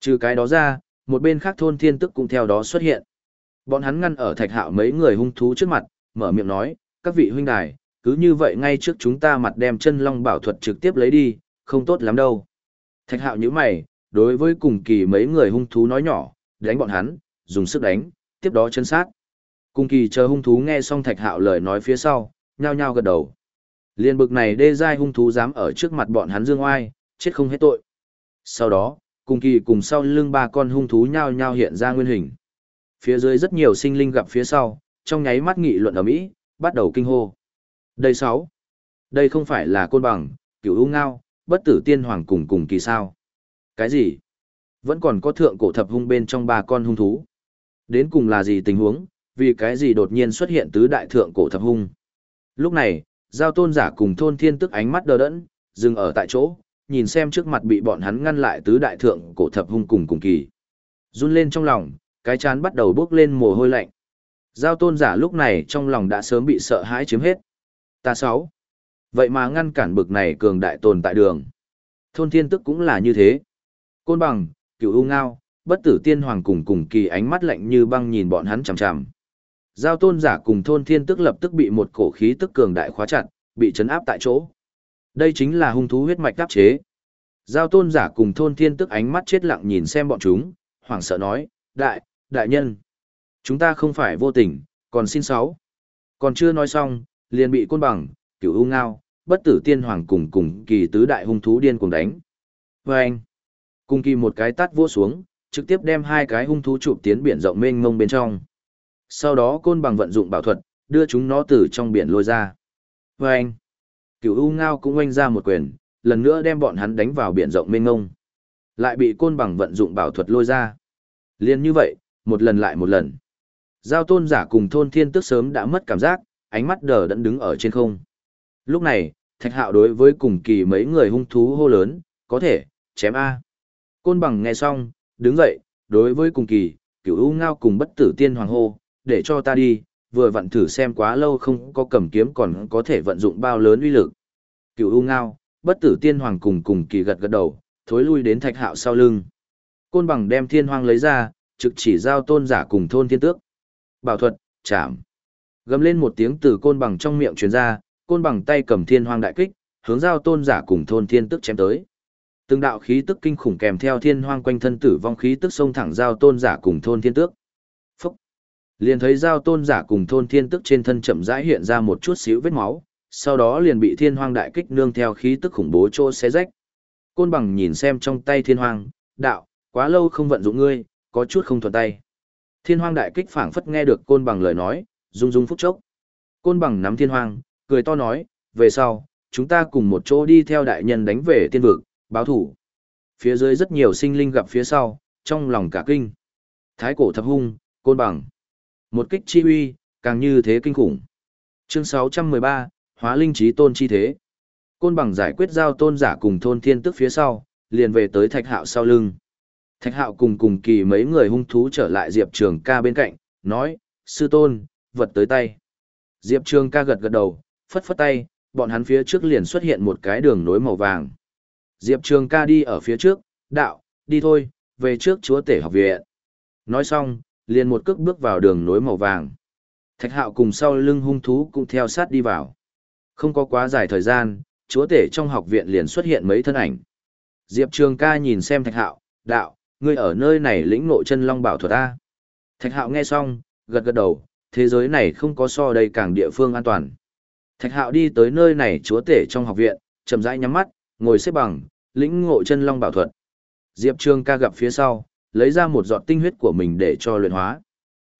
Trừ cái đó ra, một bên khác thôn thiên tức cũng theo đó xuất hiện. Bọn hắn ngăn ở thạch hạo mấy người hung thú trước mặt, mở miệng nói, các vị huynh đài, cứ như vậy ngay trước chúng ta mặt đem chân long bảo thuật trực tiếp lấy đi, không tốt lắm đâu. Thạch hạo như mày, đối với cùng kỳ mấy người hung thú nói nhỏ, đánh bọn hắn, dùng sức đánh, tiếp đó chân sát. Cùng kỳ chờ hung thú nghe xong thạch hạo lời nói phía sau, nhao nhao gật đầu. Liên bực này đê dai hung thú dám ở trước mặt bọn hắn dương oai, chết không hết tội. Sau đó, cùng kỳ cùng sau lưng ba con hung thú nhao nhao hiện ra nguyên hình. Phía dưới rất nhiều sinh linh gặp phía sau, trong nháy mắt nghị luận ở Mỹ, bắt đầu kinh hô. Đây sáu, Đây không phải là côn bằng, cửu u ngao, bất tử tiên hoàng cùng cùng kỳ sao. Cái gì? Vẫn còn có thượng cổ thập hung bên trong ba con hung thú. Đến cùng là gì tình huống, vì cái gì đột nhiên xuất hiện tứ đại thượng cổ thập hung. Lúc này, giao tôn giả cùng thôn thiên tức ánh mắt đờ đẫn, dừng ở tại chỗ, nhìn xem trước mặt bị bọn hắn ngăn lại tứ đại thượng cổ thập hung cùng cùng kỳ. Run lên trong lòng, cái chán bắt đầu bước lên mồ hôi lạnh. Giao tôn giả lúc này trong lòng đã sớm bị sợ hãi chiếm hết. Ta sáu. Vậy mà ngăn cản bực này cường đại tồn tại đường. Thôn thiên tức cũng là như thế. Côn bằng, cựu u ngao, bất tử tiên hoàng cùng cùng kỳ ánh mắt lạnh như băng nhìn bọn hắn chằm chằm. Giao tôn giả cùng thôn thiên tức lập tức bị một cổ khí tức cường đại khóa chặt, bị chấn áp tại chỗ. Đây chính là hung thú huyết mạch đáp chế. Giao tôn giả cùng thôn thiên tức ánh mắt chết lặng nhìn xem bọn chúng, hoảng sợ nói, đại, đại nhân. Chúng ta không phải vô tình, còn xin sáu. Còn chưa nói xong, liền bị côn bằng, cửu u ngao, bất tử tiên hoàng cùng cùng kỳ tứ đại hung thú điên cùng đánh. Và anh, cùng kỳ một cái tát vỗ xuống, trực tiếp đem hai cái hung thú chụp tiến biển rộng mênh mông bên trong. Sau đó côn bằng vận dụng bảo thuật, đưa chúng nó từ trong biển lôi ra. Và anh, cửu u ngao cũng oanh ra một quyền, lần nữa đem bọn hắn đánh vào biển rộng mênh mông. Lại bị côn bằng vận dụng bảo thuật lôi ra. Liên như vậy, một lần lại một lần. Giao tôn giả cùng thôn thiên tức sớm đã mất cảm giác, ánh mắt đờ đẫn đứng ở trên không. Lúc này, thạch hạo đối với cùng kỳ mấy người hung thú hô lớn, có thể, chém A. Côn bằng nghe xong, đứng dậy, đối với cùng kỳ, cửu u ngao cùng bất tử tiên hoàng hô, để cho ta đi, vừa vặn thử xem quá lâu không có cầm kiếm còn có thể vận dụng bao lớn uy lực. Cửu u ngao, bất tử tiên hoàng cùng cùng kỳ gật gật đầu, thối lui đến thạch hạo sau lưng. Côn bằng đem thiên hoàng lấy ra, trực chỉ giao tôn giả cùng thôn thiên tước. Bảo thuật, chạm. Gầm lên một tiếng từ côn bằng trong miệng truyền ra, côn bằng tay cầm thiên hoang đại kích, hướng giao tôn giả cùng thôn thiên tước chém tới. Từng đạo khí tức kinh khủng kèm theo thiên hoang quanh thân tử vong khí tức xông thẳng giao tôn giả cùng thôn thiên tước. Liền thấy giao tôn giả cùng thôn thiên tức trên thân chậm rãi hiện ra một chút xíu vết máu, sau đó liền bị thiên hoang đại kích nương theo khí tức khủng bố chỗ xé rách. Côn bằng nhìn xem trong tay thiên hoang, đạo, quá lâu không vận dụng ngươi, có chút không thuận tay. Thiên hoang đại kích phảng phất nghe được côn bằng lời nói, rung rung phúc chốc. Côn bằng nắm thiên hoang, cười to nói, về sau, chúng ta cùng một chỗ đi theo đại nhân đánh về tiên vực, báo thủ. Phía dưới rất nhiều sinh linh gặp phía sau, trong lòng cả kinh. Thái cổ thập hung, côn bằng. Một kích chi uy, càng như thế kinh khủng. Chương 613, Hóa linh trí tôn chi thế. Côn bằng giải quyết giao tôn giả cùng thôn thiên tức phía sau, liền về tới thạch hạo sau lưng. Thạch hạo cùng cùng kỳ mấy người hung thú trở lại Diệp Trường ca bên cạnh, nói, sư tôn, vật tới tay. Diệp Trường ca gật gật đầu, phất phất tay, bọn hắn phía trước liền xuất hiện một cái đường nối màu vàng. Diệp Trường ca đi ở phía trước, đạo, đi thôi, về trước chúa tể học viện. Nói xong, liền một cước bước vào đường nối màu vàng. Thạch hạo cùng sau lưng hung thú cũng theo sát đi vào. Không có quá dài thời gian, chúa tể trong học viện liền xuất hiện mấy thân ảnh. Diệp Trường ca nhìn xem thạch hạo, đạo, ngươi ở nơi này lĩnh ngộ chân long bảo thuật A. Thạch hạo nghe xong, gật gật đầu, thế giới này không có so đây càng địa phương an toàn. Thạch hạo đi tới nơi này chúa tể trong học viện, chậm rãi nhắm mắt, ngồi xếp bằng, lĩnh ngộ chân long bảo thuật. Diệp Trường ca gặp phía sau, lấy ra một giọt tinh huyết của mình để cho luyện hóa.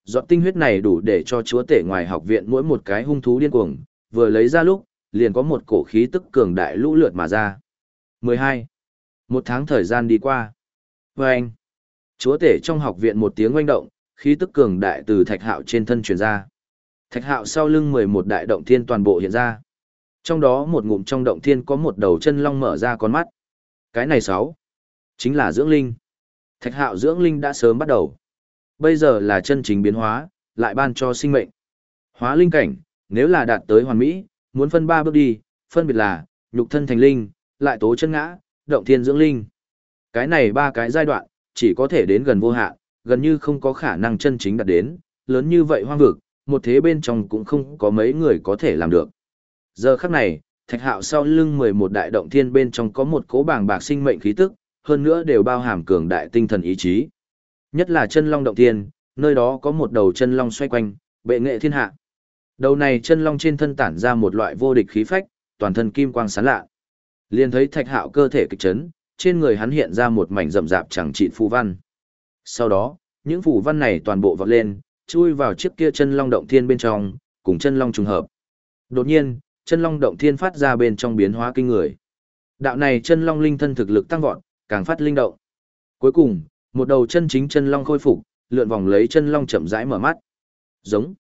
Giọt tinh huyết này đủ để cho chúa tể ngoài học viện mỗi một cái hung thú điên cuồng, vừa lấy ra lúc, liền có một cổ khí tức cường đại lũ lượt mà ra. 12. Một tháng thời gian đi qua. Vâng! chúa tể trong học viện một tiếng oanh động, khí tức cường đại từ thạch hạo trên thân truyền ra. Thạch hạo sau lưng 11 đại động thiên toàn bộ hiện ra. Trong đó một ngụm trong động thiên có một đầu chân long mở ra con mắt. Cái này sáu Chính là dưỡng linh. Thạch hạo dưỡng linh đã sớm bắt đầu. Bây giờ là chân chính biến hóa, lại ban cho sinh mệnh. Hóa linh cảnh, nếu là đạt tới hoàn mỹ, muốn phân ba bước đi, phân biệt là, nhục thân thành linh, lại tố chân ngã, động thiên dưỡng linh. Cái này ba cái giai đoạn, chỉ có thể đến gần vô hạn, gần như không có khả năng chân chính đạt đến, lớn như vậy hoang vực, một thế bên trong cũng không có mấy người có thể làm được. Giờ khắc này, thạch hạo sau lưng 11 đại động thiên bên trong có một cố bảng bạc sinh mệnh khí tức, hơn nữa đều bao hàm cường đại tinh thần ý chí. Nhất là chân long động thiên, nơi đó có một đầu chân long xoay quanh, bệ nghệ thiên hạ. Đầu này chân long trên thân tản ra một loại vô địch khí phách, toàn thân kim quang sáng lạ. Liền thấy thạch hạo cơ thể kịch chấn, trên người hắn hiện ra một mảnh rậm rạp chẳng trị phù văn. Sau đó, những phù văn này toàn bộ vọt lên, chui vào chiếc kia chân long động thiên bên trong, cùng chân long trùng hợp. Đột nhiên, chân long động thiên phát ra bên trong biến hóa kinh người. Đạo này chân long linh thân thực lực tăng vọt, càng phát linh động. Cuối cùng, một đầu chân chính chân long khôi phục, lượn vòng lấy chân long chậm rãi mở mắt. Giống.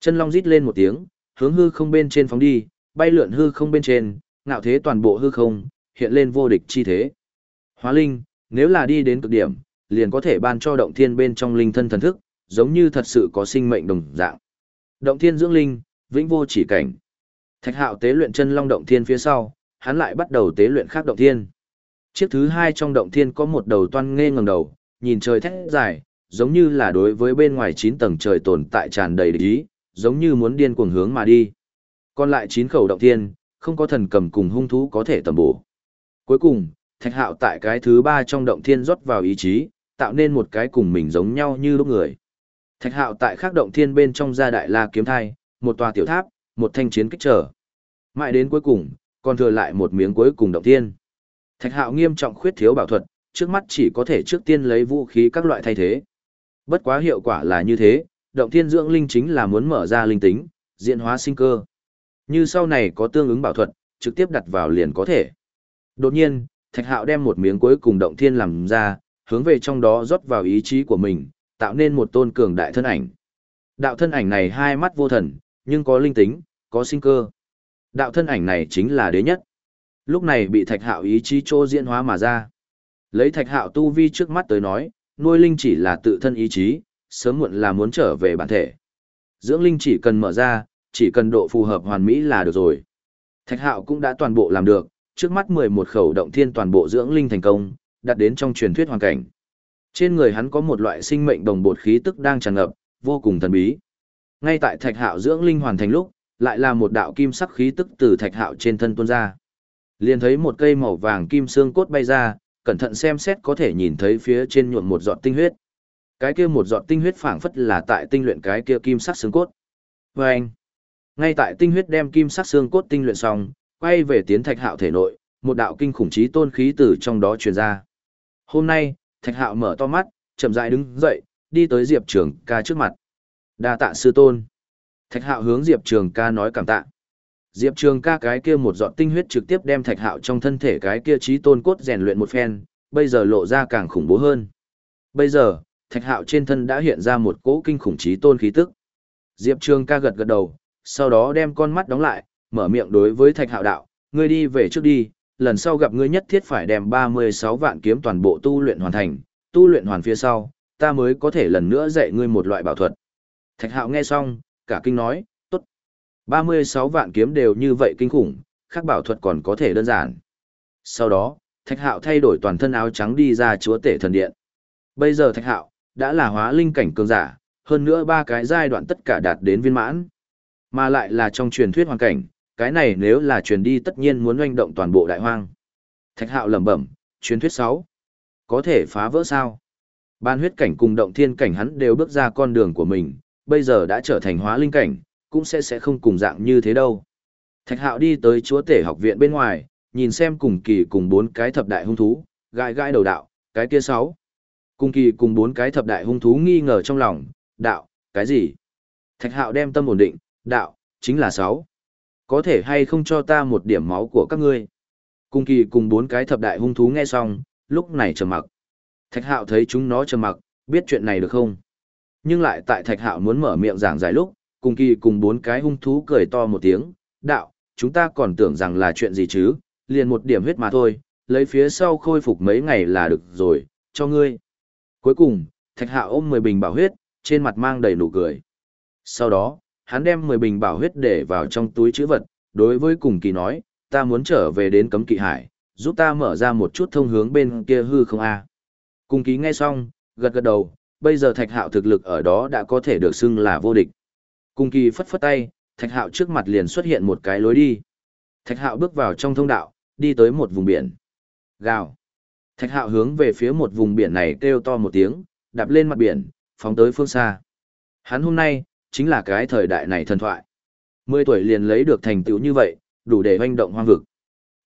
Chân long rít lên một tiếng, hướng hư không bên trên phóng đi, bay lượn hư không bên trên, ngạo thế toàn bộ hư không, hiện lên vô địch chi thế. Hóa linh, nếu là đi đến cực điểm, liền có thể ban cho động thiên bên trong linh thân thần thức, giống như thật sự có sinh mệnh đồng dạng. Động thiên dưỡng linh, vĩnh vô chỉ cảnh. Thạch hạo tế luyện chân long động thiên phía sau, hắn lại bắt đầu tế luyện khác động thiên. Chiếc thứ hai trong động thiên có một đầu toan nghe ngầm đầu, nhìn trời thét dài, giống như là đối với bên ngoài 9 tầng trời tồn tại tràn đầy ý, giống như muốn điên cuồng hướng mà đi. Còn lại 9 khẩu động thiên, không có thần cầm cùng hung thú có thể tầm bổ. Cuối cùng, thạch hạo tại cái thứ ba trong động thiên rót vào ý chí, tạo nên một cái cùng mình giống nhau như lúc người. Thạch hạo tại khác động thiên bên trong gia đại la kiếm thai, một tòa tiểu tháp, một thanh chiến kích trở. Mãi đến cuối cùng, còn thừa lại một miếng cuối cùng động thiên. Thạch hạo nghiêm trọng khuyết thiếu bảo thuật, trước mắt chỉ có thể trước tiên lấy vũ khí các loại thay thế. Bất quá hiệu quả là như thế, động thiên dưỡng linh chính là muốn mở ra linh tính, diễn hóa sinh cơ. Như sau này có tương ứng bảo thuật, trực tiếp đặt vào liền có thể. Đột nhiên, Thạch Hạo đem một miếng cuối cùng động thiên làm ra, hướng về trong đó rót vào ý chí của mình, tạo nên một tôn cường đại thân ảnh. Đạo thân ảnh này hai mắt vô thần, nhưng có linh tính, có sinh cơ. Đạo thân ảnh này chính là đế nhất. Lúc này bị Thạch Hạo ý chí chô diễn hóa mà ra. Lấy Thạch Hạo tu vi trước mắt tới nói, nuôi linh chỉ là tự thân ý chí, sớm muộn là muốn trở về bản thể. Dưỡng linh chỉ cần mở ra, chỉ cần độ phù hợp hoàn mỹ là được rồi. Thạch Hạo cũng đã toàn bộ làm được, trước mắt 11 khẩu động thiên toàn bộ dưỡng linh thành công, đạt đến trong truyền thuyết hoàn cảnh. Trên người hắn có một loại sinh mệnh đồng bột khí tức đang tràn ngập, vô cùng thần bí. Ngay tại Thạch Hạo dưỡng linh hoàn thành lúc, lại là một đạo kim sắc khí tức từ Thạch Hạo trên thân tuôn ra. Liền thấy một cây màu vàng kim xương cốt bay ra, cẩn thận xem xét có thể nhìn thấy phía trên nhuộm một giọt tinh huyết. Cái kia một giọt tinh huyết phảng phất là tại tinh luyện cái kia kim sắc xương cốt. Và anh, ngay tại tinh huyết đem kim sắc xương cốt tinh luyện xong, quay về tiến thạch hạo thể nội, một đạo kinh khủng trí tôn khí từ trong đó truyền ra. Hôm nay, thạch hạo mở to mắt, chậm rãi đứng dậy, đi tới Diệp Trường ca trước mặt. đa tạ sư tôn. Thạch hạo hướng Diệp Trường ca nói cảm tạ. Diệp Trường ca cái kia một giọt tinh huyết trực tiếp đem thạch hạo trong thân thể cái kia trí tôn cốt rèn luyện một phen, bây giờ lộ ra càng khủng bố hơn. Bây giờ, thạch hạo trên thân đã hiện ra một cỗ kinh khủng trí tôn khí tức. Diệp Trường ca gật gật đầu, sau đó đem con mắt đóng lại, mở miệng đối với thạch hạo đạo, ngươi đi về trước đi, lần sau gặp ngươi nhất thiết phải đem 36 vạn kiếm toàn bộ tu luyện hoàn thành, tu luyện hoàn phía sau, ta mới có thể lần nữa dạy ngươi một loại bảo thuật. Thạch hạo nghe xong, cả kinh nói, 36 vạn kiếm đều như vậy kinh khủng, khác bảo thuật còn có thể đơn giản. Sau đó, Thạch Hạo thay đổi toàn thân áo trắng đi ra chúa tể thần điện. Bây giờ Thạch Hạo đã là hóa linh cảnh cường giả, hơn nữa ba cái giai đoạn tất cả đạt đến viên mãn. Mà lại là trong truyền thuyết hoàn cảnh, cái này nếu là truyền đi tất nhiên muốn oanh động toàn bộ đại hoang. Thạch Hạo lẩm bẩm, truyền thuyết 6. Có thể phá vỡ sao? Ban huyết cảnh cùng động thiên cảnh hắn đều bước ra con đường của mình, bây giờ đã trở thành hóa linh cảnh, cũng sẽ sẽ không cùng dạng như thế đâu. Thạch hạo đi tới chúa tể học viện bên ngoài, nhìn xem cùng kỳ cùng bốn cái thập đại hung thú, gãi gãi đầu đạo, cái kia sáu. Cùng kỳ cùng bốn cái thập đại hung thú nghi ngờ trong lòng, đạo, cái gì? Thạch hạo đem tâm ổn định, đạo, chính là sáu. Có thể hay không cho ta một điểm máu của các ngươi? Cùng kỳ cùng bốn cái thập đại hung thú nghe xong, lúc này trầm mặc. Thạch hạo thấy chúng nó trầm mặc, biết chuyện này được không? Nhưng lại tại thạch hạo muốn mở miệng giảng giải lúc, cùng kỳ cùng bốn cái hung thú cười to một tiếng, đạo, chúng ta còn tưởng rằng là chuyện gì chứ, liền một điểm huyết mà thôi, lấy phía sau khôi phục mấy ngày là được rồi, cho ngươi. Cuối cùng, thạch hạ ôm 10 bình bảo huyết, trên mặt mang đầy nụ cười. Sau đó, hắn đem 10 bình bảo huyết để vào trong túi chữ vật, đối với cùng kỳ nói, ta muốn trở về đến cấm kỵ hải, giúp ta mở ra một chút thông hướng bên kia hư không a Cùng kỳ nghe xong, gật gật đầu, bây giờ thạch hạo thực lực ở đó đã có thể được xưng là vô địch. Cung kỳ phất phất tay, thạch hạo trước mặt liền xuất hiện một cái lối đi. Thạch hạo bước vào trong thông đạo, đi tới một vùng biển. Gào. Thạch hạo hướng về phía một vùng biển này kêu to một tiếng, đạp lên mặt biển, phóng tới phương xa. Hắn hôm nay, chính là cái thời đại này thần thoại. Mười tuổi liền lấy được thành tựu như vậy, đủ để hoành động hoang vực.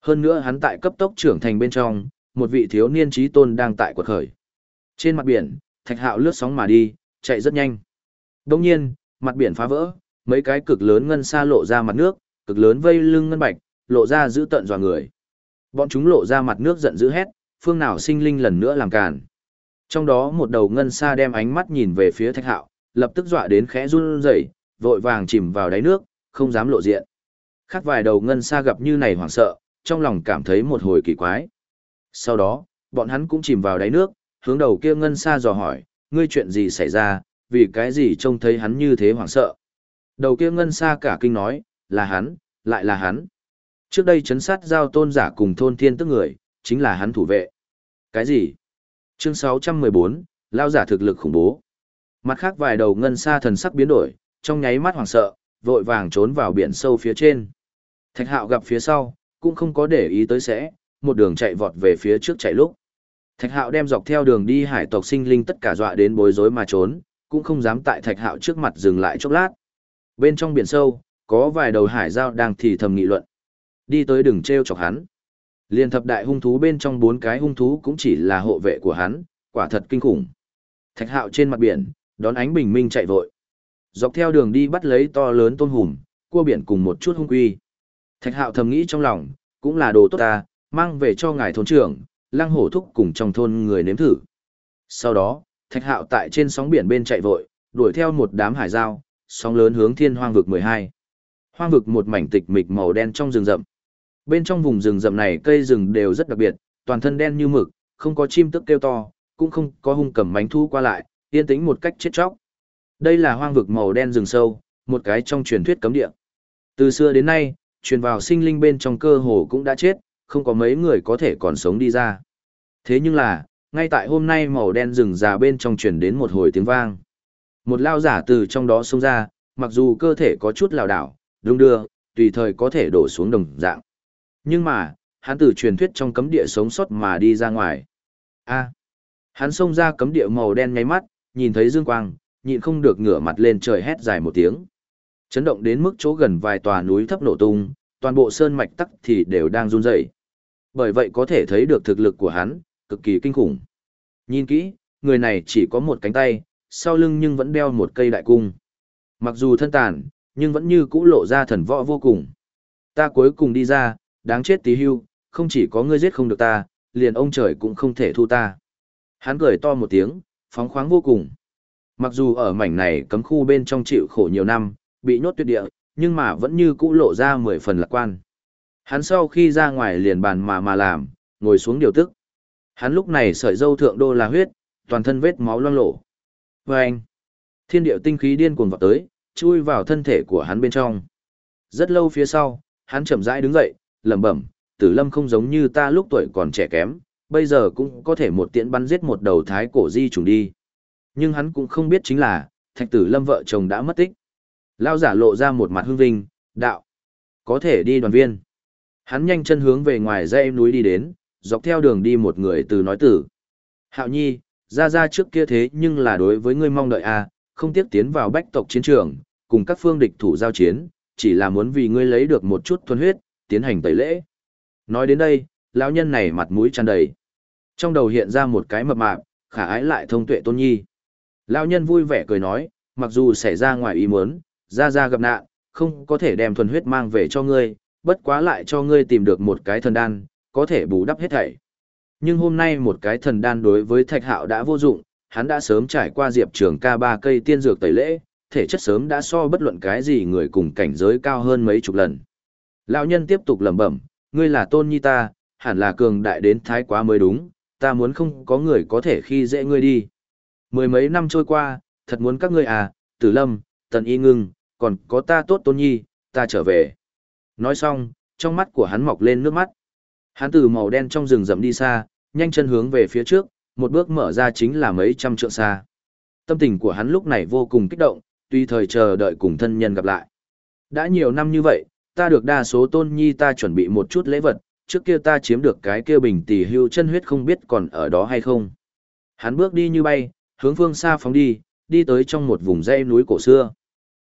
Hơn nữa hắn tại cấp tốc trưởng thành bên trong, một vị thiếu niên trí tôn đang tại quật khởi. Trên mặt biển, thạch hạo lướt sóng mà đi, chạy rất nhanh. Đông nhiên, mặt biển phá vỡ, mấy cái cực lớn ngân xa lộ ra mặt nước, cực lớn vây lưng ngân bạch, lộ ra giữ tận dò người. Bọn chúng lộ ra mặt nước giận dữ hét, phương nào sinh linh lần nữa làm càn. Trong đó một đầu ngân xa đem ánh mắt nhìn về phía thạch hạo, lập tức dọa đến khẽ run rẩy, vội vàng chìm vào đáy nước, không dám lộ diện. Khác vài đầu ngân xa gặp như này hoảng sợ, trong lòng cảm thấy một hồi kỳ quái. Sau đó, bọn hắn cũng chìm vào đáy nước, hướng đầu kia ngân xa dò hỏi, ngươi chuyện gì xảy ra, vì cái gì trông thấy hắn như thế hoảng sợ. Đầu kia ngân xa cả kinh nói, là hắn, lại là hắn. Trước đây chấn sát giao tôn giả cùng thôn thiên tức người, chính là hắn thủ vệ. Cái gì? Chương 614, lao giả thực lực khủng bố. Mặt khác vài đầu ngân xa thần sắc biến đổi, trong nháy mắt hoảng sợ, vội vàng trốn vào biển sâu phía trên. Thạch hạo gặp phía sau, cũng không có để ý tới sẽ, một đường chạy vọt về phía trước chạy lúc. Thạch hạo đem dọc theo đường đi hải tộc sinh linh tất cả dọa đến bối rối mà trốn, cũng không dám tại thạch hạo trước mặt dừng lại chốc lát. Bên trong biển sâu, có vài đầu hải giao đang thì thầm nghị luận. Đi tới đừng treo chọc hắn. Liên thập đại hung thú bên trong bốn cái hung thú cũng chỉ là hộ vệ của hắn, quả thật kinh khủng. Thạch hạo trên mặt biển, đón ánh bình minh chạy vội. Dọc theo đường đi bắt lấy to lớn tôm hùm, cua biển cùng một chút hung quy. Thạch hạo thầm nghĩ trong lòng, cũng là đồ tốt ta, mang về cho ngài thôn trưởng, lăng hổ thúc cùng trong thôn người nếm thử. Sau đó, thạch hạo tại trên sóng biển bên chạy vội, đuổi theo một đám hải giao, sóng lớn hướng thiên hoang vực 12. Hoang vực một mảnh tịch mịch màu đen trong rừng rậm. Bên trong vùng rừng rậm này cây rừng đều rất đặc biệt, toàn thân đen như mực, không có chim tức kêu to, cũng không có hung cầm mánh thu qua lại, yên tĩnh một cách chết chóc. Đây là hoang vực màu đen rừng sâu, một cái trong truyền thuyết cấm địa. Từ xưa đến nay, truyền vào sinh linh bên trong cơ hồ cũng đã chết, không có mấy người có thể còn sống đi ra. Thế nhưng là, ngay tại hôm nay màu đen rừng già bên trong truyền đến một hồi tiếng vang. Một lao giả từ trong đó xông ra, mặc dù cơ thể có chút lảo đảo, đung đưa, tùy thời có thể đổ xuống đồng dạng. Nhưng mà, hắn từ truyền thuyết trong cấm địa sống sót mà đi ra ngoài. A. hắn xông ra cấm địa màu đen nháy mắt, nhìn thấy dương quang, nhịn không được ngửa mặt lên trời hét dài một tiếng. Chấn động đến mức chỗ gần vài tòa núi thấp nổ tung, toàn bộ sơn mạch tắc thì đều đang run rẩy. Bởi vậy có thể thấy được thực lực của hắn, cực kỳ kinh khủng. Nhìn kỹ, người này chỉ có một cánh tay, sau lưng nhưng vẫn đeo một cây đại cung. Mặc dù thân tàn, nhưng vẫn như cũ lộ ra thần võ vô cùng. Ta cuối cùng đi ra, đáng chết tí hưu, không chỉ có ngươi giết không được ta, liền ông trời cũng không thể thu ta. Hắn cười to một tiếng, phóng khoáng vô cùng. Mặc dù ở mảnh này cấm khu bên trong chịu khổ nhiều năm, bị nhốt tuyệt địa, nhưng mà vẫn như cũ lộ ra mười phần lạc quan. Hắn sau khi ra ngoài liền bàn mà mà làm, ngồi xuống điều tức. Hắn lúc này sợi dâu thượng đô là huyết, toàn thân vết máu loang lổ. Và anh, thiên điệu tinh khí điên cuồng vọt tới, chui vào thân thể của hắn bên trong. Rất lâu phía sau, hắn chậm rãi đứng dậy, lẩm bẩm, tử lâm không giống như ta lúc tuổi còn trẻ kém, bây giờ cũng có thể một tiễn bắn giết một đầu thái cổ di trùng đi. Nhưng hắn cũng không biết chính là, thạch tử lâm vợ chồng đã mất tích. Lao giả lộ ra một mặt hương vinh, đạo. Có thể đi đoàn viên. Hắn nhanh chân hướng về ngoài dãy núi đi đến, dọc theo đường đi một người từ nói tử. Hạo nhi, ra ra trước kia thế nhưng là đối với ngươi mong đợi a à, không tiếp tiến vào bách tộc chiến trường, cùng các phương địch thủ giao chiến, chỉ là muốn vì ngươi lấy được một chút thuần huyết, tiến hành tẩy lễ. Nói đến đây, lão nhân này mặt mũi tràn đầy. Trong đầu hiện ra một cái mập mạp, khả ái lại thông tuệ tôn nhi. Lão nhân vui vẻ cười nói, mặc dù xảy ra ngoài ý muốn, ra ra gặp nạn, không có thể đem thuần huyết mang về cho ngươi, bất quá lại cho ngươi tìm được một cái thần đan, có thể bù đắp hết thảy. Nhưng hôm nay một cái thần đan đối với thạch hạo đã vô dụng, hắn đã sớm trải qua diệp trường ca ba cây tiên dược tẩy lễ, thể chất sớm đã so bất luận cái gì người cùng cảnh giới cao hơn mấy chục lần. Lão nhân tiếp tục lẩm bẩm, ngươi là tôn nhi ta, hẳn là cường đại đến thái quá mới đúng, ta muốn không có người có thể khi dễ ngươi đi. Mười mấy năm trôi qua, thật muốn các ngươi à, tử lâm, tần y ngưng, còn có ta tốt tôn nhi, ta trở về. Nói xong, trong mắt của hắn mọc lên nước mắt. Hắn từ màu đen trong rừng rậm đi xa, nhanh chân hướng về phía trước, một bước mở ra chính là mấy trăm trượng xa. Tâm tình của hắn lúc này vô cùng kích động, tuy thời chờ đợi cùng thân nhân gặp lại. Đã nhiều năm như vậy, ta được đa số tôn nhi ta chuẩn bị một chút lễ vật, trước kia ta chiếm được cái kia bình tỷ hưu chân huyết không biết còn ở đó hay không. Hắn bước đi như bay, hướng phương xa phóng đi, đi tới trong một vùng dãy núi cổ xưa.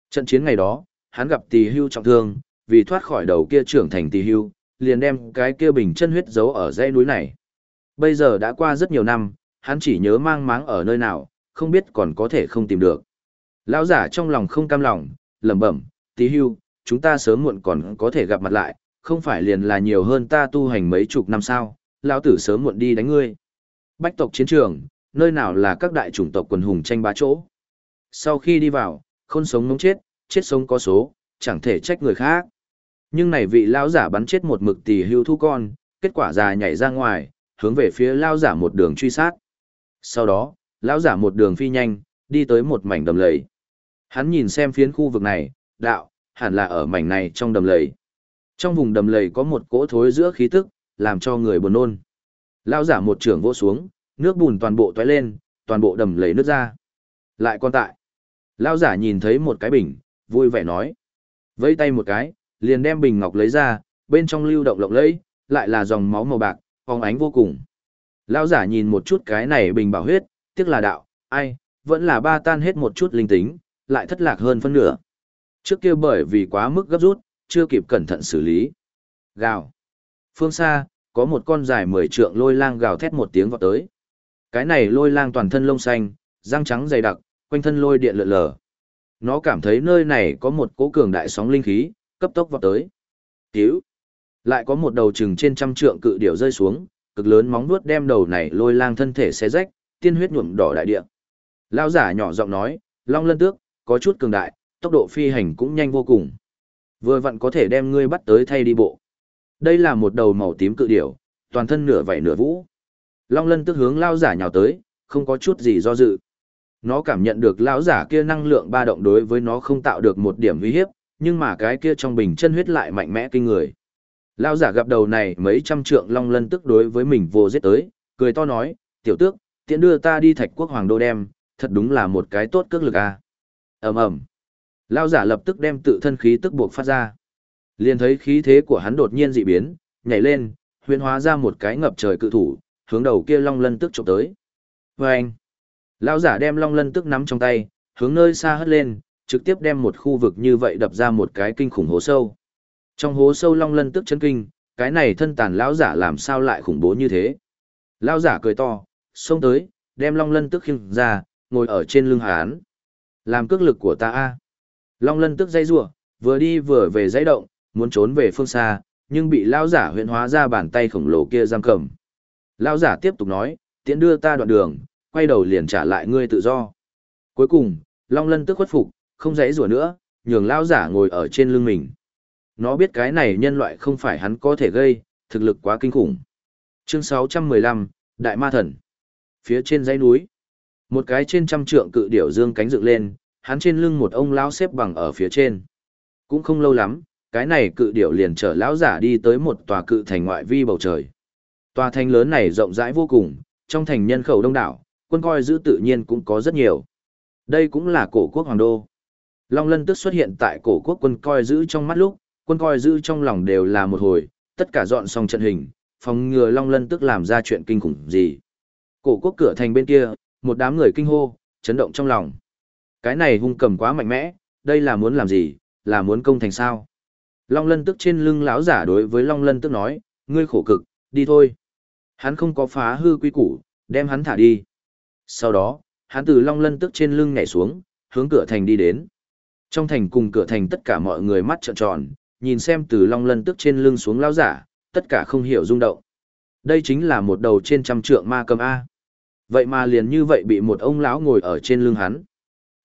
Trận chiến ngày đó, hắn gặp tỷ hưu trọng thương, vì thoát khỏi đầu kia trưởng thành tỷ hưu, liền đem cái kia bình chân huyết giấu ở dãy núi này. Bây giờ đã qua rất nhiều năm, hắn chỉ nhớ mang máng ở nơi nào, không biết còn có thể không tìm được. Lão giả trong lòng không cam lòng, lẩm bẩm, tí hưu, chúng ta sớm muộn còn có thể gặp mặt lại, không phải liền là nhiều hơn ta tu hành mấy chục năm sao, lão tử sớm muộn đi đánh ngươi. Bách tộc chiến trường, nơi nào là các đại chủng tộc quần hùng tranh bá chỗ. Sau khi đi vào, khôn sống ngống chết, chết sống có số, chẳng thể trách người khác. Nhưng này vị lão giả bắn chết một mực tỷ hưu thu con, kết quả già nhảy ra ngoài, hướng về phía lão giả một đường truy sát. Sau đó, lão giả một đường phi nhanh, đi tới một mảnh đầm lầy. Hắn nhìn xem phiến khu vực này, đạo, hẳn là ở mảnh này trong đầm lầy. Trong vùng đầm lầy có một cỗ thối giữa khí tức, làm cho người buồn nôn. Lão giả một trường vỗ xuống, nước bùn toàn bộ toái lên, toàn bộ đầm lầy nước ra. Lại còn tại. Lão giả nhìn thấy một cái bình, vui vẻ nói. Vẫy tay một cái, liền đem bình ngọc lấy ra, bên trong lưu động lộng lẫy, lại là dòng máu màu bạc, phóng ánh vô cùng. Lão giả nhìn một chút cái này bình bảo huyết, tiếc là đạo, ai, vẫn là ba tan hết một chút linh tính, lại thất lạc hơn phân nửa. Trước kia bởi vì quá mức gấp rút, chưa kịp cẩn thận xử lý. Gào. Phương xa, có một con dài mười trượng lôi lang gào thét một tiếng vọt tới. Cái này lôi lang toàn thân lông xanh, răng trắng dày đặc, quanh thân lôi điện lượn lờ. Nó cảm thấy nơi này có một cỗ cường đại sóng linh khí, cấp tốc vọt tới. Cứu. Lại có một đầu trừng trên trăm trượng cự điểu rơi xuống, cực lớn móng vuốt đem đầu này lôi lang thân thể xé rách, tiên huyết nhuộm đỏ đại địa. Lão giả nhỏ giọng nói, Long Lân Tước, có chút cường đại, tốc độ phi hành cũng nhanh vô cùng. Vừa vặn có thể đem ngươi bắt tới thay đi bộ. Đây là một đầu màu tím cự điểu, toàn thân nửa vảy nửa vũ. Long Lân tức hướng lão giả nhào tới, không có chút gì do dự. Nó cảm nhận được lão giả kia năng lượng ba động đối với nó không tạo được một điểm uy hiếp, nhưng mà cái kia trong bình chân huyết lại mạnh mẽ kinh người. Lão giả gặp đầu này mấy trăm trượng long lân tức đối với mình vô giết tới, cười to nói, tiểu tước, tiện đưa ta đi thạch quốc hoàng đô đem, thật đúng là một cái tốt cước lực à. ầm ầm Lão giả lập tức đem tự thân khí tức buộc phát ra. liền thấy khí thế của hắn đột nhiên dị biến, nhảy lên, huyễn hóa ra một cái ngập trời cự thủ, hướng đầu kia long lân tức chụp tới. Vâng! Lão giả đem long lân tức nắm trong tay, hướng nơi xa hất lên, trực tiếp đem một khu vực như vậy đập ra một cái kinh khủng hố sâu. Trong hố sâu long lân tức chấn kinh, cái này thân tàn lão giả làm sao lại khủng bố như thế. Lão giả cười to, xông tới, đem long lân tức khiêng ra, ngồi ở trên lưng hán. Làm cước lực của ta a. Long lân tức dây rủa, vừa đi vừa về dãy động, muốn trốn về phương xa, nhưng bị lão giả huyện hóa ra bàn tay khổng lồ kia giam cầm. Lão giả tiếp tục nói, tiễn đưa ta đoạn đường, quay đầu liền trả lại ngươi tự do. Cuối cùng, Long lân tức khuất phục, không dãy rủa nữa, nhường lão giả ngồi ở trên lưng mình. Nó biết cái này nhân loại không phải hắn có thể gây, thực lực quá kinh khủng. Chương 615, Đại Ma Thần. Phía trên dãy núi, một cái trên trăm trượng cự điểu dương cánh dựng lên, hắn trên lưng một ông lão xếp bằng ở phía trên. Cũng không lâu lắm, cái này cự điểu liền chở lão giả đi tới một tòa cự thành ngoại vi bầu trời. Tòa thành lớn này rộng rãi vô cùng, trong thành nhân khẩu đông đảo, quân coi giữ tự nhiên cũng có rất nhiều. Đây cũng là cổ quốc hoàng đô. Long lân tức xuất hiện tại cổ quốc quân coi giữ trong mắt lúc, quân coi giữ trong lòng đều là một hồi, tất cả dọn xong trận hình, phòng ngừa Long Lân tức làm ra chuyện kinh khủng gì. Cổ quốc cửa thành bên kia, một đám người kinh hô, chấn động trong lòng. Cái này hung cầm quá mạnh mẽ, đây là muốn làm gì, là muốn công thành sao. Long Lân tức trên lưng lão giả đối với Long Lân tức nói, ngươi khổ cực, đi thôi. Hắn không có phá hư quy củ, đem hắn thả đi. Sau đó, hắn từ Long Lân tức trên lưng nhảy xuống, hướng cửa thành đi đến. Trong thành cùng cửa thành tất cả mọi người mắt trợn tròn, nhìn xem từ long lân tức trên lưng xuống lao giả, tất cả không hiểu rung động. Đây chính là một đầu trên trăm trượng ma cầm A. Vậy mà liền như vậy bị một ông lão ngồi ở trên lưng hắn.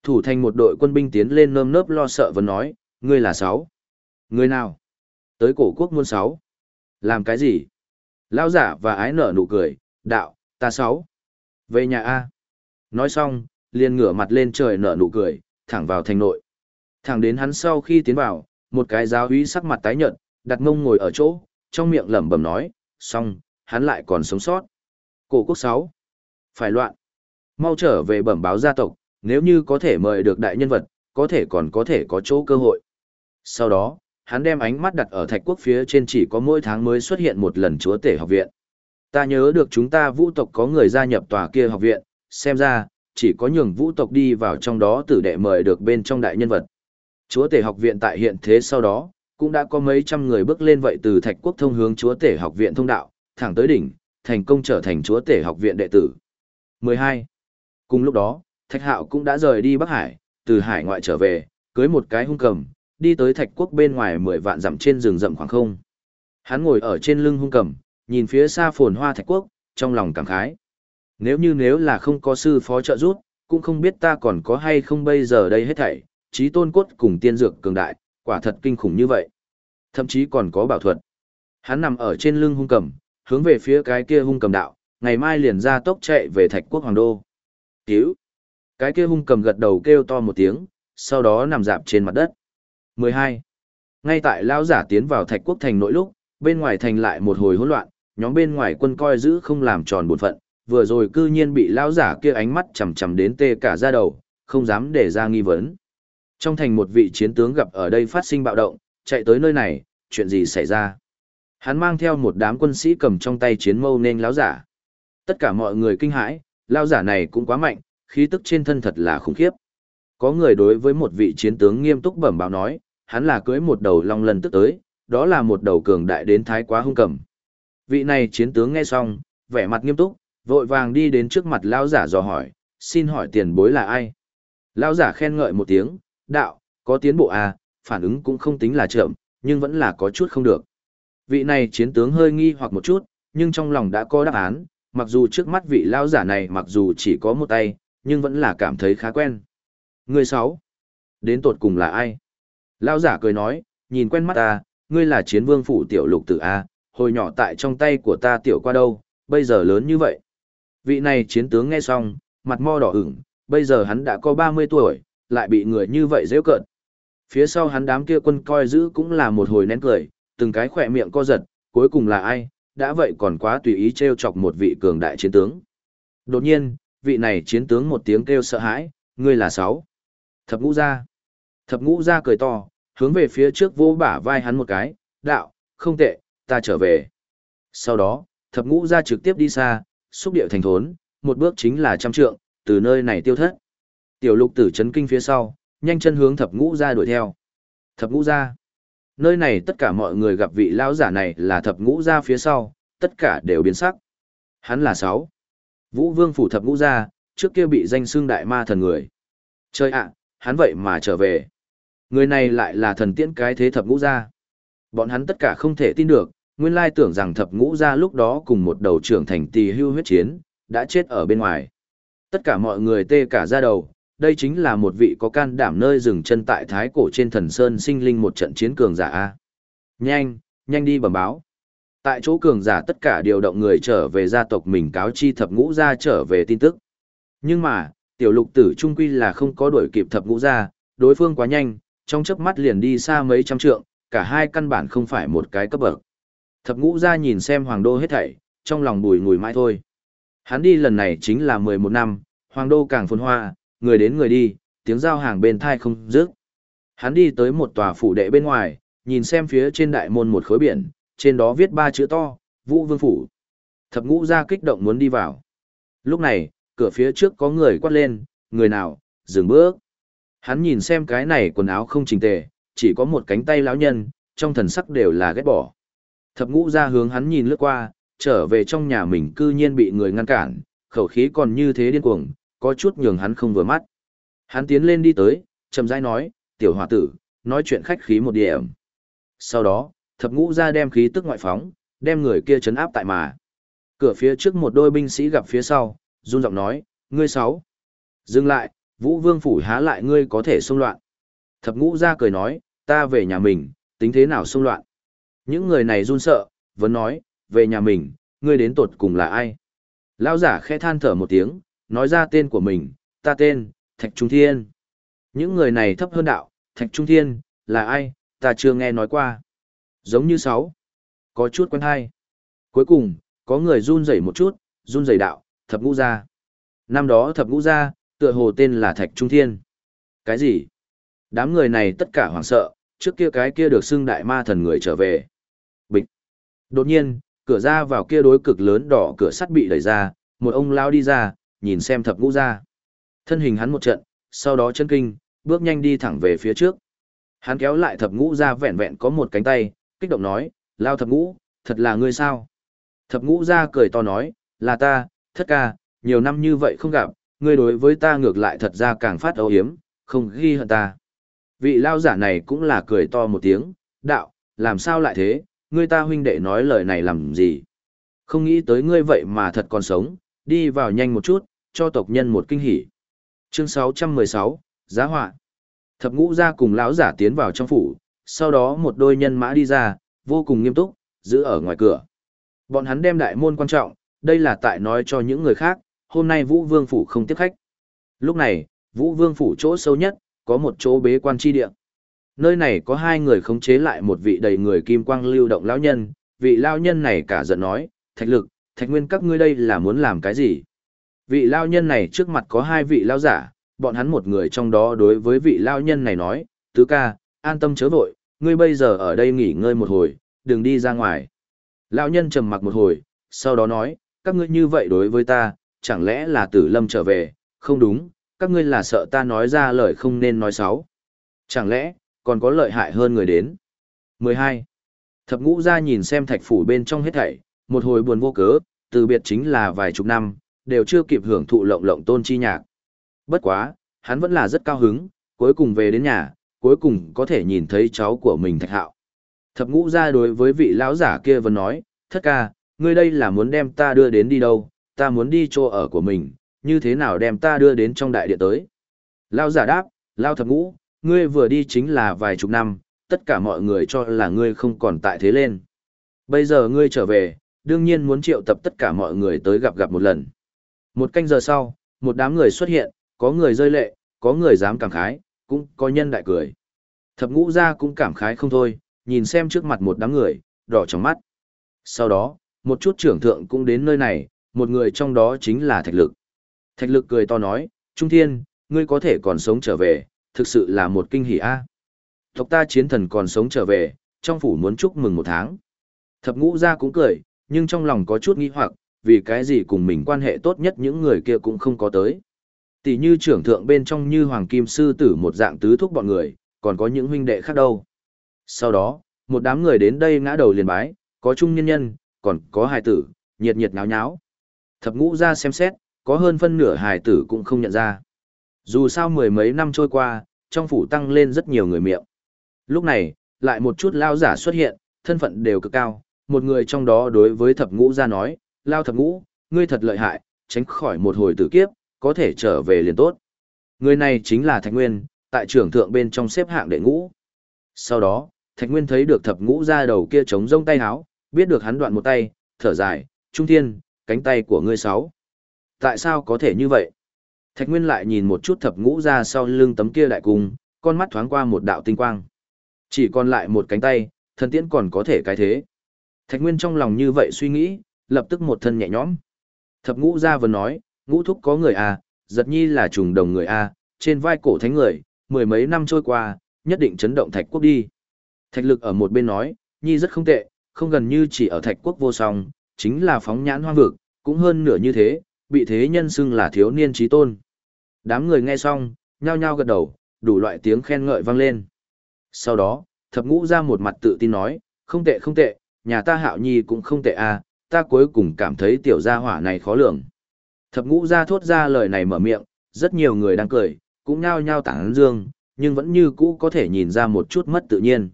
Thủ thành một đội quân binh tiến lên nơm nớp lo sợ và nói, ngươi là sáu. Ngươi nào? Tới cổ quốc muôn sáu. Làm cái gì? Lão giả và ái nở nụ cười, đạo, ta sáu. Về nhà A. Nói xong, liền ngửa mặt lên trời nở nụ cười, thẳng vào thành nội. Thẳng đến hắn sau khi tiến vào, một cái giáo úy sắc mặt tái nhợt, đặt mông ngồi ở chỗ, trong miệng lẩm bẩm nói, xong, hắn lại còn sống sót. Cổ quốc 6. Phải loạn. Mau trở về bẩm báo gia tộc, nếu như có thể mời được đại nhân vật, có thể còn có thể có chỗ cơ hội. Sau đó, hắn đem ánh mắt đặt ở thạch quốc phía trên chỉ có mỗi tháng mới xuất hiện một lần chúa tể học viện. Ta nhớ được chúng ta vũ tộc có người gia nhập tòa kia học viện, xem ra, chỉ có nhường vũ tộc đi vào trong đó tử đệ mời được bên trong đại nhân vật. Chúa tể học viện tại hiện thế sau đó, cũng đã có mấy trăm người bước lên vậy từ thạch quốc thông hướng chúa tể học viện thông đạo, thẳng tới đỉnh, thành công trở thành chúa tể học viện đệ tử. 12. Cùng lúc đó, Thạch Hạo cũng đã rời đi Bắc Hải, từ hải ngoại trở về, cưới một cái hung cầm, đi tới Thạch Quốc bên ngoài 10 vạn dặm trên rừng rậm khoảng không. Hắn ngồi ở trên lưng hung cầm, nhìn phía xa phồn hoa Thạch Quốc, trong lòng cảm khái. Nếu như nếu là không có sư phó trợ giúp, cũng không biết ta còn có hay không bây giờ đây hết thảy, trí tôn cốt cùng tiên dược cường đại, quả thật kinh khủng như vậy. Thậm chí còn có bảo thuật. Hắn nằm ở trên lưng hung cầm, hướng về phía cái kia hung cầm đạo, ngày mai liền ra tốc chạy về Thạch Quốc Hoàng Đô. tiểu Cái kia hung cầm gật đầu kêu to một tiếng, sau đó nằm dạp trên mặt đất. 12. Ngay tại lão giả tiến vào Thạch Quốc thành nội lúc, bên ngoài thành lại một hồi hỗn loạn, nhóm bên ngoài quân coi giữ không làm tròn bổn phận, vừa rồi cư nhiên bị lão giả kia ánh mắt chằm chằm đến tê cả da đầu, không dám để ra nghi vấn. Trong thành một vị chiến tướng gặp ở đây phát sinh bạo động, chạy tới nơi này, chuyện gì xảy ra? Hắn mang theo một đám quân sĩ cầm trong tay chiến mâu nên lão giả. Tất cả mọi người kinh hãi, lão giả này cũng quá mạnh, khí tức trên thân thật là khủng khiếp. Có người đối với một vị chiến tướng nghiêm túc bẩm báo nói, hắn là cưới một đầu long lần tức tới, đó là một đầu cường đại đến thái quá hung cầm. Vị này chiến tướng nghe xong, vẻ mặt nghiêm túc, vội vàng đi đến trước mặt lão giả dò hỏi, xin hỏi tiền bối là ai? Lão giả khen ngợi một tiếng, đạo, có tiến bộ à, phản ứng cũng không tính là chậm, nhưng vẫn là có chút không được. Vị này chiến tướng hơi nghi hoặc một chút, nhưng trong lòng đã có đáp án, mặc dù trước mắt vị lão giả này mặc dù chỉ có một tay, nhưng vẫn là cảm thấy khá quen. Người sáu, đến tột cùng là ai? Lão giả cười nói, nhìn quen mắt ta, ngươi là chiến vương phủ tiểu lục tử A, hồi nhỏ tại trong tay của ta tiểu qua đâu, bây giờ lớn như vậy. Vị này chiến tướng nghe xong, mặt mo đỏ ửng, bây giờ hắn đã có 30 tuổi, lại bị người như vậy dễ cợt. Phía sau hắn đám kia quân coi giữ cũng là một hồi nén cười, từng cái khỏe miệng co giật, cuối cùng là ai, đã vậy còn quá tùy ý treo chọc một vị cường đại chiến tướng. Đột nhiên, vị này chiến tướng một tiếng kêu sợ hãi, ngươi là sáu. Thập ngũ gia. Thập ngũ gia cười to, hướng về phía trước vô bả vai hắn một cái, đạo, không tệ, ta trở về. Sau đó, thập ngũ gia trực tiếp đi xa, xúc điệu thành thốn, một bước chính là trăm trượng, từ nơi này tiêu thất. Tiểu lục tử chấn kinh phía sau, nhanh chân hướng thập ngũ gia đuổi theo. Thập ngũ gia. Nơi này tất cả mọi người gặp vị lão giả này là thập ngũ gia phía sau, tất cả đều biến sắc. Hắn là sáu. Vũ Vương phủ thập ngũ gia, trước kia bị danh xương đại ma thần người. Chơi ạ, hắn vậy mà trở về. Người này lại là thần tiễn cái thế thập ngũ gia. Bọn hắn tất cả không thể tin được, nguyên lai tưởng rằng thập ngũ gia lúc đó cùng một đầu trưởng thành tỳ hưu huyết chiến, đã chết ở bên ngoài. Tất cả mọi người tê cả ra đầu, đây chính là một vị có can đảm nơi dừng chân tại thái cổ trên thần sơn sinh linh một trận chiến cường giả a. Nhanh, nhanh đi bẩm báo. Tại chỗ cường giả tất cả điều động người trở về gia tộc mình cáo chi thập ngũ gia trở về tin tức. Nhưng mà, tiểu lục tử trung quy là không có đuổi kịp thập ngũ gia, đối phương quá nhanh, trong chớp mắt liền đi xa mấy trăm trượng, cả hai căn bản không phải một cái cấp bậc. Thập ngũ gia nhìn xem hoàng đô hết thảy, trong lòng bùi ngùi mãi thôi. Hắn đi lần này chính là 11 năm, hoàng đô càng phồn hoa, người đến người đi, tiếng giao hàng bên thai không dứt. Hắn đi tới một tòa phủ đệ bên ngoài, nhìn xem phía trên đại môn một khối biển, trên đó viết ba chữ to, Vũ Vương Phủ. Thập ngũ ra kích động muốn đi vào. Lúc này, cửa phía trước có người quát lên, người nào, dừng bước. Hắn nhìn xem cái này quần áo không chỉnh tề, chỉ có một cánh tay lão nhân, trong thần sắc đều là ghét bỏ. Thập ngũ ra hướng hắn nhìn lướt qua, trở về trong nhà mình cư nhiên bị người ngăn cản, khẩu khí còn như thế điên cuồng, có chút nhường hắn không vừa mắt. Hắn tiến lên đi tới, chậm rãi nói, tiểu hòa tử, nói chuyện khách khí một điểm. Sau đó, thập ngũ ra đem khí tức ngoại phóng, đem người kia chấn áp tại mà. Cửa phía trước một đôi binh sĩ gặp phía sau, run giọng nói, ngươi sáu. Dừng lại, vũ vương phủ há lại ngươi có thể xông loạn. Thập ngũ ra cười nói, ta về nhà mình, tính thế nào xông loạn. Những người này run sợ, vẫn nói, về nhà mình, ngươi đến tột cùng là ai? Lao giả khẽ than thở một tiếng, nói ra tên của mình, ta tên, Thạch Trung Thiên. Những người này thấp hơn đạo, Thạch Trung Thiên, là ai, ta chưa nghe nói qua. Giống như sáu. Có chút quen hay. Cuối cùng, có người run rẩy một chút, run rẩy đạo, thập ngũ gia Năm đó thập ngũ gia, tựa hồ tên là Thạch Trung Thiên. Cái gì? Đám người này tất cả hoảng sợ, trước kia cái kia được xưng đại ma thần người trở về. Bịch. Đột nhiên, cửa ra vào kia đối cực lớn đỏ cửa sắt bị đẩy ra, một ông lao đi ra, nhìn xem thập ngũ gia. Thân hình hắn một trận, sau đó chân kinh, bước nhanh đi thẳng về phía trước. Hắn kéo lại thập ngũ ra vẹn vẹn có một cánh tay, kích động nói, lao thập ngũ, thật là ngươi sao? Thập ngũ ra cười to nói, là ta, thất ca, nhiều năm như vậy không gặp, ngươi đối với ta ngược lại thật ra càng phát âu hiếm, không ghi hận ta. Vị lao giả này cũng là cười to một tiếng, đạo, làm sao lại thế, ngươi ta huynh đệ nói lời này làm gì? Không nghĩ tới ngươi vậy mà thật còn sống, đi vào nhanh một chút, cho tộc nhân một kinh hỉ. Chương 616, Giá họa. Thập ngũ ra cùng lão giả tiến vào trong phủ, sau đó một đôi nhân mã đi ra, vô cùng nghiêm túc, giữ ở ngoài cửa. Bọn hắn đem đại môn quan trọng, đây là tại nói cho những người khác, hôm nay Vũ Vương phủ không tiếp khách. Lúc này, Vũ Vương phủ chỗ sâu nhất, có một chỗ bế quan tri địa. Nơi này có hai người khống chế lại một vị đầy người kim quang lưu động lão nhân, vị lão nhân này cả giận nói, "Thạch Lực, Thạch Nguyên các ngươi đây là muốn làm cái gì?" Vị lao nhân này trước mặt có hai vị lão giả, bọn hắn một người trong đó đối với vị lao nhân này nói, "Tứ ca, an tâm chớ vội, ngươi bây giờ ở đây nghỉ ngơi một hồi, đừng đi ra ngoài." Lão nhân trầm mặc một hồi, sau đó nói, các ngươi như vậy đối với ta, chẳng lẽ là tử lâm trở về, không đúng, các ngươi là sợ ta nói ra lời không nên nói xấu. Chẳng lẽ, còn có lợi hại hơn người đến. 12. Thập ngũ ra nhìn xem thạch phủ bên trong hết thảy, một hồi buồn vô cớ, từ biệt chính là vài chục năm, đều chưa kịp hưởng thụ lộng lộng tôn chi nhạc. Bất quá, hắn vẫn là rất cao hứng, cuối cùng về đến nhà, cuối cùng có thể nhìn thấy cháu của mình thạch hạo. Thập ngũ ra đối với vị lão giả kia vẫn nói, thất ca, ngươi đây là muốn đem ta đưa đến đi đâu, ta muốn đi chỗ ở của mình, như thế nào đem ta đưa đến trong đại địa tới. Lão giả đáp, lão thập ngũ, ngươi vừa đi chính là vài chục năm, tất cả mọi người cho là ngươi không còn tại thế lên. Bây giờ ngươi trở về, đương nhiên muốn triệu tập tất cả mọi người tới gặp gặp một lần. Một canh giờ sau, một đám người xuất hiện, có người rơi lệ, có người dám cảm khái, cũng có nhân đại cười. Thập ngũ ra cũng cảm khái không thôi, nhìn xem trước mặt một đám người, đỏ trong mắt. Sau đó, một chút trưởng thượng cũng đến nơi này, một người trong đó chính là Thạch Lực. Thạch Lực cười to nói, Trung Thiên, ngươi có thể còn sống trở về, thực sự là một kinh hỉ a. Tộc ta chiến thần còn sống trở về, trong phủ muốn chúc mừng một tháng. Thập ngũ ra cũng cười, nhưng trong lòng có chút nghi hoặc, vì cái gì cùng mình quan hệ tốt nhất những người kia cũng không có tới. Tỷ như trưởng thượng bên trong như Hoàng Kim Sư tử một dạng tứ thúc bọn người, còn có những huynh đệ khác đâu. Sau đó, một đám người đến đây ngã đầu liền bái, có trung nhân nhân, còn có hài tử, nhiệt nhiệt nháo nháo. Thập ngũ ra xem xét, có hơn phân nửa hài tử cũng không nhận ra. Dù sao mười mấy năm trôi qua, trong phủ tăng lên rất nhiều người miệng. Lúc này, lại một chút lao giả xuất hiện, thân phận đều cực cao, một người trong đó đối với thập ngũ ra nói, lao thập ngũ, ngươi thật lợi hại, tránh khỏi một hồi tử kiếp, có thể trở về liền tốt. Người này chính là Thạch Nguyên, tại trưởng thượng bên trong xếp hạng đệ ngũ. Sau đó, Thạch Nguyên thấy được thập ngũ ra đầu kia trống rông tay háo, biết được hắn đoạn một tay, thở dài, Trung Thiên, cánh tay của ngươi sáu. Tại sao có thể như vậy? Thạch Nguyên lại nhìn một chút thập ngũ ra sau lưng tấm kia đại cung, con mắt thoáng qua một đạo tinh quang. Chỉ còn lại một cánh tay, thần tiễn còn có thể cái thế. Thạch Nguyên trong lòng như vậy suy nghĩ, lập tức một thân nhẹ nhõm. Thập ngũ ra vừa nói, ngũ thúc có người à, giật nhi là trùng đồng người à, trên vai cổ thánh người, mười mấy năm trôi qua, nhất định chấn động thạch quốc đi. Thạch lực ở một bên nói, nhi rất không tệ, không gần như chỉ ở thạch quốc vô song, chính là phóng nhãn hoang vực, cũng hơn nửa như thế, bị thế nhân xưng là thiếu niên trí tôn. Đám người nghe xong, nhao nhao gật đầu, đủ loại tiếng khen ngợi vang lên. Sau đó, thập ngũ ra một mặt tự tin nói, không tệ không tệ, nhà ta hạo nhi cũng không tệ à, ta cuối cùng cảm thấy tiểu gia hỏa này khó lường. Thập ngũ gia thốt ra lời này mở miệng, rất nhiều người đang cười, cũng nhao nhao tảng dương, nhưng vẫn như cũ có thể nhìn ra một chút mất tự nhiên.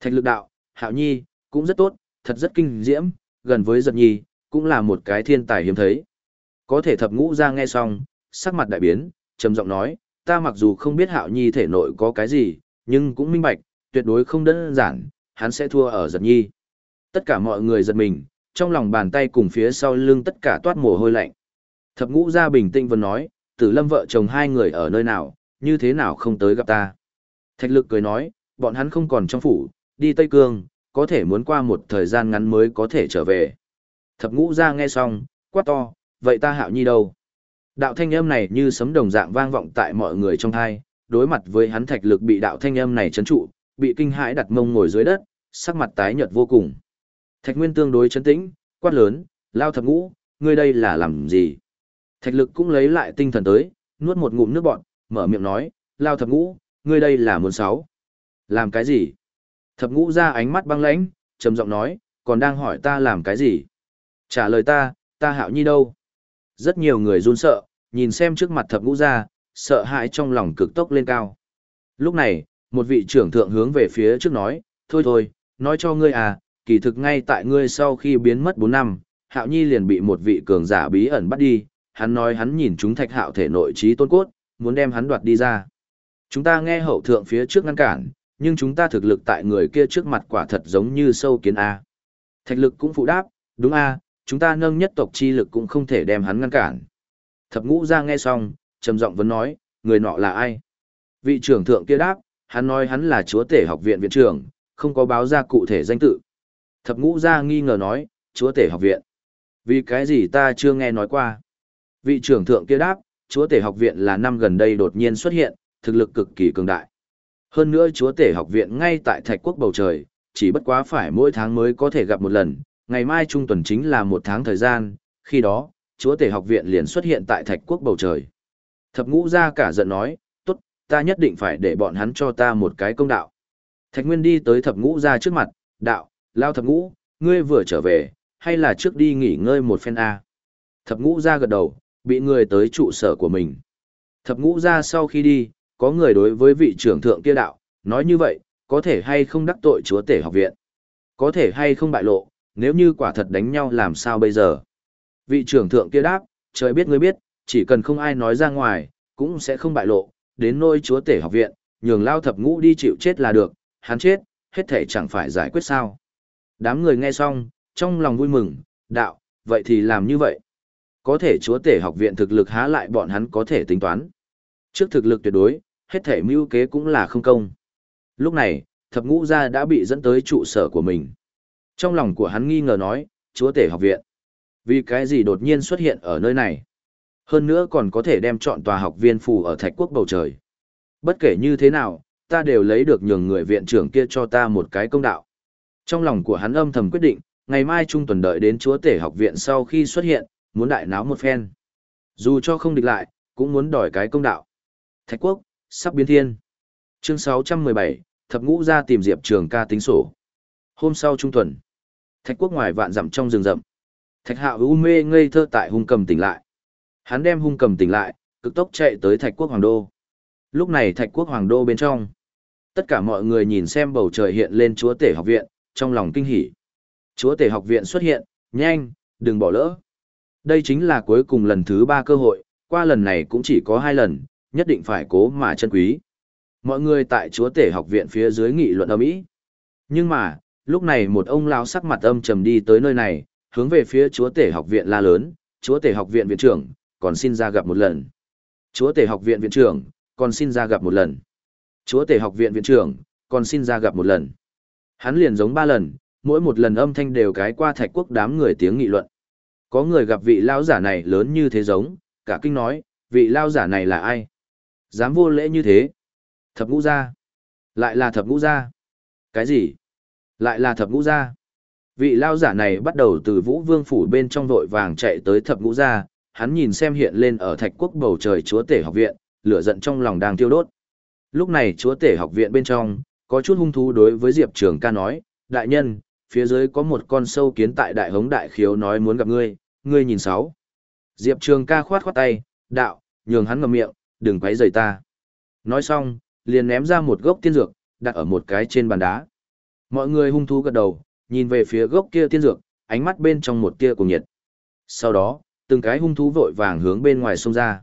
Thạch lực đạo, hạo nhi, cũng rất tốt, thật rất kinh diễm, gần với giật nhi, cũng là một cái thiên tài hiếm thấy. Có thể thập ngũ gia nghe xong, sắc mặt đại biến, trầm giọng nói, ta mặc dù không biết hạo nhi thể nội có cái gì, nhưng cũng minh bạch, tuyệt đối không đơn giản, hắn sẽ thua ở giật nhi. Tất cả mọi người giật mình, trong lòng bàn tay cùng phía sau lưng tất cả toát mồ hôi lạnh. Thập ngũ ra bình tĩnh vẫn nói, tử lâm vợ chồng hai người ở nơi nào, như thế nào không tới gặp ta. Thạch lực cười nói, bọn hắn không còn trong phủ, đi Tây Cương, có thể muốn qua một thời gian ngắn mới có thể trở về. Thập ngũ ra nghe xong, quát to, vậy ta hạo nhi đâu? Đạo thanh âm này như sấm đồng dạng vang vọng tại mọi người trong thai, đối mặt với hắn thạch lực bị đạo thanh âm này chấn trụ, bị kinh hãi đặt mông ngồi dưới đất, sắc mặt tái nhợt vô cùng. Thạch Nguyên tương đối chấn tĩnh, quát lớn, lao thập ngũ, ngươi đây là làm gì? Thạch lực cũng lấy lại tinh thần tới, nuốt một ngụm nước bọt, mở miệng nói, lao thập ngũ, ngươi đây là muốn sáu. Làm cái gì? Thập ngũ ra ánh mắt băng lãnh, trầm giọng nói, còn đang hỏi ta làm cái gì? Trả lời ta, ta hạo nhi đâu? Rất nhiều người run sợ, nhìn xem trước mặt thập ngũ ra, sợ hãi trong lòng cực tốc lên cao. Lúc này, một vị trưởng thượng hướng về phía trước nói, thôi thôi, nói cho ngươi à, kỳ thực ngay tại ngươi sau khi biến mất 4 năm, hạo nhi liền bị một vị cường giả bí ẩn bắt đi, hắn nói hắn nhìn chúng thạch hạo thể nội trí tôn cốt, muốn đem hắn đoạt đi ra. Chúng ta nghe hậu thượng phía trước ngăn cản, nhưng chúng ta thực lực tại người kia trước mặt quả thật giống như sâu kiến A. Thạch lực cũng phụ đáp, đúng A, chúng ta nâng nhất tộc chi lực cũng không thể đem hắn ngăn cản. Thập ngũ ra nghe xong, trầm giọng vấn nói, người nọ là ai? Vị trưởng thượng kia đáp, hắn nói hắn là chúa tể học viện viện trưởng, không có báo ra cụ thể danh tự. Thập ngũ Gia nghi ngờ nói, chúa tể học viện. Vì cái gì ta chưa nghe nói qua? Vị trưởng thượng kia đáp, chúa tể học viện là năm gần đây đột nhiên xuất hiện, thực lực cực kỳ cường đại. Hơn nữa chúa tể học viện ngay tại thạch quốc bầu trời, chỉ bất quá phải mỗi tháng mới có thể gặp một lần, ngày mai trung tuần chính là một tháng thời gian, khi đó, chúa tể học viện liền xuất hiện tại thạch quốc bầu trời. Thập ngũ ra cả giận nói, tốt, ta nhất định phải để bọn hắn cho ta một cái công đạo. Thạch Nguyên đi tới thập ngũ ra trước mặt, đạo, lao thập ngũ, ngươi vừa trở về, hay là trước đi nghỉ ngơi một phen A. Thập ngũ ra gật đầu, bị người tới trụ sở của mình. Thập ngũ ra sau khi đi, có người đối với vị trưởng thượng kia đạo, nói như vậy, có thể hay không đắc tội chúa tể học viện. Có thể hay không bại lộ, nếu như quả thật đánh nhau làm sao bây giờ. Vị trưởng thượng kia đáp, trời biết ngươi biết, chỉ cần không ai nói ra ngoài, cũng sẽ không bại lộ, đến nôi chúa tể học viện, nhường lao thập ngũ đi chịu chết là được, hắn chết, hết thể chẳng phải giải quyết sao. Đám người nghe xong, trong lòng vui mừng, đạo, vậy thì làm như vậy. Có thể chúa tể học viện thực lực há lại bọn hắn có thể tính toán. Trước thực lực tuyệt đối, hết thể mưu kế cũng là không công. Lúc này, thập ngũ gia đã bị dẫn tới trụ sở của mình. Trong lòng của hắn nghi ngờ nói, chúa tể học viện. Vì cái gì đột nhiên xuất hiện ở nơi này? Hơn nữa còn có thể đem chọn tòa học viên phù ở thạch quốc bầu trời. Bất kể như thế nào, ta đều lấy được nhường người viện trưởng kia cho ta một cái công đạo. Trong lòng của hắn âm thầm quyết định, ngày mai trung tuần đợi đến chúa tể học viện sau khi xuất hiện, muốn đại náo một phen. Dù cho không địch lại, cũng muốn đòi cái công đạo. Thạch quốc, sắp biến thiên. Chương 617, thập ngũ ra tìm Diệp Trường ca tính sổ. Hôm sau trung tuần, Thạch quốc ngoài vạn dặm trong rừng rậm. Thạch hạo u mê ngây thơ tại hung cầm tỉnh lại. Hắn đem hung cầm tỉnh lại, cực tốc chạy tới Thạch quốc hoàng đô. Lúc này Thạch quốc hoàng đô bên trong. Tất cả mọi người nhìn xem bầu trời hiện lên chúa tể học viện, trong lòng kinh hỉ. Chúa tể học viện xuất hiện, nhanh, đừng bỏ lỡ. Đây chính là cuối cùng lần thứ ba cơ hội, qua lần này cũng chỉ có hai lần, nhất định phải cố mà chân quý. Mọi người tại chúa tể học viện phía dưới nghị luận âm ý. Nhưng mà, lúc này một ông lão sắc mặt âm trầm đi tới nơi này, hướng về phía chúa tể học viện la lớn, chúa tể học viện viện trưởng, còn xin ra gặp một lần. Chúa tể học viện viện trưởng, còn xin ra gặp một lần. Chúa tể học viện viện trưởng, còn xin ra gặp một lần. Hắn liền giống ba lần, mỗi một lần âm thanh đều cái qua thạch quốc đám người tiếng nghị luận. Có người gặp vị lao giả này lớn như thế giống, cả kinh nói, vị lao giả này là ai? Dám vô lễ như thế? Thập ngũ gia. Lại là thập ngũ gia. Cái gì? Lại là thập ngũ gia. Vị lao giả này bắt đầu từ vũ vương phủ bên trong vội vàng chạy tới thập ngũ gia, hắn nhìn xem hiện lên ở thạch quốc bầu trời chúa tể học viện, lửa giận trong lòng đang tiêu đốt. Lúc này chúa tể học viện bên trong, có chút hung thú đối với Diệp Trường ca nói, đại nhân, phía dưới có một con sâu kiến tại đại hống đại khiếu nói muốn gặp ngươi, ngươi nhìn sáu. Diệp Trường ca khoát khoát tay, đạo, nhường hắn ngậm miệng, đừng quấy rầy ta. Nói xong, liền ném ra một gốc tiên dược, đặt ở một cái trên bàn đá. Mọi người hung thú gật đầu, nhìn về phía gốc kia tiên dược, ánh mắt bên trong một tia cùng nhiệt. Sau đó, từng cái hung thú vội vàng hướng bên ngoài xông ra.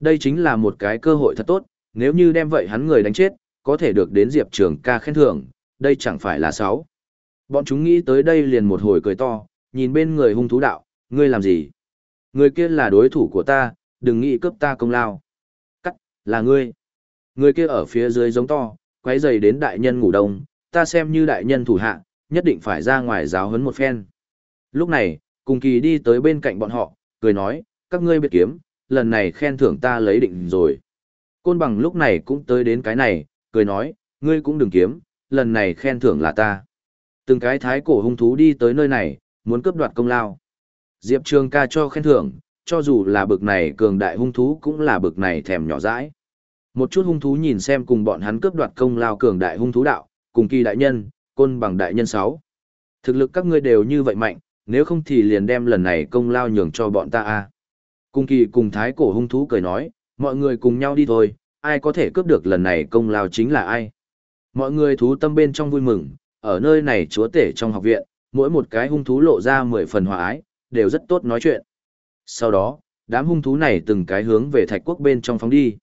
Đây chính là một cái cơ hội thật tốt, nếu như đem vậy hắn người đánh chết, có thể được đến Diệp Trường ca khen thưởng, đây chẳng phải là sáu. Bọn chúng nghĩ tới đây liền một hồi cười to, nhìn bên người hung thú đạo, ngươi làm gì? Người kia là đối thủ của ta, đừng nghĩ cướp ta công lao. Cắt, là ngươi. Người kia ở phía dưới giống to, quấy giày đến đại nhân ngủ đông, ta xem như đại nhân thủ hạ, nhất định phải ra ngoài giáo huấn một phen. Lúc này, cùng kỳ đi tới bên cạnh bọn họ, cười nói, các ngươi biệt kiếm, lần này khen thưởng ta lấy định rồi. Côn bằng lúc này cũng tới đến cái này, cười nói, ngươi cũng đừng kiếm, lần này khen thưởng là ta. Từng cái thái cổ hung thú đi tới nơi này, muốn cướp đoạt công lao. Diệp Trường ca cho khen thưởng, cho dù là bực này cường đại hung thú cũng là bực này thèm nhỏ dãi. Một chút hung thú nhìn xem cùng bọn hắn cướp đoạt công lao cường đại hung thú đạo, cùng kỳ đại nhân, côn bằng đại nhân 6. Thực lực các ngươi đều như vậy mạnh, nếu không thì liền đem lần này công lao nhường cho bọn ta a. Cung kỳ cùng thái cổ hung thú cười nói, mọi người cùng nhau đi thôi, ai có thể cướp được lần này công lao chính là ai. Mọi người thú tâm bên trong vui mừng, ở nơi này chúa tể trong học viện, mỗi một cái hung thú lộ ra mười phần hòa ái, đều rất tốt nói chuyện. Sau đó, đám hung thú này từng cái hướng về thạch quốc bên trong phóng đi.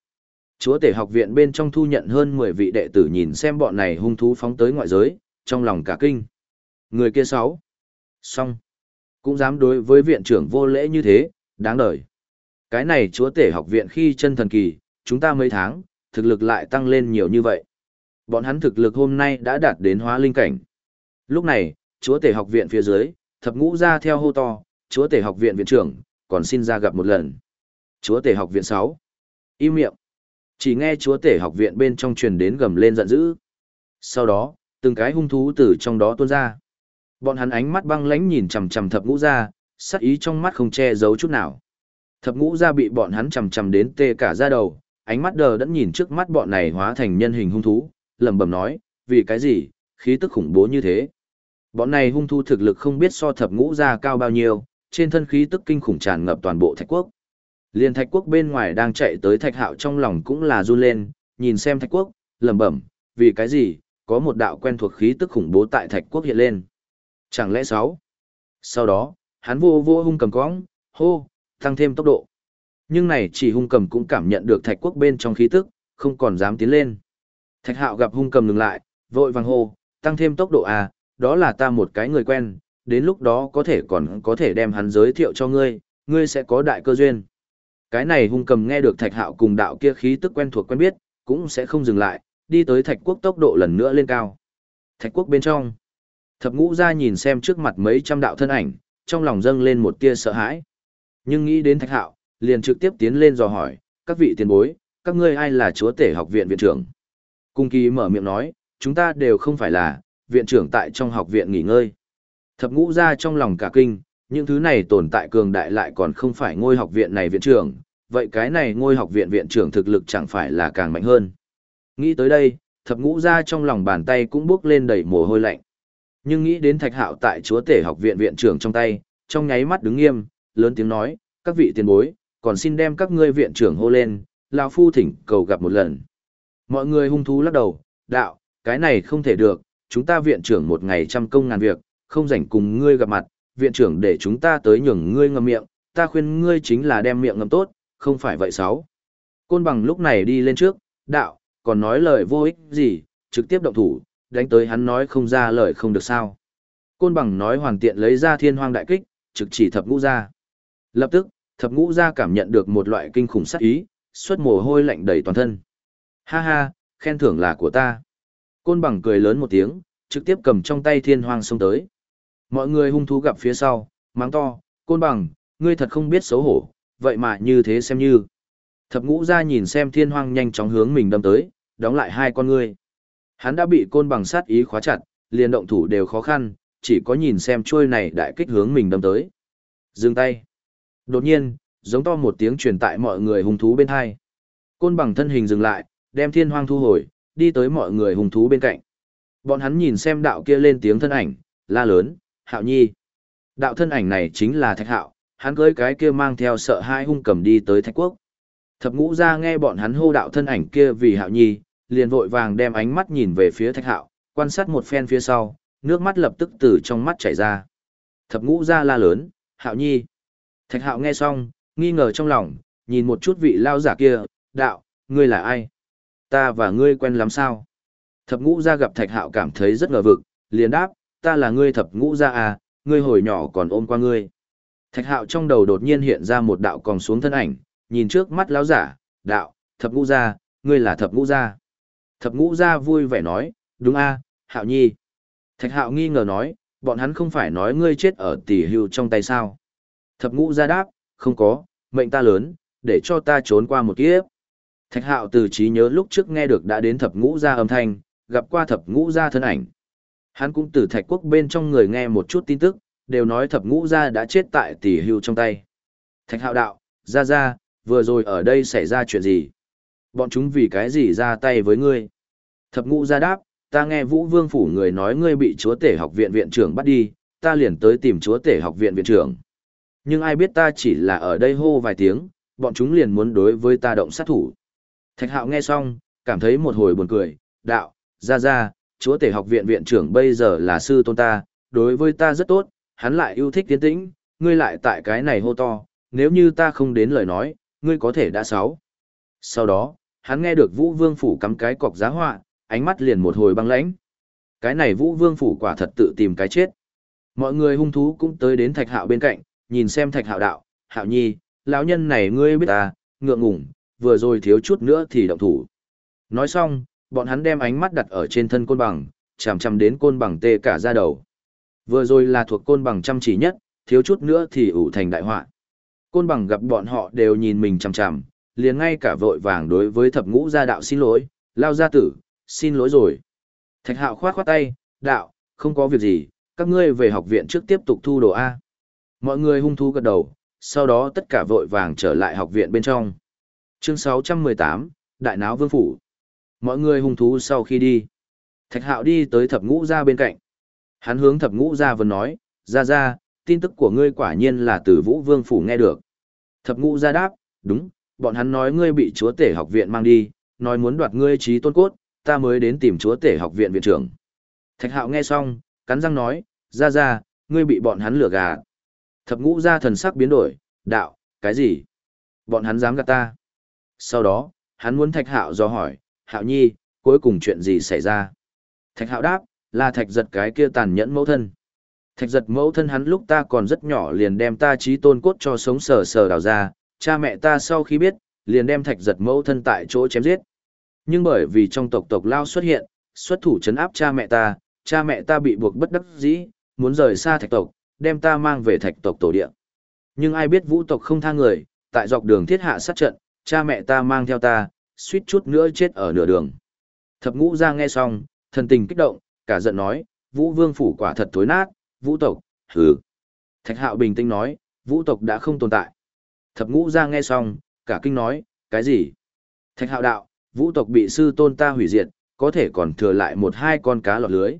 Chúa tể học viện bên trong thu nhận hơn 10 vị đệ tử nhìn xem bọn này hung thú phóng tới ngoại giới, trong lòng cả kinh. Người kia sáu. Xong. Cũng dám đối với viện trưởng vô lễ như thế, đáng đời. Cái này chúa tể học viện khi chân thần kỳ, chúng ta mấy tháng, thực lực lại tăng lên nhiều như vậy. Bọn hắn thực lực hôm nay đã đạt đến hóa linh cảnh. Lúc này, chúa tể học viện phía dưới, thập ngũ ra theo hô to, chúa tể học viện viện trưởng, còn xin ra gặp một lần. Chúa tể học viện 6. Im miệng. Chỉ nghe chúa tể học viện bên trong truyền đến gầm lên giận dữ. Sau đó, từng cái hung thú từ trong đó tuôn ra. Bọn hắn ánh mắt băng lãnh nhìn chằm chằm thập ngũ ra, sắc ý trong mắt không che giấu chút nào. Thập ngũ ra bị bọn hắn chằm chằm đến tê cả da đầu, ánh mắt đờ đẫn nhìn trước mắt bọn này hóa thành nhân hình hung thú, lẩm bẩm nói, vì cái gì, khí tức khủng bố như thế. Bọn này hung thú thực lực không biết so thập ngũ ra cao bao nhiêu, trên thân khí tức kinh khủng tràn ngập toàn bộ thạch quốc. Liên thạch quốc bên ngoài đang chạy tới thạch hạo trong lòng cũng là run lên, nhìn xem thạch quốc, lẩm bẩm, vì cái gì, có một đạo quen thuộc khí tức khủng bố tại thạch quốc hiện lên. Chẳng lẽ sáu? Sau đó, hắn vô vô hung cầm cong, hô, tăng thêm tốc độ. Nhưng này chỉ hung cầm cũng cảm nhận được thạch quốc bên trong khí tức, không còn dám tiến lên. Thạch hạo gặp hung cầm ngừng lại, vội vàng hô, tăng thêm tốc độ à, đó là ta một cái người quen, đến lúc đó có thể còn có thể đem hắn giới thiệu cho ngươi, ngươi sẽ có đại cơ duyên. Cái này hung cầm nghe được thạch hạo cùng đạo kia khí tức quen thuộc quen biết, cũng sẽ không dừng lại, đi tới thạch quốc tốc độ lần nữa lên cao. Thạch quốc bên trong, thập ngũ ra nhìn xem trước mặt mấy trăm đạo thân ảnh, trong lòng dâng lên một tia sợ hãi. Nhưng nghĩ đến thạch hạo, liền trực tiếp tiến lên dò hỏi, các vị tiền bối, các ngươi ai là chúa tể học viện viện trưởng? Cung kỳ mở miệng nói, chúng ta đều không phải là, viện trưởng tại trong học viện nghỉ ngơi. Thập ngũ ra trong lòng cả kinh, những thứ này tồn tại cường đại lại còn không phải ngôi học viện này viện trưởng, vậy cái này ngôi học viện viện trưởng thực lực chẳng phải là càng mạnh hơn. Nghĩ tới đây, thập ngũ ra trong lòng bàn tay cũng bước lên đầy mồ hôi lạnh. Nhưng nghĩ đến thạch hạo tại chúa tể học viện viện trưởng trong tay, trong nháy mắt đứng nghiêm, lớn tiếng nói, các vị tiền bối, còn xin đem các ngươi viện trưởng hô lên, lão phu thỉnh cầu gặp một lần. Mọi người hung thú lắc đầu, đạo, cái này không thể được, chúng ta viện trưởng một ngày trăm công ngàn việc, không rảnh cùng ngươi gặp mặt, viện trưởng để chúng ta tới nhường ngươi ngậm miệng, ta khuyên ngươi chính là đem miệng ngậm tốt, không phải vậy sáu. Côn bằng lúc này đi lên trước, đạo, còn nói lời vô ích gì, trực tiếp động thủ, đánh tới hắn nói không ra lời không được sao. Côn bằng nói hoàn tiện lấy ra thiên hoang đại kích, trực chỉ thập ngũ ra. Lập tức, thập ngũ ra cảm nhận được một loại kinh khủng sát ý, suốt mồ hôi lạnh đầy toàn thân. Ha ha, khen thưởng là của ta. Côn bằng cười lớn một tiếng, trực tiếp cầm trong tay thiên hoang xông tới. Mọi người hung thú gặp phía sau, mắng to, côn bằng, ngươi thật không biết xấu hổ, vậy mà như thế xem như. Thập ngũ ra nhìn xem thiên hoang nhanh chóng hướng mình đâm tới, đóng lại hai con ngươi. Hắn đã bị côn bằng sát ý khóa chặt, liền động thủ đều khó khăn, chỉ có nhìn xem trôi này đại kích hướng mình đâm tới. Dừng tay. Đột nhiên, giống to một tiếng truyền tại mọi người hung thú bên hai. Côn bằng thân hình dừng lại, đem thiên hoang thu hồi, đi tới mọi người hung thú bên cạnh. Bọn hắn nhìn xem đạo kia lên tiếng thân ảnh, la lớn, hạo nhi. Đạo thân ảnh này chính là thạch hạo, hắn cưới cái kia mang theo sợ hai hung cầm đi tới thạch quốc. Thập ngũ ra nghe bọn hắn hô đạo thân ảnh kia vì hạo nhi, liền vội vàng đem ánh mắt nhìn về phía thạch hạo, quan sát một phen phía sau, nước mắt lập tức từ trong mắt chảy ra. Thập ngũ ra la lớn, hạo nhi. Thạch hạo nghe xong, nghi ngờ trong lòng, nhìn một chút vị lao giả kia, đạo, ngươi là ai? Ta và ngươi quen lắm sao? Thập ngũ ra gặp thạch hạo cảm thấy rất ngờ vực, liền đáp, ta là ngươi thập ngũ ra à, ngươi hồi nhỏ còn ôm qua ngươi. Thạch hạo trong đầu đột nhiên hiện ra một đạo còn xuống thân ảnh, nhìn trước mắt lão giả, đạo, thập ngũ ra, ngươi là thập ngũ ra. Thập ngũ ra vui vẻ nói, đúng a, hạo nhi. Thạch hạo nghi ngờ nói, bọn hắn không phải nói ngươi chết ở tỷ hưu trong tay sao. Thập ngũ ra đáp, không có, mệnh ta lớn, để cho ta trốn qua một kiếp. Thạch hạo từ trí nhớ lúc trước nghe được đã đến thập ngũ gia âm thanh, gặp qua thập ngũ gia thân ảnh. Hắn cũng từ thạch quốc bên trong người nghe một chút tin tức, đều nói thập ngũ gia đã chết tại tỷ hưu trong tay. Thạch hạo đạo, ra ra, vừa rồi ở đây xảy ra chuyện gì? Bọn chúng vì cái gì ra tay với ngươi? Thập ngũ gia đáp, ta nghe vũ vương phủ người nói ngươi bị chúa tể học viện viện trưởng bắt đi, ta liền tới tìm chúa tể học viện viện trưởng. Nhưng ai biết ta chỉ là ở đây hô vài tiếng, bọn chúng liền muốn đối với ta động sát thủ. Thạch hạo nghe xong, cảm thấy một hồi buồn cười, đạo, ra ra, chúa tể học viện viện trưởng bây giờ là sư tôn ta, đối với ta rất tốt, hắn lại yêu thích tiến tĩnh, ngươi lại tại cái này hô to, nếu như ta không đến lời nói, ngươi có thể đã sáu. Sau đó, hắn nghe được Vũ Vương phủ cắm cái cọc giá họa, ánh mắt liền một hồi băng lãnh. Cái này Vũ Vương phủ quả thật tự tìm cái chết. Mọi người hung thú cũng tới đến Thạch Hạo bên cạnh, nhìn xem Thạch Hạo đạo, "Hạo Nhi, lão nhân này ngươi biết ta, ngượng ngủng, vừa rồi thiếu chút nữa thì động thủ." Nói xong, bọn hắn đem ánh mắt đặt ở trên thân côn bằng, chằm chằm đến côn bằng tê cả da đầu. Vừa rồi là thuộc côn bằng chăm chỉ nhất, thiếu chút nữa thì ủ thành đại họa. Côn bằng gặp bọn họ đều nhìn mình chằm chằm, liền ngay cả vội vàng đối với thập ngũ gia đạo xin lỗi, lao gia tử, xin lỗi rồi. Thạch hạo khoát khoát tay, đạo, không có việc gì, các ngươi về học viện trước tiếp tục thu đồ A. Mọi người hung thú gật đầu, sau đó tất cả vội vàng trở lại học viện bên trong. Chương 618, Đại Náo Vương Phủ. Mọi người hung thú sau khi đi. Thạch hạo đi tới thập ngũ gia bên cạnh. Hắn hướng thập ngũ gia vẫn nói, ra ra, tin tức của ngươi quả nhiên là từ vũ vương phủ nghe được. Thập ngũ gia đáp, đúng, bọn hắn nói ngươi bị chúa tể học viện mang đi, nói muốn đoạt ngươi trí tôn cốt, ta mới đến tìm chúa tể học viện viện trưởng. Thạch hạo nghe xong, cắn răng nói, ra ra, ngươi bị bọn hắn lừa gạt. Thập ngũ gia thần sắc biến đổi, đạo, cái gì? Bọn hắn dám gạt ta. Sau đó, hắn muốn thạch hạo do hỏi, hạo nhi, cuối cùng chuyện gì xảy ra? Thạch hạo đáp, là thạch giật cái kia tàn nhẫn mẫu thân. Thạch giật mẫu thân hắn lúc ta còn rất nhỏ liền đem ta trí tôn cốt cho sống sờ sờ đào ra, cha mẹ ta sau khi biết, liền đem thạch giật mẫu thân tại chỗ chém giết. Nhưng bởi vì trong tộc tộc lao xuất hiện, xuất thủ chấn áp cha mẹ ta, cha mẹ ta bị buộc bất đắc dĩ, muốn rời xa thạch tộc, đem ta mang về thạch tộc tổ địa. Nhưng ai biết vũ tộc không tha người, tại dọc đường thiết hạ sát trận, cha mẹ ta mang theo ta, suýt chút nữa chết ở nửa đường. Thập ngũ ra nghe xong, thần tình kích động, cả giận nói, vũ vương phủ quả thật thối nát, vũ tộc, hừ. Thạch hạo bình tĩnh nói, vũ tộc đã không tồn tại. Thập ngũ ra nghe xong, cả kinh nói, cái gì? Thạch hạo đạo, vũ tộc bị sư tôn ta hủy diệt, có thể còn thừa lại một hai con cá lọt lưới.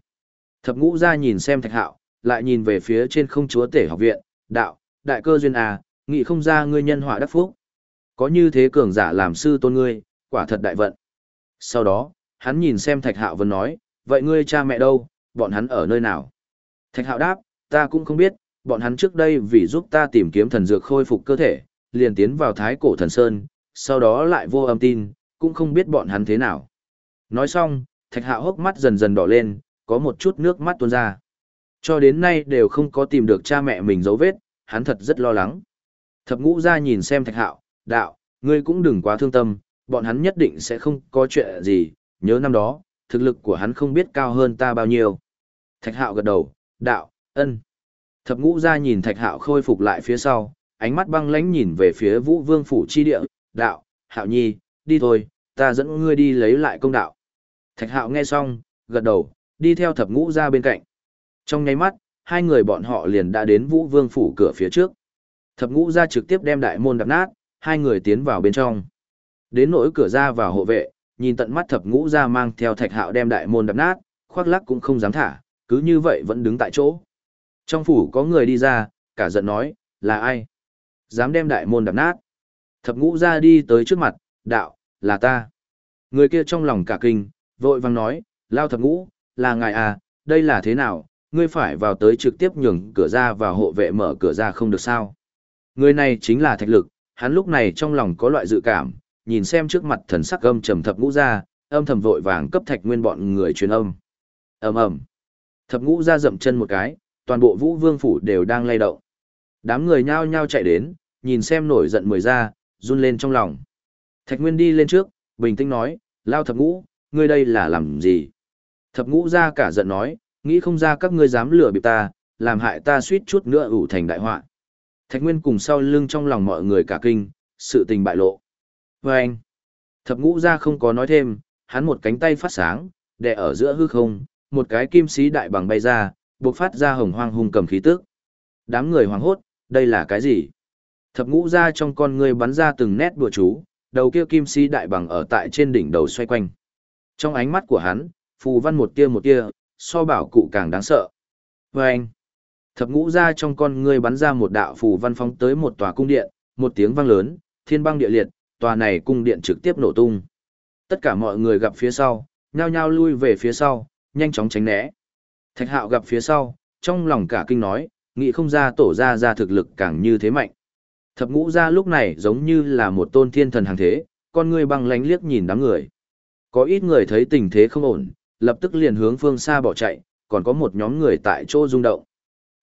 Thập ngũ ra nhìn xem thạch hạo, lại nhìn về phía trên không chúa tể học viện, đạo, đại cơ duyên à, nghị không ra ngươi nhân họa đắc phúc. Có như thế cường giả làm sư tôn ngươi, quả thật đại vận. Sau đó, hắn nhìn xem thạch hạo vẫn nói, vậy ngươi cha mẹ đâu, bọn hắn ở nơi nào? Thạch hạo đáp, ta cũng không biết, bọn hắn trước đây vì giúp ta tìm kiếm thần dược khôi phục cơ thể, liền tiến vào thái cổ thần sơn, sau đó lại vô âm tin, cũng không biết bọn hắn thế nào. Nói xong, thạch hạo hốc mắt dần dần đỏ lên, có một chút nước mắt tuôn ra. Cho đến nay đều không có tìm được cha mẹ mình dấu vết, hắn thật rất lo lắng. Thập ngũ ra nhìn xem thạch hạo, đạo, ngươi cũng đừng quá thương tâm, bọn hắn nhất định sẽ không có chuyện gì, nhớ năm đó, thực lực của hắn không biết cao hơn ta bao nhiêu. Thạch hạo gật đầu, đạo, ân. Thập ngũ ra nhìn thạch hạo khôi phục lại phía sau, ánh mắt băng lãnh nhìn về phía vũ vương phủ chi địa, đạo, hạo nhi, đi thôi, ta dẫn ngươi đi lấy lại công đạo. Thạch hạo nghe xong, gật đầu, đi theo thập ngũ ra bên cạnh. Trong nháy mắt, hai người bọn họ liền đã đến vũ vương phủ cửa phía trước. Thập ngũ ra trực tiếp đem đại môn đập nát, hai người tiến vào bên trong. Đến nỗi cửa ra vào hộ vệ, nhìn tận mắt thập ngũ ra mang theo thạch hạo đem đại môn đập nát, khoác lắc cũng không dám thả, cứ như vậy vẫn đứng tại chỗ. Trong phủ có người đi ra, cả giận nói, là ai? Dám đem đại môn đập nát. Thập ngũ ra đi tới trước mặt, đạo, là ta. Người kia trong lòng cả kinh, vội vàng nói, lao thập ngũ, là ngài à, đây là thế nào, ngươi phải vào tới trực tiếp nhường cửa ra và hộ vệ mở cửa ra không được sao. Người này chính là thạch lực, hắn lúc này trong lòng có loại dự cảm, nhìn xem trước mặt thần sắc âm trầm thập ngũ ra, âm thầm vội vàng cấp thạch nguyên bọn người truyền âm. ầm ầm Thập ngũ ra dậm chân một cái, toàn bộ vũ vương phủ đều đang lay động. Đám người nhao nhao chạy đến, nhìn xem nổi giận mười ra, run lên trong lòng. Thạch Nguyên đi lên trước, bình tĩnh nói, lao thập ngũ, ngươi đây là làm gì? Thập ngũ ra cả giận nói, nghĩ không ra các ngươi dám lừa bịp ta, làm hại ta suýt chút nữa ủ thành đại họa. Thạch Nguyên cùng sau lưng trong lòng mọi người cả kinh, sự tình bại lộ. Và anh, thập ngũ ra không có nói thêm, hắn một cánh tay phát sáng, đè ở giữa hư không, một cái kim sĩ đại bằng bay ra, buộc phát ra hồng hoang hung cầm khí tức. Đám người hoảng hốt, đây là cái gì? Thập ngũ ra trong con người bắn ra từng nét bùa chú, đầu kia kim sĩ đại bằng ở tại trên đỉnh đầu xoay quanh. Trong ánh mắt của hắn, phù văn một tia một tia, so bảo cụ càng đáng sợ. Và anh, thập ngũ ra trong con người bắn ra một đạo phù văn phóng tới một tòa cung điện, một tiếng vang lớn, thiên băng địa liệt, tòa này cung điện trực tiếp nổ tung. Tất cả mọi người gặp phía sau, nhao nhao lui về phía sau, nhanh chóng tránh né. Thạch hạo gặp phía sau, trong lòng cả kinh nói, nghĩ không ra tổ ra ra thực lực càng như thế mạnh. Thập ngũ ra lúc này giống như là một tôn thiên thần hàng thế, con người băng lánh liếc nhìn đám người. Có ít người thấy tình thế không ổn, lập tức liền hướng phương xa bỏ chạy, còn có một nhóm người tại chỗ rung động.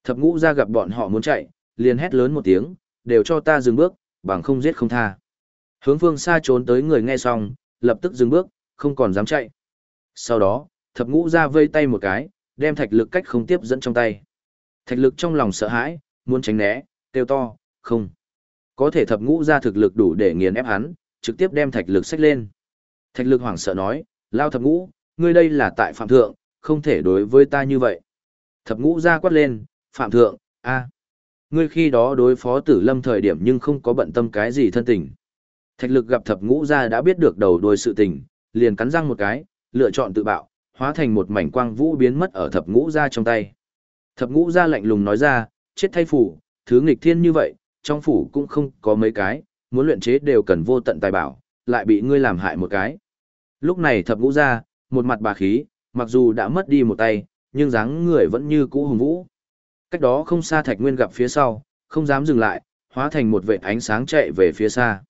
Thập ngũ ra gặp bọn họ muốn chạy, liền hét lớn một tiếng, đều cho ta dừng bước, bằng không giết không tha. Hướng phương xa trốn tới người nghe xong, lập tức dừng bước, không còn dám chạy. Sau đó, thập ngũ ra vây tay một cái, đem thạch lực cách không tiếp dẫn trong tay. Thạch lực trong lòng sợ hãi, muốn tránh né, kêu to, không. Có thể thập ngũ ra thực lực đủ để nghiền ép hắn, trực tiếp đem thạch lực xách lên. Thạch lực hoảng sợ nói, lao thập ngũ, ngươi đây là tại phạm thượng, không thể đối với ta như vậy. Thập ngũ ra quát lên, phạm thượng, a, Ngươi khi đó đối phó tử lâm thời điểm nhưng không có bận tâm cái gì thân tình. Thạch lực gặp thập ngũ ra đã biết được đầu đuôi sự tình, liền cắn răng một cái, lựa chọn tự bạo, hóa thành một mảnh quang vũ biến mất ở thập ngũ ra trong tay. Thập ngũ ra lạnh lùng nói ra, chết thay phủ, thứ nghịch thiên như vậy, trong phủ cũng không có mấy cái, muốn luyện chế đều cần vô tận tài bảo, lại bị ngươi làm hại một cái. Lúc này thập ngũ ra, một mặt bà khí, mặc dù đã mất đi một tay, nhưng dáng người vẫn như cũ hùng vũ. Cách đó không xa Thạch Nguyên gặp phía sau, không dám dừng lại, hóa thành một vệt ánh sáng chạy về phía xa.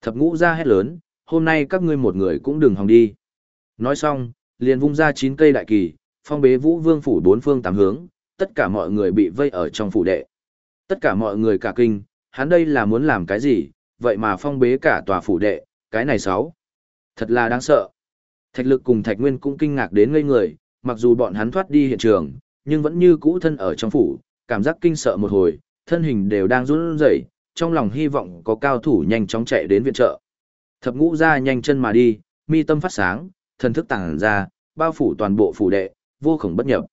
Thập ngũ ra hét lớn, hôm nay các ngươi một người cũng đừng hòng đi. Nói xong, liền vung ra chín cây đại kỳ, phong bế vũ vương phủ bốn phương tám hướng, tất cả mọi người bị vây ở trong phủ đệ. Tất cả mọi người cả kinh, hắn đây là muốn làm cái gì, vậy mà phong bế cả tòa phủ đệ, cái này sáu. Thật là đáng sợ. Thạch lực cùng thạch nguyên cũng kinh ngạc đến ngây người, mặc dù bọn hắn thoát đi hiện trường, nhưng vẫn như cũ thân ở trong phủ, cảm giác kinh sợ một hồi, thân hình đều đang run rẩy, trong lòng hy vọng có cao thủ nhanh chóng chạy đến viện trợ. Thập ngũ ra nhanh chân mà đi, mi tâm phát sáng, thần thức tàng ra, bao phủ toàn bộ phủ đệ, vô khổng bất nhập.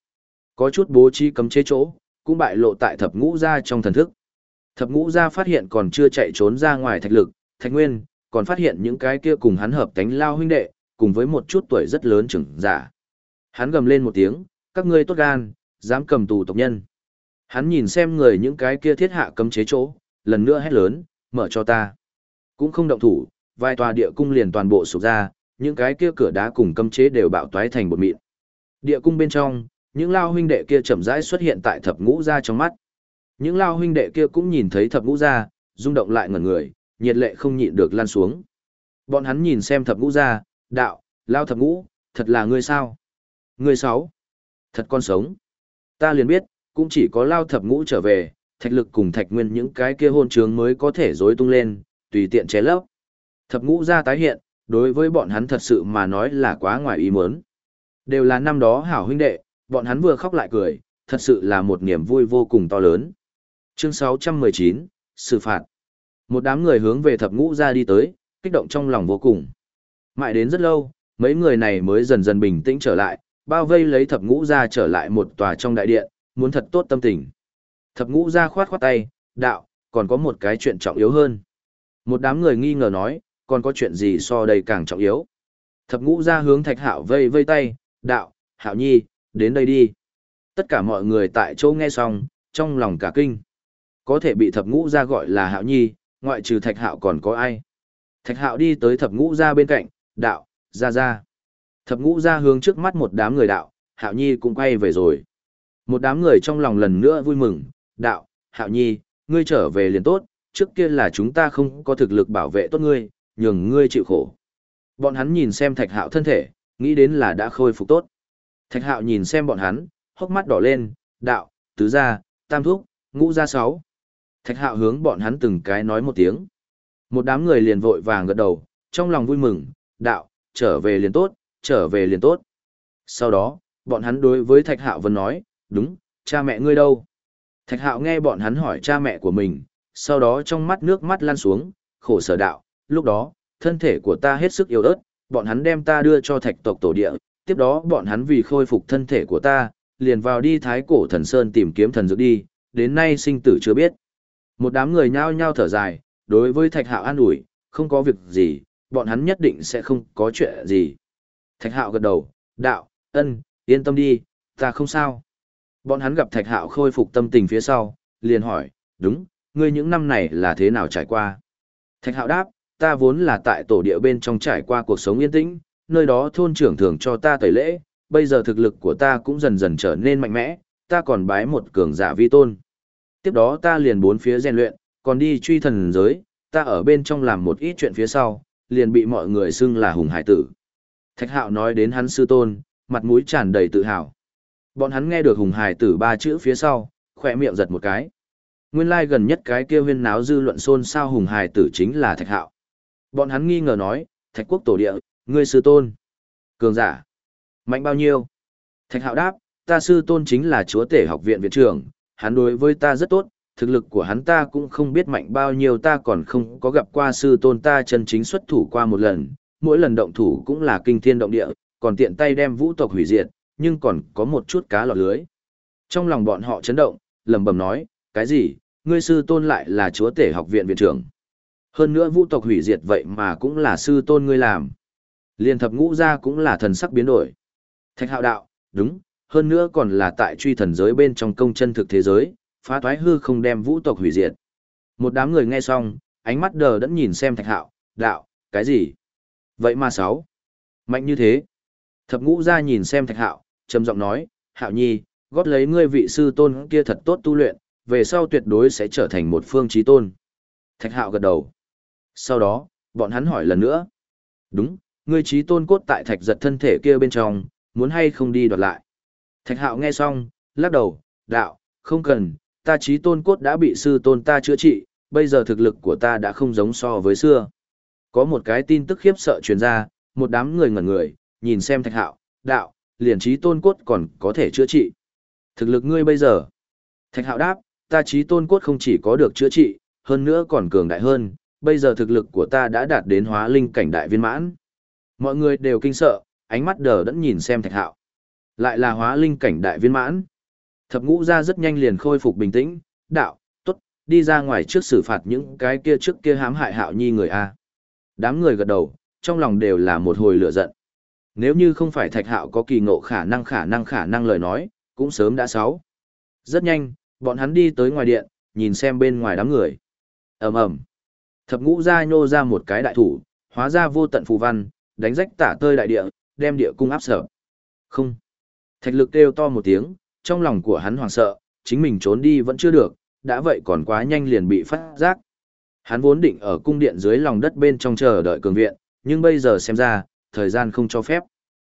Có chút bố trí cấm chế chỗ, cũng bại lộ tại thập ngũ ra trong thần thức. Thập ngũ ra phát hiện còn chưa chạy trốn ra ngoài thạch lực, thạch nguyên, còn phát hiện những cái kia cùng hắn hợp cánh lao huynh đệ, cùng với một chút tuổi rất lớn trưởng giả. Hắn gầm lên một tiếng, các ngươi tốt gan, dám cầm tù tộc nhân. Hắn nhìn xem người những cái kia thiết hạ cấm chế chỗ, lần nữa hét lớn, mở cho ta. Cũng không động thủ, vài tòa địa cung liền toàn bộ sụp ra, những cái kia cửa đá cùng cấm chế đều bạo toái thành bột mịn. Địa cung bên trong, những lao huynh đệ kia chậm rãi xuất hiện tại thập ngũ gia trong mắt. Những lao huynh đệ kia cũng nhìn thấy thập ngũ gia, rung động lại ngẩn người, nhiệt lệ không nhịn được lan xuống. Bọn hắn nhìn xem thập ngũ gia, đạo, lao thập ngũ, thật là ngươi sao? Ngươi sáu, thật con sống. Ta liền biết, cũng chỉ có lao thập ngũ trở về, thạch lực cùng thạch nguyên những cái kia hôn trường mới có thể dối tung lên, tùy tiện chế lấp. Thập ngũ gia tái hiện, đối với bọn hắn thật sự mà nói là quá ngoài ý muốn. Đều là năm đó hảo huynh đệ, bọn hắn vừa khóc lại cười, thật sự là một niềm vui vô cùng to lớn. Chương 619, Xử phạt. Một đám người hướng về thập ngũ ra đi tới, kích động trong lòng vô cùng. Mãi đến rất lâu, mấy người này mới dần dần bình tĩnh trở lại, bao vây lấy thập ngũ ra trở lại một tòa trong đại điện, muốn thật tốt tâm tình. Thập ngũ ra khoát khoát tay, đạo, còn có một cái chuyện trọng yếu hơn. Một đám người nghi ngờ nói, còn có chuyện gì so đây càng trọng yếu. Thập ngũ ra hướng thạch hạo vây vây tay, đạo, hạo nhi, đến đây đi. Tất cả mọi người tại chỗ nghe xong, trong lòng cả kinh. Có thể bị thập ngũ ra gọi là hạo nhi, ngoại trừ thạch hạo còn có ai. Thạch hạo đi tới thập ngũ ra bên cạnh, đạo, ra ra. Thập ngũ ra hướng trước mắt một đám người đạo, hạo nhi cũng quay về rồi. Một đám người trong lòng lần nữa vui mừng, đạo, hạo nhi, ngươi trở về liền tốt, trước kia là chúng ta không có thực lực bảo vệ tốt ngươi, nhường ngươi chịu khổ. Bọn hắn nhìn xem thạch hạo thân thể, nghĩ đến là đã khôi phục tốt. Thạch hạo nhìn xem bọn hắn, hốc mắt đỏ lên, đạo, tứ gia, tam thúc, ngũ gia sáu. Thạch hạo hướng bọn hắn từng cái nói một tiếng. Một đám người liền vội vàng gật đầu, trong lòng vui mừng, đạo, trở về liền tốt, trở về liền tốt. Sau đó, bọn hắn đối với Thạch hạo vẫn nói, đúng, cha mẹ ngươi đâu? Thạch hạo nghe bọn hắn hỏi cha mẹ của mình, sau đó trong mắt nước mắt lan xuống, khổ sở đạo, lúc đó, thân thể của ta hết sức yếu ớt, bọn hắn đem ta đưa cho thạch tộc tổ địa, tiếp đó bọn hắn vì khôi phục thân thể của ta, liền vào đi thái cổ thần sơn tìm kiếm thần dược đi, đến nay sinh tử chưa biết. Một đám người nhao nhao thở dài, đối với thạch hạo an ủi, không có việc gì, bọn hắn nhất định sẽ không có chuyện gì. Thạch hạo gật đầu, đạo, ân, yên tâm đi, ta không sao. Bọn hắn gặp thạch hạo khôi phục tâm tình phía sau, liền hỏi, đúng, ngươi những năm này là thế nào trải qua? Thạch hạo đáp, ta vốn là tại tổ địa bên trong trải qua cuộc sống yên tĩnh, nơi đó thôn trưởng thường cho ta tẩy lễ, bây giờ thực lực của ta cũng dần dần trở nên mạnh mẽ, ta còn bái một cường giả vi tôn. Tiếp đó ta liền bốn phía rèn luyện, còn đi truy thần giới, ta ở bên trong làm một ít chuyện phía sau, liền bị mọi người xưng là hùng hải tử. Thạch hạo nói đến hắn sư tôn, mặt mũi tràn đầy tự hào. Bọn hắn nghe được hùng hải tử ba chữ phía sau, khỏe miệng giật một cái. Nguyên lai like gần nhất cái kia huyên náo dư luận xôn sao hùng hải tử chính là thạch hạo. Bọn hắn nghi ngờ nói, thạch quốc tổ địa, ngươi sư tôn. Cường giả. Mạnh bao nhiêu? Thạch hạo đáp, ta sư tôn chính là chúa tể học viện viện trưởng, hắn đối với ta rất tốt, thực lực của hắn ta cũng không biết mạnh bao nhiêu ta còn không có gặp qua sư tôn ta chân chính xuất thủ qua một lần, mỗi lần động thủ cũng là kinh thiên động địa, còn tiện tay đem vũ tộc hủy diệt, nhưng còn có một chút cá lọt lưới. Trong lòng bọn họ chấn động, lẩm bẩm nói, cái gì, ngươi sư tôn lại là chúa tể học viện viện trưởng. Hơn nữa vũ tộc hủy diệt vậy mà cũng là sư tôn ngươi làm. Liên thập ngũ ra cũng là thần sắc biến đổi. Thạch hạo đạo, đúng, hơn nữa còn là tại truy thần giới bên trong công chân thực thế giới, phá toái hư không đem vũ tộc hủy diệt. Một đám người nghe xong, ánh mắt đờ đẫn nhìn xem thạch hạo, đạo, cái gì? Vậy mà sáu. Mạnh như thế. Thập ngũ ra nhìn xem thạch hạo, trầm giọng nói, hạo nhi, gót lấy ngươi vị sư tôn kia thật tốt tu luyện, về sau tuyệt đối sẽ trở thành một phương trí tôn. Thạch hạo gật đầu. Sau đó, bọn hắn hỏi lần nữa. Đúng, ngươi trí tôn cốt tại thạch giật thân thể kia bên trong, muốn hay không đi đoạt lại. Thạch hạo nghe xong, lắc đầu, đạo, không cần, ta trí tôn cốt đã bị sư tôn ta chữa trị, bây giờ thực lực của ta đã không giống so với xưa. Có một cái tin tức khiếp sợ truyền ra, một đám người ngẩn người, nhìn xem thạch hạo, đạo, liền trí tôn cốt còn có thể chữa trị. Thực lực ngươi bây giờ. Thạch hạo đáp, ta trí tôn cốt không chỉ có được chữa trị, hơn nữa còn cường đại hơn, bây giờ thực lực của ta đã đạt đến hóa linh cảnh đại viên mãn. Mọi người đều kinh sợ, ánh mắt đờ đẫn nhìn xem thạch hạo. Lại là hóa linh cảnh đại viên mãn. Thập ngũ ra rất nhanh liền khôi phục bình tĩnh, đạo, tốt, đi ra ngoài trước xử phạt những cái kia trước kia hãm hại hạo nhi người A. Đám người gật đầu, trong lòng đều là một hồi lửa giận. Nếu như không phải thạch hạo có kỳ ngộ khả năng khả năng khả năng lời nói, cũng sớm đã sáu. Rất nhanh, bọn hắn đi tới ngoài điện, nhìn xem bên ngoài đám người. ầm ầm Thập ngũ ra nhô ra một cái đại thủ, hóa ra vô tận phù văn, đánh rách tả tơi đại địa, đem địa cung áp sở. Không. Thạch lực kêu to một tiếng, trong lòng của hắn hoảng sợ, chính mình trốn đi vẫn chưa được, đã vậy còn quá nhanh liền bị phát giác. Hắn vốn định ở cung điện dưới lòng đất bên trong chờ đợi cường viện, nhưng bây giờ xem ra, thời gian không cho phép.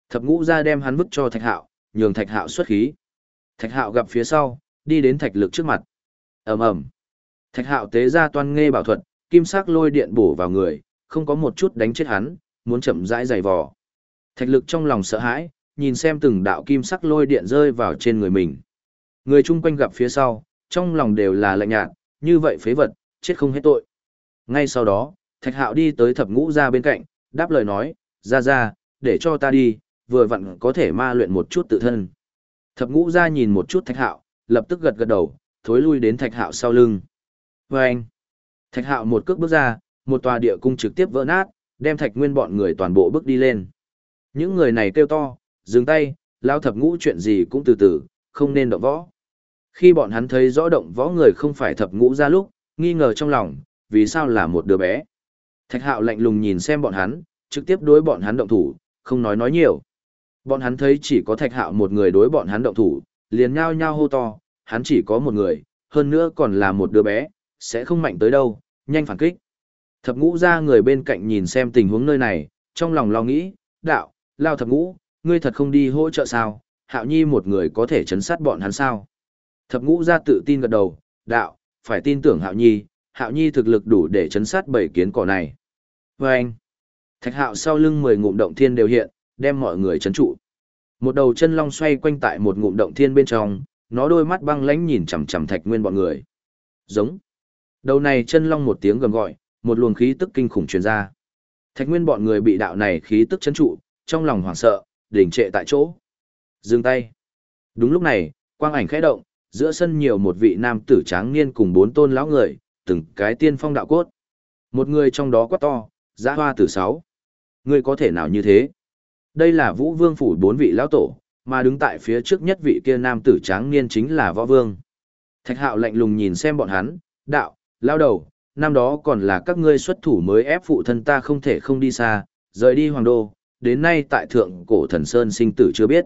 Thập ngũ ra đem hắn vứt cho thạch hạo, nhường thạch hạo xuất khí. Thạch hạo gặp phía sau, đi đến thạch lực trước mặt. ầm ầm Thạch hạo tế ra toan nghe bảo thuật, kim sắc lôi điện bổ vào người, không có một chút đánh chết hắn, muốn chậm rãi giày vò. Thạch lực trong lòng sợ hãi, nhìn xem từng đạo kim sắc lôi điện rơi vào trên người mình. Người chung quanh gặp phía sau, trong lòng đều là lạnh nhạt, như vậy phế vật, chết không hết tội. Ngay sau đó, thạch hạo đi tới thập ngũ ra bên cạnh, đáp lời nói, ra ra, để cho ta đi, vừa vặn có thể ma luyện một chút tự thân. Thập ngũ ra nhìn một chút thạch hạo, lập tức gật gật đầu, thối lui đến thạch hạo sau lưng. Và anh, thạch hạo một cước bước ra, một tòa địa cung trực tiếp vỡ nát, đem thạch nguyên bọn người toàn bộ bước đi lên. Những người này kêu to, dừng tay, lao thập ngũ chuyện gì cũng từ từ, không nên động võ. Khi bọn hắn thấy rõ động võ người không phải thập ngũ ra lúc, nghi ngờ trong lòng, vì sao là một đứa bé. Thạch hạo lạnh lùng nhìn xem bọn hắn, trực tiếp đối bọn hắn động thủ, không nói nói nhiều. Bọn hắn thấy chỉ có thạch hạo một người đối bọn hắn động thủ, liền nhao nhao hô to, hắn chỉ có một người, hơn nữa còn là một đứa bé, sẽ không mạnh tới đâu, nhanh phản kích. Thập ngũ ra người bên cạnh nhìn xem tình huống nơi này, trong lòng lo nghĩ, đạo, lao thập ngũ, ngươi thật không đi hỗ trợ sao, hạo nhi một người có thể chấn sát bọn hắn sao. Thập ngũ ra tự tin gật đầu, đạo, phải tin tưởng hạo nhi, hạo nhi thực lực đủ để chấn sát bảy kiến cỏ này. Và anh, thạch hạo sau lưng mười ngụm động thiên đều hiện, đem mọi người chấn trụ. Một đầu chân long xoay quanh tại một ngụm động thiên bên trong, nó đôi mắt băng lãnh nhìn chằm chằm thạch nguyên bọn người. Giống. Đầu này chân long một tiếng gầm gọi, một luồng khí tức kinh khủng truyền ra. Thạch Nguyên bọn người bị đạo này khí tức chấn trụ, trong lòng hoảng sợ, đình trệ tại chỗ. Dừng tay. Đúng lúc này, quang ảnh khẽ động, giữa sân nhiều một vị nam tử tráng niên cùng bốn tôn lão người, từng cái tiên phong đạo cốt. Một người trong đó quá to, giã hoa tử sáu. Người có thể nào như thế? Đây là vũ vương phủ bốn vị lão tổ, mà đứng tại phía trước nhất vị kia nam tử tráng niên chính là võ vương. Thạch hạo lạnh lùng nhìn xem bọn hắn, đạo, lao đầu, năm đó còn là các ngươi xuất thủ mới ép phụ thân ta không thể không đi xa, rời đi hoàng đô, đến nay tại thượng cổ thần sơn sinh tử chưa biết.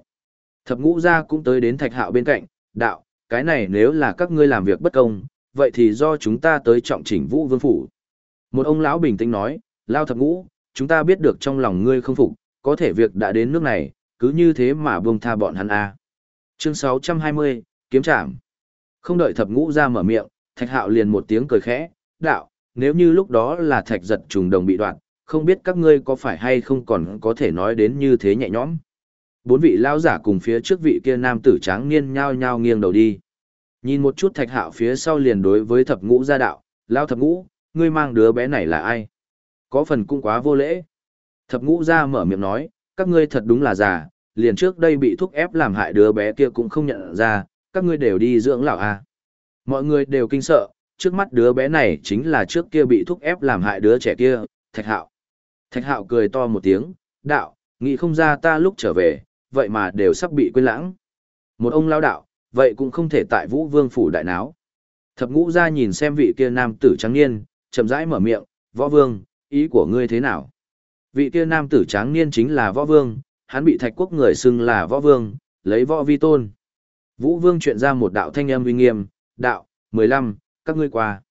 Thập ngũ gia cũng tới đến thạch hạo bên cạnh, đạo, cái này nếu là các ngươi làm việc bất công, vậy thì do chúng ta tới trọng chỉnh vũ vương phủ. Một ông lão bình tĩnh nói, lao thập ngũ, chúng ta biết được trong lòng ngươi không phục, có thể việc đã đến nước này, cứ như thế mà buông tha bọn hắn a. Chương 620, kiếm trảm. Không đợi thập ngũ ra mở miệng, thạch hạo liền một tiếng cười khẽ, đạo, nếu như lúc đó là thạch giật trùng đồng bị đoạn, không biết các ngươi có phải hay không còn có thể nói đến như thế nhẹ nhõm. Bốn vị lao giả cùng phía trước vị kia nam tử tráng niên nhao nhao nghiêng đầu đi. Nhìn một chút thạch hạo phía sau liền đối với thập ngũ gia đạo, lao thập ngũ, ngươi mang đứa bé này là ai? Có phần cũng quá vô lễ. Thập ngũ gia mở miệng nói, các ngươi thật đúng là già, liền trước đây bị thúc ép làm hại đứa bé kia cũng không nhận ra, các ngươi đều đi dưỡng lão à. Mọi người đều kinh sợ, trước mắt đứa bé này chính là trước kia bị thúc ép làm hại đứa trẻ kia, Thạch Hạo. Thạch Hạo cười to một tiếng, đạo, nghĩ không ra ta lúc trở về, vậy mà đều sắp bị quên lãng. Một ông lao đạo, vậy cũng không thể tại Vũ Vương phủ đại náo. Thập ngũ ra nhìn xem vị kia nam tử trắng niên, chậm rãi mở miệng, võ vương, ý của ngươi thế nào? Vị kia nam tử tráng niên chính là võ vương, hắn bị thạch quốc người xưng là võ vương, lấy võ vi tôn. Vũ vương chuyện ra một đạo thanh âm uy nghiêm, đạo, mười lăm, các ngươi qua.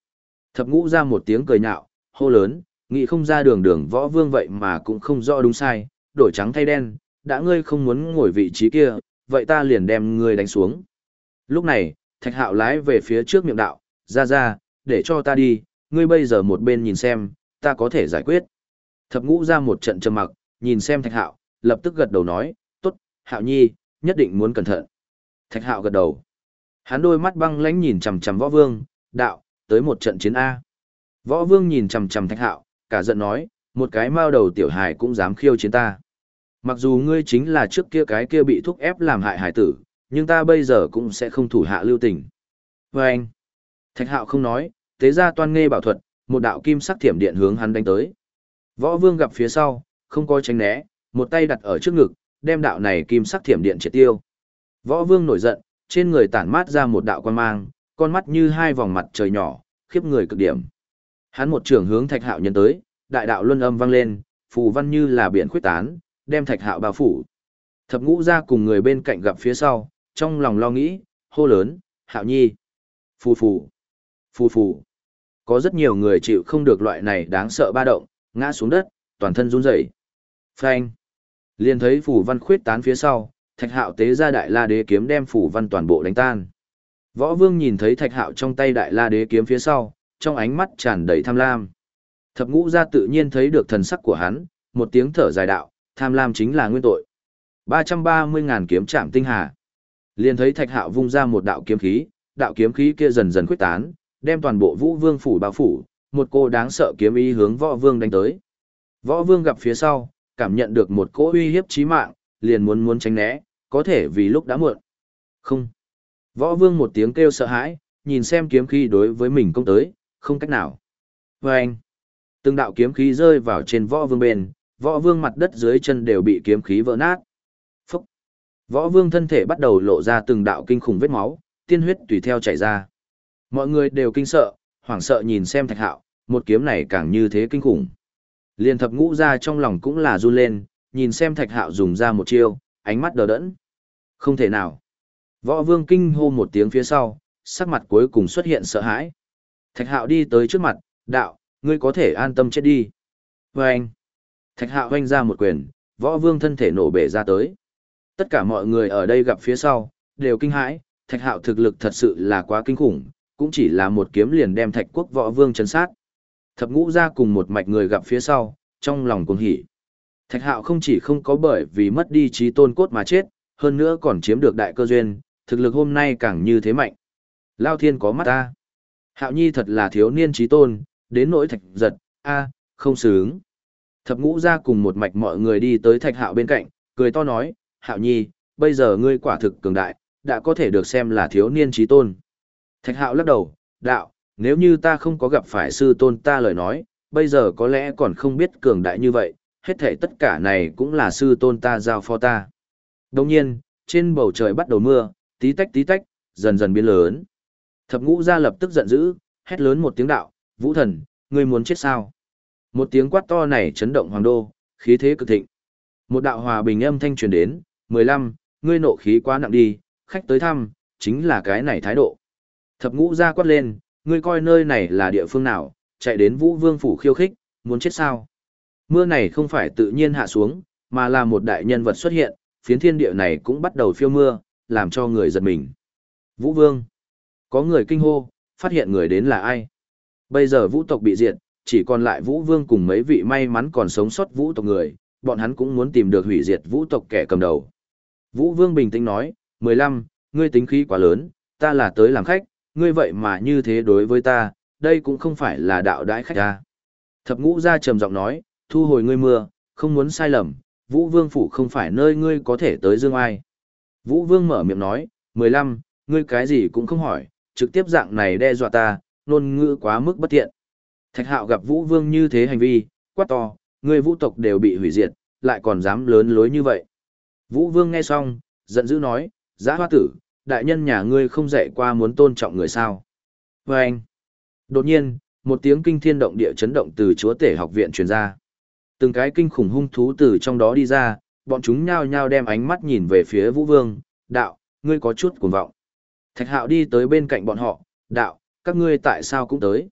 Thập ngũ ra một tiếng cười nhạo, hô lớn, nghĩ không ra đường đường võ vương vậy mà cũng không rõ đúng sai, đổi trắng thay đen, đã ngươi không muốn ngồi vị trí kia, vậy ta liền đem ngươi đánh xuống. Lúc này, thạch hạo lái về phía trước miệng đạo, ra ra, để cho ta đi, ngươi bây giờ một bên nhìn xem, ta có thể giải quyết. Thập ngũ ra một trận trầm mặc, nhìn xem thạch hạo, lập tức gật đầu nói, tốt, hạo nhi, nhất định muốn cẩn thận. Thạch hạo gật đầu. Hắn đôi mắt băng lãnh nhìn chằm chằm võ vương, đạo, tới một trận chiến A. Võ vương nhìn chằm chằm thạch hạo, cả giận nói, một cái mao đầu tiểu hài cũng dám khiêu chiến ta. Mặc dù ngươi chính là trước kia cái kia bị thúc ép làm hại hải tử, nhưng ta bây giờ cũng sẽ không thủ hạ lưu tình. Và anh, thạch hạo không nói, tế ra toan nghe bảo thuật, một đạo kim sắc thiểm điện hướng hắn đánh tới. Võ vương gặp phía sau, không có tránh né, một tay đặt ở trước ngực, đem đạo này kim sắc thiểm điện triệt tiêu. Võ vương nổi giận, trên người tản mát ra một đạo quan mang, con mắt như hai vòng mặt trời nhỏ, khiếp người cực điểm. Hắn một trường hướng thạch hạo nhân tới, đại đạo luân âm vang lên, phù văn như là biển khuyết tán, đem thạch hạo bao phủ. Thập ngũ ra cùng người bên cạnh gặp phía sau, trong lòng lo nghĩ, hô lớn, hạo nhi. Phù phù, phù phù. Có rất nhiều người chịu không được loại này đáng sợ ba động, ngã xuống đất, toàn thân run rẩy. Phanh. Liền thấy phù văn khuyết tán phía sau, thạch hạo tế ra đại la đế kiếm đem phù văn toàn bộ đánh tan. Võ vương nhìn thấy thạch hạo trong tay đại la đế kiếm phía sau, trong ánh mắt tràn đầy tham lam. Thập ngũ gia tự nhiên thấy được thần sắc của hắn, một tiếng thở dài đạo, tham lam chính là nguyên tội. 330.000 kiếm chạm tinh hà. Liền thấy thạch hạo vung ra một đạo kiếm khí, đạo kiếm khí kia dần dần khuyết tán, đem toàn bộ vũ vương phủ bao phủ, một cô đáng sợ kiếm ý hướng võ vương đánh tới. Võ vương gặp phía sau, cảm nhận được một cỗ uy hiếp chí mạng, liền muốn muốn tránh né, có thể vì lúc đã muộn. Không. Võ vương một tiếng kêu sợ hãi, nhìn xem kiếm khí đối với mình công tới, không cách nào. Và anh. Từng đạo kiếm khí rơi vào trên võ vương bên, võ vương mặt đất dưới chân đều bị kiếm khí vỡ nát. Phúc. Võ vương thân thể bắt đầu lộ ra từng đạo kinh khủng vết máu, tiên huyết tùy theo chảy ra. Mọi người đều kinh sợ, hoảng sợ nhìn xem thạch hạo, một kiếm này càng như thế kinh khủng. Liên thập ngũ ra trong lòng cũng là run lên, nhìn xem thạch hạo dùng ra một chiêu, ánh mắt đờ đẫn. Không thể nào. Võ vương kinh hô một tiếng phía sau, sắc mặt cuối cùng xuất hiện sợ hãi. Thạch hạo đi tới trước mặt, đạo, ngươi có thể an tâm chết đi. Và anh. Thạch hạo hoanh ra một quyền, võ vương thân thể nổ bể ra tới. Tất cả mọi người ở đây gặp phía sau, đều kinh hãi, thạch hạo thực lực thật sự là quá kinh khủng, cũng chỉ là một kiếm liền đem thạch quốc võ vương chấn sát. Thập ngũ ra cùng một mạch người gặp phía sau, trong lòng cuồng hỉ. Thạch hạo không chỉ không có bởi vì mất đi trí tôn cốt mà chết, hơn nữa còn chiếm được đại cơ duyên, thực lực hôm nay càng như thế mạnh. Lao thiên có mắt ta. Hạo nhi thật là thiếu niên trí tôn, đến nỗi thạch giật, a không sướng. Thập ngũ ra cùng một mạch mọi người đi tới thạch hạo bên cạnh, cười to nói, hạo nhi, bây giờ ngươi quả thực cường đại, đã có thể được xem là thiếu niên trí tôn. Thạch hạo lắc đầu, đạo, nếu như ta không có gặp phải sư tôn ta lời nói, bây giờ có lẽ còn không biết cường đại như vậy, hết thể tất cả này cũng là sư tôn ta giao phó ta. Đồng nhiên, trên bầu trời bắt đầu mưa, tí tách tí tách, dần dần biến lớn. Thập ngũ ra lập tức giận dữ, hét lớn một tiếng đạo, vũ thần, ngươi muốn chết sao? Một tiếng quát to này chấn động hoàng đô, khí thế cực thịnh. Một đạo hòa bình âm thanh truyền đến, 15, ngươi nộ khí quá nặng đi, khách tới thăm, chính là cái này thái độ. Thập ngũ ra quát lên, ngươi coi nơi này là địa phương nào, chạy đến vũ vương phủ khiêu khích, muốn chết sao? Mưa này không phải tự nhiên hạ xuống, mà là một đại nhân vật xuất hiện, phiến thiên địa này cũng bắt đầu phiêu mưa, làm cho người giật mình. Vũ vương. Có người kinh hô, phát hiện người đến là ai? Bây giờ vũ tộc bị diệt, chỉ còn lại vũ vương cùng mấy vị may mắn còn sống sót vũ tộc người, bọn hắn cũng muốn tìm được hủy diệt vũ tộc kẻ cầm đầu. Vũ vương bình tĩnh nói, 15, ngươi tính khí quá lớn, ta là tới làm khách, ngươi vậy mà như thế đối với ta, đây cũng không phải là đạo đãi khách ta. Thập ngũ ra trầm giọng nói, thu hồi ngươi mưa, không muốn sai lầm, vũ vương phủ không phải nơi ngươi có thể tới dương ai. Vũ vương mở miệng nói, 15, ngươi cái gì cũng không hỏi, trực tiếp dạng này đe dọa ta, ngôn ngữ quá mức bất tiện. Thạch hạo gặp vũ vương như thế hành vi, quát to, ngươi vũ tộc đều bị hủy diệt, lại còn dám lớn lối như vậy. Vũ vương nghe xong, giận dữ nói, giã hoa tử, đại nhân nhà ngươi không dạy qua muốn tôn trọng người sao. Và anh, đột nhiên, một tiếng kinh thiên động địa chấn động từ chúa tể học viện truyền ra. Từng cái kinh khủng hung thú từ trong đó đi ra, bọn chúng nhao nhao đem ánh mắt nhìn về phía vũ vương, đạo, ngươi có chút cuồng vọng. Thạch hạo đi tới bên cạnh bọn họ, đạo, các ngươi tại sao cũng tới.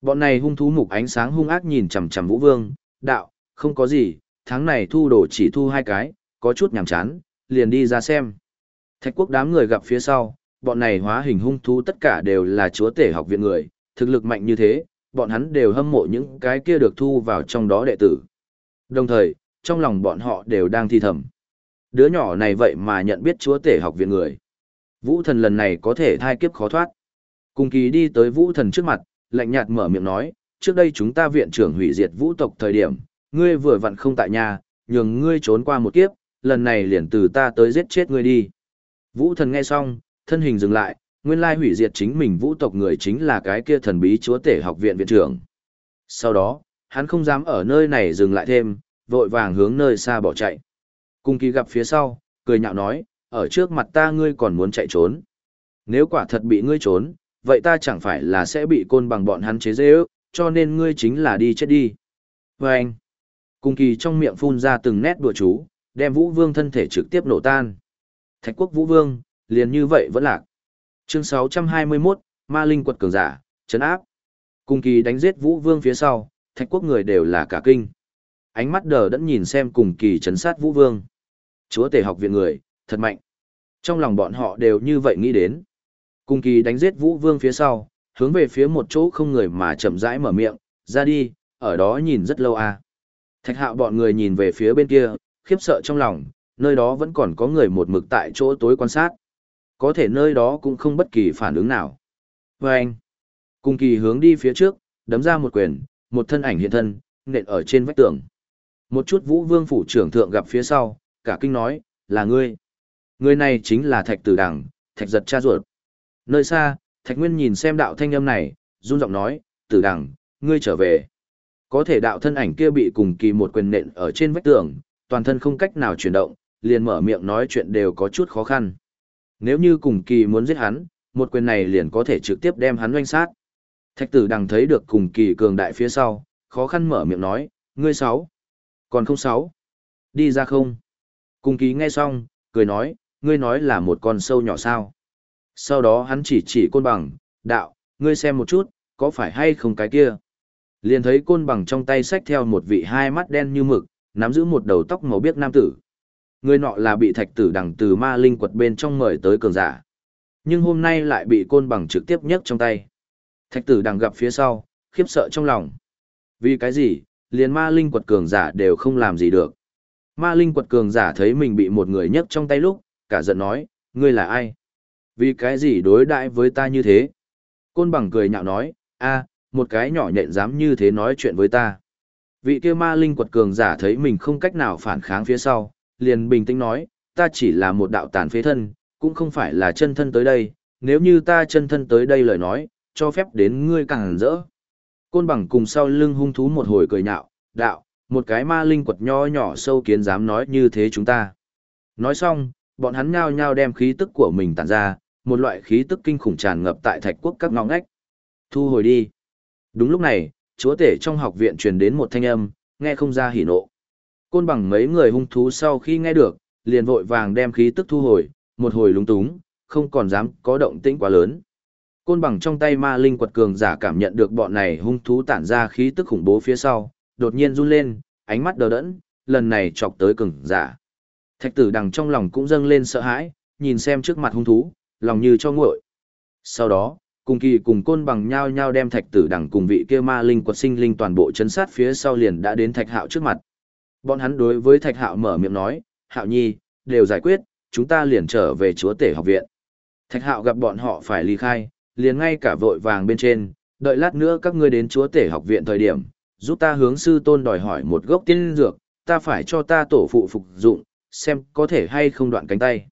Bọn này hung thú mục ánh sáng hung ác nhìn chằm chằm vũ vương, đạo, không có gì, tháng này thu đồ chỉ thu hai cái, có chút nhàm chán, liền đi ra xem. Thạch quốc đám người gặp phía sau, bọn này hóa hình hung thú tất cả đều là chúa tể học viện người, thực lực mạnh như thế, bọn hắn đều hâm mộ những cái kia được thu vào trong đó đệ tử. Đồng thời, trong lòng bọn họ đều đang thi thầm. Đứa nhỏ này vậy mà nhận biết chúa tể học viện người. Vũ thần lần này có thể thai kiếp khó thoát. Cùng kỳ đi tới vũ thần trước mặt, lạnh nhạt mở miệng nói, trước đây chúng ta viện trưởng hủy diệt vũ tộc thời điểm, ngươi vừa vặn không tại nhà, nhường ngươi trốn qua một kiếp, lần này liền từ ta tới giết chết ngươi đi. Vũ thần nghe xong, thân hình dừng lại, nguyên lai hủy diệt chính mình vũ tộc người chính là cái kia thần bí chúa tể học viện viện trưởng. Sau đó, hắn không dám ở nơi này dừng lại thêm, vội vàng hướng nơi xa bỏ chạy. Cung kỳ gặp phía sau, cười nhạo nói, ở trước mặt ta ngươi còn muốn chạy trốn. Nếu quả thật bị ngươi trốn, vậy ta chẳng phải là sẽ bị côn bằng bọn hắn chế dễ ước, cho nên ngươi chính là đi chết đi. Và anh, cung kỳ trong miệng phun ra từng nét đùa chú, đem vũ vương thân thể trực tiếp nổ tan. Thạch quốc vũ vương, liền như vậy vẫn lạc. Chương 621, Ma Linh quật cường giả, chấn áp. Cung kỳ đánh giết vũ vương phía sau, thạch quốc người đều là cả kinh. Ánh mắt đờ đẫn nhìn xem cùng kỳ chấn sát vũ vương. Chúa tể học viện người, thật mạnh. Trong lòng bọn họ đều như vậy nghĩ đến. Cung kỳ đánh giết vũ vương phía sau, hướng về phía một chỗ không người mà chậm rãi mở miệng, ra đi, ở đó nhìn rất lâu à. Thạch hạo bọn người nhìn về phía bên kia, khiếp sợ trong lòng, nơi đó vẫn còn có người một mực tại chỗ tối quan sát. Có thể nơi đó cũng không bất kỳ phản ứng nào. Và anh, cung kỳ hướng đi phía trước, đấm ra một quyền, một thân ảnh hiện thân, nện ở trên vách tường. Một chút vũ vương phủ trưởng thượng gặp phía sau, cả kinh nói, là ngươi. Người này chính là thạch tử đằng, thạch giật cha ruột. Nơi xa, thạch nguyên nhìn xem đạo thanh âm này, run giọng nói, tử đằng, ngươi trở về. Có thể đạo thân ảnh kia bị cùng kỳ một quyền nện ở trên vách tường, toàn thân không cách nào chuyển động, liền mở miệng nói chuyện đều có chút khó khăn. Nếu như cùng kỳ muốn giết hắn, một quyền này liền có thể trực tiếp đem hắn oanh sát. Thạch tử đằng thấy được cùng kỳ cường đại phía sau, khó khăn mở miệng nói, ngươi sáu. Còn không sáu. Đi ra không. Cùng kỳ nghe xong, cười nói, ngươi nói là một con sâu nhỏ sao. Sau đó hắn chỉ chỉ côn bằng, đạo, ngươi xem một chút, có phải hay không cái kia. Liền thấy côn bằng trong tay xách theo một vị hai mắt đen như mực, nắm giữ một đầu tóc màu biếc nam tử. Người nọ là bị thạch tử đằng từ ma linh quật bên trong mời tới cường giả. Nhưng hôm nay lại bị côn bằng trực tiếp nhấc trong tay. Thạch tử đằng gặp phía sau, khiếp sợ trong lòng. Vì cái gì, liền ma linh quật cường giả đều không làm gì được. Ma linh quật cường giả thấy mình bị một người nhấc trong tay lúc, cả giận nói, ngươi là ai? Vì cái gì đối đãi với ta như thế? Côn bằng cười nhạo nói, a, một cái nhỏ nhện dám như thế nói chuyện với ta. Vị kia ma linh quật cường giả thấy mình không cách nào phản kháng phía sau, liền bình tĩnh nói, ta chỉ là một đạo tàn phế thân, cũng không phải là chân thân tới đây, nếu như ta chân thân tới đây lời nói, cho phép đến ngươi càng rỡ. Côn bằng cùng sau lưng hung thú một hồi cười nhạo, đạo, một cái ma linh quật nho nhỏ sâu kiến dám nói như thế chúng ta. Nói xong, bọn hắn nhao nhao đem khí tức của mình tản ra, một loại khí tức kinh khủng tràn ngập tại thạch quốc các ngõ ngách. Thu hồi đi. Đúng lúc này, chúa tể trong học viện truyền đến một thanh âm, nghe không ra hỉ nộ. Côn bằng mấy người hung thú sau khi nghe được, liền vội vàng đem khí tức thu hồi, một hồi lúng túng, không còn dám có động tĩnh quá lớn. Côn bằng trong tay ma linh quật cường giả cảm nhận được bọn này hung thú tản ra khí tức khủng bố phía sau, đột nhiên run lên, ánh mắt đờ đẫn, lần này chọc tới cường giả. Thạch tử đằng trong lòng cũng dâng lên sợ hãi, nhìn xem trước mặt hung thú, lòng như cho nguội. Sau đó, cùng kỳ cùng côn bằng nhau nhau đem thạch tử đằng cùng vị kia ma linh quật sinh linh toàn bộ chấn sát phía sau liền đã đến thạch hạo trước mặt. Bọn hắn đối với thạch hạo mở miệng nói, hạo nhi, đều giải quyết, chúng ta liền trở về chúa tể học viện. Thạch hạo gặp bọn họ phải ly khai, liền ngay cả vội vàng bên trên, đợi lát nữa các ngươi đến chúa tể học viện thời điểm, giúp ta hướng sư tôn đòi hỏi một gốc tiên dược, ta phải cho ta tổ phụ phục dụng, xem có thể hay không đoạn cánh tay.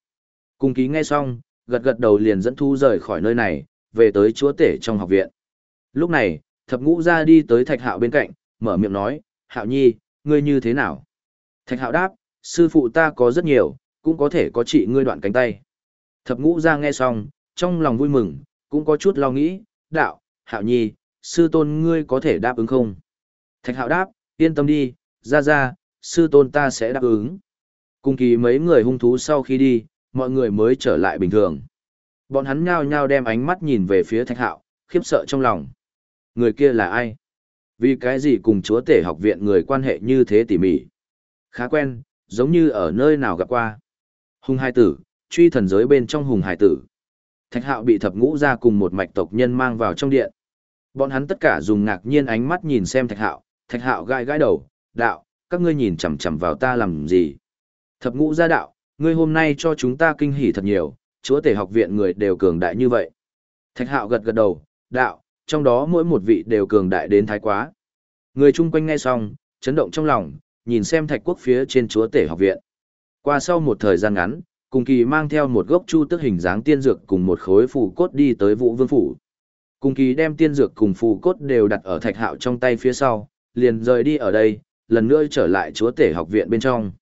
Cung ký nghe xong, gật gật đầu liền dẫn thu rời khỏi nơi này, về tới chúa tể trong học viện. Lúc này, thập ngũ ra đi tới thạch hạo bên cạnh, mở miệng nói, hạo nhi, ngươi như thế nào? Thạch hạo đáp, sư phụ ta có rất nhiều, cũng có thể có trị ngươi đoạn cánh tay. Thập ngũ ra nghe xong, trong lòng vui mừng, cũng có chút lo nghĩ, đạo, hạo nhi, sư tôn ngươi có thể đáp ứng không? Thạch hạo đáp, yên tâm đi, ra ra, sư tôn ta sẽ đáp ứng. Cùng kỳ mấy người hung thú sau khi đi, mọi người mới trở lại bình thường. Bọn hắn nhao nhao đem ánh mắt nhìn về phía thạch hạo, khiếp sợ trong lòng. Người kia là ai? Vì cái gì cùng chúa tể học viện người quan hệ như thế tỉ mỉ? Khá quen, giống như ở nơi nào gặp qua. Hùng hai tử, truy thần giới bên trong hùng hải tử. Thạch hạo bị thập ngũ ra cùng một mạch tộc nhân mang vào trong điện. Bọn hắn tất cả dùng ngạc nhiên ánh mắt nhìn xem thạch hạo, thạch hạo gai gai đầu, đạo, các ngươi nhìn chằm chằm vào ta làm gì? Thập ngũ gia đạo, ngươi hôm nay cho chúng ta kinh hỉ thật nhiều, chúa tể học viện người đều cường đại như vậy. Thạch hạo gật gật đầu, đạo, trong đó mỗi một vị đều cường đại đến thái quá. Người chung quanh nghe xong, chấn động trong lòng, nhìn xem thạch quốc phía trên chúa tể học viện. Qua sau một thời gian ngắn, cùng kỳ mang theo một gốc chu tức hình dáng tiên dược cùng một khối phù cốt đi tới vũ vương phủ. Cùng kỳ đem tiên dược cùng phù cốt đều đặt ở thạch hạo trong tay phía sau, liền rời đi ở đây, lần nữa trở lại chúa tể học viện bên trong.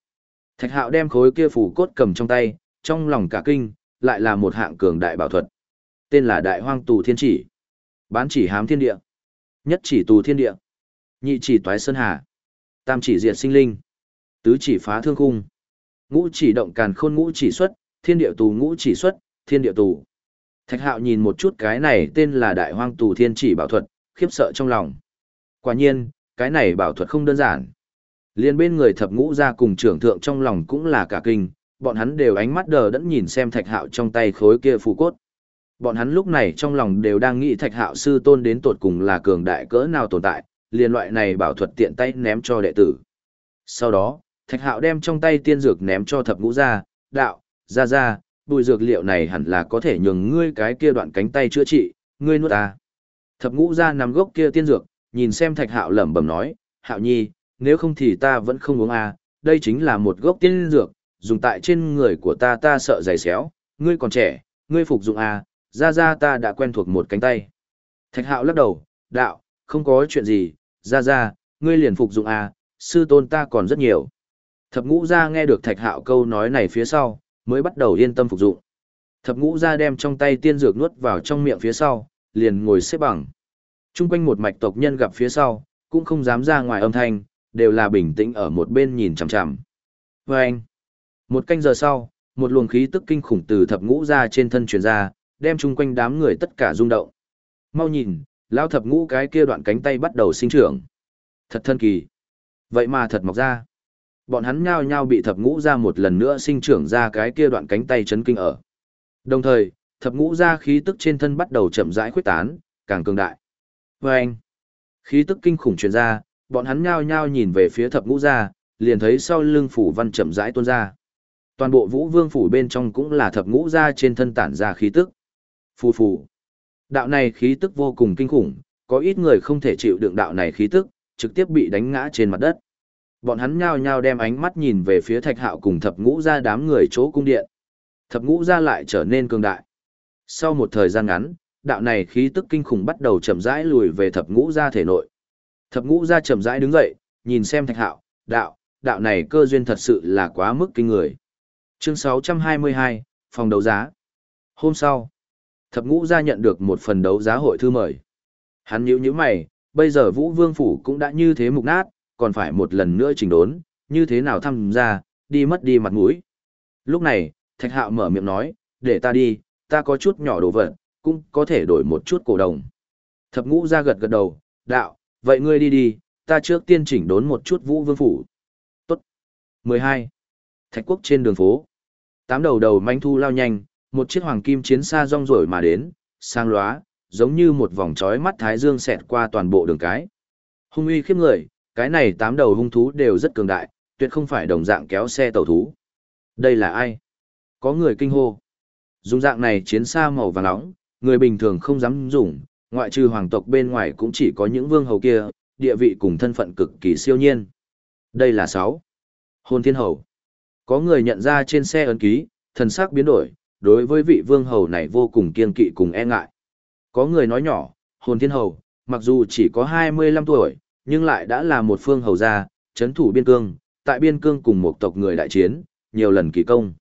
Thạch hạo đem khối kia phủ cốt cầm trong tay, trong lòng cả kinh, lại là một hạng cường đại bảo thuật. Tên là Đại Hoang Tù Thiên Chỉ. Bán chỉ hám thiên địa. Nhất chỉ tù thiên địa. Nhị chỉ toái sơn hà. Tam chỉ diệt sinh linh. Tứ chỉ phá thương khung. Ngũ chỉ động càn khôn ngũ chỉ xuất, thiên địa tù ngũ chỉ xuất, thiên địa tù. Thạch hạo nhìn một chút cái này tên là đại hoang tù thiên chỉ bảo thuật, khiếp sợ trong lòng. Quả nhiên, cái này bảo thuật không đơn giản. Liên bên người thập ngũ ra cùng trưởng thượng trong lòng cũng là cả kinh, bọn hắn đều ánh mắt đờ đẫn nhìn xem thạch hạo trong tay khối kia phù cốt. Bọn hắn lúc này trong lòng đều đang nghĩ thạch hạo sư tôn đến tột cùng là cường đại cỡ nào tồn tại, liên loại này bảo thuật tiện tay ném cho đệ tử. Sau đó, thạch hạo đem trong tay tiên dược ném cho thập ngũ ra, đạo, ra ra, bùi dược liệu này hẳn là có thể nhường ngươi cái kia đoạn cánh tay chữa trị, ngươi nuốt ta. Thập ngũ ra nằm gốc kia tiên dược, nhìn xem thạch hạo lẩm bẩm nói, hạo nhi, nếu không thì ta vẫn không uống à, đây chính là một gốc tiên dược, dùng tại trên người của ta ta sợ dày xéo, ngươi còn trẻ, ngươi phục dụng à, ra ra ta đã quen thuộc một cánh tay. Thạch hạo lắc đầu, đạo, không có chuyện gì, ra ra, ngươi liền phục dụng à, sư tôn ta còn rất nhiều. Thập ngũ ra nghe được thạch hạo câu nói này phía sau, mới bắt đầu yên tâm phục dụng. Thập ngũ ra đem trong tay tiên dược nuốt vào trong miệng phía sau, liền ngồi xếp bằng. Trung quanh một mạch tộc nhân gặp phía sau, cũng không dám ra ngoài âm thanh, đều là bình tĩnh ở một bên nhìn chằm chằm. Và anh, một canh giờ sau, một luồng khí tức kinh khủng từ thập ngũ ra trên thân truyền ra, đem chung quanh đám người tất cả rung động. Mau nhìn, lao thập ngũ cái kia đoạn cánh tay bắt đầu sinh trưởng. Thật thân kỳ. Vậy mà thật mọc ra. Bọn hắn nhao nhao bị thập ngũ ra một lần nữa sinh trưởng ra cái kia đoạn cánh tay chấn kinh ở. Đồng thời, thập ngũ ra khí tức trên thân bắt đầu chậm rãi khuếch tán, càng cường đại. Và anh, khí tức kinh khủng truyền ra, bọn hắn nhao nhao nhìn về phía thập ngũ gia liền thấy sau lưng phủ văn chậm rãi tuôn ra. Toàn bộ vũ vương phủ bên trong cũng là thập ngũ gia trên thân tản ra khí tức. Phù phù. Đạo này khí tức vô cùng kinh khủng, có ít người không thể chịu đựng đạo này khí tức, trực tiếp bị đánh ngã trên mặt đất. Bọn hắn nhao nhao đem ánh mắt nhìn về phía thạch hạo cùng thập ngũ gia đám người chỗ cung điện. Thập ngũ gia lại trở nên cường đại. Sau một thời gian ngắn, đạo này khí tức kinh khủng bắt đầu chậm rãi lùi về thập ngũ gia thể nội. Thập ngũ ra chậm rãi đứng dậy, nhìn xem thạch hạo, đạo, đạo này cơ duyên thật sự là quá mức kinh người. Chương 622, phòng đấu giá. Hôm sau, thập ngũ ra nhận được một phần đấu giá hội thư mời. Hắn nhíu nhíu mày, bây giờ Vũ Vương Phủ cũng đã như thế mục nát, còn phải một lần nữa chỉnh đốn, như thế nào tham gia, đi mất đi mặt mũi. Lúc này, Thạch Hạo mở miệng nói, để ta đi, ta có chút nhỏ đồ vật, cũng có thể đổi một chút cổ đồng. Thập ngũ ra gật gật đầu, đạo, vậy ngươi đi đi, ta trước tiên chỉnh đốn một chút Vũ Vương Phủ. Tốt. 12. Thạch quốc trên đường phố. Tám đầu đầu manh thu lao nhanh, một chiếc hoàng kim chiến xa rong rổi mà đến, sang lóa, giống như một vòng trói mắt thái dương xẹt qua toàn bộ đường cái. Hung uy khiếp người, cái này tám đầu hung thú đều rất cường đại, tuyệt không phải đồng dạng kéo xe tàu thú. Đây là ai? Có người kinh hô. Dùng dạng này chiến xa màu vàng nóng, người bình thường không dám dùng, ngoại trừ hoàng tộc bên ngoài cũng chỉ có những vương hầu kia, địa vị cùng thân phận cực kỳ siêu nhiên. Đây là sáu hôn thiên hầu. Có người nhận ra trên xe ấn ký, thần sắc biến đổi, đối với vị vương hầu này vô cùng kiên kỵ cùng e ngại. Có người nói nhỏ, hồn thiên hầu, mặc dù chỉ có 25 tuổi, nhưng lại đã là một phương hầu gia, chấn thủ biên cương, tại biên cương cùng một tộc người đại chiến, nhiều lần kỳ công.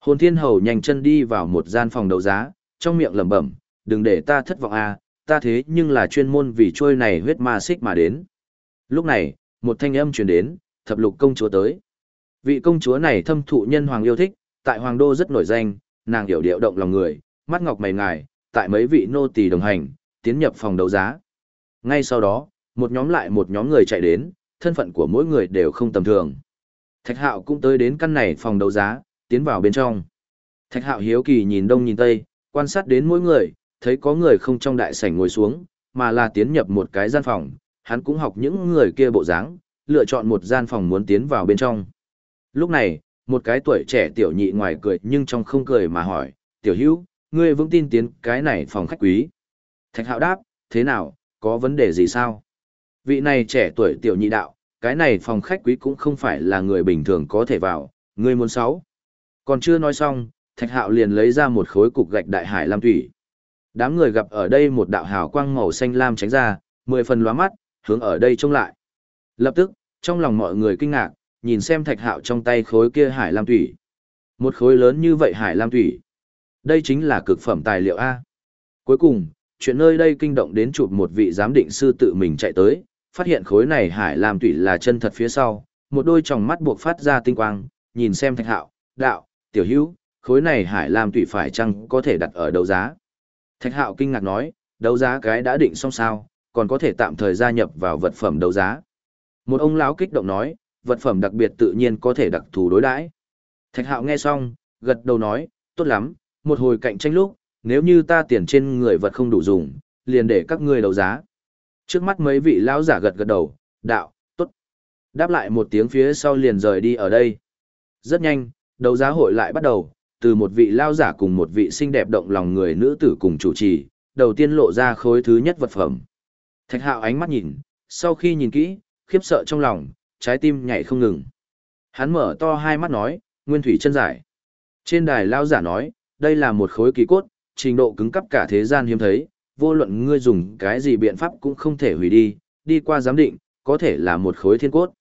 Hồn thiên hầu nhanh chân đi vào một gian phòng đấu giá, trong miệng lẩm bẩm, đừng để ta thất vọng a, à, ta thế nhưng là chuyên môn vì trôi này huyết ma xích mà đến. Lúc này, một thanh âm truyền đến, thập lục công chúa tới. Vị công chúa này thâm thụ nhân hoàng yêu thích, tại hoàng đô rất nổi danh, nàng hiểu điệu động lòng người, mắt ngọc mày ngài, tại mấy vị nô tỳ đồng hành, tiến nhập phòng đấu giá. Ngay sau đó, một nhóm lại một nhóm người chạy đến, thân phận của mỗi người đều không tầm thường. Thạch Hạo cũng tới đến căn này phòng đấu giá, tiến vào bên trong. Thạch Hạo hiếu kỳ nhìn đông nhìn tây, quan sát đến mỗi người, thấy có người không trong đại sảnh ngồi xuống, mà là tiến nhập một cái gian phòng, hắn cũng học những người kia bộ dáng, lựa chọn một gian phòng muốn tiến vào bên trong. Lúc này, một cái tuổi trẻ tiểu nhị ngoài cười nhưng trong không cười mà hỏi, tiểu hữu, ngươi vững tin tiến cái này phòng khách quý. Thạch hạo đáp, thế nào, có vấn đề gì sao? Vị này trẻ tuổi tiểu nhị đạo, cái này phòng khách quý cũng không phải là người bình thường có thể vào, ngươi muốn sáu. Còn chưa nói xong, thạch hạo liền lấy ra một khối cục gạch đại hải lam thủy. Đám người gặp ở đây một đạo hào quang màu xanh lam tránh ra, mười phần lóa mắt, hướng ở đây trông lại. Lập tức, trong lòng mọi người kinh ngạc, nhìn xem thạch hạo trong tay khối kia hải lam thủy. Một khối lớn như vậy hải lam thủy. Đây chính là cực phẩm tài liệu A. Cuối cùng, chuyện nơi đây kinh động đến chụp một vị giám định sư tự mình chạy tới, phát hiện khối này hải lam thủy là chân thật phía sau, một đôi tròng mắt buộc phát ra tinh quang, nhìn xem thạch hạo, đạo, tiểu hữu, khối này hải lam thủy phải chăng có thể đặt ở đấu giá. Thạch hạo kinh ngạc nói, đấu giá cái đã định xong sao, còn có thể tạm thời gia nhập vào vật phẩm đấu giá. Một ông lão kích động nói, vật phẩm đặc biệt tự nhiên có thể đặc thù đối đãi. Thạch Hạo nghe xong, gật đầu nói, tốt lắm, một hồi cạnh tranh lúc, nếu như ta tiền trên người vật không đủ dùng, liền để các ngươi đấu giá. Trước mắt mấy vị lão giả gật gật đầu, đạo, tốt. Đáp lại một tiếng phía sau liền rời đi ở đây. Rất nhanh, đấu giá hội lại bắt đầu, từ một vị lao giả cùng một vị xinh đẹp động lòng người nữ tử cùng chủ trì, đầu tiên lộ ra khối thứ nhất vật phẩm. Thạch Hạo ánh mắt nhìn, sau khi nhìn kỹ, khiếp sợ trong lòng, trái tim nhảy không ngừng. Hắn mở to hai mắt nói, nguyên thủy chân giải. Trên đài lao giả nói, đây là một khối kỳ cốt, trình độ cứng cấp cả thế gian hiếm thấy, vô luận ngươi dùng cái gì biện pháp cũng không thể hủy đi, đi qua giám định, có thể là một khối thiên cốt.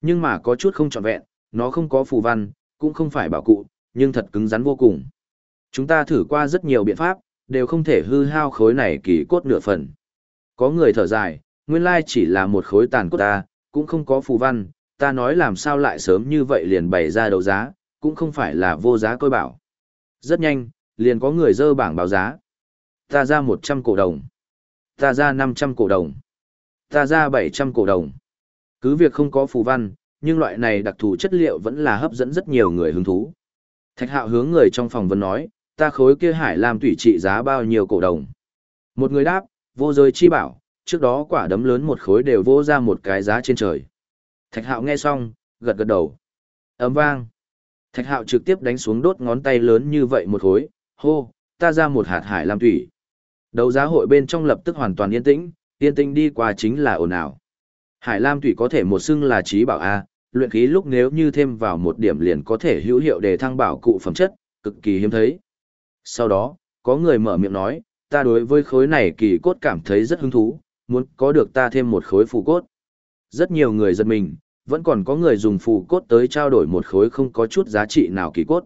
Nhưng mà có chút không trọn vẹn, nó không có phù văn, cũng không phải bảo cụ, nhưng thật cứng rắn vô cùng. Chúng ta thử qua rất nhiều biện pháp, đều không thể hư hao khối này kỳ cốt nửa phần. Có người thở dài, nguyên lai chỉ là một khối tàn cốt ta, cũng không có phù văn, ta nói làm sao lại sớm như vậy liền bày ra đấu giá, cũng không phải là vô giá coi bảo. Rất nhanh, liền có người dơ bảng báo giá. Ta ra 100 cổ đồng. Ta ra 500 cổ đồng. Ta ra 700 cổ đồng. Cứ việc không có phù văn, nhưng loại này đặc thù chất liệu vẫn là hấp dẫn rất nhiều người hứng thú. Thạch hạo hướng người trong phòng vấn nói, ta khối kia hải làm tủy trị giá bao nhiêu cổ đồng. Một người đáp, vô giới chi bảo, trước đó quả đấm lớn một khối đều vô ra một cái giá trên trời. Thạch hạo nghe xong, gật gật đầu. ấm vang. Thạch hạo trực tiếp đánh xuống đốt ngón tay lớn như vậy một khối, hô, ta ra một hạt hải lam thủy. Đấu giá hội bên trong lập tức hoàn toàn yên tĩnh, Tiên tinh đi qua chính là ồn ào. Hải Lam Thủy có thể một xưng là trí bảo A, luyện khí lúc nếu như thêm vào một điểm liền có thể hữu hiệu để thăng bảo cụ phẩm chất, cực kỳ hiếm thấy. Sau đó, có người mở miệng nói, ta đối với khối này kỳ cốt cảm thấy rất hứng thú, muốn có được ta thêm một khối phù cốt. Rất nhiều người giật mình, vẫn còn có người dùng phù cốt tới trao đổi một khối không có chút giá trị nào kỳ cốt.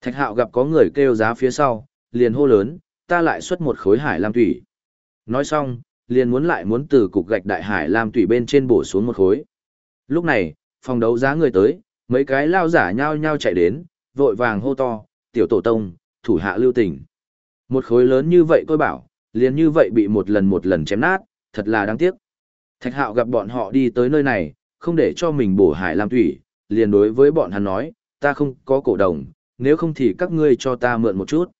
Thạch hạo gặp có người kêu giá phía sau, liền hô lớn, ta lại xuất một khối hải lam thủy. Nói xong, liền muốn lại muốn từ cục gạch đại hải lam thủy bên trên bổ xuống một khối. Lúc này, phòng đấu giá người tới, mấy cái lao giả nhao nhao chạy đến, vội vàng hô to, tiểu tổ tông, thủ hạ lưu tình. Một khối lớn như vậy tôi bảo, liền như vậy bị một lần một lần chém nát, thật là đáng tiếc. Thạch hạo gặp bọn họ đi tới nơi này, không để cho mình bổ hải lam thủy, liền đối với bọn hắn nói, ta không có cổ đồng, nếu không thì các ngươi cho ta mượn một chút.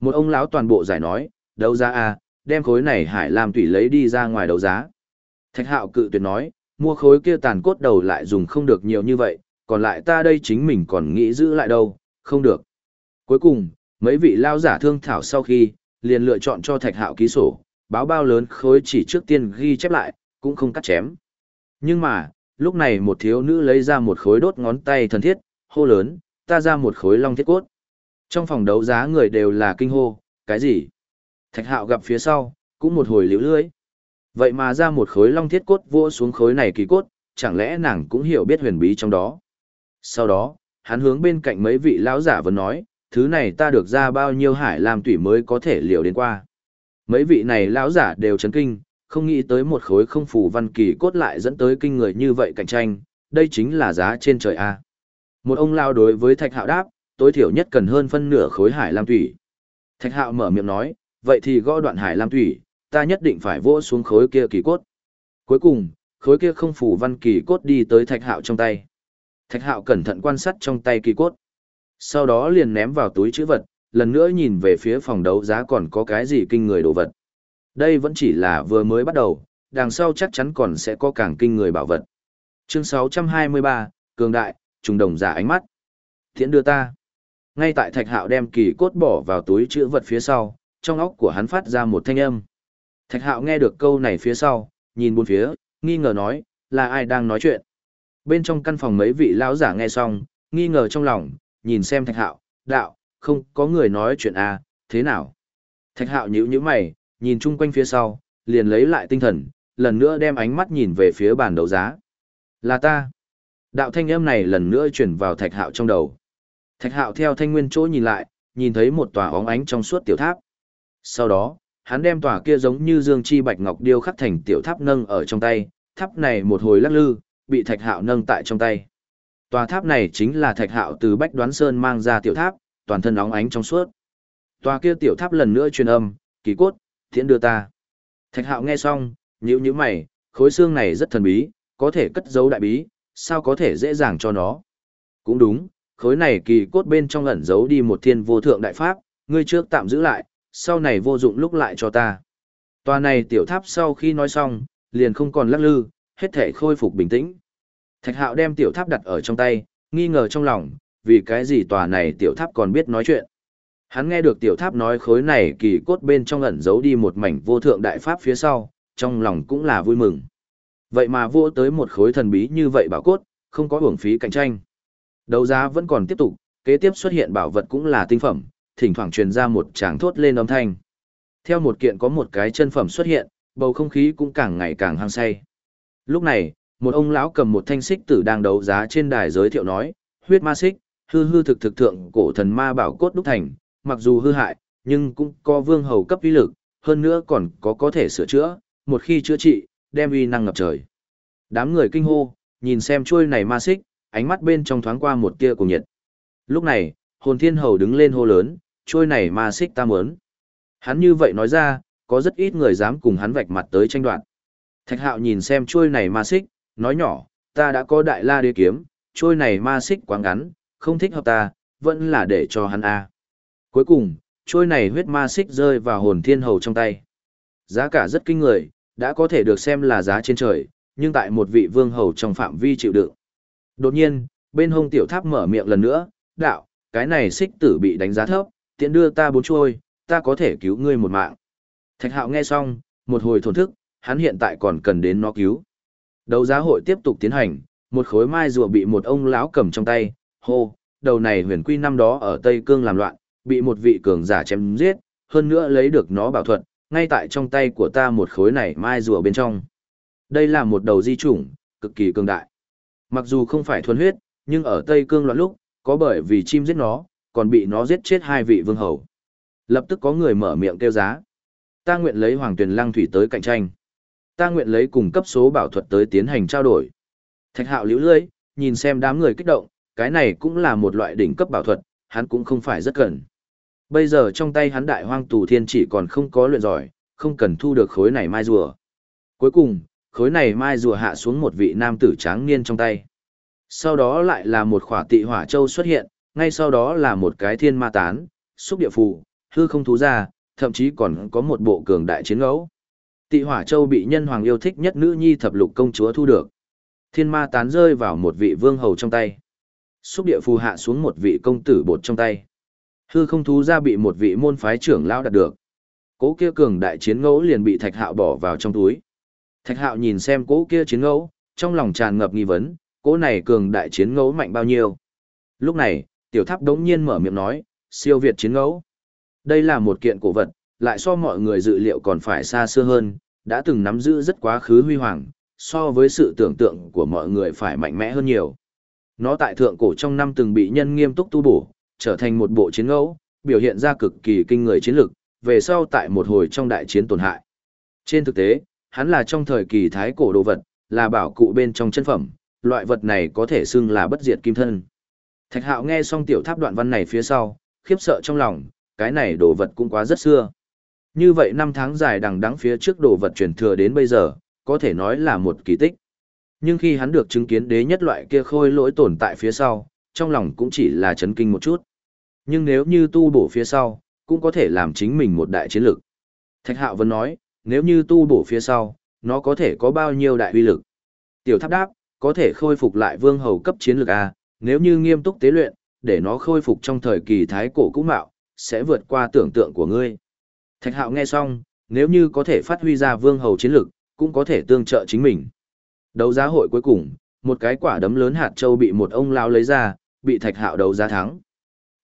Một ông lão toàn bộ giải nói, đấu giá a, đem khối này hải lam thủy lấy đi ra ngoài đấu giá. Thạch hạo cự tuyệt nói, mua khối kia tàn cốt đầu lại dùng không được nhiều như vậy, còn lại ta đây chính mình còn nghĩ giữ lại đâu, không được. Cuối cùng, mấy vị lao giả thương thảo sau khi, liền lựa chọn cho thạch hạo ký sổ, báo bao lớn khối chỉ trước tiên ghi chép lại, cũng không cắt chém. Nhưng mà, lúc này một thiếu nữ lấy ra một khối đốt ngón tay thần thiết, hô lớn, ta ra một khối long thiết cốt. Trong phòng đấu giá người đều là kinh hô, cái gì? Thạch hạo gặp phía sau, cũng một hồi liễu lưới. Vậy mà ra một khối long thiết cốt vua xuống khối này kỳ cốt, chẳng lẽ nàng cũng hiểu biết huyền bí trong đó. Sau đó, hắn hướng bên cạnh mấy vị lão giả vẫn nói, thứ này ta được ra bao nhiêu hải làm tủy mới có thể liều đến qua. Mấy vị này lão giả đều chấn kinh, không nghĩ tới một khối không phù văn kỳ cốt lại dẫn tới kinh người như vậy cạnh tranh, đây chính là giá trên trời A. Một ông lao đối với thạch hạo đáp, tối thiểu nhất cần hơn phân nửa khối hải lam thủy. Thạch hạo mở miệng nói, vậy thì gõ đoạn hải lam thủy, ta nhất định phải vỗ xuống khối kia kỳ cốt. Cuối cùng, khối kia không phủ văn kỳ cốt đi tới thạch hạo trong tay. Thạch hạo cẩn thận quan sát trong tay kỳ cốt. Sau đó liền ném vào túi chữ vật, lần nữa nhìn về phía phòng đấu giá còn có cái gì kinh người đồ vật. Đây vẫn chỉ là vừa mới bắt đầu, đằng sau chắc chắn còn sẽ có càng kinh người bảo vật. Chương 623, Cường Đại, Trùng Đồng giả ánh mắt. Thiện đưa ta. Ngay tại thạch hạo đem kỳ cốt bỏ vào túi chữ vật phía sau, trong óc của hắn phát ra một thanh âm. Thạch hạo nghe được câu này phía sau, nhìn bốn phía, nghi ngờ nói, là ai đang nói chuyện. Bên trong căn phòng mấy vị lão giả nghe xong, nghi ngờ trong lòng, nhìn xem thạch hạo, đạo, không có người nói chuyện à, thế nào. Thạch hạo nhíu nhíu mày, nhìn chung quanh phía sau, liền lấy lại tinh thần, lần nữa đem ánh mắt nhìn về phía bàn đấu giá. Là ta. Đạo thanh âm này lần nữa chuyển vào thạch hạo trong đầu. Thạch hạo theo thanh nguyên chỗ nhìn lại, nhìn thấy một tòa óng ánh trong suốt tiểu tháp. Sau đó, hắn đem tòa kia giống như dương chi bạch ngọc điêu khắc thành tiểu tháp nâng ở trong tay, tháp này một hồi lắc lư, bị thạch hạo nâng tại trong tay. Tòa tháp này chính là thạch hạo từ bách đoán sơn mang ra tiểu tháp, toàn thân óng ánh trong suốt. Tòa kia tiểu tháp lần nữa truyền âm, kỳ cốt, thiện đưa ta. Thạch hạo nghe xong, nhíu nhíu mày, khối xương này rất thần bí, có thể cất giấu đại bí, sao có thể dễ dàng cho nó. Cũng đúng, khối này kỳ cốt bên trong ẩn giấu đi một thiên vô thượng đại pháp, ngươi trước tạm giữ lại, sau này vô dụng lúc lại cho ta. Tòa này tiểu tháp sau khi nói xong, liền không còn lắc lư, hết thể khôi phục bình tĩnh. Thạch hạo đem tiểu tháp đặt ở trong tay, nghi ngờ trong lòng, vì cái gì tòa này tiểu tháp còn biết nói chuyện. Hắn nghe được tiểu tháp nói khối này kỳ cốt bên trong ẩn giấu đi một mảnh vô thượng đại pháp phía sau, trong lòng cũng là vui mừng. Vậy mà vô tới một khối thần bí như vậy bảo cốt, không có hưởng phí cạnh tranh. Đấu giá vẫn còn tiếp tục, kế tiếp xuất hiện bảo vật cũng là tinh phẩm, thỉnh thoảng truyền ra một tràng thốt lên âm thanh. Theo một kiện có một cái chân phẩm xuất hiện, bầu không khí cũng càng ngày càng hăng say. Lúc này, một ông lão cầm một thanh xích tử đang đấu giá trên đài giới thiệu nói, huyết ma xích, hư hư thực thực thượng cổ thần ma bảo cốt đúc thành, mặc dù hư hại, nhưng cũng có vương hầu cấp uy lực, hơn nữa còn có có thể sửa chữa, một khi chữa trị, đem uy năng ngập trời. Đám người kinh hô, nhìn xem chuôi này ma xích, ánh mắt bên trong thoáng qua một tia cùng nhiệt. Lúc này, hồn thiên hầu đứng lên hô lớn, trôi này ma xích ta muốn. Hắn như vậy nói ra, có rất ít người dám cùng hắn vạch mặt tới tranh đoạt. Thạch hạo nhìn xem trôi này ma xích, nói nhỏ, ta đã có đại la đế kiếm, trôi này ma xích quá ngắn, không thích hợp ta, vẫn là để cho hắn a. Cuối cùng, trôi này huyết ma xích rơi vào hồn thiên hầu trong tay. Giá cả rất kinh người, đã có thể được xem là giá trên trời, nhưng tại một vị vương hầu trong phạm vi chịu đựng. Đột nhiên, bên hông tiểu tháp mở miệng lần nữa, đạo, cái này xích tử bị đánh giá thấp, tiện đưa ta bốn chuôi, ta có thể cứu ngươi một mạng. Thạch hạo nghe xong, một hồi thổn thức, hắn hiện tại còn cần đến nó cứu. Đấu giá hội tiếp tục tiến hành, một khối mai rùa bị một ông lão cầm trong tay, hô, đầu này huyền quy năm đó ở Tây Cương làm loạn, bị một vị cường giả chém giết, hơn nữa lấy được nó bảo thuật, ngay tại trong tay của ta một khối này mai rùa bên trong. Đây là một đầu di chủng, cực kỳ cường đại. Mặc dù không phải thuần huyết, nhưng ở Tây Cương loạn lúc, có bởi vì chim giết nó, còn bị nó giết chết hai vị vương hầu. Lập tức có người mở miệng kêu giá. Ta nguyện lấy Hoàng tuyển Lăng Thủy tới cạnh tranh. Ta nguyện lấy cùng cấp số bảo thuật tới tiến hành trao đổi. Thạch hạo liễu lưới, nhìn xem đám người kích động, cái này cũng là một loại đỉnh cấp bảo thuật, hắn cũng không phải rất cần. Bây giờ trong tay hắn đại hoang tù thiên chỉ còn không có luyện giỏi, không cần thu được khối này mai rùa. Cuối cùng, khối này mai rùa hạ xuống một vị nam tử tráng niên trong tay. Sau đó lại là một khỏa tị hỏa châu xuất hiện, ngay sau đó là một cái thiên ma tán, xúc địa phù, hư không thú ra, thậm chí còn có một bộ cường đại chiến ngẫu. Tị hỏa châu bị nhân hoàng yêu thích nhất nữ nhi thập lục công chúa thu được. Thiên ma tán rơi vào một vị vương hầu trong tay. Xúc địa phù hạ xuống một vị công tử bột trong tay. Hư không thú ra bị một vị môn phái trưởng lao đạt được. Cố kia cường đại chiến ngẫu liền bị thạch hạo bỏ vào trong túi. Thạch hạo nhìn xem cố kia chiến ngẫu, trong lòng tràn ngập nghi vấn, cố này cường đại chiến ngẫu mạnh bao nhiêu. Lúc này, tiểu tháp đống nhiên mở miệng nói, siêu việt chiến ngẫu. Đây là một kiện cổ vật, lại so mọi người dự liệu còn phải xa xưa hơn, đã từng nắm giữ rất quá khứ huy hoàng, so với sự tưởng tượng của mọi người phải mạnh mẽ hơn nhiều. Nó tại thượng cổ trong năm từng bị nhân nghiêm túc tu bổ, trở thành một bộ chiến ngẫu, biểu hiện ra cực kỳ kinh người chiến lực, về sau tại một hồi trong đại chiến tổn hại. Trên thực tế, hắn là trong thời kỳ thái cổ đồ vật, là bảo cụ bên trong chân phẩm, loại vật này có thể xưng là bất diệt kim thân. Thạch Hạo nghe xong tiểu tháp đoạn văn này phía sau, khiếp sợ trong lòng, cái này đồ vật cũng quá rất xưa. Như vậy năm tháng dài đằng đẵng phía trước đồ vật truyền thừa đến bây giờ, có thể nói là một kỳ tích. Nhưng khi hắn được chứng kiến đế nhất loại kia khôi lỗi tồn tại phía sau, trong lòng cũng chỉ là chấn kinh một chút. Nhưng nếu như tu bổ phía sau, cũng có thể làm chính mình một đại chiến lực. Thạch Hạo vẫn nói, nếu như tu bổ phía sau, nó có thể có bao nhiêu đại uy lực. Tiểu tháp đáp, có thể khôi phục lại vương hầu cấp chiến lực A, nếu như nghiêm túc tế luyện, để nó khôi phục trong thời kỳ thái cổ cũ mạo, sẽ vượt qua tưởng tượng của ngươi. Thạch hạo nghe xong, nếu như có thể phát huy ra vương hầu chiến lược, cũng có thể tương trợ chính mình. Đấu giá hội cuối cùng, một cái quả đấm lớn hạt châu bị một ông lao lấy ra, bị thạch hạo đấu giá thắng.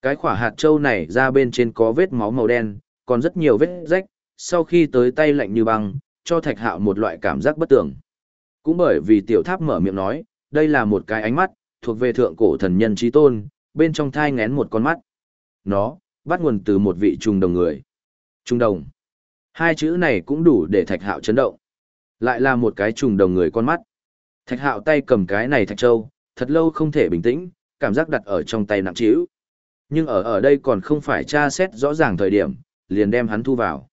Cái quả hạt châu này ra bên trên có vết máu màu đen, còn rất nhiều vết rách, sau khi tới tay lạnh như băng, cho thạch hạo một loại cảm giác bất tường. Cũng bởi vì tiểu tháp mở miệng nói, đây là một cái ánh mắt, thuộc về thượng cổ thần nhân trí tôn, bên trong thai ngén một con mắt. Nó, bắt nguồn từ một vị trùng đồng người. Trùng đồng. Hai chữ này cũng đủ để thạch hạo chấn động. Lại là một cái trùng đồng người con mắt. Thạch hạo tay cầm cái này thạch châu, thật lâu không thể bình tĩnh, cảm giác đặt ở trong tay nặng trĩu. Nhưng ở ở đây còn không phải tra xét rõ ràng thời điểm, liền đem hắn thu vào.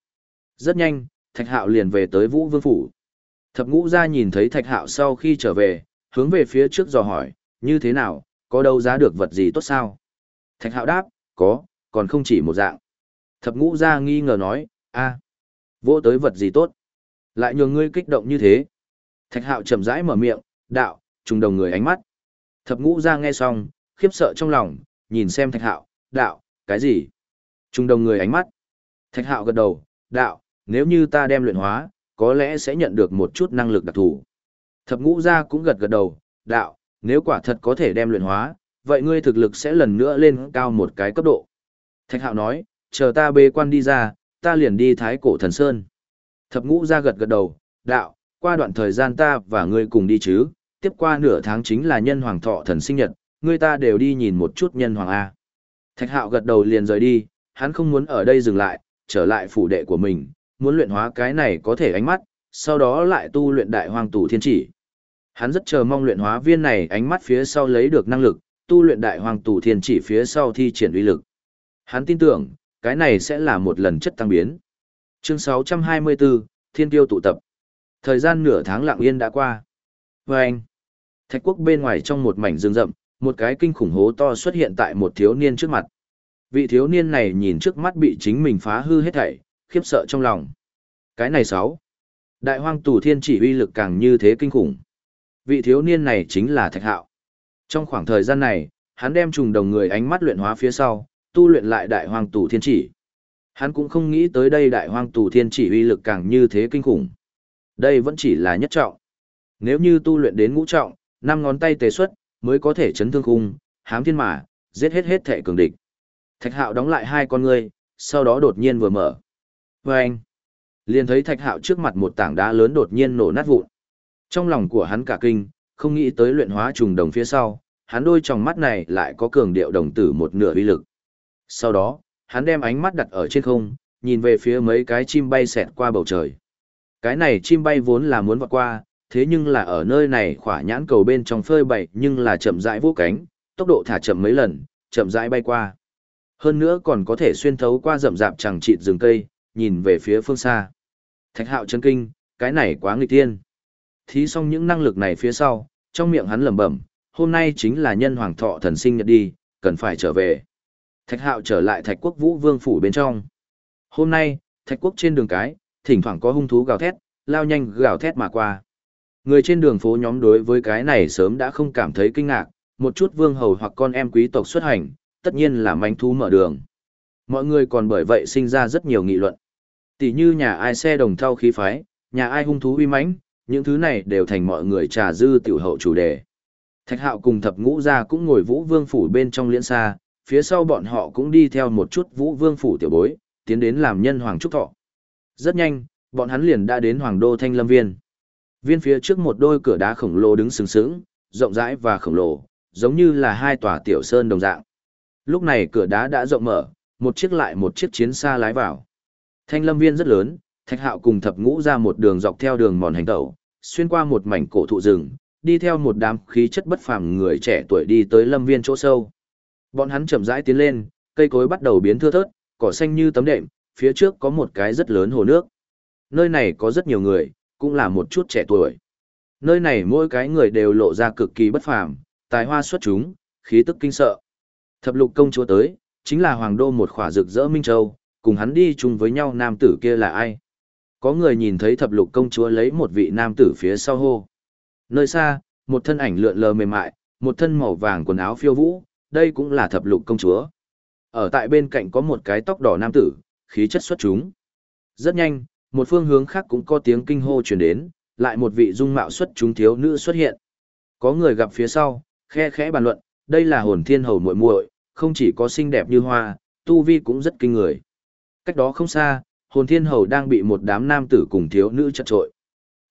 Rất nhanh, thạch hạo liền về tới vũ vương phủ. Thập ngũ ra nhìn thấy thạch hạo sau khi trở về, hướng về phía trước dò hỏi, như thế nào, có đâu giá được vật gì tốt sao? Thạch hạo đáp, có, còn không chỉ một dạng. Thập ngũ ra nghi ngờ nói, a, vô tới vật gì tốt? Lại nhường ngươi kích động như thế. Thạch hạo chậm rãi mở miệng, đạo, trùng đồng người ánh mắt. Thập ngũ ra nghe xong, khiếp sợ trong lòng, nhìn xem thạch hạo, đạo, cái gì? Trùng đồng người ánh mắt. Thạch hạo gật đầu, đạo, nếu như ta đem luyện hóa, có lẽ sẽ nhận được một chút năng lực đặc thù. Thập ngũ gia cũng gật gật đầu, đạo, nếu quả thật có thể đem luyện hóa, vậy ngươi thực lực sẽ lần nữa lên cao một cái cấp độ. Thạch hạo nói, chờ ta bê quan đi ra, ta liền đi thái cổ thần sơn. Thập ngũ ra gật gật đầu, đạo, qua đoạn thời gian ta và ngươi cùng đi chứ, tiếp qua nửa tháng chính là nhân hoàng thọ thần sinh nhật, ngươi ta đều đi nhìn một chút nhân hoàng A. Thạch hạo gật đầu liền rời đi, hắn không muốn ở đây dừng lại, trở lại phủ đệ của mình, muốn luyện hóa cái này có thể ánh mắt, sau đó lại tu luyện đại hoàng tủ thiên chỉ. Hắn rất chờ mong luyện hóa viên này ánh mắt phía sau lấy được năng lực, tu luyện đại hoàng Tù thiên chỉ phía sau thi triển uy lực. Hắn tin tưởng, cái này sẽ là một lần chất tăng biến. Chương 624, Thiên Tiêu tụ tập. Thời gian nửa tháng lặng yên đã qua. Và anh, thạch quốc bên ngoài trong một mảnh rừng rậm, một cái kinh khủng hố to xuất hiện tại một thiếu niên trước mặt. Vị thiếu niên này nhìn trước mắt bị chính mình phá hư hết thảy, khiếp sợ trong lòng. Cái này sáu. Đại hoang tù thiên chỉ uy lực càng như thế kinh khủng. Vị thiếu niên này chính là Thạch Hạo. Trong khoảng thời gian này, hắn đem trùng đồng người ánh mắt luyện hóa phía sau, tu luyện lại đại Hoàng tù thiên chỉ. Hắn cũng không nghĩ tới đây đại Hoàng tù thiên chỉ uy lực càng như thế kinh khủng. Đây vẫn chỉ là nhất trọng. Nếu như tu luyện đến ngũ trọng, năm ngón tay tề xuất, mới có thể chấn thương khung, hám thiên mà, giết hết hết thể cường địch. Thạch hạo đóng lại hai con ngươi, sau đó đột nhiên vừa mở. Và anh, liền thấy thạch hạo trước mặt một tảng đá lớn đột nhiên nổ nát vụn. Trong lòng của hắn cả kinh, không nghĩ tới luyện hóa trùng đồng phía sau, hắn đôi tròng mắt này lại có cường điệu đồng tử một nửa uy lực. Sau đó, hắn đem ánh mắt đặt ở trên không, nhìn về phía mấy cái chim bay xẹt qua bầu trời. Cái này chim bay vốn là muốn vọt qua, thế nhưng là ở nơi này khỏa nhãn cầu bên trong phơi bậy nhưng là chậm rãi vô cánh, tốc độ thả chậm mấy lần, chậm rãi bay qua. Hơn nữa còn có thể xuyên thấu qua rậm rạp chẳng chịt rừng cây, nhìn về phía phương xa. Thạch hạo chân kinh, cái này quá nghịch tiên. Thí xong những năng lực này phía sau, trong miệng hắn lẩm bẩm, hôm nay chính là nhân hoàng thọ thần sinh nhật đi, cần phải trở về. Thạch hạo trở lại thạch quốc vũ vương phủ bên trong. Hôm nay, thạch quốc trên đường cái, thỉnh thoảng có hung thú gào thét, lao nhanh gào thét mà qua. Người trên đường phố nhóm đối với cái này sớm đã không cảm thấy kinh ngạc, một chút vương hầu hoặc con em quý tộc xuất hành, tất nhiên là manh thú mở đường. Mọi người còn bởi vậy sinh ra rất nhiều nghị luận. Tỷ như nhà ai xe đồng thau khí phái, nhà ai hung thú uy mãnh, những thứ này đều thành mọi người trà dư tiểu hậu chủ đề. Thạch hạo cùng thập ngũ gia cũng ngồi vũ vương phủ bên trong liễn xa, phía sau bọn họ cũng đi theo một chút vũ vương phủ tiểu bối, tiến đến làm nhân hoàng trúc thọ. Rất nhanh, bọn hắn liền đã đến hoàng đô thanh lâm viên. Viên phía trước một đôi cửa đá khổng lồ đứng sừng sững, rộng rãi và khổng lồ, giống như là hai tòa tiểu sơn đồng dạng. Lúc này cửa đá đã rộng mở, một chiếc lại một chiếc chiến xa lái vào. Thanh lâm viên rất lớn, thạch hạo cùng thập ngũ ra một đường dọc theo đường mòn hành tẩu, xuyên qua một mảnh cổ thụ rừng, đi theo một đám khí chất bất phàm người trẻ tuổi đi tới lâm viên chỗ sâu. Bọn hắn chậm rãi tiến lên, cây cối bắt đầu biến thưa thớt, cỏ xanh như tấm đệm, phía trước có một cái rất lớn hồ nước. Nơi này có rất nhiều người, cũng là một chút trẻ tuổi. Nơi này mỗi cái người đều lộ ra cực kỳ bất phàm, tài hoa xuất chúng, khí tức kinh sợ. Thập lục công chúa tới, chính là hoàng đô một khỏa rực rỡ Minh Châu, cùng hắn đi chung với nhau nam tử kia là ai? Có người nhìn thấy thập lục công chúa lấy một vị nam tử phía sau hô. Nơi xa, một thân ảnh lượn lờ mềm mại, một thân màu vàng quần áo phiêu vũ, đây cũng là thập lục công chúa. Ở tại bên cạnh có một cái tóc đỏ nam tử, khí chất xuất chúng. Rất nhanh, một phương hướng khác cũng có tiếng kinh hô truyền đến, lại một vị dung mạo xuất chúng thiếu nữ xuất hiện. Có người gặp phía sau, khe khẽ bàn luận, đây là hồn thiên hầu muội muội, không chỉ có xinh đẹp như hoa, tu vi cũng rất kinh người. Cách đó không xa, hồn thiên hầu đang bị một đám nam tử cùng thiếu nữ chật trội.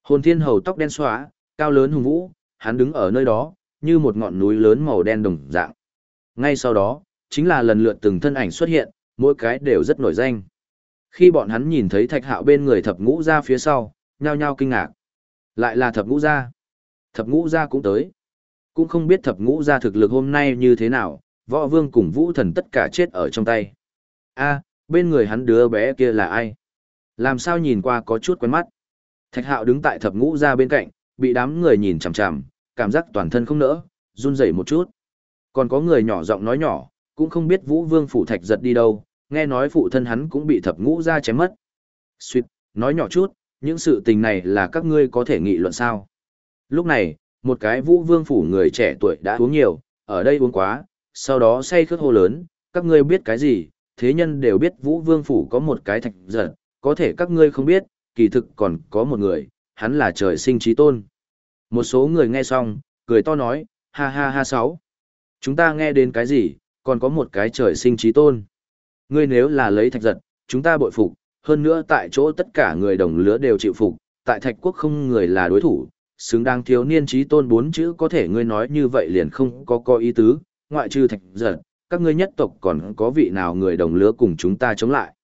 Hồn thiên hầu tóc đen xóa, cao lớn hùng vũ, hắn đứng ở nơi đó, như một ngọn núi lớn màu đen đồng dạng. Ngay sau đó, chính là lần lượt từng thân ảnh xuất hiện, mỗi cái đều rất nổi danh. Khi bọn hắn nhìn thấy thạch hạo bên người thập ngũ ra phía sau, nhao nhao kinh ngạc. Lại là thập ngũ gia. Thập ngũ gia cũng tới. Cũng không biết thập ngũ gia thực lực hôm nay như thế nào, võ vương cùng vũ thần tất cả chết ở trong tay. a bên người hắn đứa bé kia là ai? Làm sao nhìn qua có chút quen mắt? Thạch hạo đứng tại thập ngũ gia bên cạnh, bị đám người nhìn chằm chằm, cảm giác toàn thân không nỡ, run rẩy một chút. Còn có người nhỏ giọng nói nhỏ, cũng không biết Vũ Vương phủ thạch giật đi đâu, nghe nói phụ thân hắn cũng bị thập ngũ ra chém mất. Xuyệt, nói nhỏ chút, những sự tình này là các ngươi có thể nghị luận sao. Lúc này, một cái Vũ Vương phủ người trẻ tuổi đã uống nhiều, ở đây uống quá, sau đó say khước hô lớn, các ngươi biết cái gì, thế nhân đều biết Vũ Vương phủ có một cái thạch giật, có thể các ngươi không biết, kỳ thực còn có một người, hắn là trời sinh trí tôn. Một số người nghe xong, cười to nói, ha ha ha sáu. Chúng ta nghe đến cái gì, còn có một cái trời sinh trí tôn. Ngươi nếu là lấy thạch giật, chúng ta bội phục, hơn nữa tại chỗ tất cả người đồng lứa đều chịu phục, tại thạch quốc không người là đối thủ, xứng đáng thiếu niên trí tôn bốn chữ có thể ngươi nói như vậy liền không có có ý tứ, ngoại trừ thạch giật, các ngươi nhất tộc còn có vị nào người đồng lứa cùng chúng ta chống lại.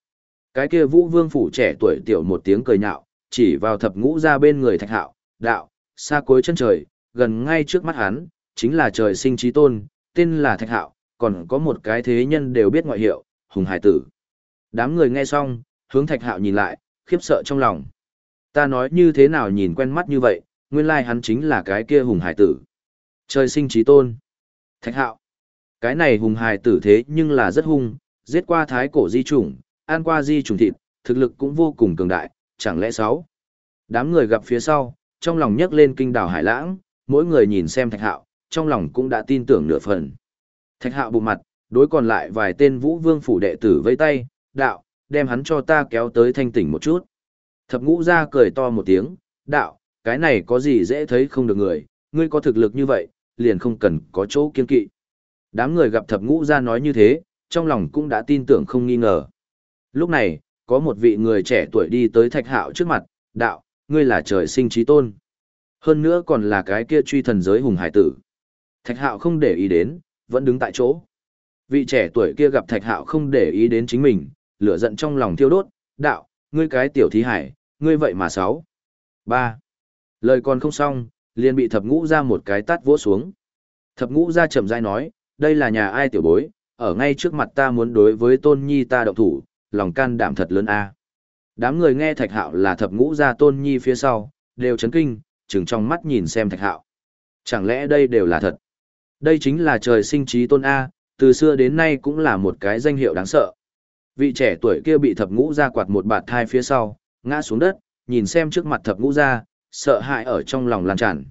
Cái kia vũ vương phủ trẻ tuổi tiểu một tiếng cười nhạo, chỉ vào thập ngũ ra bên người thạch hạo, đạo, xa cuối chân trời, gần ngay trước mắt hắn, chính là trời sinh trí tôn, tên là thạch hạo, còn có một cái thế nhân đều biết ngoại hiệu, hùng hải tử. Đám người nghe xong, hướng thạch hạo nhìn lại, khiếp sợ trong lòng. Ta nói như thế nào nhìn quen mắt như vậy, nguyên lai hắn chính là cái kia hùng hải tử. Trời sinh trí tôn. Thạch hạo. Cái này hùng hài tử thế nhưng là rất hung, giết qua thái cổ di chủng, ăn qua di chủng thịt, thực lực cũng vô cùng cường đại, chẳng lẽ sáu. Đám người gặp phía sau, trong lòng nhấc lên kinh đảo hải lãng, mỗi người nhìn xem thạch hạo, trong lòng cũng đã tin tưởng nửa phần. Thạch hạo bụng mặt, đối còn lại vài tên vũ vương phủ đệ tử vây tay, đạo, đem hắn cho ta kéo tới thanh tỉnh một chút. Thập ngũ ra cười to một tiếng, đạo, cái này có gì dễ thấy không được người, ngươi có thực lực như vậy, liền không cần có chỗ kiên kỵ. Đám người gặp thập ngũ ra nói như thế, trong lòng cũng đã tin tưởng không nghi ngờ. Lúc này, có một vị người trẻ tuổi đi tới thạch hạo trước mặt, đạo, ngươi là trời sinh trí tôn. Hơn nữa còn là cái kia truy thần giới hùng hải tử. Thạch hạo không để ý đến, vẫn đứng tại chỗ. Vị trẻ tuổi kia gặp thạch hạo không để ý đến chính mình, lửa giận trong lòng thiêu đốt, đạo, ngươi cái tiểu thí hải, ngươi vậy mà sáu. ba Lời còn không xong, liền bị thập ngũ ra một cái tát vỗ xuống. Thập ngũ ra chậm rãi nói, đây là nhà ai tiểu bối, ở ngay trước mặt ta muốn đối với tôn nhi ta động thủ, lòng can đảm thật lớn a. Đám người nghe thạch hạo là thập ngũ ra tôn nhi phía sau, đều chấn kinh, chừng trong mắt nhìn xem thạch hạo. Chẳng lẽ đây đều là thật? Đây chính là trời sinh trí tôn A, từ xưa đến nay cũng là một cái danh hiệu đáng sợ. Vị trẻ tuổi kia bị thập ngũ ra quạt một bạt thai phía sau, ngã xuống đất, nhìn xem trước mặt thập ngũ ra, sợ hãi ở trong lòng lan tràn.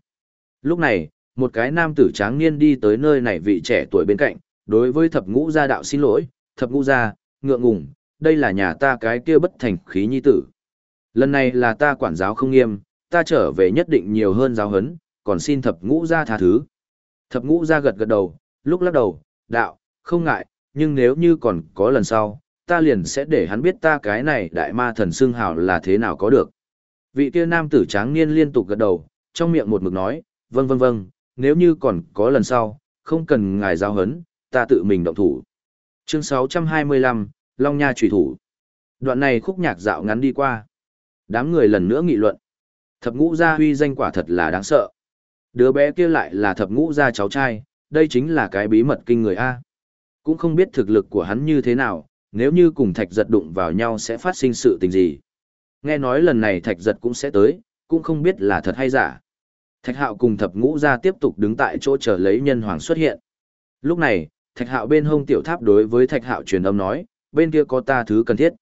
Lúc này, một cái nam tử tráng niên đi tới nơi này vị trẻ tuổi bên cạnh, đối với thập ngũ gia đạo xin lỗi, thập ngũ gia, ngượng ngùng, đây là nhà ta cái kia bất thành khí nhi tử. Lần này là ta quản giáo không nghiêm, ta trở về nhất định nhiều hơn giáo hấn, còn xin thập ngũ gia tha thứ. Thập ngũ gia gật gật đầu, lúc lắc đầu, đạo, không ngại, nhưng nếu như còn có lần sau, ta liền sẽ để hắn biết ta cái này đại ma thần xương hào là thế nào có được. Vị kia nam tử tráng niên liên tục gật đầu, trong miệng một mực nói, vâng vâng vâng, nếu như còn có lần sau, không cần ngài giao hấn, ta tự mình động thủ. Chương 625, Long Nha trùy thủ. Đoạn này khúc nhạc dạo ngắn đi qua. Đám người lần nữa nghị luận. Thập ngũ gia huy danh quả thật là đáng sợ. Đứa bé kia lại là thập ngũ gia cháu trai, đây chính là cái bí mật kinh người A. Cũng không biết thực lực của hắn như thế nào, nếu như cùng thạch giật đụng vào nhau sẽ phát sinh sự tình gì. Nghe nói lần này thạch giật cũng sẽ tới, cũng không biết là thật hay giả. Thạch hạo cùng thập ngũ gia tiếp tục đứng tại chỗ chờ lấy nhân hoàng xuất hiện. Lúc này, thạch hạo bên hông tiểu tháp đối với thạch hạo truyền âm nói, bên kia có ta thứ cần thiết.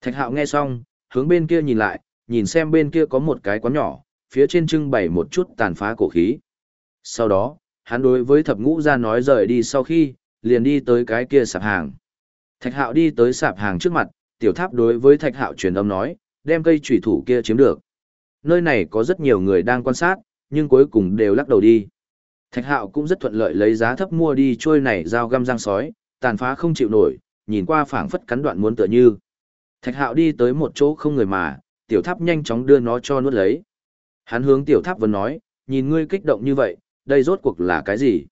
Thạch hạo nghe xong, hướng bên kia nhìn lại, nhìn xem bên kia có một cái quán nhỏ, phía trên trưng bày một chút tàn phá cổ khí. Sau đó, hắn đối với thập ngũ gia nói rời đi sau khi, liền đi tới cái kia sạp hàng. Thạch hạo đi tới sạp hàng trước mặt, tiểu tháp đối với thạch hạo truyền âm nói, đem cây trùy thủ kia chiếm được. Nơi này có rất nhiều người đang quan sát, nhưng cuối cùng đều lắc đầu đi. Thạch hạo cũng rất thuận lợi lấy giá thấp mua đi trôi này dao găm răng sói, tàn phá không chịu nổi, nhìn qua phảng phất cắn đoạn muốn tựa như. Thạch hạo đi tới một chỗ không người mà, tiểu tháp nhanh chóng đưa nó cho nuốt lấy. Hắn hướng tiểu tháp vẫn nói, nhìn ngươi kích động như vậy, đây rốt cuộc là cái gì?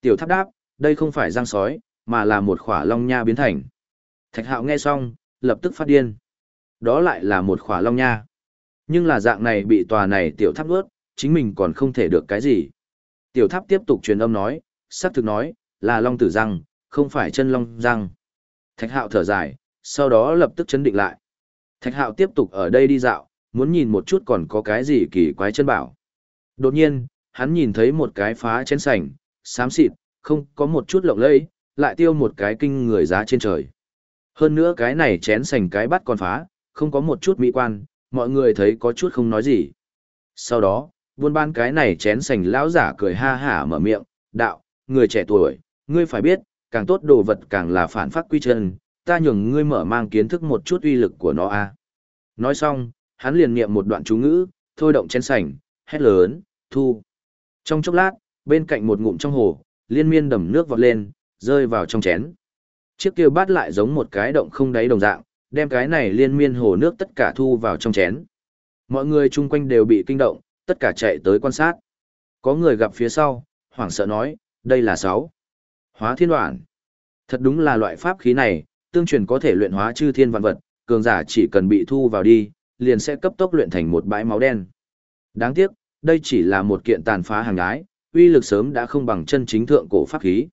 Tiểu tháp đáp, đây không phải răng sói, mà là một khỏa long nha biến thành. Thạch hạo nghe xong, lập tức phát điên. Đó lại là một khỏa long nha. Nhưng là dạng này bị tòa này tiểu tháp nuốt, chính mình còn không thể được cái gì. Tiểu tháp tiếp tục truyền âm nói, sắc thực nói, là long tử răng, không phải chân long răng. Thạch hạo thở dài, sau đó lập tức chấn định lại. Thạch hạo tiếp tục ở đây đi dạo, muốn nhìn một chút còn có cái gì kỳ quái chân bảo. Đột nhiên, hắn nhìn thấy một cái phá chén sành, xám xịt, không có một chút lộng lẫy, lại tiêu một cái kinh người giá trên trời. Hơn nữa cái này chén sành cái bắt còn phá, không có một chút mỹ quan, mọi người thấy có chút không nói gì. Sau đó, buôn bán cái này chén sành lão giả cười ha hả mở miệng, đạo, người trẻ tuổi, ngươi phải biết, càng tốt đồ vật càng là phản phát quy chân, ta nhường ngươi mở mang kiến thức một chút uy lực của nó a. Nói xong, hắn liền niệm một đoạn chú ngữ, thôi động chén sành, hét lớn, thu. Trong chốc lát, bên cạnh một ngụm trong hồ, liên miên đầm nước vọt lên, rơi vào trong chén. Chiếc kia bát lại giống một cái động không đáy đồng dạng, đem cái này liên miên hồ nước tất cả thu vào trong chén. Mọi người chung quanh đều bị kinh động, tất cả chạy tới quan sát. Có người gặp phía sau, hoảng sợ nói, đây là sáu. Hóa thiên đoạn. Thật đúng là loại pháp khí này, tương truyền có thể luyện hóa chư thiên vạn vật, cường giả chỉ cần bị thu vào đi, liền sẽ cấp tốc luyện thành một bãi máu đen. Đáng tiếc, đây chỉ là một kiện tàn phá hàng ái, uy lực sớm đã không bằng chân chính thượng cổ pháp khí.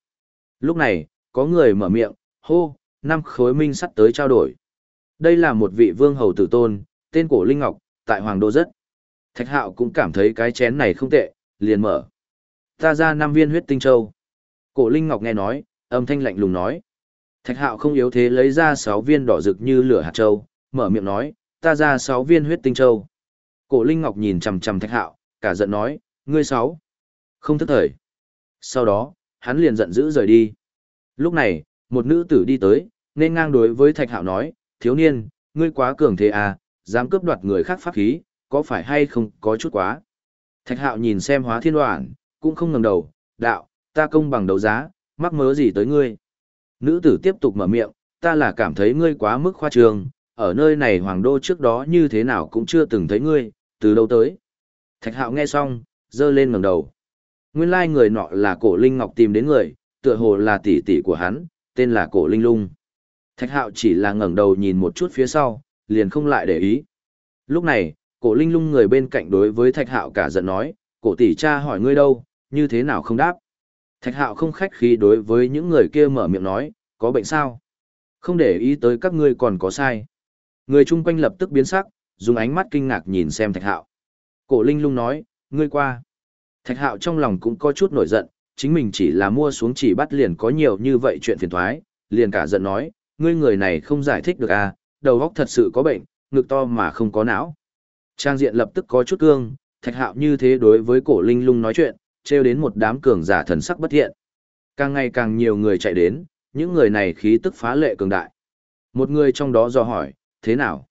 Lúc này, có người mở miệng, hô, năm khối minh sắt tới trao đổi. Đây là một vị vương hầu tử tôn, tên cổ Linh Ngọc, tại Hoàng Đô rất. Thạch hạo cũng cảm thấy cái chén này không tệ, liền mở. Ta ra năm viên huyết tinh châu. Cổ Linh Ngọc nghe nói, âm thanh lạnh lùng nói. Thạch hạo không yếu thế lấy ra sáu viên đỏ rực như lửa hạt châu, mở miệng nói, ta ra sáu viên huyết tinh châu. Cổ Linh Ngọc nhìn chằm chằm thạch hạo, cả giận nói, ngươi sáu. Không thức thời. Sau đó, hắn liền giận dữ rời đi. Lúc này, một nữ tử đi tới, nên ngang đối với thạch hạo nói, thiếu niên, ngươi quá cường thế à, dám cướp đoạt người khác pháp khí, có phải hay không có chút quá. Thạch hạo nhìn xem hóa thiên đoạn, cũng không ngẩng đầu, đạo, ta công bằng đấu giá, mắc mớ gì tới ngươi. Nữ tử tiếp tục mở miệng, ta là cảm thấy ngươi quá mức khoa trương, ở nơi này hoàng đô trước đó như thế nào cũng chưa từng thấy ngươi, từ đâu tới. Thạch hạo nghe xong, dơ lên ngẩng đầu. Nguyên lai người nọ là cổ Linh Ngọc tìm đến người, tựa hồ là tỷ tỷ của hắn, tên là cổ Linh Lung. Thạch hạo chỉ là ngẩng đầu nhìn một chút phía sau, liền không lại để ý. Lúc này, cổ Linh Lung người bên cạnh đối với thạch hạo cả giận nói, cổ tỷ cha hỏi ngươi đâu, như thế nào không đáp. Thạch hạo không khách khí đối với những người kia mở miệng nói, có bệnh sao? Không để ý tới các ngươi còn có sai. Người chung quanh lập tức biến sắc, dùng ánh mắt kinh ngạc nhìn xem thạch hạo. Cổ Linh lung nói, ngươi qua. Thạch hạo trong lòng cũng có chút nổi giận, chính mình chỉ là mua xuống chỉ bắt liền có nhiều như vậy chuyện phiền thoái, liền cả giận nói, ngươi người này không giải thích được à, đầu óc thật sự có bệnh, ngực to mà không có não. Trang diện lập tức có chút cương, thạch hạo như thế đối với cổ linh lung nói chuyện, treo đến một đám cường giả thần sắc bất thiện. Càng ngày càng nhiều người chạy đến, những người này khí tức phá lệ cường đại. Một người trong đó do hỏi, thế nào?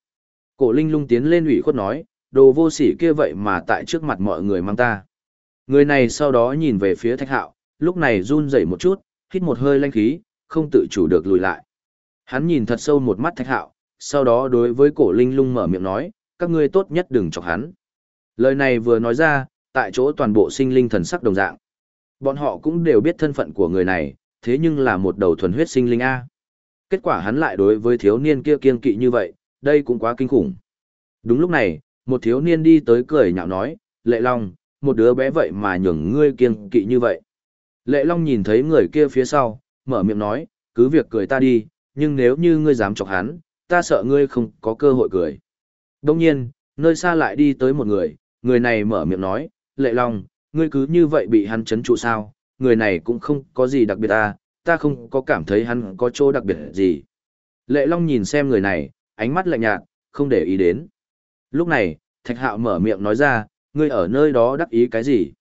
Cổ linh lung tiến lên ủy khuất nói, đồ vô sỉ kia vậy mà tại trước mặt mọi người mang ta. Người này sau đó nhìn về phía thạch hạo, lúc này run rẩy một chút, hít một hơi lanh khí, không tự chủ được lùi lại. Hắn nhìn thật sâu một mắt thạch hạo, sau đó đối với cổ linh lung mở miệng nói, các ngươi tốt nhất đừng chọc hắn. Lời này vừa nói ra, tại chỗ toàn bộ sinh linh thần sắc đồng dạng. Bọn họ cũng đều biết thân phận của người này, thế nhưng là một đầu thuần huyết sinh linh A. Kết quả hắn lại đối với thiếu niên kia kiên kỵ như vậy, đây cũng quá kinh khủng. Đúng lúc này, một thiếu niên đi tới cười nhạo nói, Lệ Long, một đứa bé vậy mà nhường ngươi kiên kỵ như vậy. Lệ Long nhìn thấy người kia phía sau, mở miệng nói, cứ việc cười ta đi, nhưng nếu như ngươi dám chọc hắn, ta sợ ngươi không có cơ hội cười. Đông nhiên, nơi xa lại đi tới một người, người này mở miệng nói, Lệ Long, ngươi cứ như vậy bị hắn chấn trụ sao, người này cũng không có gì đặc biệt ta, ta không có cảm thấy hắn có chỗ đặc biệt gì. Lệ Long nhìn xem người này, ánh mắt lạnh nhạt, không để ý đến. Lúc này, Thạch Hạo mở miệng nói ra, ngươi ở nơi đó đắc ý cái gì?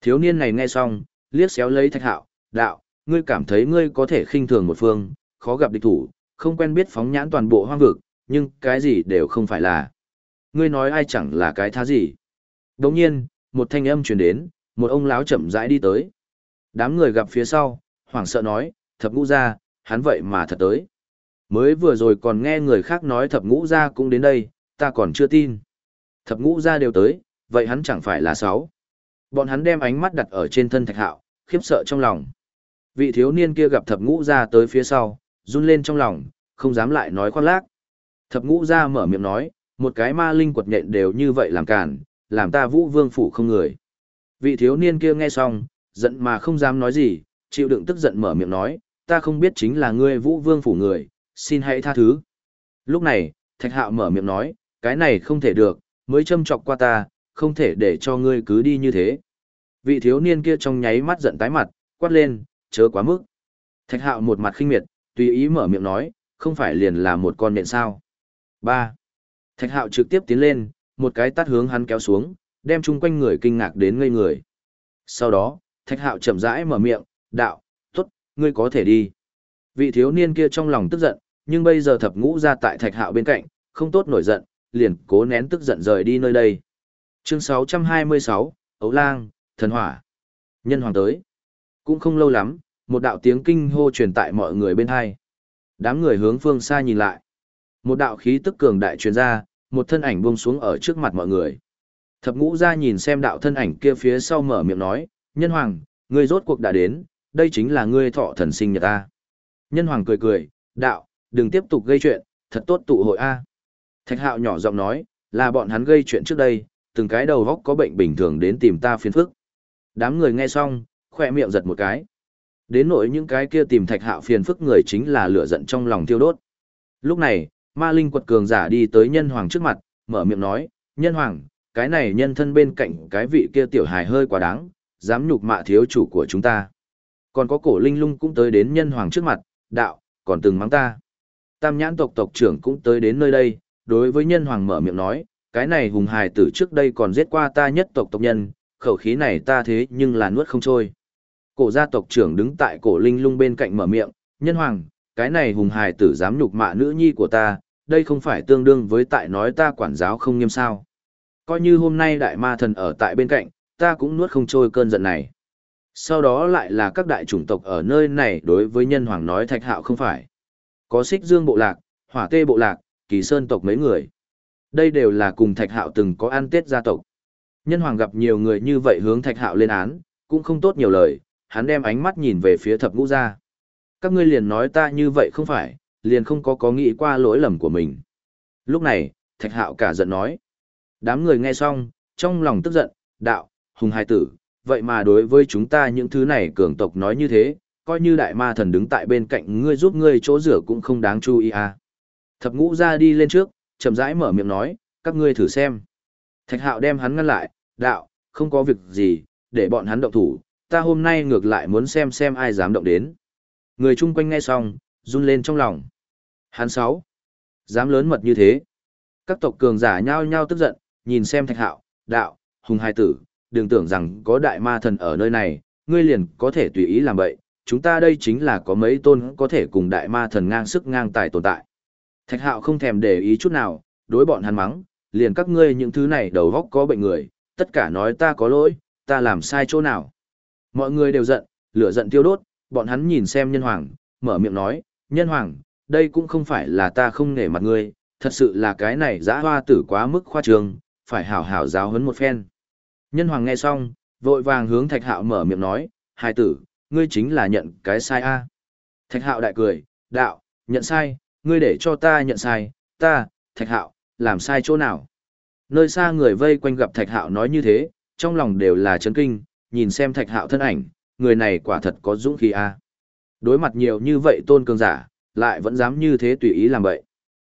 Thiếu niên này nghe xong, liếc xéo lấy Thạch Hạo, đạo, ngươi cảm thấy ngươi có thể khinh thường một phương, khó gặp địch thủ, không quen biết phóng nhãn toàn bộ hoang vực, nhưng cái gì đều không phải là. Ngươi nói ai chẳng là cái thá gì. Đồng nhiên, một thanh âm truyền đến, một ông lão chậm rãi đi tới. Đám người gặp phía sau, hoảng sợ nói, thập ngũ ra, hắn vậy mà thật tới. Mới vừa rồi còn nghe người khác nói thập ngũ ra cũng đến đây, ta còn chưa tin. Thập ngũ ra đều tới, vậy hắn chẳng phải là sáu. Bọn hắn đem ánh mắt đặt ở trên thân thạch hạo, khiếp sợ trong lòng. Vị thiếu niên kia gặp thập ngũ ra tới phía sau, run lên trong lòng, không dám lại nói khoác lác. Thập ngũ ra mở miệng nói, một cái ma linh quật nhện đều như vậy làm cản, làm ta vũ vương phủ không người. Vị thiếu niên kia nghe xong, giận mà không dám nói gì, chịu đựng tức giận mở miệng nói, ta không biết chính là ngươi vũ vương phủ người, xin hãy tha thứ. Lúc này, thạch hạo mở miệng nói, cái này không thể được, mới châm chọc qua ta, không thể để cho ngươi cứ đi như thế. Vị thiếu niên kia trong nháy mắt giận tái mặt, quát lên, chớ quá mức. Thạch hạo một mặt khinh miệt, tùy ý mở miệng nói, không phải liền là một con nện sao. 3. Thạch hạo trực tiếp tiến lên, một cái tát hướng hắn kéo xuống, đem chung quanh người kinh ngạc đến ngây người. Sau đó, thạch hạo chậm rãi mở miệng, đạo, tốt, ngươi có thể đi. Vị thiếu niên kia trong lòng tức giận, nhưng bây giờ thập ngũ ra tại thạch hạo bên cạnh, không tốt nổi giận, liền cố nén tức giận rời đi nơi đây. Chương 626, Ấu Lang, Thần Hỏa. Nhân hoàng tới. Cũng không lâu lắm, một đạo tiếng kinh hô truyền tại mọi người bên hai. Đám người hướng phương xa nhìn lại. Một đạo khí tức cường đại truyền ra, một thân ảnh buông xuống ở trước mặt mọi người. Thập ngũ ra nhìn xem đạo thân ảnh kia phía sau mở miệng nói, nhân hoàng, ngươi rốt cuộc đã đến, đây chính là ngươi thọ thần sinh nhật ta. Nhân hoàng cười cười, đạo, đừng tiếp tục gây chuyện, thật tốt tụ hội A. Thạch hạo nhỏ giọng nói, là bọn hắn gây chuyện trước đây, từng cái đầu góc có bệnh bình thường đến tìm ta phiền phức. Đám người nghe xong, khỏe miệng giật một cái. Đến nỗi những cái kia tìm thạch hạo phiền phức người chính là lửa giận trong lòng tiêu đốt. Lúc này, ma linh quật cường giả đi tới nhân hoàng trước mặt, mở miệng nói, nhân hoàng, cái này nhân thân bên cạnh cái vị kia tiểu hài hơi quá đáng, dám nhục mạ thiếu chủ của chúng ta. Còn có cổ linh lung cũng tới đến nhân hoàng trước mặt, đạo, còn từng mắng ta. Tam nhãn tộc tộc trưởng cũng tới đến nơi đây, đối với nhân hoàng mở miệng nói, cái này hùng hài tử trước đây còn giết qua ta nhất tộc tộc nhân, khẩu khí này ta thế nhưng là nuốt không trôi. Cổ gia tộc trưởng đứng tại cổ linh lung bên cạnh mở miệng, nhân hoàng, cái này hùng hài tử dám nhục mạ nữ nhi của ta, đây không phải tương đương với tại nói ta quản giáo không nghiêm sao. Coi như hôm nay đại ma thần ở tại bên cạnh, ta cũng nuốt không trôi cơn giận này. Sau đó lại là các đại chủng tộc ở nơi này đối với nhân hoàng nói thạch hạo không phải. Có xích dương bộ lạc, hỏa tê bộ lạc, kỳ sơn tộc mấy người. Đây đều là cùng thạch hạo từng có ăn tết gia tộc. Nhân hoàng gặp nhiều người như vậy hướng thạch hạo lên án, cũng không tốt nhiều lời, hắn đem ánh mắt nhìn về phía thập ngũ gia. Các ngươi liền nói ta như vậy không phải, liền không có có nghĩ qua lỗi lầm của mình. Lúc này, thạch hạo cả giận nói. Đám người nghe xong, trong lòng tức giận, đạo, hùng hai tử, vậy mà đối với chúng ta những thứ này cường tộc nói như thế, coi như đại ma thần đứng tại bên cạnh ngươi giúp ngươi chỗ rửa cũng không đáng chú ý à. Thập ngũ ra đi lên trước, chậm rãi mở miệng nói, các ngươi thử xem. Thạch hạo đem hắn ngăn lại, đạo, không có việc gì, để bọn hắn động thủ, ta hôm nay ngược lại muốn xem xem ai dám động đến. Người chung quanh nghe xong, run lên trong lòng. Hắn sáu, dám lớn mật như thế. Các tộc cường giả nhao nhao tức giận, nhìn xem thạch hạo, đạo, hùng hai tử, đừng tưởng rằng có đại ma thần ở nơi này, ngươi liền có thể tùy ý làm vậy. Chúng ta đây chính là có mấy tôn có thể cùng đại ma thần ngang sức ngang tài tồn tại. Thạch hạo không thèm để ý chút nào, đối bọn hắn mắng, liền các ngươi những thứ này đầu góc có bệnh người, tất cả nói ta có lỗi, ta làm sai chỗ nào. Mọi người đều giận, lửa giận tiêu đốt, bọn hắn nhìn xem nhân hoàng, mở miệng nói, nhân hoàng, đây cũng không phải là ta không nể mặt ngươi, thật sự là cái này giã hoa tử quá mức khoa trường, phải hảo hảo giáo huấn một phen. Nhân hoàng nghe xong, vội vàng hướng thạch hạo mở miệng nói, hai tử, ngươi chính là nhận cái sai a. Thạch hạo đại cười, đạo, nhận sai, ngươi để cho ta nhận sai, ta, thạch hạo, làm sai chỗ nào. Nơi xa người vây quanh gặp thạch hạo nói như thế, trong lòng đều là chấn kinh, nhìn xem thạch hạo thân ảnh, người này quả thật có dũng khí a. Đối mặt nhiều như vậy tôn cường giả, lại vẫn dám như thế tùy ý làm vậy.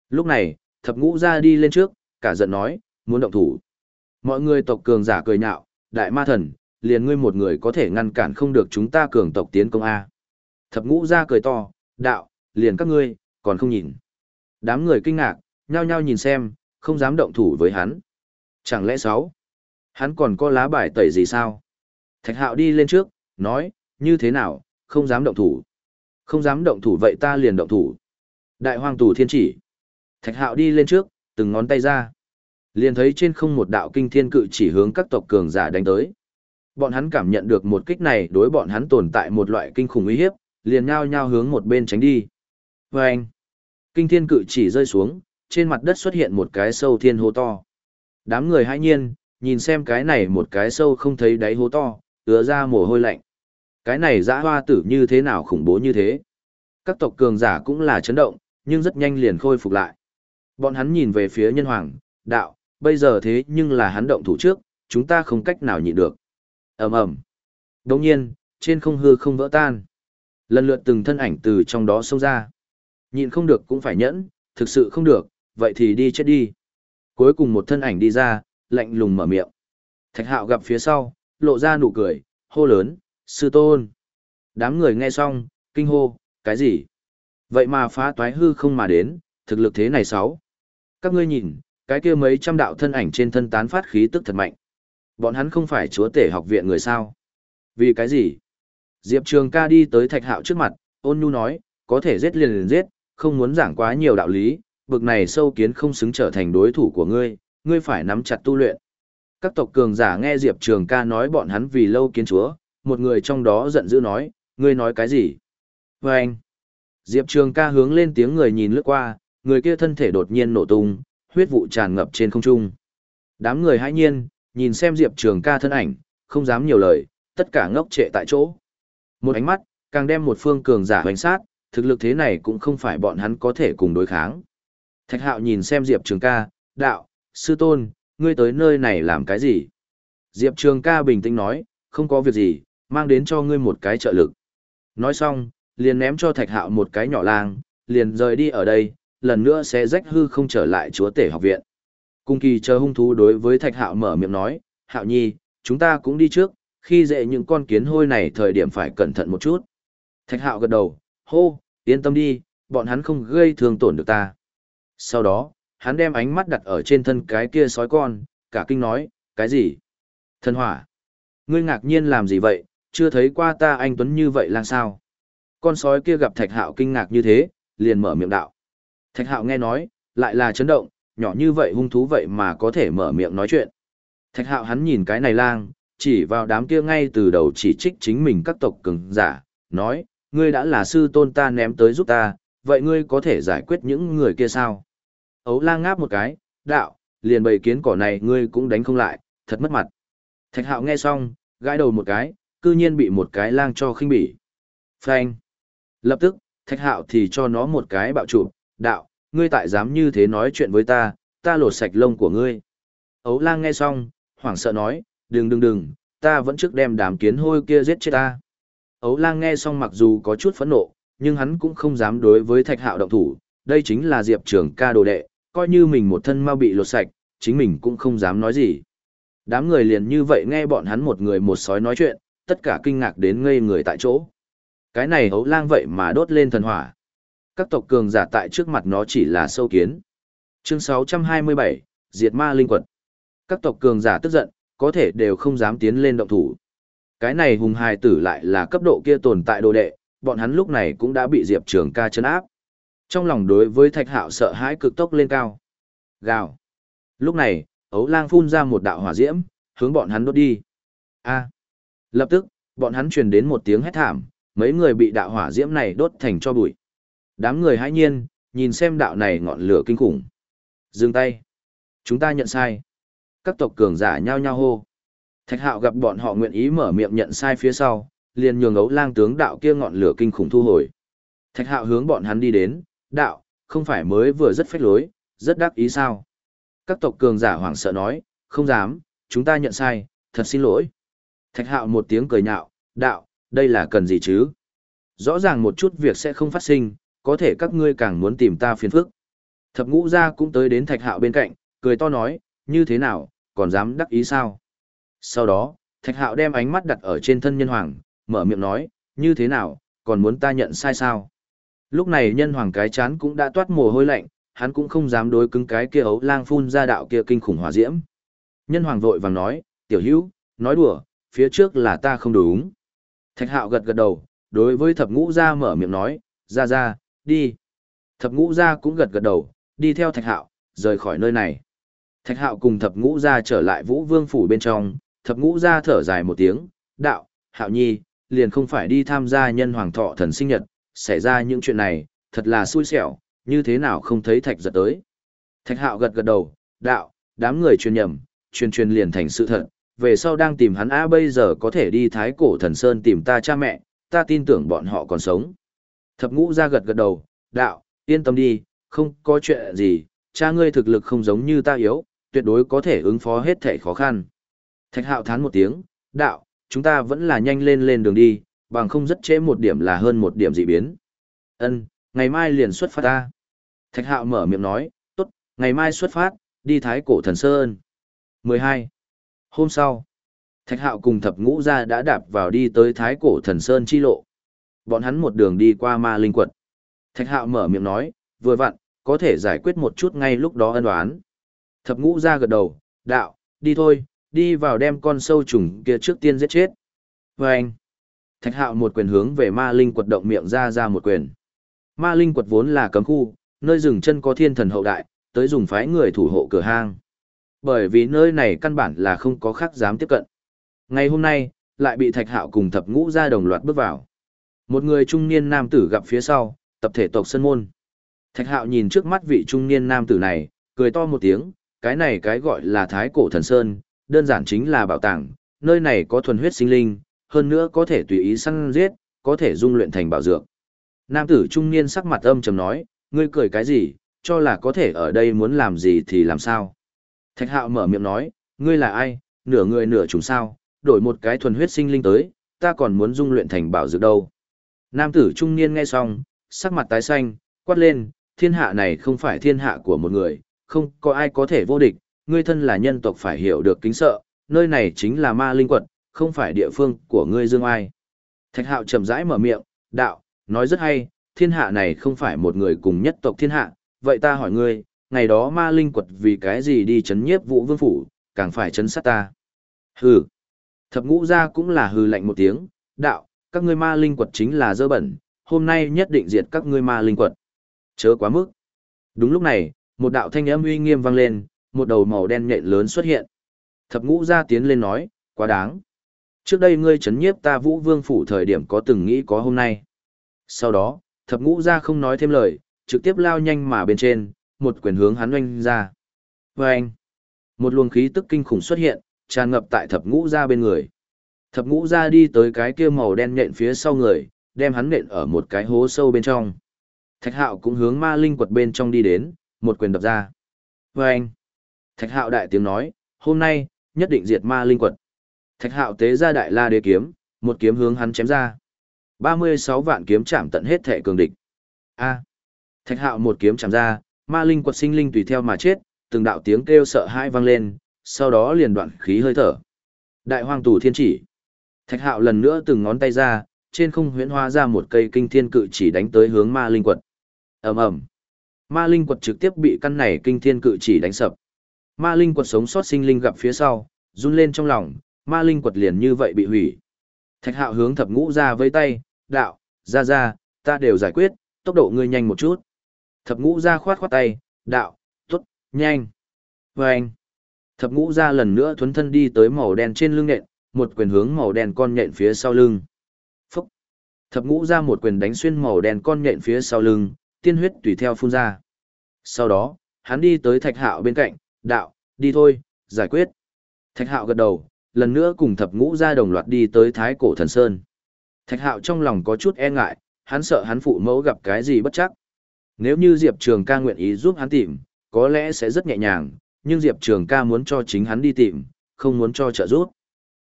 Lúc này, thập ngũ ra đi lên trước, cả giận nói, muốn động thủ. Mọi người tộc cường giả cười nhạo, đại ma thần, liền ngươi một người có thể ngăn cản không được chúng ta cường tộc tiến công A. Thập ngũ ra cười to, đạo, liền các ngươi, còn không nhìn. Đám người kinh ngạc, nhao nhao nhìn xem, không dám động thủ với hắn. Chẳng lẽ sáu? Hắn còn có lá bài tẩy gì sao? Thạch hạo đi lên trước, nói, như thế nào, không dám động thủ. Không dám động thủ vậy ta liền động thủ. Đại hoàng tù thiên chỉ. Thạch hạo đi lên trước, từng ngón tay ra. Liền thấy trên không một đạo kinh thiên cự chỉ hướng các tộc cường giả đánh tới. Bọn hắn cảm nhận được một kích này đối bọn hắn tồn tại một loại kinh khủng uy hiếp, liền nhao nhao hướng một bên tránh đi. Và anh, kinh thiên cự chỉ rơi xuống, trên mặt đất xuất hiện một cái sâu thiên hố to. Đám người hãi nhiên, nhìn xem cái này một cái sâu không thấy đáy hố to, ứa ra mồ hôi lạnh. Cái này dã hoa tử như thế nào khủng bố như thế. Các tộc cường giả cũng là chấn động, nhưng rất nhanh liền khôi phục lại. Bọn hắn nhìn về phía nhân hoàng, đạo, bây giờ thế nhưng là hắn động thủ trước, chúng ta không cách nào nhịn được. ầm ầm Đồng nhiên, trên không hư không vỡ tan. Lần lượt từng thân ảnh từ trong đó xông ra. Nhịn không được cũng phải nhẫn, thực sự không được, vậy thì đi chết đi. Cuối cùng một thân ảnh đi ra, lạnh lùng mở miệng. Thạch hạo gặp phía sau, lộ ra nụ cười, hô lớn, sư tôn. Đám người nghe xong, kinh hô, cái gì? Vậy mà phá toái hư không mà đến, thực lực thế này sáu. Các ngươi nhìn, cái kia mấy trăm đạo thân ảnh trên thân tán phát khí tức thật mạnh. Bọn hắn không phải chúa tể học viện người sao? Vì cái gì? Diệp Trường ca đi tới thạch hạo trước mặt, ôn nhu nói, có thể giết liền liền giết, không muốn giảng quá nhiều đạo lý, bực này sâu kiến không xứng trở thành đối thủ của ngươi, ngươi phải nắm chặt tu luyện. Các tộc cường giả nghe Diệp Trường ca nói bọn hắn vì lâu kiến chúa, một người trong đó giận dữ nói, ngươi nói cái gì? Và anh, Diệp Trường ca hướng lên tiếng người nhìn lướt qua, người kia thân thể đột nhiên nổ tung, huyết vụ tràn ngập trên không trung. Đám người hãi nhiên, nhìn xem Diệp Trường ca thân ảnh, không dám nhiều lời, tất cả ngốc trệ tại chỗ. Một ánh mắt, càng đem một phương cường giả hoành sát, thực lực thế này cũng không phải bọn hắn có thể cùng đối kháng. Thạch hạo nhìn xem Diệp Trường ca, đạo, sư tôn, ngươi tới nơi này làm cái gì? Diệp Trường ca bình tĩnh nói, không có việc gì, mang đến cho ngươi một cái trợ lực. Nói xong, liền ném cho thạch hạo một cái nhỏ lang, liền rời đi ở đây, lần nữa sẽ rách hư không trở lại chúa tể học viện. Cung kỳ chờ hung thú đối với thạch hạo mở miệng nói, hạo nhi, chúng ta cũng đi trước, khi dễ những con kiến hôi này thời điểm phải cẩn thận một chút. Thạch hạo gật đầu, hô, yên tâm đi, bọn hắn không gây thương tổn được ta. Sau đó, hắn đem ánh mắt đặt ở trên thân cái kia sói con, cả kinh nói, cái gì? Thần hỏa. Ngươi ngạc nhiên làm gì vậy, chưa thấy qua ta anh Tuấn như vậy là sao? Con sói kia gặp thạch hạo kinh ngạc như thế, liền mở miệng đạo. Thạch hạo nghe nói, lại là chấn động, nhỏ như vậy hung thú vậy mà có thể mở miệng nói chuyện. Thạch hạo hắn nhìn cái này lang, chỉ vào đám kia ngay từ đầu chỉ trích chính mình các tộc cường giả, nói, ngươi đã là sư tôn ta ném tới giúp ta, vậy ngươi có thể giải quyết những người kia sao? Ấu lang ngáp một cái, đạo, liền bầy kiến cỏ này ngươi cũng đánh không lại, thật mất mặt. Thạch hạo nghe xong, gãi đầu một cái, cư nhiên bị một cái lang cho khinh bỉ. Phanh. Lập tức, thạch hạo thì cho nó một cái bạo trụ, đạo, ngươi tại dám như thế nói chuyện với ta, ta lột sạch lông của ngươi. Ấu lang nghe xong, hoảng sợ nói, đừng đừng đừng, ta vẫn trước đem đám kiến hôi kia giết chết ta. Ấu lang nghe xong mặc dù có chút phẫn nộ, nhưng hắn cũng không dám đối với thạch hạo động thủ, đây chính là diệp trưởng ca đồ đệ, coi như mình một thân mau bị lột sạch, chính mình cũng không dám nói gì. Đám người liền như vậy nghe bọn hắn một người một sói nói chuyện, tất cả kinh ngạc đến ngây người tại chỗ. Cái này hấu lang vậy mà đốt lên thần hỏa. Các tộc cường giả tại trước mặt nó chỉ là sâu kiến. Chương 627, Diệt Ma Linh Quật. Các tộc cường giả tức giận, có thể đều không dám tiến lên động thủ. Cái này hùng hài tử lại là cấp độ kia tồn tại đồ đệ, bọn hắn lúc này cũng đã bị Diệp Trường ca chấn áp. Trong lòng đối với Thạch Hạo sợ hãi cực tốc lên cao. Gào. Lúc này, ấu lang phun ra một đạo hỏa diễm, hướng bọn hắn đốt đi. A. Lập tức, bọn hắn truyền đến một tiếng hét thảm, mấy người bị đạo hỏa diễm này đốt thành cho bụi. Đám người hãi nhiên, nhìn xem đạo này ngọn lửa kinh khủng. Dừng tay. Chúng ta nhận sai. Các tộc cường giả nhao nhao hô. Thạch hạo gặp bọn họ nguyện ý mở miệng nhận sai phía sau, liền nhường ấu lang tướng đạo kia ngọn lửa kinh khủng thu hồi. Thạch hạo hướng bọn hắn đi đến, đạo, không phải mới vừa rất phách lối, rất đắc ý sao. Các tộc cường giả hoảng sợ nói, không dám, chúng ta nhận sai, thật xin lỗi. Thạch hạo một tiếng cười nhạo, đạo, đây là cần gì chứ? Rõ ràng một chút việc sẽ không phát sinh, có thể các ngươi càng muốn tìm ta phiền phức. Thập ngũ gia cũng tới đến thạch hạo bên cạnh, cười to nói, như thế nào, còn dám đắc ý sao? Sau đó, thạch hạo đem ánh mắt đặt ở trên thân nhân hoàng, mở miệng nói, như thế nào, còn muốn ta nhận sai sao? Lúc này nhân hoàng cái chán cũng đã toát mồ hôi lạnh, hắn cũng không dám đối cứng cái kia ấu lang phun ra đạo kia kinh khủng hỏa diễm. Nhân hoàng vội vàng nói, tiểu hữu, nói đùa, phía trước là ta không đúng. Thạch hạo gật gật đầu, đối với thập ngũ gia mở miệng nói, ra ra, đi. Thập ngũ gia cũng gật gật đầu, đi theo thạch hạo, rời khỏi nơi này. Thạch hạo cùng thập ngũ gia trở lại vũ vương phủ bên trong, thập ngũ gia thở dài một tiếng, đạo, hạo nhi, liền không phải đi tham gia nhân hoàng thọ thần sinh nhật, xảy ra những chuyện này, thật là xui xẻo, như thế nào không thấy thạch giật tới. Thạch hạo gật gật đầu, đạo, đám người truyền nhầm, truyền truyền liền thành sự thật, về sau đang tìm hắn a bây giờ có thể đi thái cổ thần sơn tìm ta cha mẹ, ta tin tưởng bọn họ còn sống. Thập ngũ ra gật gật đầu, đạo, yên tâm đi, không có chuyện gì, cha ngươi thực lực không giống như ta yếu, tuyệt đối có thể ứng phó hết thể khó khăn. Thạch hạo thán một tiếng, đạo, chúng ta vẫn là nhanh lên lên đường đi, bằng không rất trễ một điểm là hơn một điểm dị biến. Ân, ngày mai liền xuất phát ta. Thạch hạo mở miệng nói, tốt, ngày mai xuất phát, đi thái cổ thần sơn. 12. Hôm sau, Thạch Hạo cùng thập ngũ gia đã đạp vào đi tới Thái Cổ Thần Sơn chi lộ. Bọn hắn một đường đi qua ma linh quật. Thạch Hạo mở miệng nói, vừa vặn, có thể giải quyết một chút ngay lúc đó ân đoán. Thập ngũ gia gật đầu, đạo, đi thôi, đi vào đem con sâu trùng kia trước tiên giết chết. Và anh, Thạch Hạo một quyền hướng về ma linh quật động miệng ra ra một quyền. Ma linh quật vốn là cấm khu, nơi dừng chân có thiên thần hậu đại, tới dùng phái người thủ hộ cửa hang. Bởi vì nơi này căn bản là không có khác dám tiếp cận. Ngày hôm nay, lại bị Thạch Hạo cùng thập ngũ ra đồng loạt bước vào. Một người trung niên nam tử gặp phía sau, tập thể tộc sân môn. Thạch Hạo nhìn trước mắt vị trung niên nam tử này, cười to một tiếng, cái này cái gọi là Thái Cổ Thần Sơn, đơn giản chính là bảo tàng, nơi này có thuần huyết sinh linh, hơn nữa có thể tùy ý săn giết, có thể dung luyện thành bảo dược. Nam tử trung niên sắc mặt âm trầm nói, ngươi cười cái gì, cho là có thể ở đây muốn làm gì thì làm sao. Thạch hạo mở miệng nói, ngươi là ai, nửa người nửa trùng sao, đổi một cái thuần huyết sinh linh tới, ta còn muốn dung luyện thành bảo dược đâu. Nam tử trung niên nghe xong, sắc mặt tái xanh, quát lên, thiên hạ này không phải thiên hạ của một người, không có ai có thể vô địch, ngươi thân là nhân tộc phải hiểu được kính sợ, nơi này chính là ma linh quật, không phải địa phương của ngươi dương ai. Thạch hạo chậm rãi mở miệng, đạo, nói rất hay, thiên hạ này không phải một người cùng nhất tộc thiên hạ, vậy ta hỏi ngươi, ngày đó ma linh quật vì cái gì đi chấn nhiếp vũ vương phủ, càng phải chấn sát ta. Hừ. Thập ngũ gia cũng là hừ lạnh một tiếng, đạo, các ngươi ma linh quật chính là dơ bẩn, hôm nay nhất định diệt các ngươi ma linh quật. Chớ quá mức. Đúng lúc này, một đạo thanh âm uy nghiêm vang lên, một đầu màu đen nhện lớn xuất hiện. Thập ngũ gia tiến lên nói, quá đáng. Trước đây ngươi chấn nhiếp ta vũ vương phủ thời điểm có từng nghĩ có hôm nay. Sau đó, thập ngũ gia không nói thêm lời, trực tiếp lao nhanh mà bên trên, một quyền hướng hắn oanh ra. Và anh, một luồng khí tức kinh khủng xuất hiện, tràn ngập tại thập ngũ ra bên người. Thập ngũ ra đi tới cái kia màu đen nhện phía sau người, đem hắn nện ở một cái hố sâu bên trong. Thạch hạo cũng hướng ma linh quật bên trong đi đến, một quyền đập ra. Vâng! anh, thạch hạo đại tiếng nói, hôm nay, nhất định diệt ma linh quật. Thạch hạo tế ra đại la đế kiếm, một kiếm hướng hắn chém ra. 36 vạn kiếm chạm tận hết thể cường địch. A. Thạch hạo một kiếm chạm ra, ma linh quật sinh linh tùy theo mà chết, từng đạo tiếng kêu sợ hãi vang lên, sau đó liền đoạn khí hơi thở. Đại hoang tù thiên chỉ. Thạch hạo lần nữa từng ngón tay ra, trên không huyễn hóa ra một cây kinh thiên cự chỉ đánh tới hướng ma linh quật. ầm ầm, Ma linh quật trực tiếp bị căn này kinh thiên cự chỉ đánh sập. Ma linh quật sống sót sinh linh gặp phía sau, run lên trong lòng, ma linh quật liền như vậy bị hủy. Thạch hạo hướng thập ngũ ra với tay, đạo, ra ra, ta đều giải quyết, tốc độ ngươi nhanh một chút. Thập ngũ ra khoát khoát tay, đạo, tốt, nhanh. Và anh, thập ngũ ra lần nữa thuấn thân đi tới màu đen trên lưng nện, một quyền hướng màu đen con nhện phía sau lưng. Phúc. Thập ngũ ra một quyền đánh xuyên màu đen con nhện phía sau lưng, tiên huyết tùy theo phun ra. Sau đó, hắn đi tới thạch hạo bên cạnh, đạo, đi thôi, giải quyết. Thạch hạo gật đầu, lần nữa cùng thập ngũ ra đồng loạt đi tới thái cổ thần sơn. Thạch hạo trong lòng có chút e ngại, hắn sợ hắn phụ mẫu gặp cái gì bất chắc. Nếu như Diệp Trường ca nguyện ý giúp hắn tìm, có lẽ sẽ rất nhẹ nhàng, nhưng Diệp Trường ca muốn cho chính hắn đi tìm, không muốn cho trợ giúp.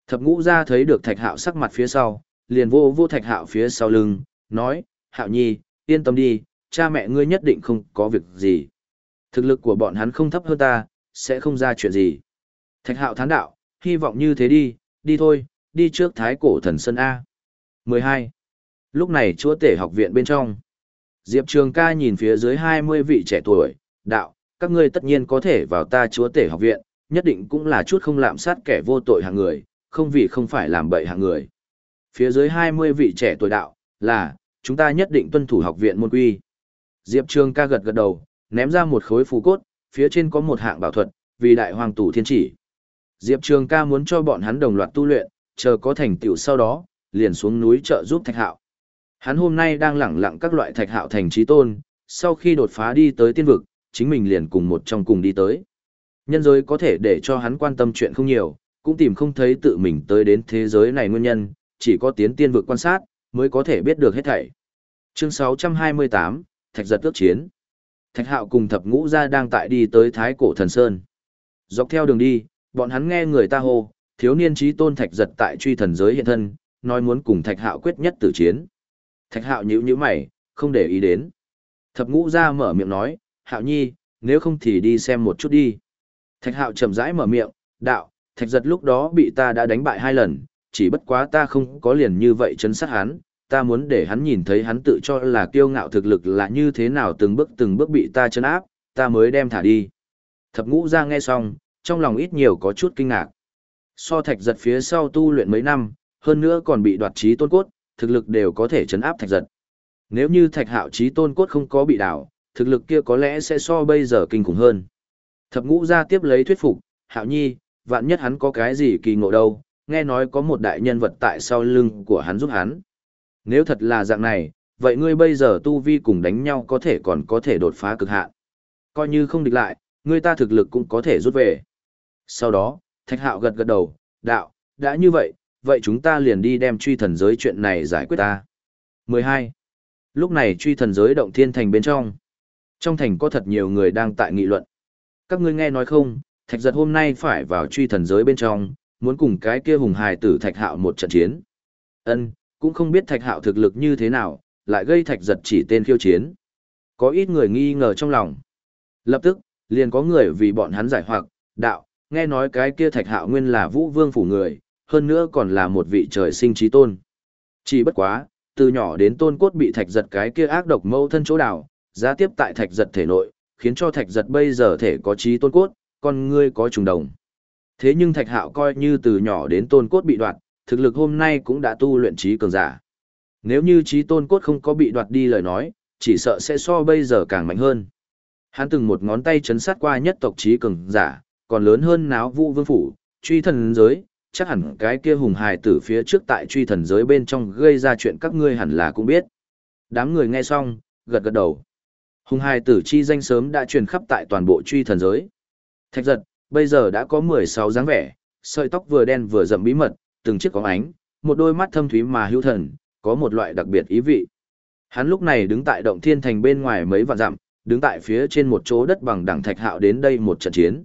Thập ngũ ra thấy được thạch hạo sắc mặt phía sau, liền vô vô thạch hạo phía sau lưng, nói, hạo nhi, yên tâm đi, cha mẹ ngươi nhất định không có việc gì. Thực lực của bọn hắn không thấp hơn ta, sẽ không ra chuyện gì. Thạch hạo thán đạo, hy vọng như thế đi, đi thôi, đi trước thái cổ thần sân A. 12. Lúc này chúa tể học viện bên trong. Diệp Trường ca nhìn phía dưới 20 vị trẻ tuổi, đạo, các ngươi tất nhiên có thể vào ta chúa tể học viện, nhất định cũng là chút không lạm sát kẻ vô tội hạng người, không vì không phải làm bậy hạng người. Phía dưới 20 vị trẻ tuổi đạo, là, chúng ta nhất định tuân thủ học viện môn quy. Diệp Trường ca gật gật đầu, ném ra một khối phù cốt, phía trên có một hạng bảo thuật, vì đại hoàng tủ thiên chỉ. Diệp Trường ca muốn cho bọn hắn đồng loạt tu luyện, chờ có thành tựu sau đó, liền xuống núi trợ giúp thạch hạo. Hắn hôm nay đang lẳng lặng các loại thạch hạo thành trí tôn, sau khi đột phá đi tới tiên vực, chính mình liền cùng một trong cùng đi tới. Nhân giới có thể để cho hắn quan tâm chuyện không nhiều, cũng tìm không thấy tự mình tới đến thế giới này nguyên nhân, chỉ có tiến tiên vực quan sát, mới có thể biết được hết thảy. Chương 628, Thạch giật ước chiến. Thạch hạo cùng thập ngũ gia đang tại đi tới Thái Cổ Thần Sơn. Dọc theo đường đi, bọn hắn nghe người ta hô, thiếu niên trí tôn Thạch giật tại truy thần giới hiện thân, nói muốn cùng Thạch hạo quyết nhất tử chiến. Thạch hạo nhíu nhíu mày, không để ý đến. Thập ngũ gia mở miệng nói, hạo nhi, nếu không thì đi xem một chút đi. Thạch hạo chậm rãi mở miệng, đạo, thạch giật lúc đó bị ta đã đánh bại hai lần, chỉ bất quá ta không có liền như vậy chấn sát hắn, ta muốn để hắn nhìn thấy hắn tự cho là kiêu ngạo thực lực là như thế nào từng bước từng bước bị ta chấn áp, ta mới đem thả đi. Thập ngũ ra nghe xong, trong lòng ít nhiều có chút kinh ngạc. So thạch giật phía sau tu luyện mấy năm, hơn nữa còn bị đoạt trí tôn cốt, thực lực đều có thể chấn áp thạch giật. Nếu như thạch hạo trí tôn cốt không có bị đảo, thực lực kia có lẽ sẽ so bây giờ kinh khủng hơn. Thập ngũ ra tiếp lấy thuyết phục, hạo nhi, vạn nhất hắn có cái gì kỳ ngộ đâu, nghe nói có một đại nhân vật tại sau lưng của hắn giúp hắn. Nếu thật là dạng này, vậy ngươi bây giờ tu vi cùng đánh nhau có thể còn có thể đột phá cực hạn. Coi như không địch lại, ngươi ta thực lực cũng có thể rút về. Sau đó, Thạch Hạo gật gật đầu, đạo, đã như vậy, vậy chúng ta liền đi đem truy thần giới chuyện này giải quyết ta. 12. Lúc này truy thần giới động thiên thành bên trong. Trong thành có thật nhiều người đang tại nghị luận. Các ngươi nghe nói không, Thạch giật hôm nay phải vào truy thần giới bên trong, muốn cùng cái kia hùng hài tử Thạch Hạo một trận chiến. Ân, cũng không biết Thạch Hạo thực lực như thế nào, lại gây Thạch giật chỉ tên khiêu chiến. Có ít người nghi ngờ trong lòng. Lập tức, liền có người vì bọn hắn giải hoặc, đạo, nghe nói cái kia Thạch Hạo nguyên là Vũ Vương phủ người, hơn nữa còn là một vị trời sinh trí tôn. Chỉ bất quá, từ nhỏ đến tôn cốt bị Thạch giật cái kia ác độc mâu thân chỗ đảo, giá tiếp tại Thạch giật thể nội, khiến cho Thạch giật bây giờ thể có trí tôn cốt, con ngươi có trùng đồng. Thế nhưng Thạch Hạo coi như từ nhỏ đến tôn cốt bị đoạt, thực lực hôm nay cũng đã tu luyện trí cường giả. Nếu như trí tôn cốt không có bị đoạt đi lời nói, chỉ sợ sẽ so bây giờ càng mạnh hơn. Hắn từng một ngón tay chấn sát qua nhất tộc trí cường giả, còn lớn hơn náo vũ vương phủ, truy thần giới, chắc hẳn cái kia hùng hài tử phía trước tại truy thần giới bên trong gây ra chuyện các ngươi hẳn là cũng biết. Đám người nghe xong, gật gật đầu. Hùng hài tử chi danh sớm đã truyền khắp tại toàn bộ truy thần giới. Thạch giật, bây giờ đã có 16 dáng vẻ, sợi tóc vừa đen vừa rậm bí mật, từng chiếc có ánh, một đôi mắt thâm thúy mà hữu thần, có một loại đặc biệt ý vị. Hắn lúc này đứng tại động thiên thành bên ngoài mấy vạn dặm, đứng tại phía trên một chỗ đất bằng đẳng thạch hạo đến đây một trận chiến.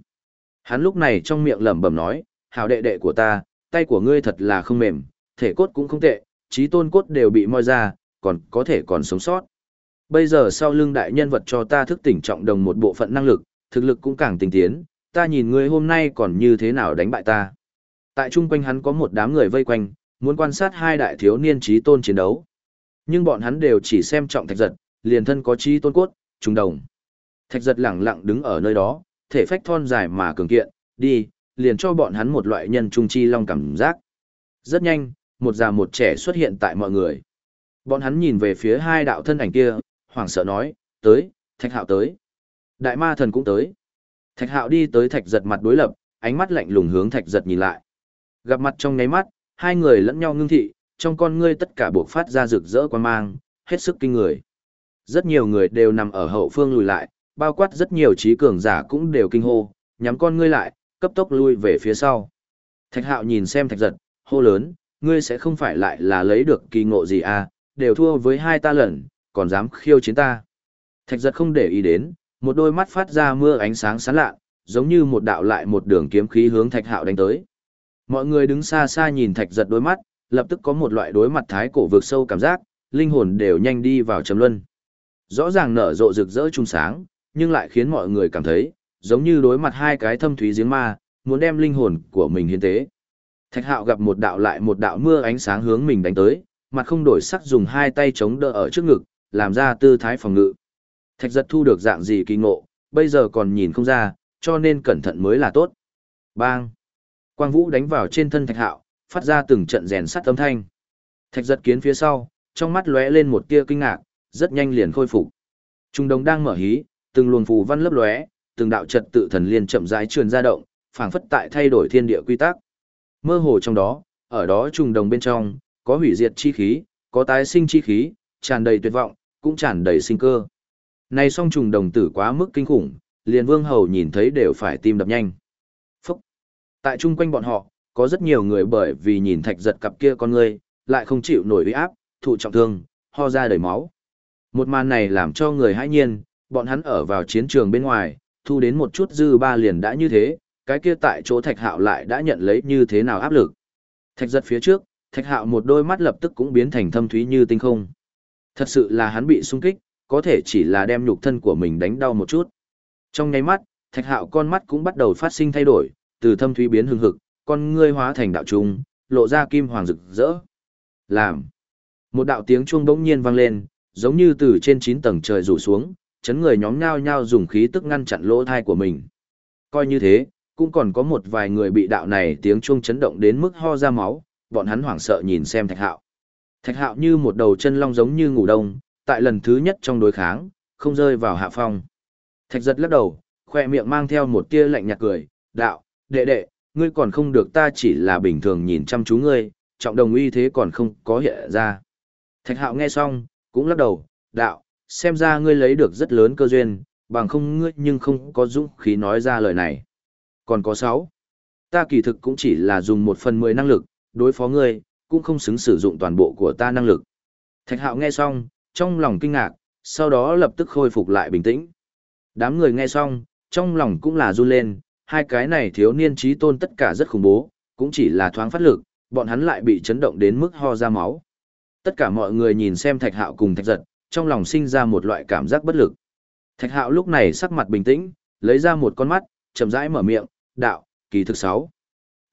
Hắn lúc này trong miệng lẩm bẩm nói, hảo đệ đệ của ta, tay của ngươi thật là không mềm, thể cốt cũng không tệ, trí tôn cốt đều bị moi ra, còn có thể còn sống sót. Bây giờ sau lưng đại nhân vật cho ta thức tỉnh trọng đồng một bộ phận năng lực, thực lực cũng càng tinh tiến, ta nhìn ngươi hôm nay còn như thế nào đánh bại ta. Tại chung quanh hắn có một đám người vây quanh, muốn quan sát hai đại thiếu niên trí tôn chiến đấu. Nhưng bọn hắn đều chỉ xem trọng thạch giật, liền thân có trí tôn cốt, trùng đồng. Thạch giật lẳng lặng đứng ở nơi đó, thể phách thon dài mà cường kiện, đi, liền cho bọn hắn một loại nhân trung chi long cảm giác. Rất nhanh, một già một trẻ xuất hiện tại mọi người. Bọn hắn nhìn về phía hai đạo thân ảnh kia, hoảng sợ nói, tới, thạch hạo tới. Đại ma thần cũng tới. Thạch hạo đi tới thạch giật mặt đối lập, ánh mắt lạnh lùng hướng thạch giật nhìn lại. Gặp mặt trong nháy mắt, hai người lẫn nhau ngưng thị, trong con ngươi tất cả buộc phát ra rực rỡ quan mang, hết sức kinh người. Rất nhiều người đều nằm ở hậu phương lùi lại, bao quát rất nhiều trí cường giả cũng đều kinh hô, nhắm con ngươi lại, cấp tốc lui về phía sau. Thạch hạo nhìn xem thạch giật, hô lớn, ngươi sẽ không phải lại là lấy được kỳ ngộ gì à, đều thua với hai ta lần, còn dám khiêu chiến ta. Thạch giật không để ý đến, một đôi mắt phát ra mưa ánh sáng sáng lạ, giống như một đạo lại một đường kiếm khí hướng thạch hạo đánh tới. Mọi người đứng xa xa nhìn thạch giật đôi mắt, lập tức có một loại đối mặt thái cổ vượt sâu cảm giác, linh hồn đều nhanh đi vào trầm luân. Rõ ràng nở rộ rực rỡ trung sáng, nhưng lại khiến mọi người cảm thấy, giống như đối mặt hai cái thâm thúy giếng ma, muốn đem linh hồn của mình hiến tế. Thạch hạo gặp một đạo lại một đạo mưa ánh sáng hướng mình đánh tới, mặt không đổi sắc dùng hai tay chống đỡ ở trước ngực, làm ra tư thái phòng ngự. Thạch giật thu được dạng gì kỳ ngộ, bây giờ còn nhìn không ra, cho nên cẩn thận mới là tốt. Bang! Quang vũ đánh vào trên thân thạch hạo, phát ra từng trận rèn sắt âm thanh. Thạch giật kiến phía sau, trong mắt lóe lên một tia kinh ngạc, rất nhanh liền khôi phục. Trung đồng đang mở hí, từng luồng phù văn lấp lóe, từng đạo trật tự thần liên chậm rãi truyền ra động, phảng phất tại thay đổi thiên địa quy tắc. Mơ hồ trong đó, ở đó trùng đồng bên trong, có hủy diệt chi khí, có tái sinh chi khí, tràn đầy tuyệt vọng, cũng tràn đầy sinh cơ. Này song trùng đồng tử quá mức kinh khủng, liền vương hầu nhìn thấy đều phải tim đập nhanh. Phúc! Tại chung quanh bọn họ, có rất nhiều người bởi vì nhìn thạch giật cặp kia con người, lại không chịu nổi uy áp, thụ trọng thương, ho ra đầy máu. Một màn này làm cho người hãi nhiên, bọn hắn ở vào chiến trường bên ngoài, thu đến một chút dư ba liền đã như thế, cái kia tại chỗ thạch hạo lại đã nhận lấy như thế nào áp lực. Thạch giật phía trước, thạch hạo một đôi mắt lập tức cũng biến thành thâm thúy như tinh không. Thật sự là hắn bị sung kích, có thể chỉ là đem nhục thân của mình đánh đau một chút. Trong nháy mắt, thạch hạo con mắt cũng bắt đầu phát sinh thay đổi, từ thâm thúy biến hưng hực, con ngươi hóa thành đạo trung, lộ ra kim hoàng rực rỡ. Làm. Một đạo tiếng chuông bỗng nhiên vang lên, giống như từ trên 9 tầng trời rủ xuống, chấn người nhóm nhao nhao dùng khí tức ngăn chặn lỗ thai của mình. Coi như thế, cũng còn có một vài người bị đạo này tiếng chuông chấn động đến mức ho ra máu, bọn hắn hoảng sợ nhìn xem Thạch Hạo. Thạch Hạo như một đầu chân long giống như ngủ đông, tại lần thứ nhất trong đối kháng, không rơi vào hạ phong. Thạch giật lắc đầu, khoe miệng mang theo một tia lạnh nhạt cười, đạo, đệ đệ, ngươi còn không được ta chỉ là bình thường nhìn chăm chú ngươi, trọng đồng uy thế còn không có hiện ra. Thạch hạo nghe xong, cũng lắc đầu, đạo, xem ra ngươi lấy được rất lớn cơ duyên, bằng không ngươi nhưng không có dũng khí nói ra lời này. Còn có sáu, ta kỳ thực cũng chỉ là dùng một phần mười năng lực, đối phó ngươi, cũng không xứng sử dụng toàn bộ của ta năng lực. Thạch hạo nghe xong, trong lòng kinh ngạc, sau đó lập tức khôi phục lại bình tĩnh. Đám người nghe xong, trong lòng cũng là run lên, hai cái này thiếu niên trí tôn tất cả rất khủng bố, cũng chỉ là thoáng phát lực, bọn hắn lại bị chấn động đến mức ho ra máu. Tất cả mọi người nhìn xem thạch hạo cùng thạch giật, trong lòng sinh ra một loại cảm giác bất lực. Thạch hạo lúc này sắc mặt bình tĩnh, lấy ra một con mắt, chậm rãi mở miệng, đạo, kỳ thực sáu.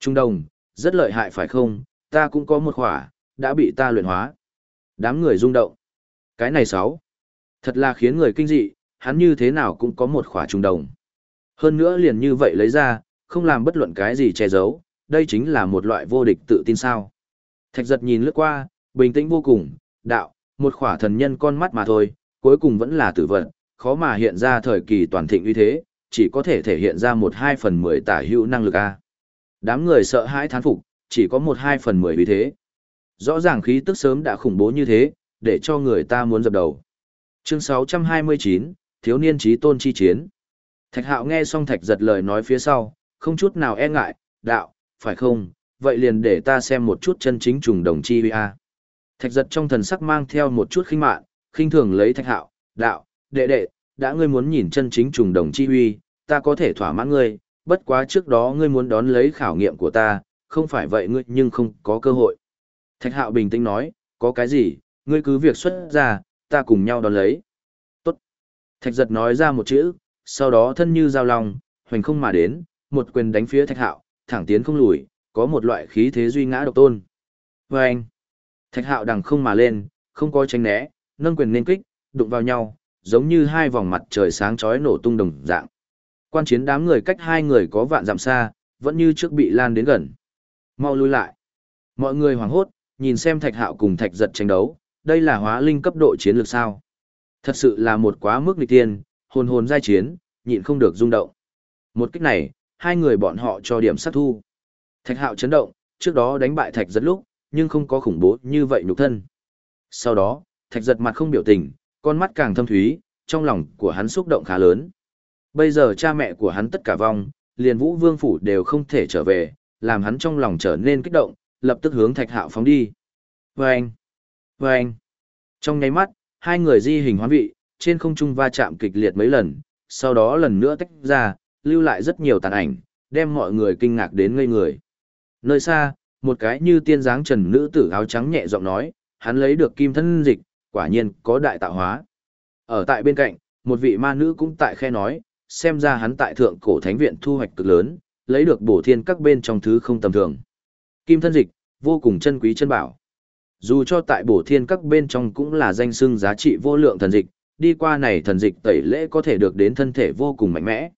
Trung đồng, rất lợi hại phải không, ta cũng có một khỏa, đã bị ta luyện hóa. Đám người rung động. Cái này sáu. Thật là khiến người kinh dị, hắn như thế nào cũng có một khỏa trung đồng. Hơn nữa liền như vậy lấy ra, không làm bất luận cái gì che giấu, đây chính là một loại vô địch tự tin sao. Thạch giật nhìn lướt qua, bình tĩnh vô cùng, đạo, một khỏa thần nhân con mắt mà thôi, cuối cùng vẫn là tử vận, khó mà hiện ra thời kỳ toàn thịnh uy thế, chỉ có thể thể hiện ra một hai phần mười tả hữu năng lực A. Đám người sợ hãi thán phục, chỉ có một hai phần mười uy thế. Rõ ràng khí tức sớm đã khủng bố như thế, để cho người ta muốn dập đầu. Chương 629, Thiếu niên trí tôn chi chiến. Thạch hạo nghe xong thạch giật lời nói phía sau, không chút nào e ngại, đạo, phải không, vậy liền để ta xem một chút chân chính trùng đồng chi huy a. Thạch giật trong thần sắc mang theo một chút khinh mạn, khinh thường lấy thạch hạo, đạo, đệ đệ, đã ngươi muốn nhìn chân chính trùng đồng chi huy, ta có thể thỏa mãn ngươi, bất quá trước đó ngươi muốn đón lấy khảo nghiệm của ta, không phải vậy ngươi nhưng không có cơ hội. Thạch hạo bình tĩnh nói, có cái gì, ngươi cứ việc xuất ra, ta cùng nhau đón lấy. Tốt. Thạch giật nói ra một chữ, sau đó thân như dao long, hoành không mà đến, một quyền đánh phía thạch hạo, thẳng tiến không lùi, có một loại khí thế duy ngã độc tôn. Vâng anh, thạch hạo đằng không mà lên, không có tránh né, nâng quyền nên kích, đụng vào nhau, giống như hai vòng mặt trời sáng chói nổ tung đồng dạng. Quan chiến đám người cách hai người có vạn dặm xa, vẫn như trước bị lan đến gần. Mau lui lại. Mọi người hoảng hốt, nhìn xem thạch hạo cùng thạch giật tranh đấu, đây là hóa linh cấp độ chiến lược sao. Thật sự là một quá mức nghịch tiên, hồn hồn giai chiến, nhịn không được rung động. Một kích này, hai người bọn họ cho điểm sát thu. Thạch hạo chấn động, trước đó đánh bại thạch giật lúc, nhưng không có khủng bố như vậy nhục thân. Sau đó, thạch giật mặt không biểu tình, con mắt càng thâm thúy, trong lòng của hắn xúc động khá lớn. Bây giờ cha mẹ của hắn tất cả vong, liền vũ vương phủ đều không thể trở về, làm hắn trong lòng trở nên kích động, lập tức hướng thạch hạo phóng đi. Vâng! Vâng! Trong nháy mắt, hai người di hình hoán vị, trên không trung va chạm kịch liệt mấy lần, sau đó lần nữa tách ra, lưu lại rất nhiều tàn ảnh, đem mọi người kinh ngạc đến ngây người. Nơi xa, một cái như tiên dáng trần nữ tử áo trắng nhẹ giọng nói, hắn lấy được kim thân dịch, quả nhiên có đại tạo hóa. Ở tại bên cạnh, một vị ma nữ cũng tại khe nói, xem ra hắn tại thượng cổ thánh viện thu hoạch cực lớn, lấy được bổ thiên các bên trong thứ không tầm thường. Kim thân dịch, vô cùng chân quý chân bảo. Dù cho tại bổ thiên các bên trong cũng là danh xưng giá trị vô lượng thần dịch, đi qua này thần dịch tẩy lễ có thể được đến thân thể vô cùng mạnh mẽ.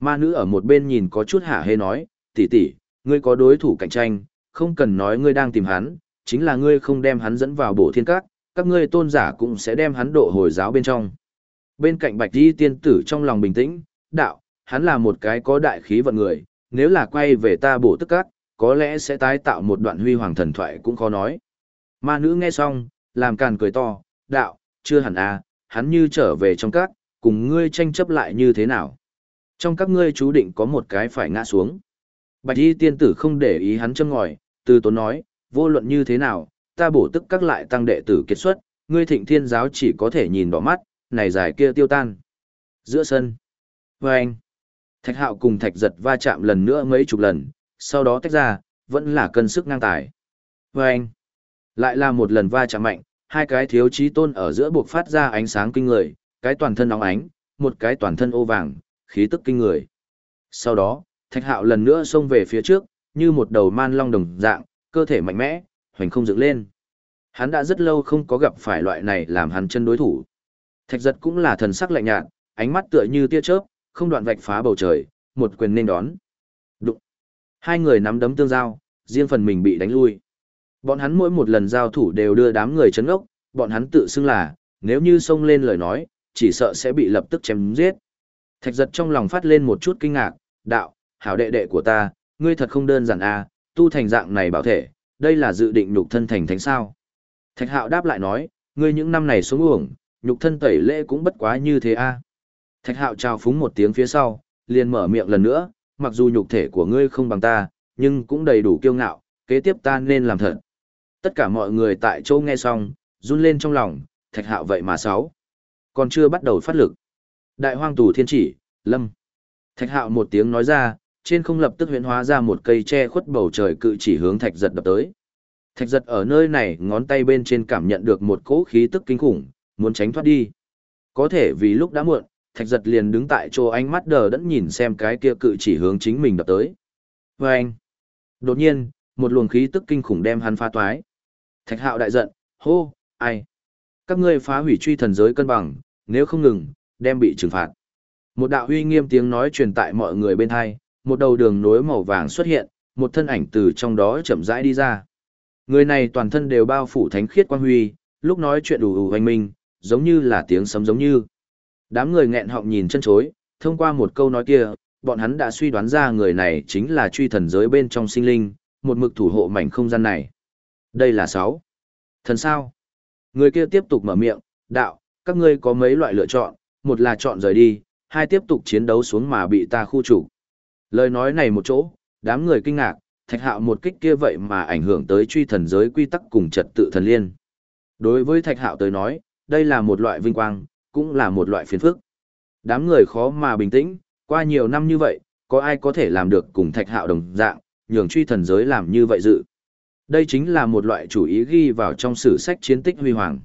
Ma nữ ở một bên nhìn có chút hả hê nói, tỷ tỷ, ngươi có đối thủ cạnh tranh, không cần nói ngươi đang tìm hắn, chính là ngươi không đem hắn dẫn vào bổ thiên các, các ngươi tôn giả cũng sẽ đem hắn độ hồi giáo bên trong. Bên cạnh bạch di tiên tử trong lòng bình tĩnh, đạo, hắn là một cái có đại khí vận người, nếu là quay về ta bổ tức các, có lẽ sẽ tái tạo một đoạn huy hoàng thần thoại cũng khó nói. Ma nữ nghe xong, làm càn cười to, đạo, chưa hẳn à, hắn như trở về trong các, cùng ngươi tranh chấp lại như thế nào. Trong các ngươi chú định có một cái phải ngã xuống. Bạch y tiên tử không để ý hắn châm ngòi, từ tốn nói, vô luận như thế nào, ta bổ tức các lại tăng đệ tử kết xuất, ngươi thịnh thiên giáo chỉ có thể nhìn đỏ mắt, này giải kia tiêu tan. Giữa sân. với anh. Thạch hạo cùng thạch giật va chạm lần nữa mấy chục lần, sau đó tách ra, vẫn là cân sức ngang tài. Với anh. Lại là một lần va chạm mạnh, hai cái thiếu chí tôn ở giữa buộc phát ra ánh sáng kinh người, cái toàn thân nóng ánh, một cái toàn thân ô vàng, khí tức kinh người. Sau đó, thạch hạo lần nữa xông về phía trước, như một đầu man long đồng dạng, cơ thể mạnh mẽ, hoành không dựng lên. Hắn đã rất lâu không có gặp phải loại này làm hắn chân đối thủ. Thạch giật cũng là thần sắc lạnh nhạt, ánh mắt tựa như tia chớp, không đoạn vạch phá bầu trời, một quyền nên đón. Đụng. Hai người nắm đấm tương giao, riêng phần mình bị đánh lui. Bọn hắn mỗi một lần giao thủ đều đưa đám người chấn ốc, bọn hắn tự xưng là, nếu như xông lên lời nói, chỉ sợ sẽ bị lập tức chém giết. Thạch giật trong lòng phát lên một chút kinh ngạc, đạo, hảo đệ đệ của ta, ngươi thật không đơn giản à, tu thành dạng này bảo thể, đây là dự định nhục thân thành thánh sao. Thạch hạo đáp lại nói, ngươi những năm này xuống uổng, nhục thân tẩy lễ cũng bất quá như thế a. À. Thạch hạo trao phúng một tiếng phía sau, liền mở miệng lần nữa, mặc dù nhục thể của ngươi không bằng ta, nhưng cũng đầy đủ kiêu ngạo, kế tiếp ta nên làm thật. Tất cả mọi người tại chỗ nghe xong, run lên trong lòng, thạch hạo vậy mà sáu. Còn chưa bắt đầu phát lực. Đại hoang tù thiên chỉ, lâm. Thạch hạo một tiếng nói ra, trên không lập tức huyễn hóa ra một cây che khuất bầu trời cự chỉ hướng thạch giật đập tới. Thạch giật ở nơi này ngón tay bên trên cảm nhận được một cỗ khí tức kinh khủng, muốn tránh thoát đi. Có thể vì lúc đã muộn, thạch giật liền đứng tại chỗ ánh mắt đờ đẫn nhìn xem cái kia cự chỉ hướng chính mình đập tới. Và anh, đột nhiên, một luồng khí tức kinh khủng đem hắn phá toái. Thạch hạo đại giận, hô, ai? Các ngươi phá hủy truy thần giới cân bằng, nếu không ngừng, đem bị trừng phạt. Một đạo huy nghiêm tiếng nói truyền tại mọi người bên hai, một đầu đường nối màu vàng xuất hiện, một thân ảnh từ trong đó chậm rãi đi ra. Người này toàn thân đều bao phủ thánh khiết quang huy, lúc nói chuyện đủ ủ hoành minh, giống như là tiếng sấm giống như. Đám người nghẹn họng nhìn chân chối, thông qua một câu nói kia, bọn hắn đã suy đoán ra người này chính là truy thần giới bên trong sinh linh, một mực thủ hộ mảnh không gian này. Đây là sáu. Thần sao? Người kia tiếp tục mở miệng, đạo, các ngươi có mấy loại lựa chọn, một là chọn rời đi, hai tiếp tục chiến đấu xuống mà bị ta khu chủ. Lời nói này một chỗ, đám người kinh ngạc, thạch hạo một kích kia vậy mà ảnh hưởng tới truy thần giới quy tắc cùng trật tự thần liên. Đối với thạch hạo tới nói, đây là một loại vinh quang, cũng là một loại phiền phức. Đám người khó mà bình tĩnh, qua nhiều năm như vậy, có ai có thể làm được cùng thạch hạo đồng dạng, nhường truy thần giới làm như vậy dự. Đây chính là một loại chủ ý ghi vào trong sử sách chiến tích huy hoàng.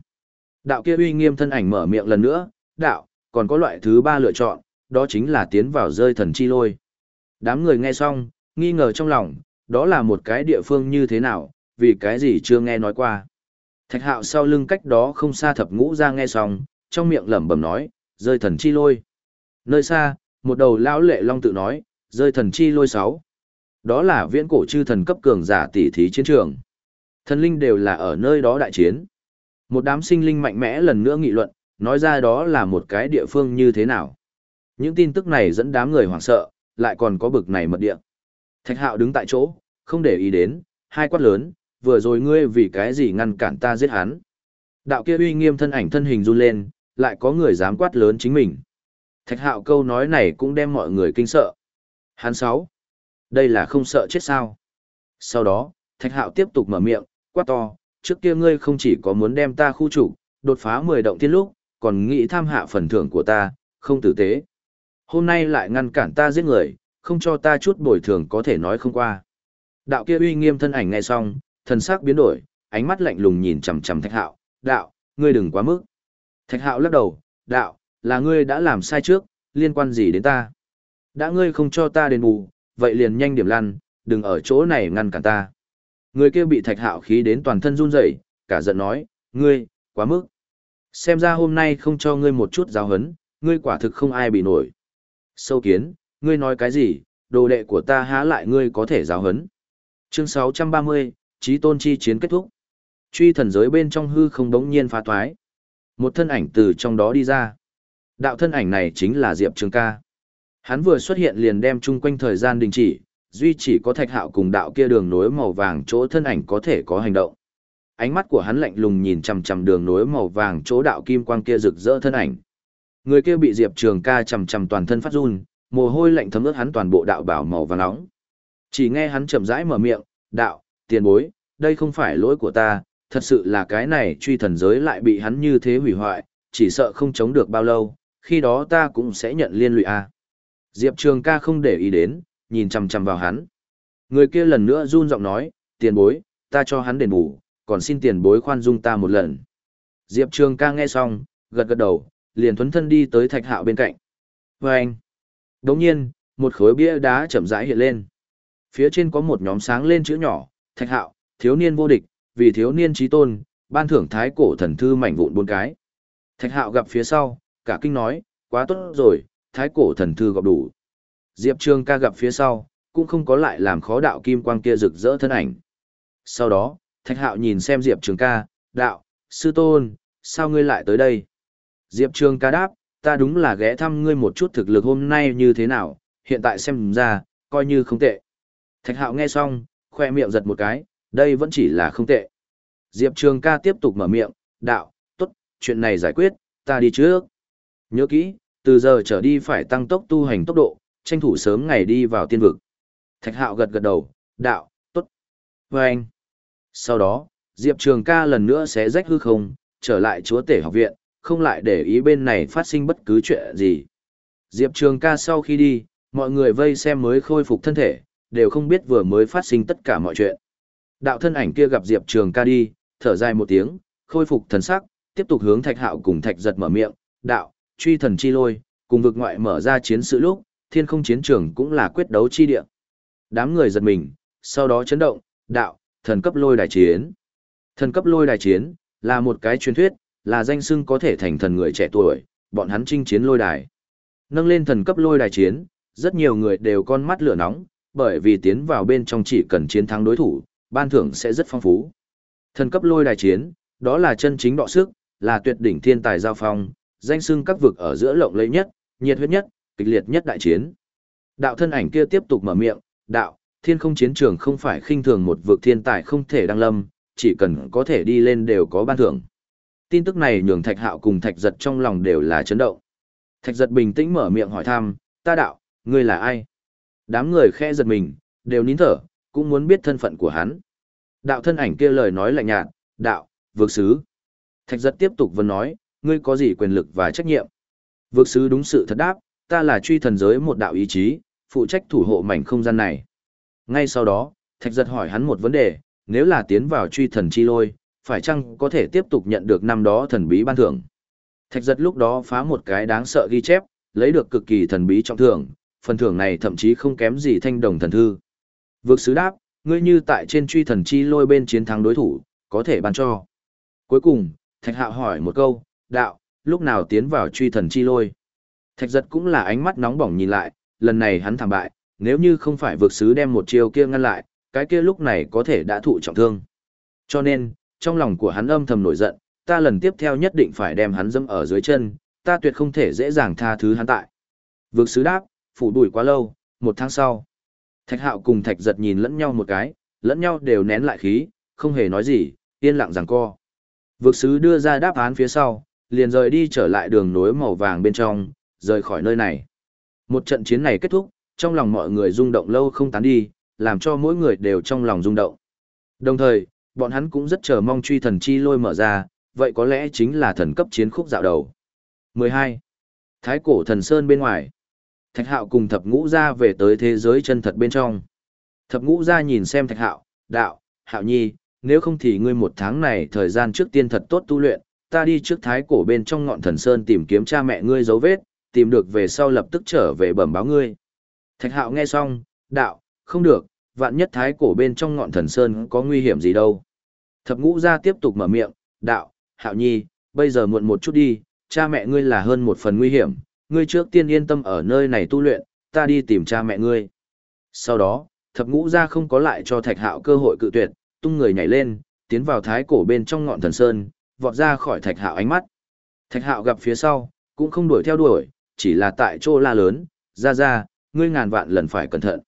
Đạo kia uy nghiêm thân ảnh mở miệng lần nữa, đạo, còn có loại thứ ba lựa chọn, đó chính là tiến vào rơi thần chi lôi. Đám người nghe xong, nghi ngờ trong lòng, đó là một cái địa phương như thế nào, vì cái gì chưa nghe nói qua. Thạch hạo sau lưng cách đó không xa thập ngũ ra nghe xong, trong miệng lẩm bẩm nói, rơi thần chi lôi. Nơi xa, một đầu lão lệ long tự nói, rơi thần chi lôi sáu. Đó là viễn cổ chư thần cấp cường giả tỷ thí chiến trường. Thần linh đều là ở nơi đó đại chiến. Một đám sinh linh mạnh mẽ lần nữa nghị luận, nói ra đó là một cái địa phương như thế nào. Những tin tức này dẫn đám người hoảng sợ, lại còn có bực này mật địa. Thạch hạo đứng tại chỗ, không để ý đến, hai quát lớn, vừa rồi ngươi vì cái gì ngăn cản ta giết hắn. Đạo kia uy nghiêm thân ảnh thân hình run lên, lại có người dám quát lớn chính mình. Thạch hạo câu nói này cũng đem mọi người kinh sợ. Hắn sáu. Đây là không sợ chết sao. Sau đó, thạch hạo tiếp tục mở miệng, quát to, trước kia ngươi không chỉ có muốn đem ta khu trục, đột phá 10 động thiên lúc, còn nghĩ tham hạ phần thưởng của ta, không tử tế. Hôm nay lại ngăn cản ta giết người, không cho ta chút bồi thường có thể nói không qua. Đạo kia uy nghiêm thân ảnh nghe xong, thần sắc biến đổi, ánh mắt lạnh lùng nhìn chằm chằm Thạch Hạo, "Đạo, ngươi đừng quá mức." Thạch Hạo lắc đầu, "Đạo, là ngươi đã làm sai trước, liên quan gì đến ta? Đã ngươi không cho ta đền bù, vậy liền nhanh điểm lăn, đừng ở chỗ này ngăn cản ta." Người kia bị Thạch Hạo khí đến toàn thân run rẩy, cả giận nói, "Ngươi, quá mức. Xem ra hôm nay không cho ngươi một chút giáo hấn, ngươi quả thực không ai bị nổi." Sâu kiến, ngươi nói cái gì, đồ đệ của ta há lại ngươi có thể giáo hấn. Chương 630, Chí tôn chi chiến kết thúc. Truy thần giới bên trong hư không đống nhiên phá toái. Một thân ảnh từ trong đó đi ra. Đạo thân ảnh này chính là Diệp Trường ca. Hắn vừa xuất hiện liền đem chung quanh thời gian đình chỉ, duy chỉ có thạch hạo cùng đạo kia đường nối màu vàng chỗ thân ảnh có thể có hành động. Ánh mắt của hắn lạnh lùng nhìn chằm chằm đường nối màu vàng chỗ đạo kim quang kia rực rỡ thân ảnh. Người kia bị Diệp Trường ca chầm chầm toàn thân phát run, mồ hôi lạnh thấm ướt hắn toàn bộ đạo bảo màu vàng nóng. Chỉ nghe hắn chậm rãi mở miệng, "Đạo, tiền bối, đây không phải lỗi của ta, thật sự là cái này truy thần giới lại bị hắn như thế hủy hoại, chỉ sợ không chống được bao lâu, khi đó ta cũng sẽ nhận liên lụy a." Diệp Trường ca không để ý đến, nhìn chằm chằm vào hắn. Người kia lần nữa run giọng nói, tiền bối, ta cho hắn đền bù, còn xin tiền bối khoan dung ta một lần. Diệp Trường ca nghe xong, gật gật đầu, liền thuấn thân đi tới thạch hạo bên cạnh. Và anh, đồng nhiên, một khối bia đá chậm rãi hiện lên. Phía trên có một nhóm sáng lên chữ nhỏ, thạch hạo, thiếu niên vô địch, vì thiếu niên trí tôn, ban thưởng thái cổ thần thư mảnh vụn bốn cái. Thạch hạo gặp phía sau, cả kinh nói, quá tốt rồi, thái cổ thần thư gặp đủ. Diệp Trường ca gặp phía sau, cũng không có lại làm khó đạo kim quang kia rực rỡ thân ảnh. Sau đó, Thạch Hạo nhìn xem Diệp Trường ca, đạo, sư tôn, sao ngươi lại tới đây? Diệp Trường ca đáp, ta đúng là ghé thăm ngươi một chút thực lực hôm nay như thế nào, hiện tại xem ra, coi như không tệ. Thạch Hạo nghe xong, khoe miệng giật một cái, đây vẫn chỉ là không tệ. Diệp Trường ca tiếp tục mở miệng, đạo, tốt, chuyện này giải quyết, ta đi trước. Nhớ kỹ, từ giờ trở đi phải tăng tốc tu hành tốc độ, tranh thủ sớm ngày đi vào tiên vực. Thạch hạo gật gật đầu, đạo, tốt. Và anh. Sau đó, Diệp Trường ca lần nữa sẽ rách hư không, trở lại chúa tể học viện, không lại để ý bên này phát sinh bất cứ chuyện gì. Diệp Trường ca sau khi đi, mọi người vây xem mới khôi phục thân thể, đều không biết vừa mới phát sinh tất cả mọi chuyện. Đạo thân ảnh kia gặp Diệp Trường ca đi, thở dài một tiếng, khôi phục thần sắc, tiếp tục hướng Thạch Hạo cùng Thạch Giật mở miệng, "Đạo, truy thần chi lôi, cùng vực ngoại mở ra chiến sự lúc, thiên không chiến trường cũng là quyết đấu chi địa. Đám người giật mình, sau đó chấn động, đạo, thần cấp lôi đài chiến. Thần cấp lôi đài chiến, là một cái truyền thuyết, là danh xưng có thể thành thần người trẻ tuổi, bọn hắn chinh chiến lôi đài. Nâng lên thần cấp lôi đài chiến, rất nhiều người đều con mắt lửa nóng, bởi vì tiến vào bên trong chỉ cần chiến thắng đối thủ, ban thưởng sẽ rất phong phú. Thần cấp lôi đài chiến, đó là chân chính đọ sức, là tuyệt đỉnh thiên tài giao phong, danh xưng các vực ở giữa lộng lẫy nhất, nhiệt huyết nhất, kịch liệt nhất đại chiến. Đạo thân ảnh kia tiếp tục mở miệng, đạo, thiên không chiến trường không phải khinh thường một vực thiên tài không thể đăng lâm, chỉ cần có thể đi lên đều có ban thưởng. Tin tức này nhường thạch hạo cùng thạch giật trong lòng đều là chấn động. Thạch giật bình tĩnh mở miệng hỏi thăm, ta đạo, ngươi là ai? Đám người khe giật mình, đều nín thở, cũng muốn biết thân phận của hắn. Đạo thân ảnh kia lời nói lạnh nhạt, đạo, vượt sứ. Thạch giật tiếp tục vấn nói, ngươi có gì quyền lực và trách nhiệm? Vượt sứ đúng sự thật đáp, ta là truy thần giới một đạo ý chí, phụ trách thủ hộ mảnh không gian này. Ngay sau đó, Thạch giật hỏi hắn một vấn đề, nếu là tiến vào truy thần chi lôi, phải chăng có thể tiếp tục nhận được năm đó thần bí ban thưởng? Thạch giật lúc đó phá một cái đáng sợ ghi chép, lấy được cực kỳ thần bí trọng thưởng, phần thưởng này thậm chí không kém gì thanh đồng thần thư. Vượt sứ đáp, ngươi như tại trên truy thần chi lôi bên chiến thắng đối thủ, có thể ban cho. Cuối cùng, Thạch Hạo hỏi một câu, đạo, lúc nào tiến vào truy thần chi lôi? Thạch giật cũng là ánh mắt nóng bỏng nhìn lại, lần này hắn thảm bại, nếu như không phải vượt sứ đem một chiêu kia ngăn lại, cái kia lúc này có thể đã thụ trọng thương. Cho nên, trong lòng của hắn âm thầm nổi giận, ta lần tiếp theo nhất định phải đem hắn dâm ở dưới chân, ta tuyệt không thể dễ dàng tha thứ hắn tại. Vượt sứ đáp, phủ đuổi quá lâu, một tháng sau. Thạch hạo cùng thạch giật nhìn lẫn nhau một cái, lẫn nhau đều nén lại khí, không hề nói gì, yên lặng rằng co. Vượt sứ đưa ra đáp án phía sau, liền rời đi trở lại đường nối màu vàng bên trong, rời khỏi nơi này. Một trận chiến này kết thúc, trong lòng mọi người rung động lâu không tán đi, làm cho mỗi người đều trong lòng rung động. Đồng thời, bọn hắn cũng rất chờ mong truy thần chi lôi mở ra, vậy có lẽ chính là thần cấp chiến khúc dạo đầu. 12. Thái cổ thần sơn bên ngoài. Thạch hạo cùng thập ngũ ra về tới thế giới chân thật bên trong. Thập ngũ ra nhìn xem thạch hạo, đạo, hạo nhi, nếu không thì ngươi một tháng này thời gian trước tiên thật tốt tu luyện, ta đi trước thái cổ bên trong ngọn thần sơn tìm kiếm cha mẹ ngươi dấu vết, tìm được về sau lập tức trở về bẩm báo ngươi. Thạch hạo nghe xong, đạo, không được, vạn nhất thái cổ bên trong ngọn thần sơn có nguy hiểm gì đâu. Thập ngũ Gia tiếp tục mở miệng, đạo, hạo nhi, bây giờ muộn một chút đi, cha mẹ ngươi là hơn một phần nguy hiểm, ngươi trước tiên yên tâm ở nơi này tu luyện, ta đi tìm cha mẹ ngươi. Sau đó, thập ngũ Gia không có lại cho thạch hạo cơ hội cự tuyệt, tung người nhảy lên, tiến vào thái cổ bên trong ngọn thần sơn, vọt ra khỏi thạch hạo ánh mắt. Thạch hạo gặp phía sau, cũng không đuổi theo đuổi, chỉ là tại chỗ la lớn, ra ra, ngươi ngàn vạn lần phải cẩn thận.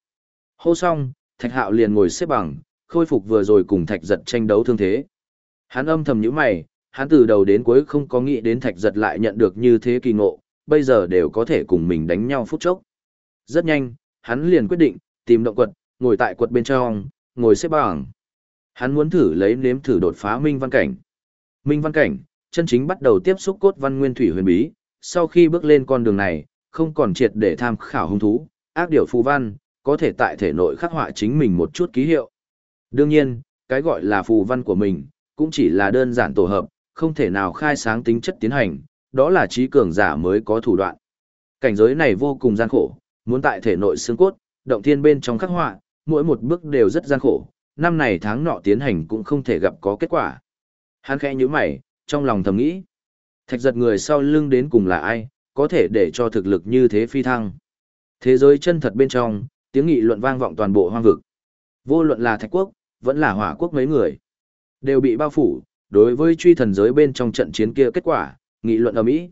Hô xong, thạch hạo liền ngồi xếp bằng, khôi phục vừa rồi cùng thạch giật tranh đấu thương thế. Hắn âm thầm nhíu mày, hắn từ đầu đến cuối không có nghĩ đến thạch giật lại nhận được như thế kỳ ngộ, bây giờ đều có thể cùng mình đánh nhau phút chốc. Rất nhanh, hắn liền quyết định, tìm động quật, ngồi tại quật bên trong, ngồi xếp bằng. Hắn muốn thử lấy nếm thử đột phá minh văn cảnh. Minh văn cảnh, chân chính bắt đầu tiếp xúc cốt văn nguyên thủy huyền bí, sau khi bước lên con đường này, không còn triệt để tham khảo hung thú, ác điều phù văn, có thể tại thể nội khắc họa chính mình một chút ký hiệu. Đương nhiên, cái gọi là phù văn của mình, cũng chỉ là đơn giản tổ hợp, không thể nào khai sáng tính chất tiến hành, đó là trí cường giả mới có thủ đoạn. Cảnh giới này vô cùng gian khổ, muốn tại thể nội xương cốt, động thiên bên trong khắc họa, mỗi một bước đều rất gian khổ, năm này tháng nọ tiến hành cũng không thể gặp có kết quả. Hắn khẽ nhíu mày, trong lòng thầm nghĩ, thạch giật người sau lưng đến cùng là ai, có thể để cho thực lực như thế phi thăng. Thế giới chân thật bên trong, tiếng nghị luận vang vọng toàn bộ hoang vực. Vô luận là thạch quốc, vẫn là hỏa quốc mấy người, đều bị bao phủ, đối với truy thần giới bên trong trận chiến kia kết quả, nghị luận ở Mỹ.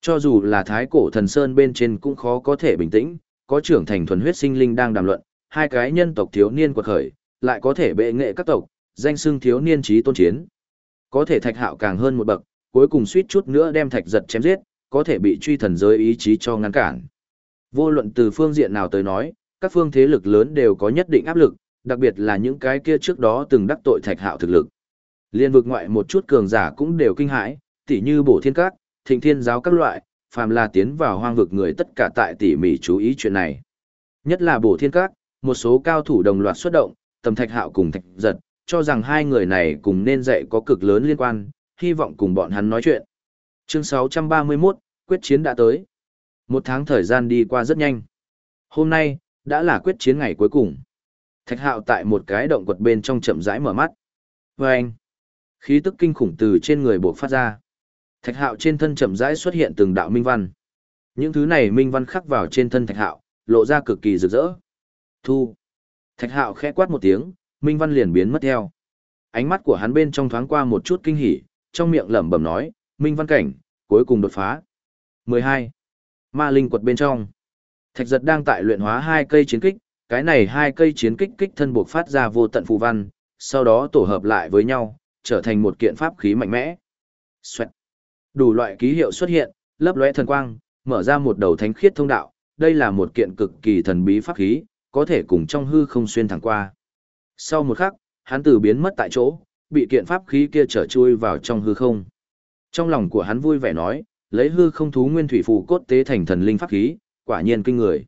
Cho dù là thái cổ thần sơn bên trên cũng khó có thể bình tĩnh, có trưởng thành thuần huyết sinh linh đang đàm luận, hai cái nhân tộc thiếu niên quật khởi, lại có thể bệ nghệ các tộc, danh xưng thiếu niên trí tôn chiến. Có thể thạch hạo càng hơn một bậc, cuối cùng suýt chút nữa đem thạch giật chém giết, có thể bị truy thần giới ý chí cho ngăn cản. Vô luận từ phương diện nào tới nói, các phương thế lực lớn đều có nhất định áp lực, đặc biệt là những cái kia trước đó từng đắc tội thạch hạo thực lực. Liên vực ngoại một chút cường giả cũng đều kinh hãi, tỉ như bổ thiên các, thịnh thiên giáo các loại, phàm là tiến vào hoang vực người tất cả tại tỉ mỉ chú ý chuyện này. Nhất là bổ thiên các, một số cao thủ đồng loạt xuất động, tầm thạch hạo cùng thạch giật, cho rằng hai người này cùng nên dạy có cực lớn liên quan, hy vọng cùng bọn hắn nói chuyện. Chương 631, quyết chiến đã tới. Một tháng thời gian đi qua rất nhanh. Hôm nay, đã là quyết chiến ngày cuối cùng. Thạch hạo tại một cái động quật bên trong chậm rãi mở mắt. Và anh, khí tức kinh khủng từ trên người buộc phát ra. Thạch hạo trên thân chậm rãi xuất hiện từng đạo minh văn. Những thứ này minh văn khắc vào trên thân thạch hạo, lộ ra cực kỳ rực rỡ. Thu. Thạch hạo khẽ quát một tiếng, minh văn liền biến mất theo. Ánh mắt của hắn bên trong thoáng qua một chút kinh hỉ, trong miệng lẩm bẩm nói, minh văn cảnh, cuối cùng đột phá. 12. Ma linh quật bên trong. Thạch giật đang tại luyện hóa hai cây chiến kích, cái này hai cây chiến kích kích thân buộc phát ra vô tận phù văn, sau đó tổ hợp lại với nhau, trở thành một kiện pháp khí mạnh mẽ. Xoẹt. Đủ loại ký hiệu xuất hiện, lấp lóe thần quang, mở ra một đầu thánh khiết thông đạo, đây là một kiện cực kỳ thần bí pháp khí, có thể cùng trong hư không xuyên thẳng qua. Sau một khắc, hắn từ biến mất tại chỗ, bị kiện pháp khí kia trở chui vào trong hư không. Trong lòng của hắn vui vẻ nói, lấy hư không thú nguyên thủy phù cốt tế thành thần linh pháp khí, quả nhiên kinh người.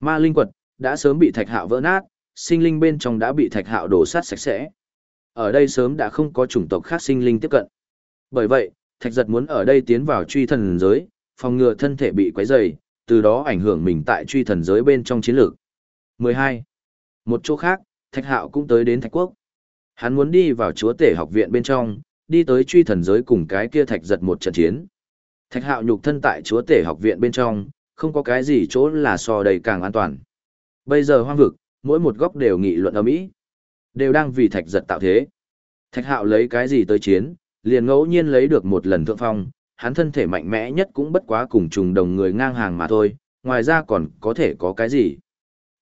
Ma linh quật đã sớm bị thạch hạo vỡ nát, sinh linh bên trong đã bị thạch hạo đổ sát sạch sẽ. Ở đây sớm đã không có chủng tộc khác sinh linh tiếp cận. Bởi vậy, thạch giật muốn ở đây tiến vào truy thần giới, phòng ngừa thân thể bị quấy rầy, từ đó ảnh hưởng mình tại truy thần giới bên trong chiến lược. 12. Một chỗ khác, Thạch Hạo cũng tới đến Thạch Quốc. Hắn muốn đi vào chúa tể học viện bên trong, đi tới truy thần giới cùng cái kia Thạch giật một trận chiến. Thạch Hạo nhục thân tại chúa tể học viện bên trong, không có cái gì chỗ là so đầy càng an toàn. Bây giờ hoang vực, mỗi một góc đều nghị luận ầm ĩ, đều đang vì Thạch giật tạo thế. Thạch Hạo lấy cái gì tới chiến, liền ngẫu nhiên lấy được một lần thượng phong, hắn thân thể mạnh mẽ nhất cũng bất quá cùng trùng đồng người ngang hàng mà thôi, ngoài ra còn có thể có cái gì.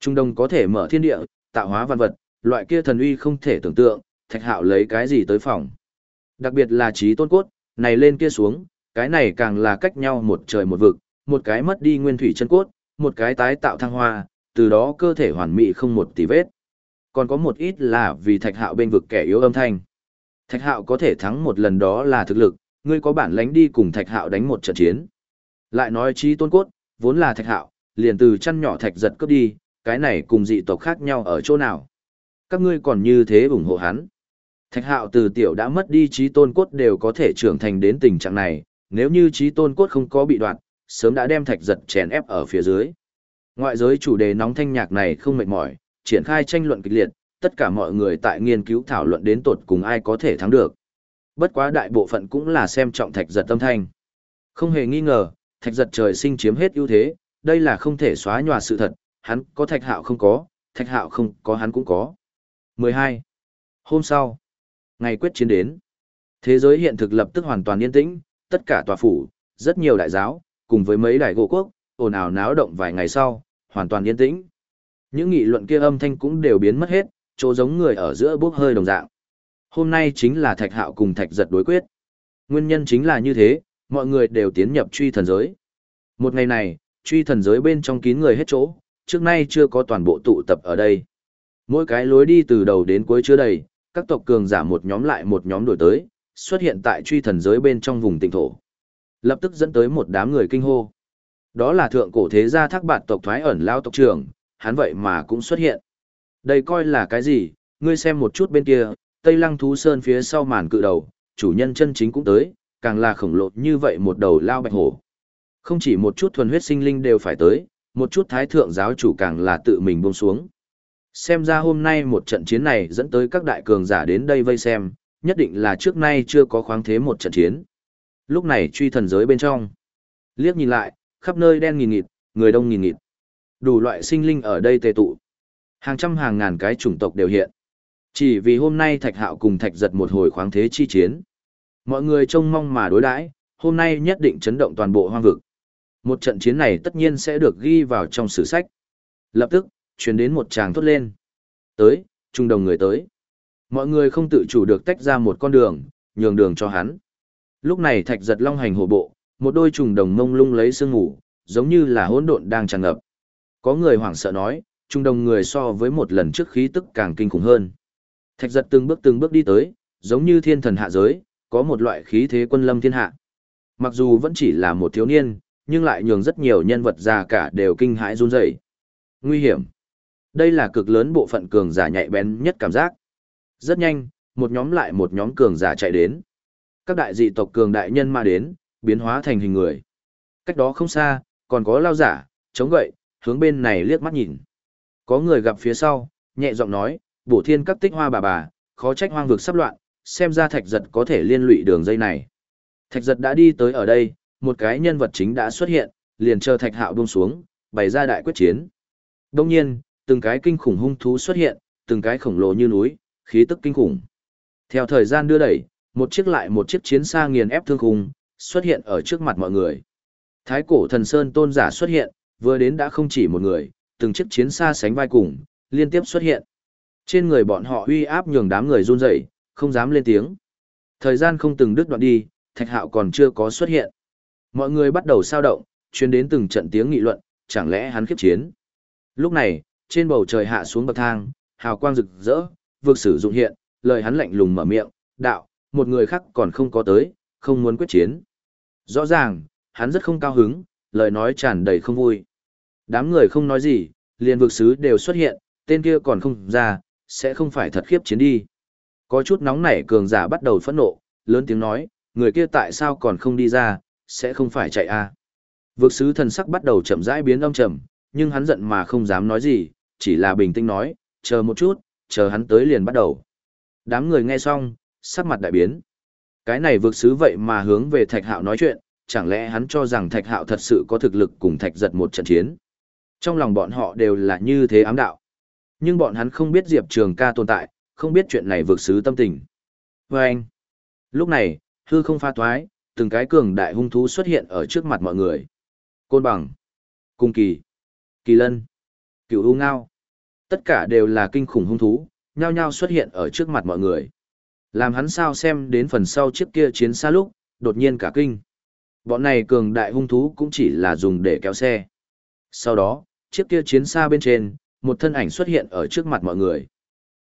Trung đồng có thể mở thiên địa, tạo hóa văn vật, loại kia thần uy không thể tưởng tượng, thạch hạo lấy cái gì tới phòng. Đặc biệt là trí tôn cốt, này lên kia xuống, cái này càng là cách nhau một trời một vực, một cái mất đi nguyên thủy chân cốt, một cái tái tạo thăng hoa, từ đó cơ thể hoàn mỹ không một tì vết. Còn có một ít là vì thạch hạo bên vực kẻ yếu âm thanh. Thạch hạo có thể thắng một lần đó là thực lực, ngươi có bản lánh đi cùng thạch hạo đánh một trận chiến. Lại nói trí tôn cốt, vốn là thạch hạo, liền từ chăn nhỏ thạch giật cướp đi, cái này cùng dị tộc khác nhau ở chỗ nào. Các ngươi còn như thế ủng hộ hắn. Thạch hạo từ tiểu đã mất đi trí tôn cốt đều có thể trưởng thành đến tình trạng này, nếu như trí tôn cốt không có bị đoạn, sớm đã đem thạch giật chèn ép ở phía dưới. Ngoại giới chủ đề nóng thanh nhạc này không mệt mỏi, triển khai tranh luận kịch liệt, tất cả mọi người tại nghiên cứu thảo luận đến tột cùng ai có thể thắng được. Bất quá đại bộ phận cũng là xem trọng thạch giật tâm thanh. Không hề nghi ngờ, thạch giật trời sinh chiếm hết ưu thế, đây là không thể xóa nhòa sự thật, hắn có thạch hạo không có, thạch hạo không có hắn cũng có. 12. Hôm sau, ngày quyết chiến đến. Thế giới hiện thực lập tức hoàn toàn yên tĩnh, tất cả tòa phủ, rất nhiều đại giáo, cùng với mấy đại gỗ quốc, ồn ào náo động vài ngày sau, hoàn toàn yên tĩnh. Những nghị luận kia âm thanh cũng đều biến mất hết, chỗ giống người ở giữa bốc hơi đồng dạng. Hôm nay chính là thạch hạo cùng thạch giật đối quyết. Nguyên nhân chính là như thế, mọi người đều tiến nhập truy thần giới. Một ngày này, truy thần giới bên trong kín người hết chỗ, trước nay chưa có toàn bộ tụ tập ở đây. Mỗi cái lối đi từ đầu đến cuối chưa đầy, các tộc cường giả một nhóm lại một nhóm đổi tới, xuất hiện tại truy thần giới bên trong vùng tỉnh thổ. Lập tức dẫn tới một đám người kinh hô. Đó là thượng cổ thế gia thác bạt tộc thoái ẩn lao tộc trưởng, hắn vậy mà cũng xuất hiện. Đây coi là cái gì, ngươi xem một chút bên kia, Tây Lăng Thú Sơn phía sau màn cự đầu, chủ nhân chân chính cũng tới, càng là khổng lồ như vậy một đầu lao bạch hổ. Không chỉ một chút thuần huyết sinh linh đều phải tới, một chút thái thượng giáo chủ càng là tự mình buông xuống. Xem ra hôm nay một trận chiến này dẫn tới các đại cường giả đến đây vây xem, nhất định là trước nay chưa có khoáng thế một trận chiến. Lúc này truy thần giới bên trong. Liếc nhìn lại, khắp nơi đen nghìn nghịt, người đông nghìn nghịt. Đủ loại sinh linh ở đây tề tụ. Hàng trăm hàng ngàn cái chủng tộc đều hiện. Chỉ vì hôm nay Thạch Hạo cùng Thạch giật một hồi khoáng thế chi chiến. Mọi người trông mong mà đối đãi, hôm nay nhất định chấn động toàn bộ hoang vực. Một trận chiến này tất nhiên sẽ được ghi vào trong sử sách. Lập tức, truyền đến một tràng thốt lên. Tới, trung đồng người tới. Mọi người không tự chủ được tách ra một con đường, nhường đường cho hắn. Lúc này Thạch giật long hành hổ bộ, một đôi trùng đồng mông lung lấy sương ngủ, giống như là hỗn độn đang tràn ngập. Có người hoảng sợ nói, trùng đồng người so với một lần trước khí tức càng kinh khủng hơn. Thạch giật từng bước từng bước đi tới, giống như thiên thần hạ giới, có một loại khí thế quân lâm thiên hạ. Mặc dù vẫn chỉ là một thiếu niên, nhưng lại nhường rất nhiều nhân vật già cả đều kinh hãi run rẩy. Nguy hiểm. Đây là cực lớn bộ phận cường giả nhạy bén nhất cảm giác. Rất nhanh, một nhóm lại một nhóm cường giả chạy đến. Các đại dị tộc cường đại nhân ma đến, biến hóa thành hình người. Cách đó không xa, còn có lao giả, chống gậy, hướng bên này liếc mắt nhìn. Có người gặp phía sau, nhẹ giọng nói, bổ thiên các tích hoa bà bà, khó trách hoang vực sắp loạn, xem ra thạch giật có thể liên lụy đường dây này. Thạch giật đã đi tới ở đây, một cái nhân vật chính đã xuất hiện, liền chờ thạch hạo buông xuống, bày ra đại quyết chiến. Đông nhiên, từng cái kinh khủng hung thú xuất hiện, từng cái khổng lồ như núi, khí tức kinh khủng. Theo thời gian đưa đẩy, một chiếc lại một chiếc chiến xa nghiền ép thương khung, xuất hiện ở trước mặt mọi người. Thái cổ thần sơn tôn giả xuất hiện, Vừa đến đã không chỉ một người, từng chiếc chiến xa sánh vai cùng, liên tiếp xuất hiện. Trên người bọn họ uy áp nhường đám người run rẩy, không dám lên tiếng. Thời gian không từng đứt đoạn đi, Thạch Hạo còn chưa có xuất hiện. Mọi người bắt đầu sao động, chuyên đến từng trận tiếng nghị luận, chẳng lẽ hắn khiếp chiến. Lúc này, trên bầu trời hạ xuống bậc thang, hào quang rực rỡ, vượt sử dụng hiện, lời hắn lạnh lùng mở miệng, đạo, một người khác còn không có tới, không muốn quyết chiến. Rõ ràng, hắn rất không cao hứng, lời nói tràn đầy không vui. Đám người không nói gì, liền vực sứ đều xuất hiện, tên kia còn không ra, sẽ không phải thật khiếp chiến đi. Có chút nóng nảy cường giả bắt đầu phẫn nộ, lớn tiếng nói, người kia tại sao còn không đi ra, sẽ không phải chạy à. Vực sứ thần sắc bắt đầu chậm rãi biến âm trầm, nhưng hắn giận mà không dám nói gì, chỉ là bình tĩnh nói, chờ một chút, chờ hắn tới liền bắt đầu. Đám người nghe xong, sắc mặt đại biến. Cái này vượt sứ vậy mà hướng về thạch hạo nói chuyện, chẳng lẽ hắn cho rằng thạch hạo thật sự có thực lực cùng thạch giật một trận chiến. Trong lòng bọn họ đều là như thế ám đạo. Nhưng bọn hắn không biết Diệp Trường ca tồn tại, không biết chuyện này vượt sứ tâm tình. Và anh, lúc này, hư không pha toái, từng cái cường đại hung thú xuất hiện ở trước mặt mọi người. Côn bằng, cung kỳ, kỳ lân, cựu u ngao. Tất cả đều là kinh khủng hung thú, nhao nhao xuất hiện ở trước mặt mọi người. Làm hắn sao xem đến phần sau chiếc kia chiến xa lúc, đột nhiên cả kinh. Bọn này cường đại hung thú cũng chỉ là dùng để kéo xe. Sau đó, chiếc kia chiến xa bên trên, một thân ảnh xuất hiện ở trước mặt mọi người.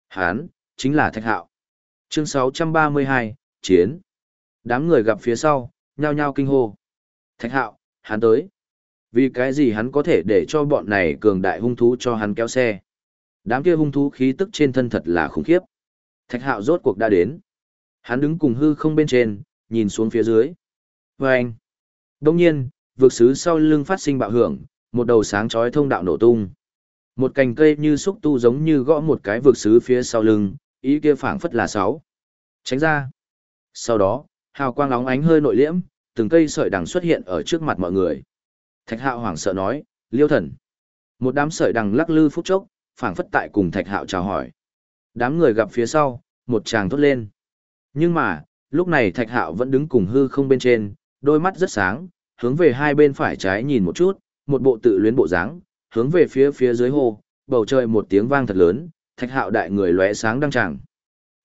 Hán, chính là Thạch Hạo. Chương 632, Chiến. Đám người gặp phía sau, nhao nhao kinh hô. Thạch Hạo, hắn tới. Vì cái gì hắn có thể để cho bọn này cường đại hung thú cho hắn kéo xe. Đám kia hung thú khí tức trên thân thật là khủng khiếp. Thạch Hạo rốt cuộc đã đến. Hắn đứng cùng hư không bên trên, nhìn xuống phía dưới. Và anh. Đông nhiên, vực xứ sau lưng phát sinh bạo hưởng, một đầu sáng chói thông đạo nổ tung. Một cành cây như xúc tu giống như gõ một cái vực xứ phía sau lưng, ý kia phảng phất là sáu. Tránh ra. Sau đó, hào quang lóng ánh hơi nội liễm, từng cây sợi đằng xuất hiện ở trước mặt mọi người. Thạch hạo hoảng sợ nói, liêu thần. Một đám sợi đằng lắc lư phút chốc, phảng phất tại cùng thạch hạo chào hỏi. Đám người gặp phía sau, một chàng thốt lên. Nhưng mà, lúc này thạch hạo vẫn đứng cùng hư không bên trên, đôi mắt rất sáng, hướng về hai bên phải trái nhìn một chút, một bộ tự luyến bộ dáng, hướng về phía phía dưới hồ, bầu trời một tiếng vang thật lớn, thạch hạo đại người lóe sáng đăng tràng.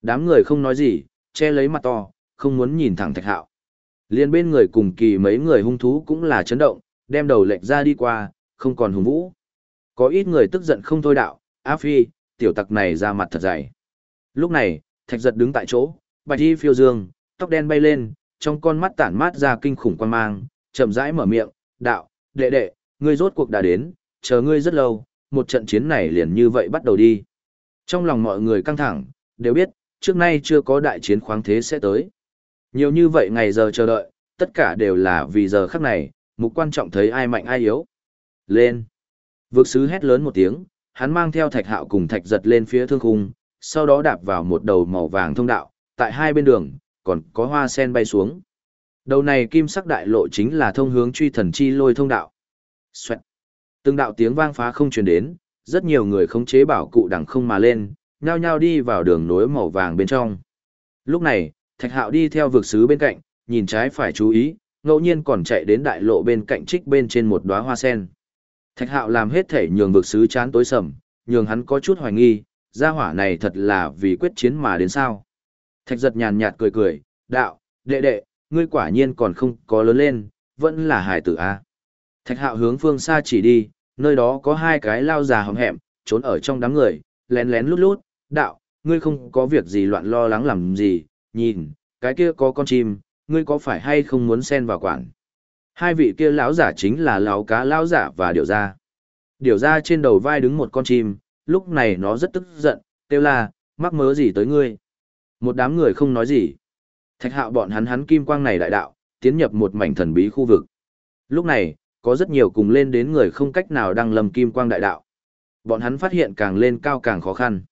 Đám người không nói gì, che lấy mặt to, không muốn nhìn thẳng thạch hạo. Liên bên người cùng kỳ mấy người hung thú cũng là chấn động, đem đầu lệch ra đi qua, không còn hùng vũ. Có ít người tức giận không thôi đạo, Á Phi, tiểu tặc này ra mặt thật dày. Lúc này, thạch giật đứng tại chỗ, bạch y phiêu dương, tóc đen bay lên, trong con mắt tản mát ra kinh khủng quan mang, chậm rãi mở miệng, đạo, đệ đệ, ngươi rốt cuộc đã đến, chờ ngươi rất lâu, một trận chiến này liền như vậy bắt đầu đi. Trong lòng mọi người căng thẳng, đều biết, trước nay chưa có đại chiến khoáng thế sẽ tới. Nhiều như vậy ngày giờ chờ đợi, tất cả đều là vì giờ khắc này, mục quan trọng thấy ai mạnh ai yếu. Lên! Vực sứ hét lớn một tiếng, hắn mang theo thạch hạo cùng thạch giật lên phía thương khung, sau đó đạp vào một đầu màu vàng thông đạo, tại hai bên đường, còn có hoa sen bay xuống. Đầu này kim sắc đại lộ chính là thông hướng truy thần chi lôi thông đạo. Xoẹt. Từng đạo tiếng vang phá không truyền đến, rất nhiều người khống chế bảo cụ đằng không mà lên, nhao nhao đi vào đường nối màu vàng bên trong. Lúc này, Thạch Hạo đi theo vực sứ bên cạnh, nhìn trái phải chú ý, ngẫu nhiên còn chạy đến đại lộ bên cạnh trích bên trên một đóa hoa sen. Thạch Hạo làm hết thể nhường vực sứ chán tối sầm, nhường hắn có chút hoài nghi, gia hỏa này thật là vì quyết chiến mà đến sao. Thạch giật nhàn nhạt cười cười, đạo, đệ đệ, ngươi quả nhiên còn không có lớn lên, vẫn là hài tử a. À. Thạch hạo hướng phương xa chỉ đi, nơi đó có hai cái lao già hòm hẹm, trốn ở trong đám người, lén lén lút lút, đạo, ngươi không có việc gì loạn lo lắng làm gì, nhìn, cái kia có con chim, ngươi có phải hay không muốn xen vào quản. Hai vị kia lão giả chính là lão cá lão giả và điều gia. Điều gia trên đầu vai đứng một con chim, lúc này nó rất tức giận, kêu là, mắc mớ gì tới ngươi. Một đám người không nói gì. Thạch hạo bọn hắn hắn kim quang này đại đạo, tiến nhập một mảnh thần bí khu vực. Lúc này, có rất nhiều cùng lên đến người không cách nào đang lầm kim quang đại đạo. Bọn hắn phát hiện càng lên cao càng khó khăn.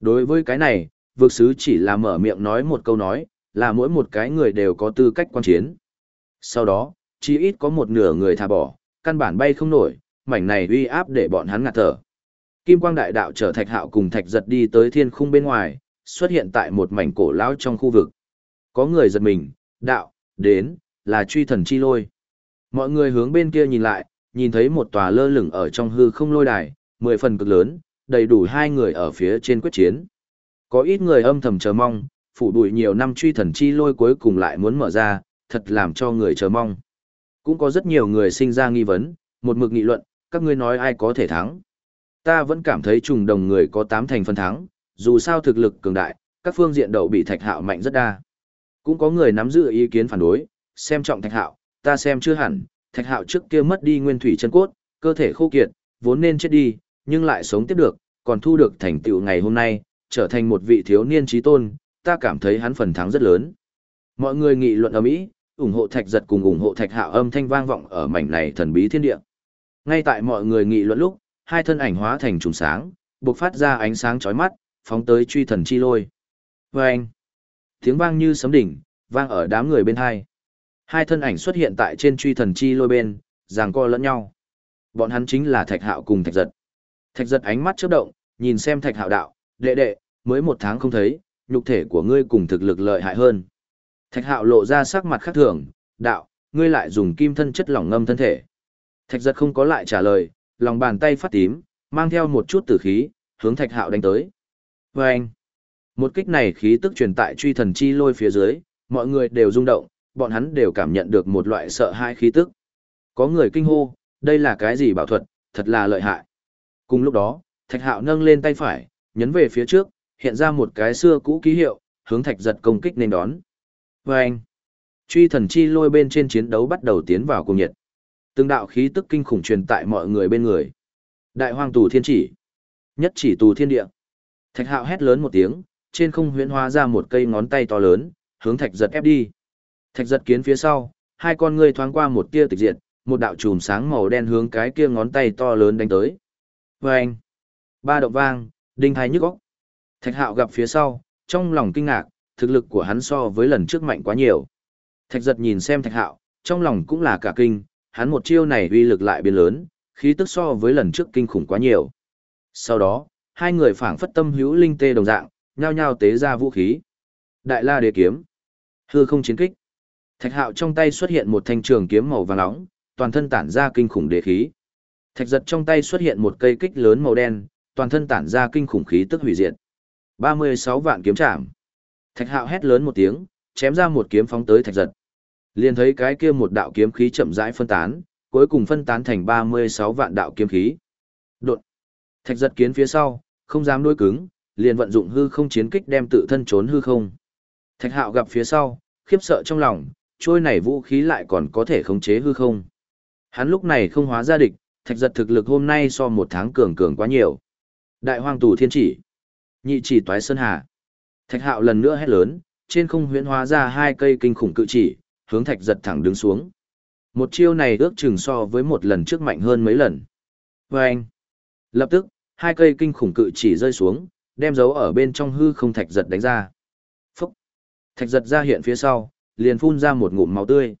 Đối với cái này, vực sứ chỉ là mở miệng nói một câu nói, là mỗi một cái người đều có tư cách quan chiến. Sau đó, chỉ ít có một nửa người thả bỏ, căn bản bay không nổi, mảnh này uy áp để bọn hắn ngạt thở. Kim quang đại đạo trở thạch hạo cùng thạch giật đi tới thiên khung bên ngoài, xuất hiện tại một mảnh cổ lão trong khu vực. Có người giật mình, đạo, đến, là truy thần chi lôi. Mọi người hướng bên kia nhìn lại, nhìn thấy một tòa lơ lửng ở trong hư không lôi đài, mười phần cực lớn, đầy đủ hai người ở phía trên quyết chiến. Có ít người âm thầm chờ mong, phủ đuổi nhiều năm truy thần chi lôi cuối cùng lại muốn mở ra, thật làm cho người chờ mong. Cũng có rất nhiều người sinh ra nghi vấn, một mực nghị luận, các ngươi nói ai có thể thắng. Ta vẫn cảm thấy trùng đồng người có tám thành phần thắng, dù sao thực lực cường đại, các phương diện đậu bị thạch hạo mạnh rất đa. Cũng có người nắm giữ ý kiến phản đối, xem trọng thạch hạo, ta xem chưa hẳn, thạch hạo trước kia mất đi nguyên thủy chân cốt, cơ thể khô kiệt, vốn nên chết đi, nhưng lại sống tiếp được, còn thu được thành tựu ngày hôm nay, trở thành một vị thiếu niên trí tôn, ta cảm thấy hắn phần thắng rất lớn. Mọi người nghị luận ở Mỹ, ủng hộ thạch giật cùng ủng hộ thạch hạo âm thanh vang vọng ở mảnh này thần bí thiên địa. Ngay tại mọi người nghị luận lúc, hai thân ảnh hóa thành trùng sáng, bộc phát ra ánh sáng chói mắt, phóng tới truy thần chi lôi. Và anh, tiếng vang như sấm đỉnh, vang ở đám người bên hai. Hai thân ảnh xuất hiện tại trên truy thần chi lôi bên, giằng co lẫn nhau. Bọn hắn chính là Thạch Hạo cùng Thạch Giật. Thạch Giật ánh mắt chớp động, nhìn xem Thạch Hạo đạo, đệ đệ, mới một tháng không thấy, nhục thể của ngươi cùng thực lực lợi hại hơn. Thạch Hạo lộ ra sắc mặt khác thường, đạo, ngươi lại dùng kim thân chất lỏng ngâm thân thể. Thạch Giật không có lại trả lời, lòng bàn tay phát tím, mang theo một chút tử khí, hướng Thạch Hạo đánh tới. Và anh, một kích này khí tức truyền tại truy thần chi lôi phía dưới, mọi người đều rung động, bọn hắn đều cảm nhận được một loại sợ hãi khí tức. Có người kinh hô, đây là cái gì bảo thuật, thật là lợi hại. Cùng lúc đó, Thạch Hạo nâng lên tay phải, nhấn về phía trước, hiện ra một cái xưa cũ ký hiệu, hướng Thạch giật công kích nên đón. Và anh, truy thần chi lôi bên trên chiến đấu bắt đầu tiến vào cùng nhiệt. Từng đạo khí tức kinh khủng truyền tại mọi người bên người. Đại hoang tù thiên chỉ. Nhất chỉ tù thiên địa. Thạch hạo hét lớn một tiếng, trên không huyễn hóa ra một cây ngón tay to lớn, hướng thạch giật ép đi. Thạch giật kiến phía sau, hai con ngươi thoáng qua một tia tịch diệt, một đạo chùm sáng màu đen hướng cái kia ngón tay to lớn đánh tới. Vâng! ba động vang, đinh thái nhức óc. Thạch hạo gặp phía sau, trong lòng kinh ngạc, thực lực của hắn so với lần trước mạnh quá nhiều. Thạch giật nhìn xem thạch hạo, trong lòng cũng là cả kinh, hắn một chiêu này uy lực lại biến lớn, khí tức so với lần trước kinh khủng quá nhiều. Sau đó, hai người phảng phất tâm hữu linh tê đồng dạng, nhao nhao tế ra vũ khí. Đại La Đế kiếm, hư không chiến kích. Thạch Hạo trong tay xuất hiện một thanh trường kiếm màu vàng nóng, toàn thân tản ra kinh khủng đế khí. Thạch Giật trong tay xuất hiện một cây kích lớn màu đen, toàn thân tản ra kinh khủng khí tức hủy diệt. 36 vạn kiếm chạm Thạch Hạo hét lớn một tiếng, chém ra một kiếm phóng tới Thạch Giật. Liền thấy cái kia một đạo kiếm khí chậm rãi phân tán, cuối cùng phân tán thành 36 vạn đạo kiếm khí. Đột. Thạch giật kiến phía sau, không dám đối cứng, liền vận dụng hư không chiến kích đem tự thân trốn hư không. Thạch hạo gặp phía sau, khiếp sợ trong lòng, trôi này vũ khí lại còn có thể khống chế hư không. Hắn lúc này không hóa ra địch, thạch giật thực lực hôm nay so một tháng cường cường quá nhiều. Đại hoang tù thiên chỉ, nhị chỉ toái sơn hà. Thạch hạo lần nữa hét lớn, trên không huyễn hóa ra hai cây kinh khủng cự chỉ, hướng thạch giật thẳng đứng xuống. Một chiêu này ước chừng so với một lần trước mạnh hơn mấy lần. Và anh, lập tức, hai cây kinh khủng cự chỉ rơi xuống, đem dấu ở bên trong hư không thạch giật đánh ra. Phúc! Thạch giật ra hiện phía sau, liền phun ra một ngụm máu tươi.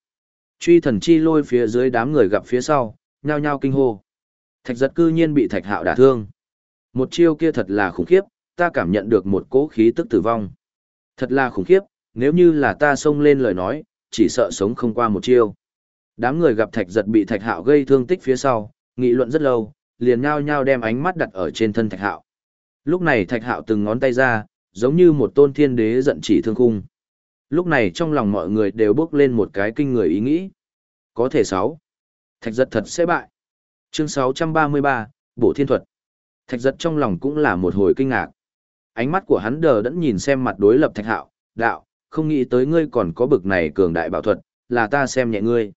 Truy thần chi lôi phía dưới đám người gặp phía sau, nhao nhao kinh hô. Thạch giật cư nhiên bị thạch hạo đả thương. Một chiêu kia thật là khủng khiếp, ta cảm nhận được một cỗ khí tức tử vong. Thật là khủng khiếp, nếu như là ta xông lên lời nói, chỉ sợ sống không qua một chiêu. Đám người gặp thạch giật bị thạch hạo gây thương tích phía sau, nghị luận rất lâu, liền nhao nhao đem ánh mắt đặt ở trên thân thạch hạo. Lúc này thạch hạo từng ngón tay ra, giống như một tôn thiên đế giận chỉ thương khung. Lúc này trong lòng mọi người đều bước lên một cái kinh người ý nghĩ. Có thể sáu. Thạch giật thật sẽ bại. Chương 633, Bổ Thiên Thuật. Thạch giật trong lòng cũng là một hồi kinh ngạc. Ánh mắt của hắn đờ đẫn nhìn xem mặt đối lập thạch hạo, đạo, không nghĩ tới ngươi còn có bực này cường đại bảo thuật, là ta xem nhẹ ngươi.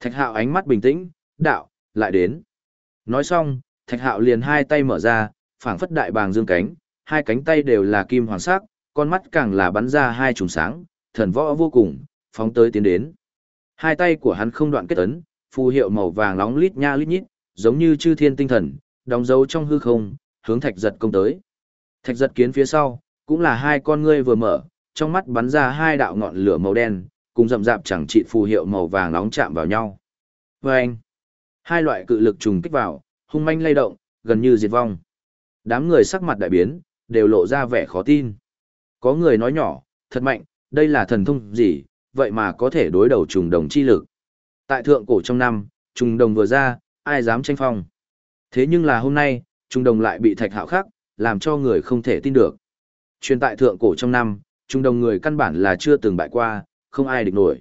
Thạch hạo ánh mắt bình tĩnh, đạo, lại đến. Nói xong, thạch hạo liền hai tay mở ra, phảng phất đại bàng dương cánh, hai cánh tay đều là kim hoàng sắc, con mắt càng là bắn ra hai trùng sáng, thần võ vô cùng, phóng tới tiến đến. Hai tay của hắn không đoạn kết ấn, phù hiệu màu vàng nóng lít nha lít nhít, giống như chư thiên tinh thần, đóng dấu trong hư không, hướng thạch giật công tới. Thạch giật kiến phía sau, cũng là hai con ngươi vừa mở, trong mắt bắn ra hai đạo ngọn lửa màu đen, cùng rậm rạp chẳng trị phù hiệu màu vàng nóng chạm vào nhau. Và anh, hai loại cự lực trùng kích vào, hung manh lay động, gần như diệt vong. Đám người sắc mặt đại biến, đều lộ ra vẻ khó tin. Có người nói nhỏ, thật mạnh, đây là thần thông gì, vậy mà có thể đối đầu trùng đồng chi lực. Tại thượng cổ trong năm, trùng đồng vừa ra, ai dám tranh phong. Thế nhưng là hôm nay, trùng Đồng lại bị Thạch Hạo khắc, làm cho người không thể tin được. Truyền tại thượng cổ trong năm, trùng Đồng người căn bản là chưa từng bại qua, không ai địch nổi.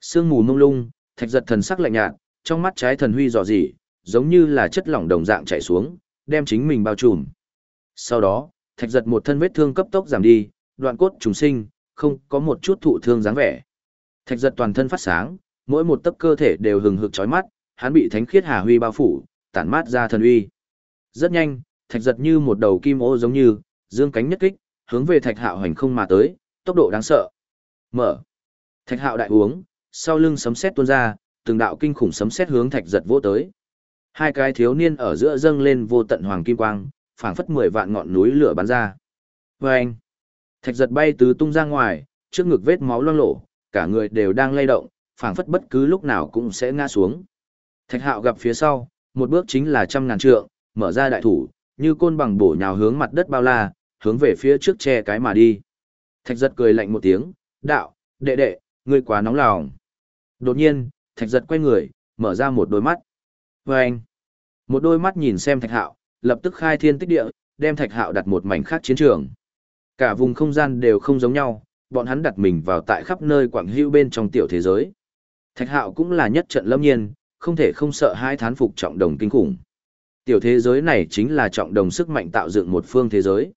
Sương mù mông lung, Thạch giật thần sắc lạnh nhạt, trong mắt trái thần huy dò dỉ, giống như là chất lỏng đồng dạng chảy xuống, đem chính mình bao trùm. Sau đó, Thạch giật một thân vết thương cấp tốc giảm đi, đoạn cốt trùng sinh, không có một chút thụ thương dáng vẻ. Thạch giật toàn thân phát sáng, mỗi một tấc cơ thể đều hừng hực chói mắt, hắn bị thánh khiết hà huy bao phủ, tản mát ra thần uy. Rất nhanh, thạch giật như một đầu kim ô giống như, dương cánh nhất kích, hướng về thạch hạo hành không mà tới, tốc độ đáng sợ. Mở. Thạch hạo đại uống, sau lưng sấm sét tuôn ra, từng đạo kinh khủng sấm sét hướng thạch giật vỗ tới. Hai cái thiếu niên ở giữa dâng lên vô tận hoàng kim quang, phảng phất mười vạn ngọn núi lửa bắn ra. Vâng! Thạch giật bay tứ tung ra ngoài, trước ngực vết máu loang lổ, cả người đều đang lay động, phảng phất bất cứ lúc nào cũng sẽ ngã xuống. Thạch hạo gặp phía sau, một bước chính là trăm ngàn trượng, mở ra đại thủ, như côn bằng bổ nhào hướng mặt đất bao la, hướng về phía trước che cái mà đi. Thạch giật cười lạnh một tiếng, đạo, đệ đệ, ngươi quá nóng lòng. Đột nhiên, thạch giật quay người, mở ra một đôi mắt. Và anh, một đôi mắt nhìn xem thạch hạo, lập tức khai thiên tích địa, đem thạch hạo đặt một mảnh khác chiến trường. Cả vùng không gian đều không giống nhau, bọn hắn đặt mình vào tại khắp nơi quảng hữu bên trong tiểu thế giới. Thạch hạo cũng là nhất trận lâm nhiên, không thể không sợ hai thán phục trọng đồng kinh khủng. Tiểu thế giới này chính là trọng đồng sức mạnh tạo dựng một phương thế giới.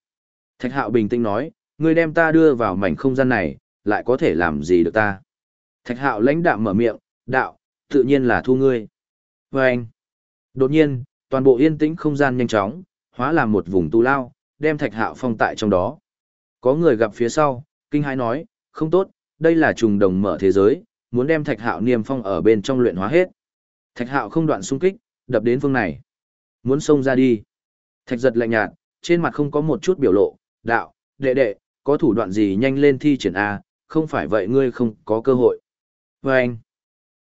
Thạch hạo bình tĩnh nói, ngươi đem ta đưa vào mảnh không gian này, lại có thể làm gì được ta. Thạch hạo lãnh đạm mở miệng, đạo, tự nhiên là thu ngươi. Và anh, đột nhiên, toàn bộ yên tĩnh không gian nhanh chóng, hóa làm một vùng tu lao, đem thạch hạo phong tại trong đó. Có người gặp phía sau, kinh hãi nói, không tốt, đây là trùng đồng mở thế giới, muốn đem thạch hạo niêm phong ở bên trong luyện hóa hết. Thạch hạo không đoạn xung kích, đập đến phương này. Muốn xông ra đi. Thạch giật lạnh nhạt, trên mặt không có một chút biểu lộ, đạo, đệ đệ, có thủ đoạn gì nhanh lên thi triển A, không phải vậy ngươi không có cơ hội. Và anh.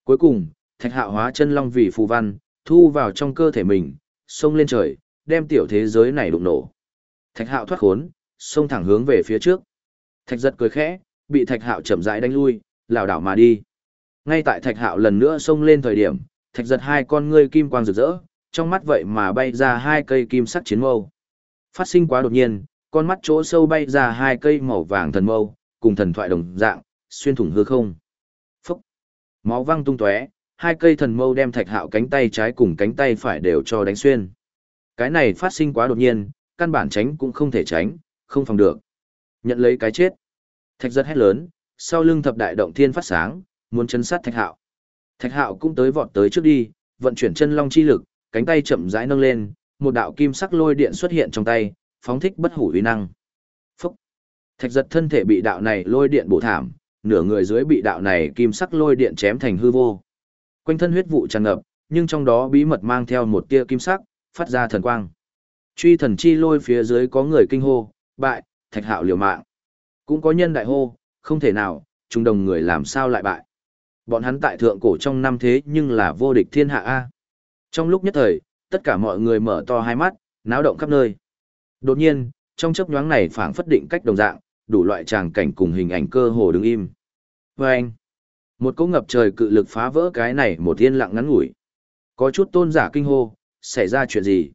Cuối cùng, thạch hạo hóa chân long vì phù văn, thu vào trong cơ thể mình, xông lên trời, đem tiểu thế giới này đụng nổ. Thạch hạo thoát khốn, xông thẳng hướng về phía trước. Thạch giật cười khẽ, bị thạch hạo chậm rãi đánh lui, lảo đảo mà đi. Ngay tại thạch hạo lần nữa xông lên thời điểm, thạch giật hai con ngươi kim quang rực rỡ, trong mắt vậy mà bay ra hai cây kim sắc chiến mâu. Phát sinh quá đột nhiên, con mắt chỗ sâu bay ra hai cây màu vàng thần mâu, cùng thần thoại đồng dạng, xuyên thủng hư không. Máu văng tung tóe, hai cây thần mâu đem thạch hạo cánh tay trái cùng cánh tay phải đều cho đánh xuyên. Cái này phát sinh quá đột nhiên, căn bản tránh cũng không thể tránh, không phòng được. Nhận lấy cái chết. Thạch giật hét lớn, sau lưng thập đại động thiên phát sáng, muốn chấn sát thạch hạo. Thạch hạo cũng tới vọt tới trước đi, vận chuyển chân long chi lực, cánh tay chậm rãi nâng lên, một đạo kim sắc lôi điện xuất hiện trong tay, phóng thích bất hủ uy năng. Phúc! Thạch giật thân thể bị đạo này lôi điện bổ thảm, nửa người dưới bị đạo này kim sắc lôi điện chém thành hư vô. Quanh thân huyết vụ tràn ngập, nhưng trong đó bí mật mang theo một tia kim sắc, phát ra thần quang. Truy thần chi lôi phía dưới có người kinh hô, bại, thạch hạo liều mạng. Cũng có nhân đại hô, không thể nào, trung đồng người làm sao lại bại. Bọn hắn tại thượng cổ trong năm thế nhưng là vô địch thiên hạ A. Trong lúc nhất thời, tất cả mọi người mở to hai mắt, náo động khắp nơi. Đột nhiên, trong chấp nhoáng này phảng phất định cách đồng dạng, đủ loại tràng cảnh cùng hình ảnh cơ hồ đứng im. Và anh, một cỗ ngập trời cự lực phá vỡ cái này một thiên lặng ngắn ngủi. Có chút tôn giả kinh hô, xảy ra chuyện gì?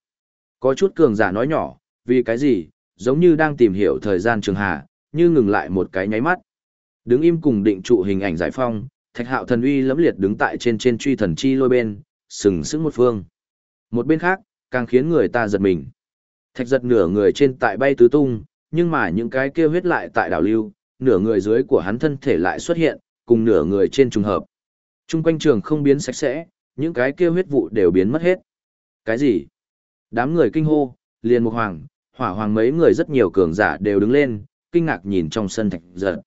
Có chút cường giả nói nhỏ, vì cái gì, giống như đang tìm hiểu thời gian trường hà, như ngừng lại một cái nháy mắt. Đứng im cùng định trụ hình ảnh giải phong, thạch hạo thần uy lẫm liệt đứng tại trên trên truy thần chi lôi bên, sừng sững một phương. Một bên khác, càng khiến người ta giật mình. Thạch giật nửa người trên tại bay tứ tung, nhưng mà những cái kia huyết lại tại đảo lưu, nửa người dưới của hắn thân thể lại xuất hiện, cùng nửa người trên trùng hợp. Trung quanh trường không biến sạch sẽ, những cái kia huyết vụ đều biến mất hết. Cái gì? Đám người kinh hô, liền một hoàng, hỏa hoàng mấy người rất nhiều cường giả đều đứng lên, kinh ngạc nhìn trong sân thạch giật.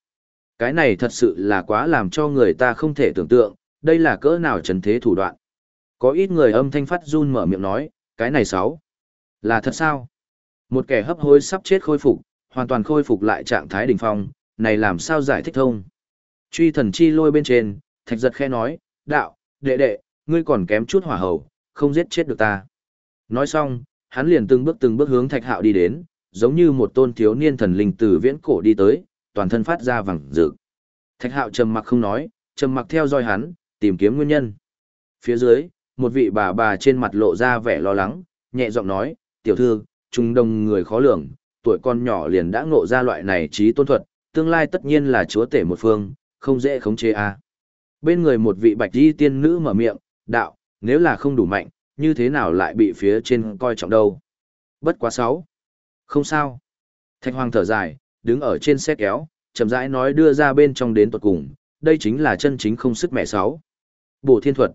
Cái này thật sự là quá làm cho người ta không thể tưởng tượng, đây là cỡ nào trần thế thủ đoạn. Có ít người âm thanh phát run mở miệng nói, cái này sáu. Là thật sao? Một kẻ hấp hối sắp chết khôi phục, hoàn toàn khôi phục lại trạng thái đỉnh phong, này làm sao giải thích thông? Truy thần chi lôi bên trên, thạch giật khe nói, đạo, đệ đệ, ngươi còn kém chút hỏa hầu, không giết chết được ta. Nói xong, hắn liền từng bước từng bước hướng thạch hạo đi đến, giống như một tôn thiếu niên thần linh từ viễn cổ đi tới, toàn thân phát ra vàng rực. Thạch hạo trầm mặc không nói, trầm mặc theo dõi hắn, tìm kiếm nguyên nhân. Phía dưới, một vị bà bà trên mặt lộ ra vẻ lo lắng, nhẹ giọng nói, tiểu thư, trung đồng người khó lường, tuổi con nhỏ liền đã ngộ ra loại này trí tôn thuật, tương lai tất nhiên là chúa tể một phương, không dễ khống chế a. À. Bên người một vị bạch y tiên nữ mở miệng, đạo, nếu là không đủ mạnh, như thế nào lại bị phía trên coi trọng đâu. Bất quá sáu. Không sao. Thạch Hoàng thở dài, đứng ở trên xe kéo, chậm rãi nói đưa ra bên trong đến tuột cùng, đây chính là chân chính không sức mẹ sáu. Bổ thiên thuật.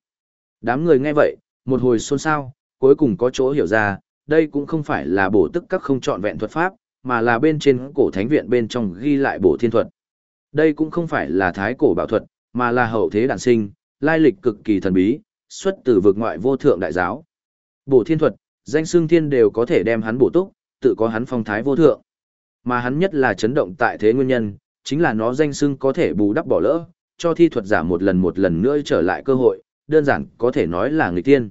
Đám người nghe vậy, một hồi xôn xao, cuối cùng có chỗ hiểu ra, đây cũng không phải là bổ tức các không chọn vẹn thuật pháp, mà là bên trên cổ thánh viện bên trong ghi lại bổ thiên thuật. Đây cũng không phải là thái cổ bảo thuật, mà là hậu thế đản sinh, lai lịch cực kỳ thần bí, xuất từ vực ngoại vô thượng đại giáo. Bổ thiên thuật, danh xương thiên đều có thể đem hắn bổ túc, tự có hắn phong thái vô thượng. Mà hắn nhất là chấn động tại thế nguyên nhân, chính là nó danh xưng có thể bù đắp bỏ lỡ, cho thi thuật giả một lần một lần nữa trở lại cơ hội, đơn giản có thể nói là người tiên.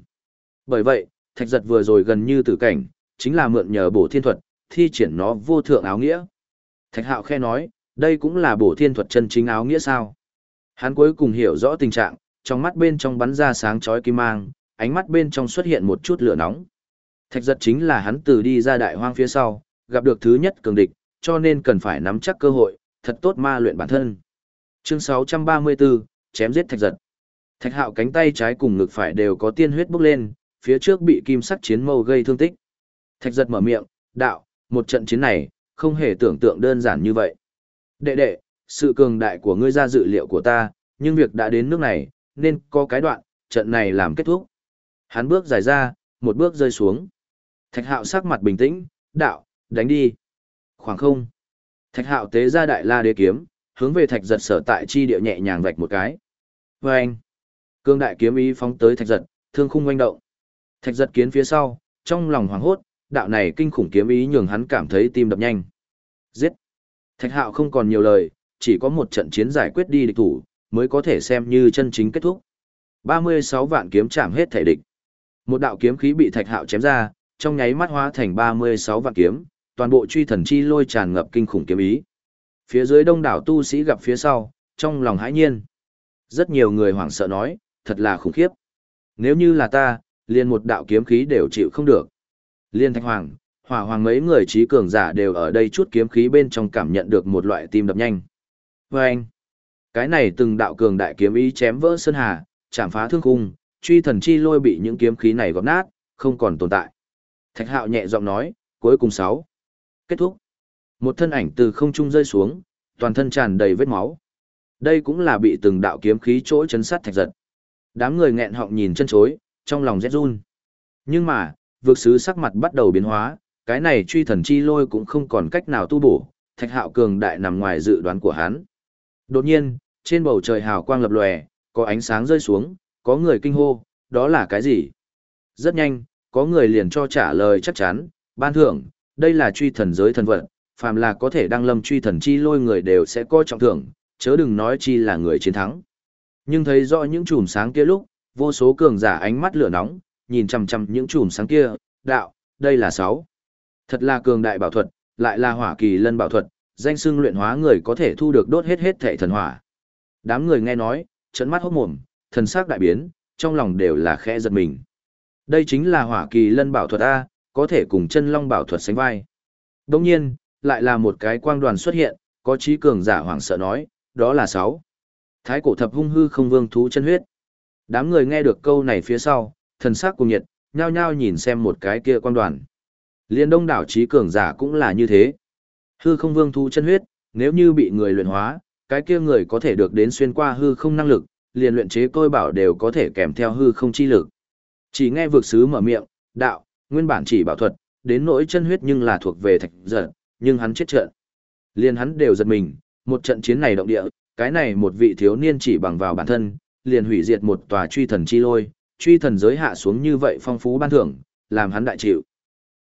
Bởi vậy, thạch giật vừa rồi gần như tử cảnh, chính là mượn nhờ bổ thiên thuật, thi triển nó vô thượng áo nghĩa. Thạch hạo khe nói, đây cũng là bổ thiên thuật chân chính áo nghĩa sao. Hắn cuối cùng hiểu rõ tình trạng, trong mắt bên trong bắn ra sáng chói kim mang, ánh mắt bên trong xuất hiện một chút lửa nóng. Thạch giật chính là hắn từ đi ra đại hoang phía sau, gặp được thứ nhất cường địch, cho nên cần phải nắm chắc cơ hội, thật tốt ma luyện bản thân. Chương 634, chém giết thạch giật. Thạch hạo cánh tay trái cùng ngực phải đều có tiên huyết bốc lên, phía trước bị kim sắc chiến mâu gây thương tích. Thạch giật mở miệng, đạo, một trận chiến này, không hề tưởng tượng đơn giản như vậy. Đệ đệ, sự cường đại của ngươi ra dự liệu của ta, nhưng việc đã đến nước này, nên có cái đoạn, trận này làm kết thúc. Hắn bước dài ra, một bước rơi xuống. Thạch hạo sắc mặt bình tĩnh, đạo, đánh đi. Khoảng không. Thạch hạo tế ra đại la đế kiếm, hướng về thạch giật sở tại chi địa nhẹ nhàng vạch một cái. Vâng. Cương đại kiếm ý phóng tới thạch giật, thương khung oanh động. Thạch giật kiến phía sau, trong lòng hoảng hốt, đạo này kinh khủng kiếm ý nhường hắn cảm thấy tim đập nhanh. Giết. Thạch hạo không còn nhiều lời, chỉ có một trận chiến giải quyết đi địch thủ, mới có thể xem như chân chính kết thúc. 36 vạn kiếm chạm hết thể địch. Một đạo kiếm khí bị thạch hạo chém ra, trong nháy mắt hóa thành 36 vạn kiếm, toàn bộ truy thần chi lôi tràn ngập kinh khủng kiếm ý. Phía dưới đông đảo tu sĩ gặp phía sau, trong lòng hãi nhiên. Rất nhiều người hoảng sợ nói, thật là khủng khiếp. Nếu như là ta, liền một đạo kiếm khí đều chịu không được. Liên Thạch Hoàng, Hỏa Hoàng mấy người trí cường giả đều ở đây chút kiếm khí bên trong cảm nhận được một loại tim đập nhanh. Và anh, cái này từng đạo cường đại kiếm ý chém vỡ sơn hà, chạm phá thương khung, truy thần chi lôi bị những kiếm khí này gọt nát, không còn tồn tại. Thạch Hạo nhẹ giọng nói, cuối cùng sáu. Kết thúc. Một thân ảnh từ không trung rơi xuống, toàn thân tràn đầy vết máu. Đây cũng là bị từng đạo kiếm khí chỗ chấn sát thạch giật. Đám người nghẹn họng nhìn chân chối, trong lòng rét run. Nhưng mà, vượt sứ sắc mặt bắt đầu biến hóa, cái này truy thần chi lôi cũng không còn cách nào tu bổ, thạch hạo cường đại nằm ngoài dự đoán của hắn. Đột nhiên, trên bầu trời hào quang lập lòe, có ánh sáng rơi xuống, có người kinh hô, đó là cái gì? Rất nhanh, có người liền cho trả lời chắc chắn, ban thưởng, đây là truy thần giới thần vật, phàm là có thể đăng lâm truy thần chi lôi người đều sẽ có trọng thưởng, chớ đừng nói chi là người chiến thắng. Nhưng thấy rõ những chùm sáng kia lúc, vô số cường giả ánh mắt lửa nóng, nhìn chằm chằm những chùm sáng kia, đạo, đây là sáu. Thật là cường đại bảo thuật, lại là hỏa kỳ lân bảo thuật, danh xưng luyện hóa người có thể thu được đốt hết hết thể thần hỏa. Đám người nghe nói, trận mắt hốt mồm, thần sắc đại biến, trong lòng đều là khẽ giật mình. Đây chính là hỏa kỳ lân bảo thuật A, có thể cùng chân long bảo thuật sánh vai. Đồng nhiên, lại là một cái quang đoàn xuất hiện, có trí cường giả hoảng sợ nói, đó là sáu. Thái cổ thập hung hư không vương thú chân huyết. Đám người nghe được câu này phía sau, thần sắc cùng nhiệt, nhao nhao nhìn xem một cái kia quang đoàn. Liên đông đảo trí cường giả cũng là như thế. Hư không vương thu chân huyết, nếu như bị người luyện hóa, cái kia người có thể được đến xuyên qua hư không năng lực, liền luyện chế tôi bảo đều có thể kèm theo hư không chi lực. Chỉ nghe vực sứ mở miệng, đạo, nguyên bản chỉ bảo thuật, đến nỗi chân huyết nhưng là thuộc về thạch giật, nhưng hắn chết trận. Liền hắn đều giật mình, một trận chiến này động địa, cái này một vị thiếu niên chỉ bằng vào bản thân, liền hủy diệt một tòa truy thần chi lôi, truy thần giới hạ xuống như vậy phong phú ban thưởng, làm hắn đại chịu.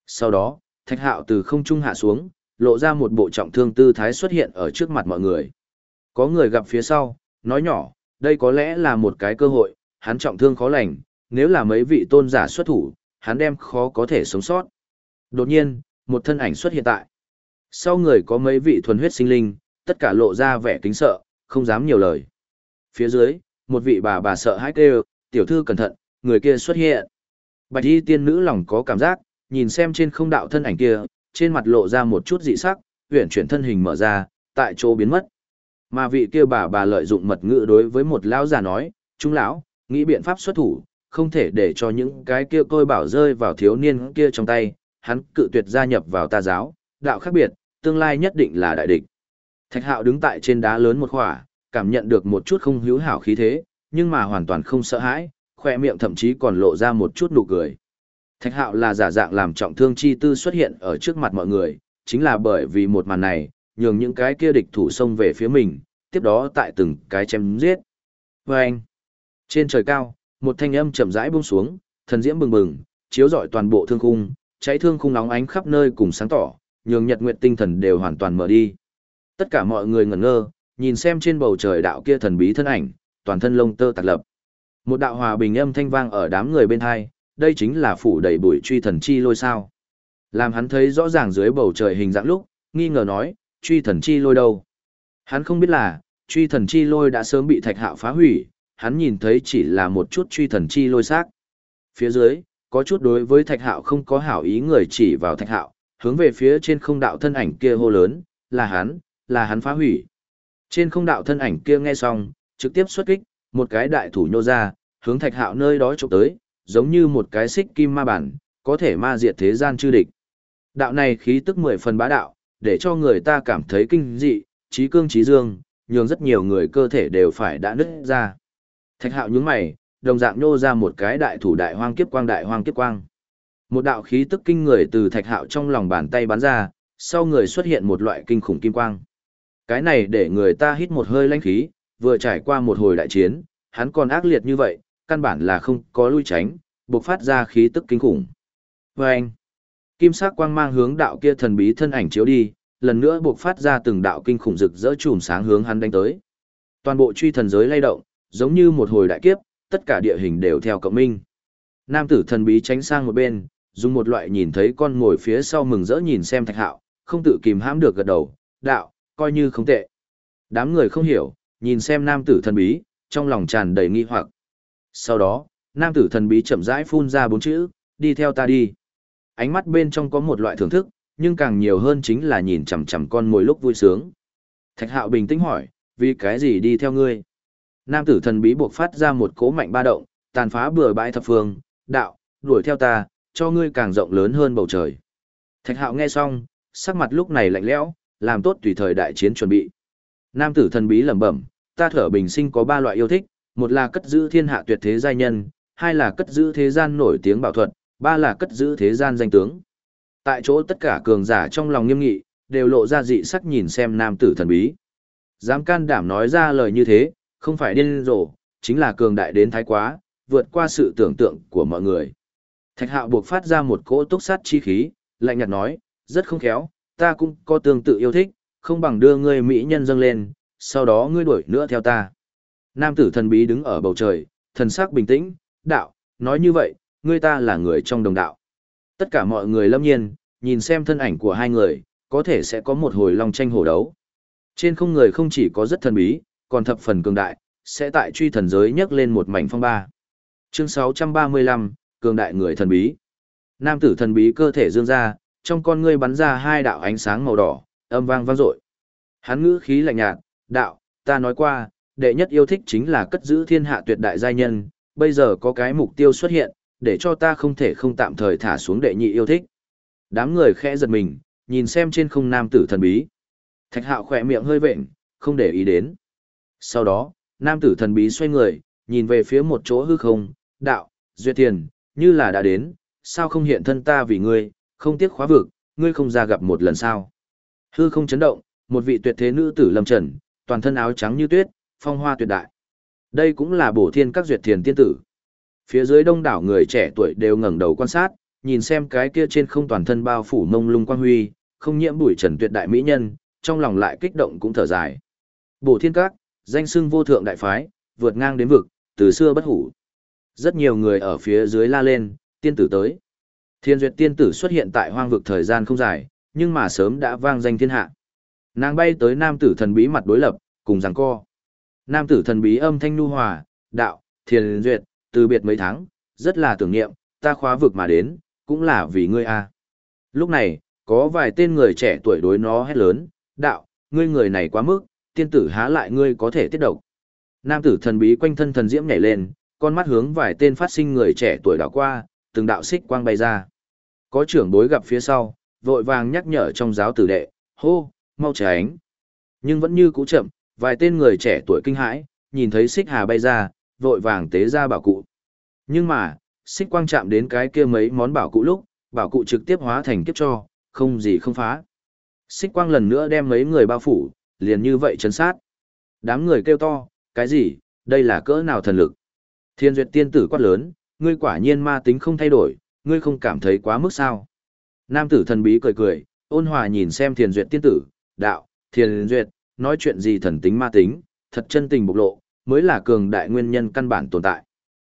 Sau đó, thạch hạo từ không trung hạ xuống, lộ ra một bộ trọng thương tư thái xuất hiện ở trước mặt mọi người. Có người gặp phía sau, nói nhỏ, đây có lẽ là một cái cơ hội, hắn trọng thương khó lành, nếu là mấy vị tôn giả xuất thủ, hắn đem khó có thể sống sót. Đột nhiên, một thân ảnh xuất hiện tại. Sau người có mấy vị thuần huyết sinh linh, tất cả lộ ra vẻ kính sợ, không dám nhiều lời. Phía dưới, một vị bà bà sợ hãi kêu, tiểu thư cẩn thận, người kia xuất hiện. Bạch y tiên nữ lòng có cảm giác, nhìn xem trên không đạo thân ảnh kia, trên mặt lộ ra một chút dị sắc, huyển chuyển thân hình mở ra, tại chỗ biến mất. Mà vị kia bà bà lợi dụng mật ngữ đối với một lão già nói, "Chúng lão, nghĩ biện pháp xuất thủ, không thể để cho những cái kia tôi bảo rơi vào thiếu niên kia trong tay, hắn cự tuyệt gia nhập vào ta giáo, đạo khác biệt, tương lai nhất định là đại địch." Thạch Hạo đứng tại trên đá lớn một khỏa, cảm nhận được một chút không hữu hảo khí thế, nhưng mà hoàn toàn không sợ hãi, khoe miệng thậm chí còn lộ ra một chút nụ cười. Thạch Hạo là giả dạng làm trọng thương chi tư xuất hiện ở trước mặt mọi người, chính là bởi vì một màn này, nhường những cái kia địch thủ xông về phía mình, tiếp đó tại từng cái chém giết. Và anh, trên trời cao, một thanh âm chậm rãi buông xuống, thần diễm bừng bừng, chiếu rọi toàn bộ thương khung, cháy thương khung nóng ánh khắp nơi cùng sáng tỏ, nhường nhật nguyệt tinh thần đều hoàn toàn mở đi. Tất cả mọi người ngẩn ngơ, nhìn xem trên bầu trời đạo kia thần bí thân ảnh, toàn thân lông tơ tạc lập. Một đạo hòa bình âm thanh vang ở đám người bên hai, đây chính là phủ đầy bụi truy thần chi lôi sao. Làm hắn thấy rõ ràng dưới bầu trời hình dạng lúc, nghi ngờ nói, truy thần chi lôi đâu. Hắn không biết là, truy thần chi lôi đã sớm bị thạch hạo phá hủy, hắn nhìn thấy chỉ là một chút truy thần chi lôi xác. Phía dưới, có chút đối với thạch hạo không có hảo ý người chỉ vào thạch hạo, hướng về phía trên không đạo thân ảnh kia hô lớn, là hắn, là hắn phá hủy. Trên không đạo thân ảnh kia nghe xong, trực tiếp xuất kích, một cái đại thủ nhô ra, hướng thạch hạo nơi đó chụp tới, giống như một cái xích kim ma bản, có thể ma diệt thế gian chư địch. Đạo này khí tức mười phần bá đạo, để cho người ta cảm thấy kinh dị, trí cương trí dương, nhường rất nhiều người cơ thể đều phải đã nứt ra. Thạch hạo nhướng mày, đồng dạng nhô ra một cái đại thủ đại hoang kiếp quang đại hoang kiếp quang. Một đạo khí tức kinh người từ thạch hạo trong lòng bàn tay bắn ra, sau người xuất hiện một loại kinh khủng kim quang. Cái này để người ta hít một hơi lãnh khí, vừa trải qua một hồi đại chiến, hắn còn ác liệt như vậy, căn bản là không có lui tránh, bộc phát ra khí tức kinh khủng. Và anh, kim sắc quang mang hướng đạo kia thần bí thân ảnh chiếu đi, lần nữa bộc phát ra từng đạo kinh khủng rực rỡ chùm sáng hướng hắn đánh tới. Toàn bộ truy thần giới lay động, giống như một hồi đại kiếp, tất cả địa hình đều theo cộng minh. Nam tử thần bí tránh sang một bên, dùng một loại nhìn thấy con ngồi phía sau mừng rỡ nhìn xem thạch hạo, không tự kìm hãm được gật đầu, đạo, coi như không tệ. Đám người không hiểu, nhìn xem nam tử thần bí, trong lòng tràn đầy nghi hoặc. Sau đó, nam tử thần bí chậm rãi phun ra bốn chữ, đi theo ta đi. Ánh mắt bên trong có một loại thưởng thức, nhưng càng nhiều hơn chính là nhìn chằm chằm con mồi lúc vui sướng. Thạch hạo bình tĩnh hỏi, vì cái gì đi theo ngươi? Nam tử thần bí buộc phát ra một cỗ mạnh ba động, tàn phá bừa bãi thập phương, đạo, đuổi theo ta, cho ngươi càng rộng lớn hơn bầu trời. Thạch hạo nghe xong, sắc mặt lúc này lạnh lẽo, làm tốt tùy thời đại chiến chuẩn bị. Nam tử thần bí lẩm bẩm, ta thở bình sinh có ba loại yêu thích, một là cất giữ thiên hạ tuyệt thế giai nhân, hai là cất giữ thế gian nổi tiếng bảo thuật, ba là cất giữ thế gian danh tướng. Tại chỗ tất cả cường giả trong lòng nghiêm nghị, đều lộ ra dị sắc nhìn xem nam tử thần bí. Dám can đảm nói ra lời như thế, không phải điên rồ, chính là cường đại đến thái quá, vượt qua sự tưởng tượng của mọi người. Thạch hạo buộc phát ra một cỗ túc sát chi khí, lạnh nhạt nói, rất không khéo, ta cũng có tương tự yêu thích, không bằng đưa ngươi mỹ nhân dâng lên, sau đó ngươi đuổi nữa theo ta. Nam tử thần bí đứng ở bầu trời, thần sắc bình tĩnh, đạo, nói như vậy, ngươi ta là người trong đồng đạo. Tất cả mọi người lâm nhiên, nhìn xem thân ảnh của hai người, có thể sẽ có một hồi long tranh hổ đấu. Trên không người không chỉ có rất thần bí, còn thập phần cường đại, sẽ tại truy thần giới nhấc lên một mảnh phong ba. Chương 635, cường đại người thần bí. Nam tử thần bí cơ thể dương ra, trong con ngươi bắn ra hai đạo ánh sáng màu đỏ, âm vang vang dội. Hắn ngữ khí lạnh nhạt, "Đạo, ta nói qua, đệ nhất yêu thích chính là cất giữ thiên hạ tuyệt đại giai nhân, bây giờ có cái mục tiêu xuất hiện, để cho ta không thể không tạm thời thả xuống đệ nhị yêu thích." Đám người khẽ giật mình, nhìn xem trên không nam tử thần bí. Thạch Hạo khỏe miệng hơi vện, không để ý đến. Sau đó, nam tử thần bí xoay người, nhìn về phía một chỗ hư không, đạo, duyệt tiền, như là đã đến, sao không hiện thân ta vì ngươi, không tiếc khóa vực, ngươi không ra gặp một lần sao. Hư không chấn động, một vị tuyệt thế nữ tử lâm trần, toàn thân áo trắng như tuyết, phong hoa tuyệt đại. Đây cũng là bổ thiên các duyệt thiền tiên tử. Phía dưới đông đảo người trẻ tuổi đều ngẩng đầu quan sát, nhìn xem cái kia trên không toàn thân bao phủ mông lung quang huy, không nhiễm bụi trần tuyệt đại mỹ nhân, trong lòng lại kích động cũng thở dài. Bổ thiên các, danh xưng vô thượng đại phái, vượt ngang đến vực, từ xưa bất hủ. Rất nhiều người ở phía dưới la lên, tiên tử tới. Thiên duyệt tiên tử xuất hiện tại hoang vực thời gian không dài, nhưng mà sớm đã vang danh thiên hạ. Nàng bay tới nam tử thần bí mặt đối lập, cùng giằng co. Nam tử thần bí âm thanh nu hòa, đạo, thiên duyệt, từ biệt mấy tháng, rất là tưởng niệm, ta khóa vực mà đến, cũng là vì ngươi a. Lúc này, có vài tên người trẻ tuổi đối nó hét lớn, đạo, ngươi người này quá mức, tiên tử há lại ngươi có thể tiết độc. Nam tử thần bí quanh thân thần diễm nhảy lên, con mắt hướng vài tên phát sinh người trẻ tuổi đảo qua, từng đạo xích quang bay ra. Có trưởng bối gặp phía sau, vội vàng nhắc nhở trong giáo tử đệ, hô, mau tránh. Nhưng vẫn như cũ chậm, vài tên người trẻ tuổi kinh hãi, nhìn thấy xích hà bay ra, vội vàng tế ra bảo cụ. Nhưng mà, xích quang chạm đến cái kia mấy món bảo cụ lúc, bảo cụ trực tiếp hóa thành kiếp cho, không gì không phá. Xích quang lần nữa đem mấy người bao phủ, liền như vậy chấn sát. Đám người kêu to, cái gì, đây là cỡ nào thần lực? Thiên duyệt tiên tử quát lớn, ngươi quả nhiên ma tính không thay đổi, ngươi không cảm thấy quá mức sao? Nam tử thần bí cười cười, ôn hòa nhìn xem thiền duyệt tiên tử, đạo, thiền duyệt, nói chuyện gì thần tính ma tính, thật chân tình bộc lộ, mới là cường đại nguyên nhân căn bản tồn tại.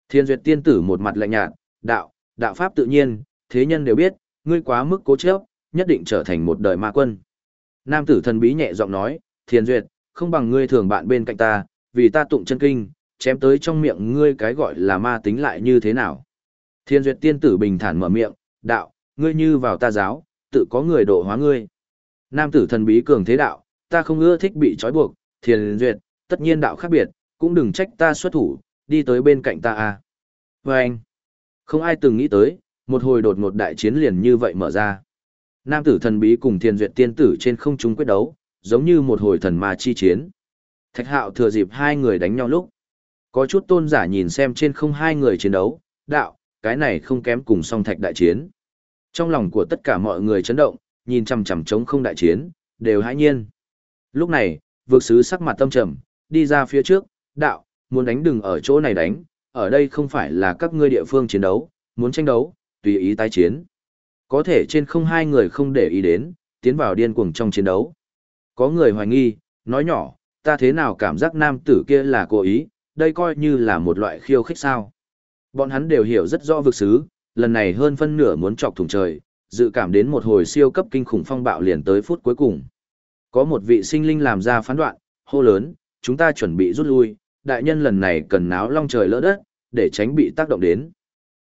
Thiên duyệt tiên tử một mặt lạnh nhạt, đạo, đạo pháp tự nhiên, thế nhân đều biết, ngươi quá mức cố chấp, nhất định trở thành một đời ma quân. Nam tử thần bí nhẹ giọng nói, thiên duyệt, không bằng ngươi thường bạn bên cạnh ta, vì ta tụng chân kinh, chém tới trong miệng ngươi cái gọi là ma tính lại như thế nào. Thiên duyệt tiên tử bình thản mở miệng, đạo, ngươi như vào ta giáo, tự có người độ hóa ngươi. Nam tử thần bí cường thế đạo, ta không ưa thích bị trói buộc, thiên duyệt, tất nhiên đạo khác biệt, cũng đừng trách ta xuất thủ, đi tới bên cạnh ta à. Và vâng anh, không ai từng nghĩ tới, một hồi đột ngột đại chiến liền như vậy mở ra. Nam tử thần bí cùng thiên duyệt tiên tử trên không trung quyết đấu, giống như một hồi thần ma chi chiến. Thạch hạo thừa dịp hai người đánh nhau lúc. Có chút tôn giả nhìn xem trên không hai người chiến đấu, đạo, cái này không kém cùng song thạch đại chiến. Trong lòng của tất cả mọi người chấn động, nhìn chằm chằm chống không đại chiến, đều hãi nhiên. Lúc này, vượt sứ sắc mặt tâm trầm, đi ra phía trước, đạo, muốn đánh đừng ở chỗ này đánh, ở đây không phải là các ngươi địa phương chiến đấu, muốn tranh đấu, tùy ý tái chiến. Có thể trên không hai người không để ý đến, tiến vào điên cuồng trong chiến đấu. Có người hoài nghi, nói nhỏ, ta thế nào cảm giác nam tử kia là cố ý, đây coi như là một loại khiêu khích sao. Bọn hắn đều hiểu rất rõ vực xứ, lần này hơn phân nửa muốn chọc thủng trời, dự cảm đến một hồi siêu cấp kinh khủng phong bạo liền tới phút cuối cùng. Có một vị sinh linh làm ra phán đoạn, hô lớn, chúng ta chuẩn bị rút lui, đại nhân lần này cần náo long trời lỡ đất, để tránh bị tác động đến.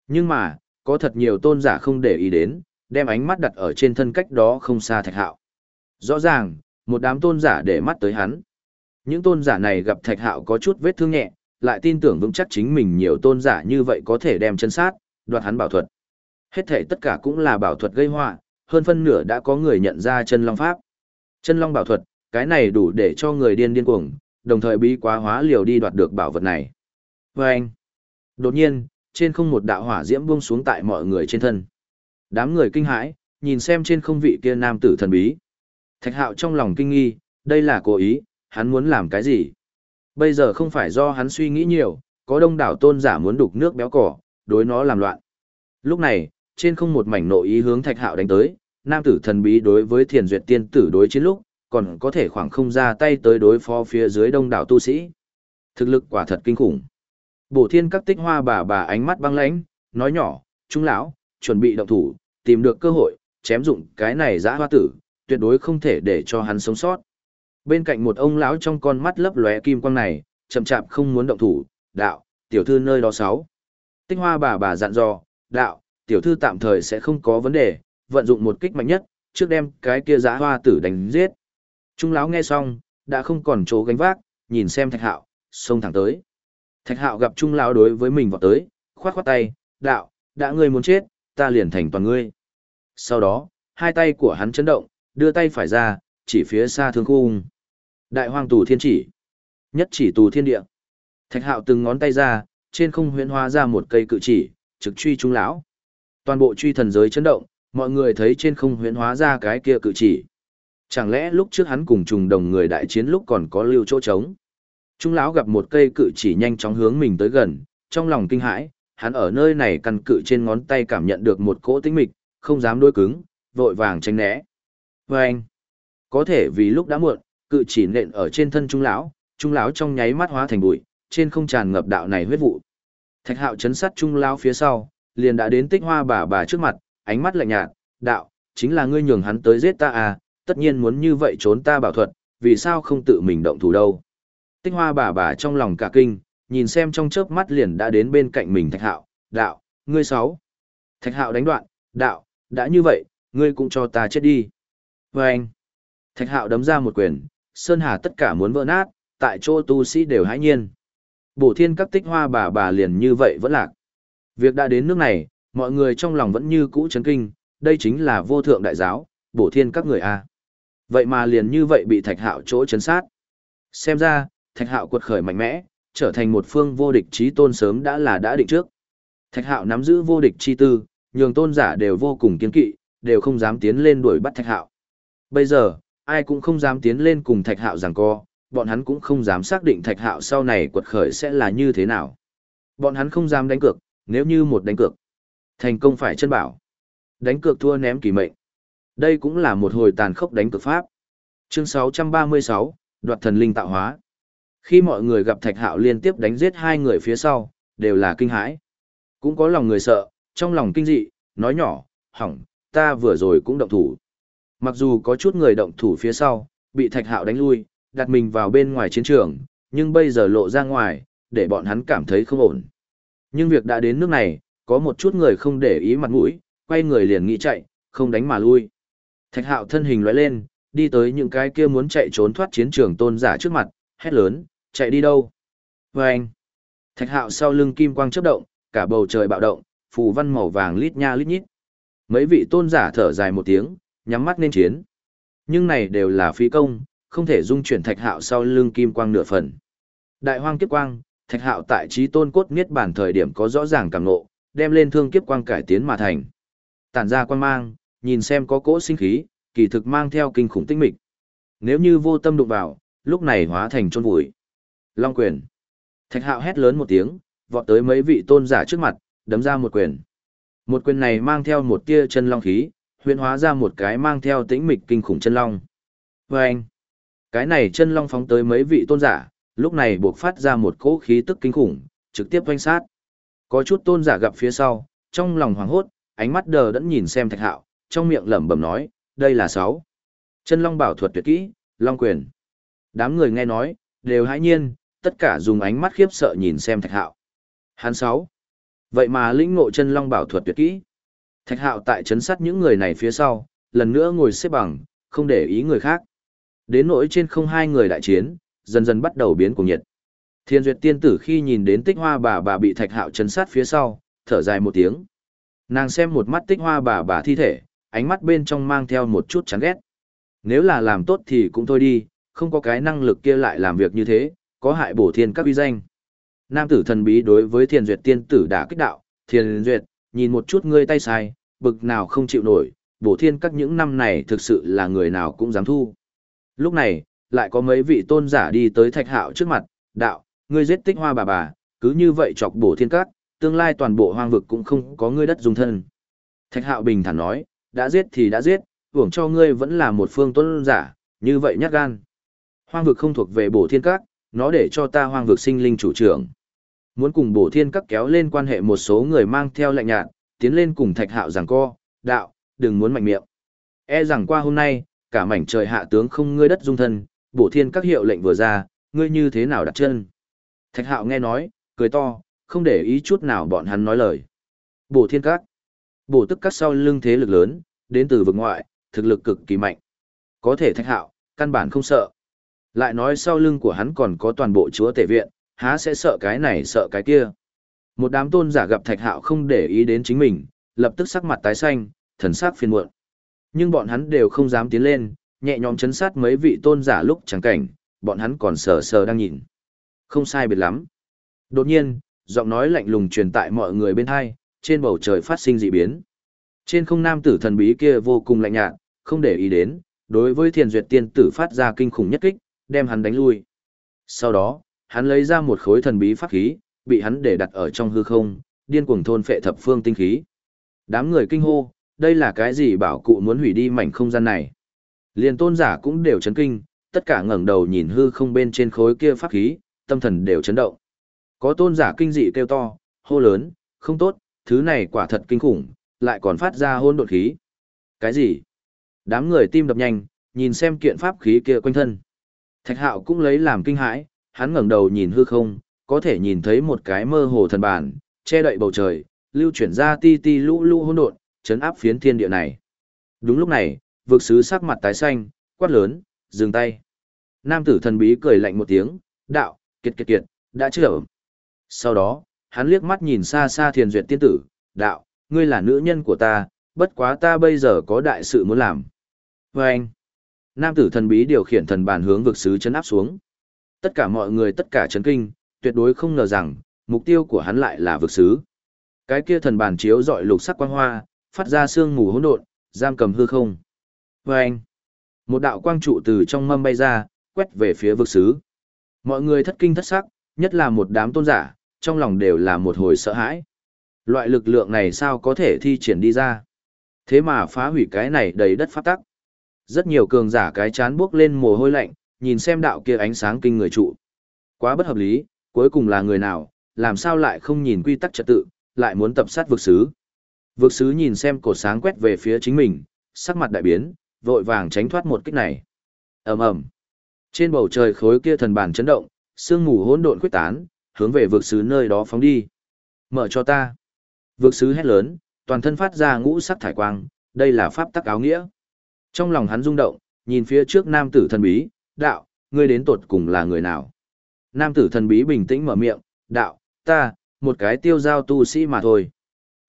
Nhưng mà, có thật nhiều tôn giả không để ý đến, đem ánh mắt đặt ở trên thân cách đó không xa thạch hạo. Rõ ràng, một đám tôn giả để mắt tới hắn. Những tôn giả này gặp thạch hạo có chút vết thương nhẹ, lại tin tưởng vững chắc chính mình nhiều tôn giả như vậy có thể đem chân sát, đoạt hắn bảo thuật. Hết thể tất cả cũng là bảo thuật gây họa, hơn phân nửa đã có người nhận ra chân long pháp. Chân long bảo thuật, cái này đủ để cho người điên điên cuồng, đồng thời bí quá hóa liều đi đoạt được bảo vật này. Và anh, đột nhiên, trên không một đạo hỏa diễm buông xuống tại mọi người trên thân. Đám người kinh hãi, nhìn xem trên không vị kia nam tử thần bí. Thạch hạo trong lòng kinh nghi, đây là cố ý, hắn muốn làm cái gì? Bây giờ không phải do hắn suy nghĩ nhiều, có đông đảo tôn giả muốn đục nước béo cỏ, đối nó làm loạn. Lúc này, trên không một mảnh nội ý hướng thạch hạo đánh tới, nam tử thần bí đối với thiền duyệt tiên tử đối chiến lúc, còn có thể khoảng không ra tay tới đối phó phía dưới đông đảo tu sĩ. Thực lực quả thật kinh khủng. Bổ thiên các tích hoa bà bà ánh mắt băng lãnh, nói nhỏ, trung lão, chuẩn bị động thủ, tìm được cơ hội, chém dụng cái này giã hoa tử, tuyệt đối không thể để cho hắn sống sót. Bên cạnh một ông lão trong con mắt lấp lóe kim quang này, chậm chạp không muốn động thủ, đạo, tiểu thư nơi đó sáu. tinh hoa bà bà dặn dò, đạo, tiểu thư tạm thời sẽ không có vấn đề, vận dụng một kích mạnh nhất, trước đem cái kia giã hoa tử đánh giết. Trung lão nghe xong, đã không còn chỗ gánh vác, nhìn xem thạch hạo, xông thẳng tới. Thạch hạo gặp trung lão đối với mình vào tới, khoát khoát tay, đạo, đã ngươi muốn chết, ta liền thành toàn ngươi. Sau đó, hai tay của hắn chấn động, đưa tay phải ra, chỉ phía xa thương khung. Đại hoàng tù thiên chỉ. Nhất chỉ tù thiên địa. Thạch hạo từng ngón tay ra, trên không huyễn hóa ra một cây cự chỉ, trực truy trung lão. Toàn bộ truy thần giới chấn động, mọi người thấy trên không huyễn hóa ra cái kia cự chỉ. Chẳng lẽ lúc trước hắn cùng trùng đồng người đại chiến lúc còn có lưu chỗ trống? Trung lão gặp một cây cự chỉ nhanh chóng hướng mình tới gần, trong lòng kinh hãi, hắn ở nơi này căn cự trên ngón tay cảm nhận được một cỗ tĩnh mịch, không dám đối cứng, vội vàng tránh né. Và anh, có thể vì lúc đã muộn, cự chỉ nện ở trên thân trung lão, trung lão trong nháy mắt hóa thành bụi, trên không tràn ngập đạo này huyết vụ. Thạch Hạo chấn sát trung lão phía sau, liền đã đến Tích Hoa bà bà trước mặt, ánh mắt lạnh nhạt, "Đạo, chính là ngươi nhường hắn tới giết ta à, tất nhiên muốn như vậy trốn ta bảo thuật, vì sao không tự mình động thủ đâu?" Tích Hoa bà bà trong lòng cả kinh, nhìn xem trong chớp mắt liền đã đến bên cạnh mình Thạch Hạo, đạo, ngươi sáu. Thạch hạo đánh đoạn, đạo, đã như vậy, ngươi cũng cho ta chết đi. Và anh, thạch hạo đấm ra một quyền, Sơn Hà tất cả muốn vỡ nát, tại chỗ tu sĩ đều hãi nhiên. Bổ thiên các tích hoa bà bà liền như vậy vẫn lạc. Việc đã đến nước này, mọi người trong lòng vẫn như cũ chấn kinh, đây chính là vô thượng đại giáo, bổ thiên các người A. Vậy mà liền như vậy bị thạch hạo chỗ chấn sát. Xem ra, thạch hạo quật khởi mạnh mẽ, trở thành một phương vô địch trí tôn sớm đã là đã định trước. Thạch hạo nắm giữ vô địch chi tư, nhường tôn giả đều vô cùng kiên kỵ, đều không dám tiến lên đuổi bắt thạch hạo. Bây giờ, ai cũng không dám tiến lên cùng thạch hạo giằng co, bọn hắn cũng không dám xác định thạch hạo sau này quật khởi sẽ là như thế nào. Bọn hắn không dám đánh cược, nếu như một đánh cược, thành công phải chân bảo. Đánh cược thua ném kỳ mệnh. Đây cũng là một hồi tàn khốc đánh cược pháp. Chương 636, đoạt thần linh tạo hóa. Khi mọi người gặp Thạch Hạo liên tiếp đánh giết hai người phía sau, đều là kinh hãi. Cũng có lòng người sợ, trong lòng kinh dị, nói nhỏ, hỏng, ta vừa rồi cũng động thủ. Mặc dù có chút người động thủ phía sau, bị Thạch Hạo đánh lui, đặt mình vào bên ngoài chiến trường, nhưng bây giờ lộ ra ngoài, để bọn hắn cảm thấy không ổn. Nhưng việc đã đến nước này, có một chút người không để ý mặt mũi, quay người liền nghĩ chạy, không đánh mà lui. Thạch hạo thân hình lóe lên, đi tới những cái kia muốn chạy trốn thoát chiến trường tôn giả trước mặt, hét lớn, chạy đi đâu? Và anh, thạch hạo sau lưng kim quang chớp động, cả bầu trời bạo động, phù văn màu vàng lít nha lít nhít. Mấy vị tôn giả thở dài một tiếng, nhắm mắt nên chiến. Nhưng này đều là phí công, không thể dung chuyển thạch hạo sau lưng kim quang nửa phần. Đại hoang kiếp quang, thạch hạo tại trí tôn cốt niết bản thời điểm có rõ ràng cảm nộ, đem lên thương kiếp quang cải tiến mà thành. Tản ra quang mang, nhìn xem có cỗ sinh khí, kỳ thực mang theo kinh khủng tinh mịch. Nếu như vô tâm đụng vào, lúc này hóa thành chôn vùi. Long quyền. Thạch hạo hét lớn một tiếng, vọt tới mấy vị tôn giả trước mặt, đấm ra một quyền. Một quyền này mang theo một tia chân long khí, huyễn hóa ra một cái mang theo tĩnh mịch kinh khủng chân long. Và anh, cái này chân long phóng tới mấy vị tôn giả, lúc này buộc phát ra một cỗ khí tức kinh khủng, trực tiếp quanh sát. Có chút tôn giả gặp phía sau, trong lòng hoảng hốt, ánh mắt đờ đẫn nhìn xem thạch hạo, trong miệng lẩm bẩm nói, đây là sáu. Chân long bảo thuật tuyệt kỹ, long quyền. Đám người nghe nói, đều hãi nhiên, tất cả dùng ánh mắt khiếp sợ nhìn xem thạch hạo. Hán sáu. Vậy mà lĩnh ngộ chân long bảo thuật tuyệt kỹ. Thạch hạo tại chấn sát những người này phía sau, lần nữa ngồi xếp bằng, không để ý người khác. Đến nỗi trên không hai người đại chiến, dần dần bắt đầu biến cuồng nhiệt. Thiên duyệt tiên tử khi nhìn đến tích hoa bà bà bị thạch hạo chấn sát phía sau, thở dài một tiếng. Nàng xem một mắt tích hoa bà bà thi thể, ánh mắt bên trong mang theo một chút chán ghét. Nếu là làm tốt thì cũng thôi đi, không có cái năng lực kia lại làm việc như thế, có hại bổ thiên các uy danh. Nam tử thần bí đối với thiền duyệt tiên tử đã kích đạo, thiền duyệt, nhìn một chút ngươi tay sai, bực nào không chịu nổi, bổ thiên các những năm này thực sự là người nào cũng dám thu. Lúc này, lại có mấy vị tôn giả đi tới thạch hạo trước mặt, đạo, ngươi giết tích hoa bà bà, cứ như vậy chọc bổ thiên các, tương lai toàn bộ hoang vực cũng không có ngươi đất dùng thân. Thạch hạo bình thản nói, đã giết thì đã giết, hưởng cho ngươi vẫn là một phương tôn giả, như vậy nhát gan. Hoang vực không thuộc về bổ thiên các, nó để cho ta hoang vực sinh linh chủ trưởng. Muốn cùng bổ thiên các kéo lên quan hệ một số người mang theo lạnh nhạt, tiến lên cùng thạch hạo giảng co, đạo, đừng muốn mạnh miệng. E rằng qua hôm nay, cả mảnh trời hạ tướng không ngươi đất dung thân, bổ thiên các hiệu lệnh vừa ra, ngươi như thế nào đặt chân. Thạch hạo nghe nói, cười to, không để ý chút nào bọn hắn nói lời. Bổ thiên các. Bổ tức các sau lưng thế lực lớn, đến từ vực ngoại, thực lực cực kỳ mạnh. Có thể thạch hạo, căn bản không sợ. Lại nói sau lưng của hắn còn có toàn bộ chúa tể viện, há sẽ sợ cái này sợ cái kia. Một đám tôn giả gặp thạch hạo không để ý đến chính mình, lập tức sắc mặt tái xanh, thần sắc phiền muộn. Nhưng bọn hắn đều không dám tiến lên, nhẹ nhõm chấn sát mấy vị tôn giả lúc chẳng cảnh, bọn hắn còn sờ sờ đang nhìn. Không sai biệt lắm. Đột nhiên, giọng nói lạnh lùng truyền tại mọi người bên hai, trên bầu trời phát sinh dị biến. Trên không nam tử thần bí kia vô cùng lạnh nhạt, không để ý đến, đối với thiền duyệt tiên tử phát ra kinh khủng nhất kích, đem hắn đánh lui. Sau đó, hắn lấy ra một khối thần bí pháp khí, bị hắn để đặt ở trong hư không, điên cuồng thôn phệ thập phương tinh khí. Đám người kinh hô, đây là cái gì bảo cụ muốn hủy đi mảnh không gian này. Liền tôn giả cũng đều chấn kinh, tất cả ngẩng đầu nhìn hư không bên trên khối kia pháp khí, tâm thần đều chấn động. Có tôn giả kinh dị kêu to, hô lớn, không tốt, thứ này quả thật kinh khủng, lại còn phát ra hôn đột khí. Cái gì? Đám người tim đập nhanh, nhìn xem kiện pháp khí kia quanh thân. Thạch hạo cũng lấy làm kinh hãi, hắn ngẩng đầu nhìn hư không, có thể nhìn thấy một cái mơ hồ thần bản, che đậy bầu trời, lưu chuyển ra ti ti lũ lũ hỗn độn, chấn áp phiến thiên địa này. Đúng lúc này, vực sứ sắc mặt tái xanh, quát lớn, dừng tay. Nam tử thần bí cười lạnh một tiếng, đạo, kiệt kiệt kiệt, đã chưa Sau đó, hắn liếc mắt nhìn xa xa thiền duyệt tiên tử, đạo, ngươi là nữ nhân của ta, bất quá ta bây giờ có đại sự muốn làm. Và anh, nam tử thần bí điều khiển thần bàn hướng vực sứ chấn áp xuống. Tất cả mọi người tất cả chấn kinh, tuyệt đối không ngờ rằng, mục tiêu của hắn lại là vực sứ. Cái kia thần bàn chiếu dọi lục sắc quang hoa, phát ra sương mù hỗn độn, giam cầm hư không. Vâng! anh, một đạo quang trụ từ trong mâm bay ra, quét về phía vực sứ. Mọi người thất kinh thất sắc, nhất là một đám tôn giả, trong lòng đều là một hồi sợ hãi. Loại lực lượng này sao có thể thi triển đi ra? Thế mà phá hủy cái này đầy đất pháp tắc. Rất nhiều cường giả cái chán bước lên mồ hôi lạnh, nhìn xem đạo kia ánh sáng kinh người trụ. Quá bất hợp lý, cuối cùng là người nào, làm sao lại không nhìn quy tắc trật tự, lại muốn tập sát vực sứ. Vực sứ nhìn xem cổ sáng quét về phía chính mình, sắc mặt đại biến, vội vàng tránh thoát một kích này. ầm ầm Trên bầu trời khối kia thần bàn chấn động, sương mù hỗn độn quyết tán, hướng về vực sứ nơi đó phóng đi. Mở cho ta. Vực sứ hét lớn, toàn thân phát ra ngũ sắc thải quang, đây là pháp tắc áo nghĩa. Trong lòng hắn rung động, nhìn phía trước nam tử thần bí, đạo, ngươi đến tột cùng là người nào? Nam tử thần bí bình tĩnh mở miệng, đạo, ta, một cái tiêu giao tu sĩ mà thôi.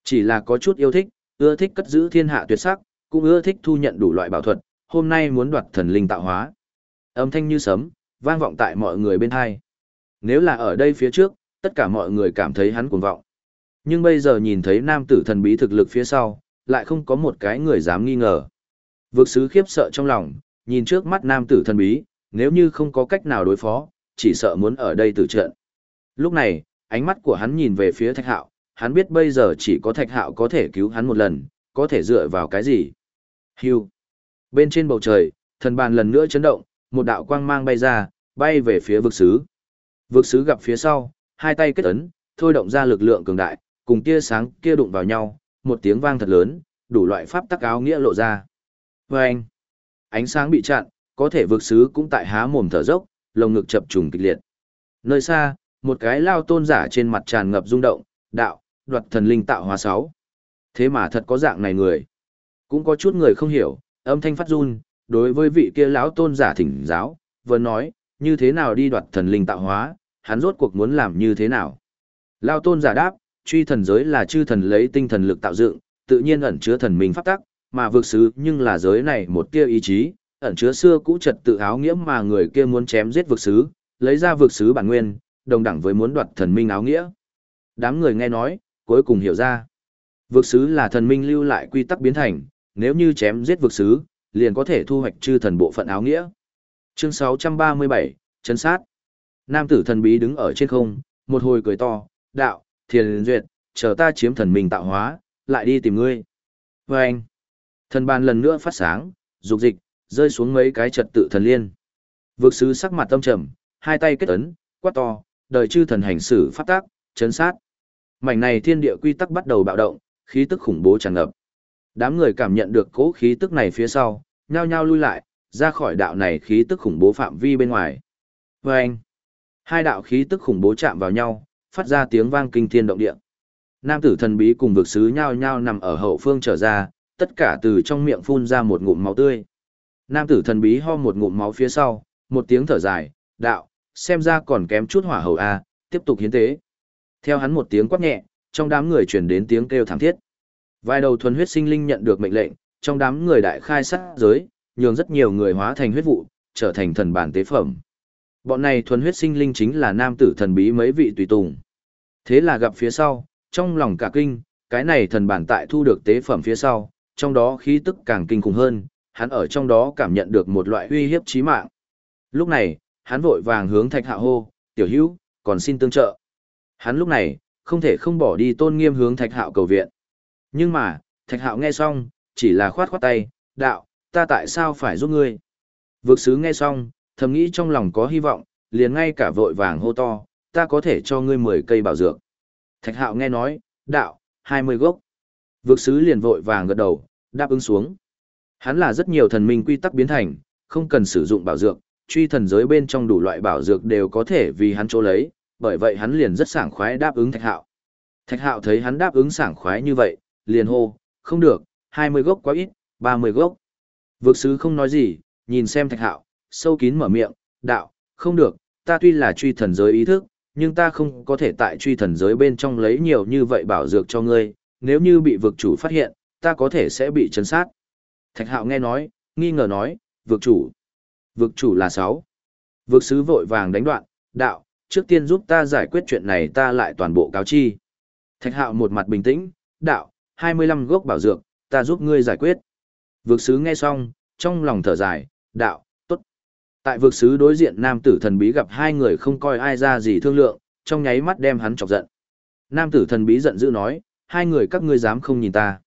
Chỉ là có chút yêu thích, ưa thích cất giữ thiên hạ tuyệt sắc, cũng ưa thích thu nhận đủ loại bảo thuật, hôm nay muốn đoạt thần linh tạo hóa. Âm thanh như sấm, vang vọng tại mọi người bên hai. Nếu là ở đây phía trước, tất cả mọi người cảm thấy hắn cuồng vọng. Nhưng bây giờ nhìn thấy nam tử thần bí thực lực phía sau, lại không có một cái người dám nghi ngờ. Vực sứ khiếp sợ trong lòng, nhìn trước mắt nam tử thần bí, nếu như không có cách nào đối phó, chỉ sợ muốn ở đây tử trận. Lúc này, ánh mắt của hắn nhìn về phía thạch hạo, hắn biết bây giờ chỉ có thạch hạo có thể cứu hắn một lần, có thể dựa vào cái gì. Hưu. Bên trên bầu trời, thần bàn lần nữa chấn động, một đạo quang mang bay ra, bay về phía vực sứ. Vực sứ gặp phía sau, hai tay kết ấn, thôi động ra lực lượng cường đại, cùng tia sáng kia đụng vào nhau, một tiếng vang thật lớn, đủ loại pháp tắc áo nghĩa lộ ra. Vâng! anh, ánh sáng bị chặn, có thể vượt sứ cũng tại há mồm thở dốc, lồng ngực chập trùng kịch liệt. Nơi xa, một cái lao tôn giả trên mặt tràn ngập rung động, đạo, đoạt thần linh tạo hóa sáu. Thế mà thật có dạng này người. Cũng có chút người không hiểu, âm thanh phát run, đối với vị kia lão tôn giả thỉnh giáo, vừa nói, như thế nào đi đoạt thần linh tạo hóa, hắn rốt cuộc muốn làm như thế nào. Lao tôn giả đáp, truy thần giới là chư thần lấy tinh thần lực tạo dựng, tự nhiên ẩn chứa thần minh pháp tắc, mà vượt xứ nhưng là giới này một tia ý chí, ẩn chứa xưa cũ trật tự áo nghĩa mà người kia muốn chém giết vực xứ, lấy ra vực xứ bản nguyên, đồng đẳng với muốn đoạt thần minh áo nghĩa. Đám người nghe nói, cuối cùng hiểu ra. vực xứ là thần minh lưu lại quy tắc biến thành, nếu như chém giết vực xứ, liền có thể thu hoạch chư thần bộ phận áo nghĩa. Chương 637, chấn sát. Nam tử thần bí đứng ở trên không, một hồi cười to, đạo, thiền duyệt, chờ ta chiếm thần minh tạo hóa, lại đi tìm ngươi. Và anh, thần bàn lần nữa phát sáng, dục dịch, rơi xuống mấy cái trật tự thần liên. Vực sứ sắc mặt tâm trầm, hai tay kết ấn, quát to, đời chư thần hành xử phát tác, chấn sát. Mảnh này thiên địa quy tắc bắt đầu bạo động, khí tức khủng bố tràn ngập. Đám người cảm nhận được cố khí tức này phía sau, nhao nhao lui lại, ra khỏi đạo này khí tức khủng bố phạm vi bên ngoài. Và anh, hai đạo khí tức khủng bố chạm vào nhau, phát ra tiếng vang kinh thiên động địa. Nam tử thần bí cùng vực sứ nhao nhao nằm ở hậu phương trở ra, tất cả từ trong miệng phun ra một ngụm máu tươi. Nam tử thần bí ho một ngụm máu phía sau, một tiếng thở dài, đạo, xem ra còn kém chút hỏa hầu a, tiếp tục hiến tế. Theo hắn một tiếng quát nhẹ, trong đám người truyền đến tiếng kêu thảm thiết. Vài đầu thuần huyết sinh linh nhận được mệnh lệnh, trong đám người đại khai sát giới, nhường rất nhiều người hóa thành huyết vụ, trở thành thần bản tế phẩm. Bọn này thuần huyết sinh linh chính là nam tử thần bí mấy vị tùy tùng. Thế là gặp phía sau, trong lòng cả kinh, cái này thần bản tại thu được tế phẩm phía sau, trong đó khí tức càng kinh khủng hơn, hắn ở trong đó cảm nhận được một loại uy hiếp chí mạng. Lúc này, hắn vội vàng hướng thạch hạo hô, tiểu hữu, còn xin tương trợ. Hắn lúc này, không thể không bỏ đi tôn nghiêm hướng thạch hạo cầu viện. Nhưng mà, thạch hạo nghe xong, chỉ là khoát khoát tay, đạo, ta tại sao phải giúp ngươi? Vực sứ nghe xong, thầm nghĩ trong lòng có hy vọng, liền ngay cả vội vàng hô to, ta có thể cho ngươi 10 cây bảo dược. Thạch hạo nghe nói, đạo, 20 gốc. Vực sứ liền vội vàng gật đầu, đáp ứng xuống. Hắn là rất nhiều thần minh quy tắc biến thành, không cần sử dụng bảo dược, truy thần giới bên trong đủ loại bảo dược đều có thể vì hắn chỗ lấy, bởi vậy hắn liền rất sảng khoái đáp ứng thạch hạo. Thạch hạo thấy hắn đáp ứng sảng khoái như vậy, liền hô, không được, 20 gốc quá ít, 30 gốc. Vực sứ không nói gì, nhìn xem thạch hạo, sâu kín mở miệng, đạo, không được, ta tuy là truy thần giới ý thức, nhưng ta không có thể tại truy thần giới bên trong lấy nhiều như vậy bảo dược cho ngươi, nếu như bị vực chủ phát hiện, ta có thể sẽ bị chấn sát. Thạch hạo nghe nói, nghi ngờ nói, vực chủ. Vực chủ là sáu. Vực sứ vội vàng đánh đoạn, đạo, trước tiên giúp ta giải quyết chuyện này ta lại toàn bộ cáo chi. Thạch hạo một mặt bình tĩnh, đạo, 25 gốc bảo dược, ta giúp ngươi giải quyết. Vực sứ nghe xong, trong lòng thở dài, đạo, tốt. Tại vực sứ đối diện nam tử thần bí gặp hai người không coi ai ra gì thương lượng, trong nháy mắt đem hắn chọc giận. Nam tử thần bí giận dữ nói, hai người các ngươi dám không nhìn ta.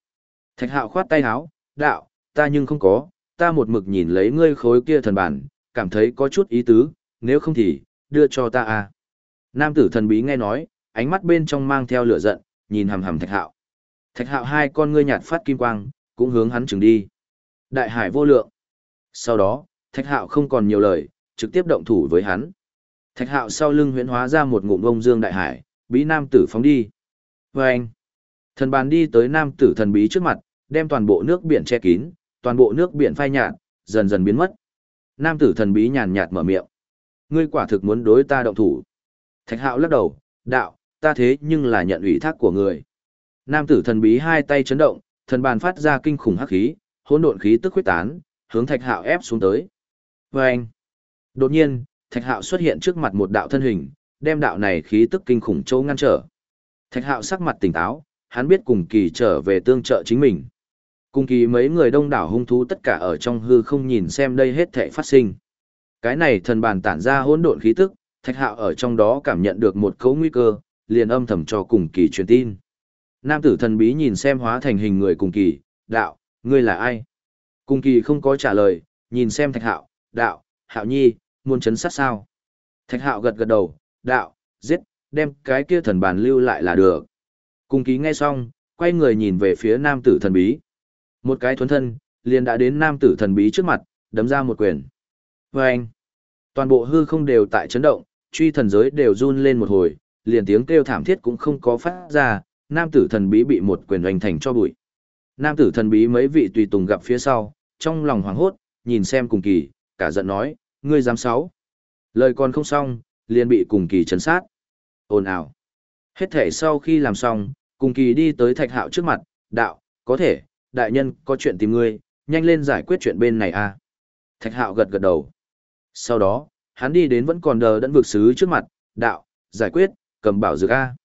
Thạch hạo khoát tay háo, đạo, ta nhưng không có, ta một mực nhìn lấy ngươi khối kia thần bản, cảm thấy có chút ý tứ, nếu không thì, đưa cho ta à. Nam tử thần bí nghe nói, ánh mắt bên trong mang theo lửa giận, nhìn hầm hầm thạch hạo. Thạch hạo hai con ngươi nhạt phát kim quang, cũng hướng hắn chừng đi. Đại hải vô lượng. Sau đó, thạch hạo không còn nhiều lời, trực tiếp động thủ với hắn. Thạch hạo sau lưng huyễn hóa ra một ngụm ông dương đại hải, bí nam tử phóng đi. Vâng! thần bàn đi tới nam tử thần bí trước mặt, đem toàn bộ nước biển che kín, toàn bộ nước biển phai nhạt, dần dần biến mất. Nam tử thần bí nhàn nhạt mở miệng. Ngươi quả thực muốn đối ta động thủ. Thạch hạo lắc đầu, đạo, ta thế nhưng là nhận ủy thác của người. Nam tử thần bí hai tay chấn động, thần bàn phát ra kinh khủng hắc khí, hỗn độn khí tức huyết tán, hướng Thạch Hạo ép xuống tới. Vâng! Đột nhiên, Thạch Hạo xuất hiện trước mặt một đạo thân hình, đem đạo này khí tức kinh khủng châu ngăn trở. Thạch Hạo sắc mặt tỉnh táo, hắn biết cùng kỳ trở về tương trợ chính mình. Cùng kỳ mấy người đông đảo hung thú tất cả ở trong hư không nhìn xem đây hết thảy phát sinh. Cái này thần bàn tản ra hỗn độn khí tức, Thạch Hạo ở trong đó cảm nhận được một cấu nguy cơ, liền âm thầm cho cùng kỳ truyền tin. Nam tử thần bí nhìn xem hóa thành hình người cùng kỳ, đạo, ngươi là ai? Cùng kỳ không có trả lời, nhìn xem thạch hạo, đạo, hạo nhi, muốn chấn sát sao? Thạch hạo gật gật đầu, đạo, giết, đem cái kia thần bàn lưu lại là được. Cùng kỳ nghe xong, quay người nhìn về phía nam tử thần bí. Một cái thuấn thân, liền đã đến nam tử thần bí trước mặt, đấm ra một quyền. Và anh, toàn bộ hư không đều tại chấn động, truy thần giới đều run lên một hồi, liền tiếng kêu thảm thiết cũng không có phát ra, nam tử thần bí bị một quyền hoành thành cho bụi. Nam tử thần bí mấy vị tùy tùng gặp phía sau, trong lòng hoảng hốt, nhìn xem cùng kỳ, cả giận nói, ngươi dám sáu. Lời còn không xong, liền bị cùng kỳ chấn sát. Ồn ào. Hết thể sau khi làm xong, cùng kỳ đi tới thạch hạo trước mặt, đạo, có thể, đại nhân có chuyện tìm ngươi, nhanh lên giải quyết chuyện bên này a. Thạch hạo gật gật đầu. Sau đó, hắn đi đến vẫn còn đờ đẫn vực sứ trước mặt, đạo, giải quyết, cầm bảo dược a.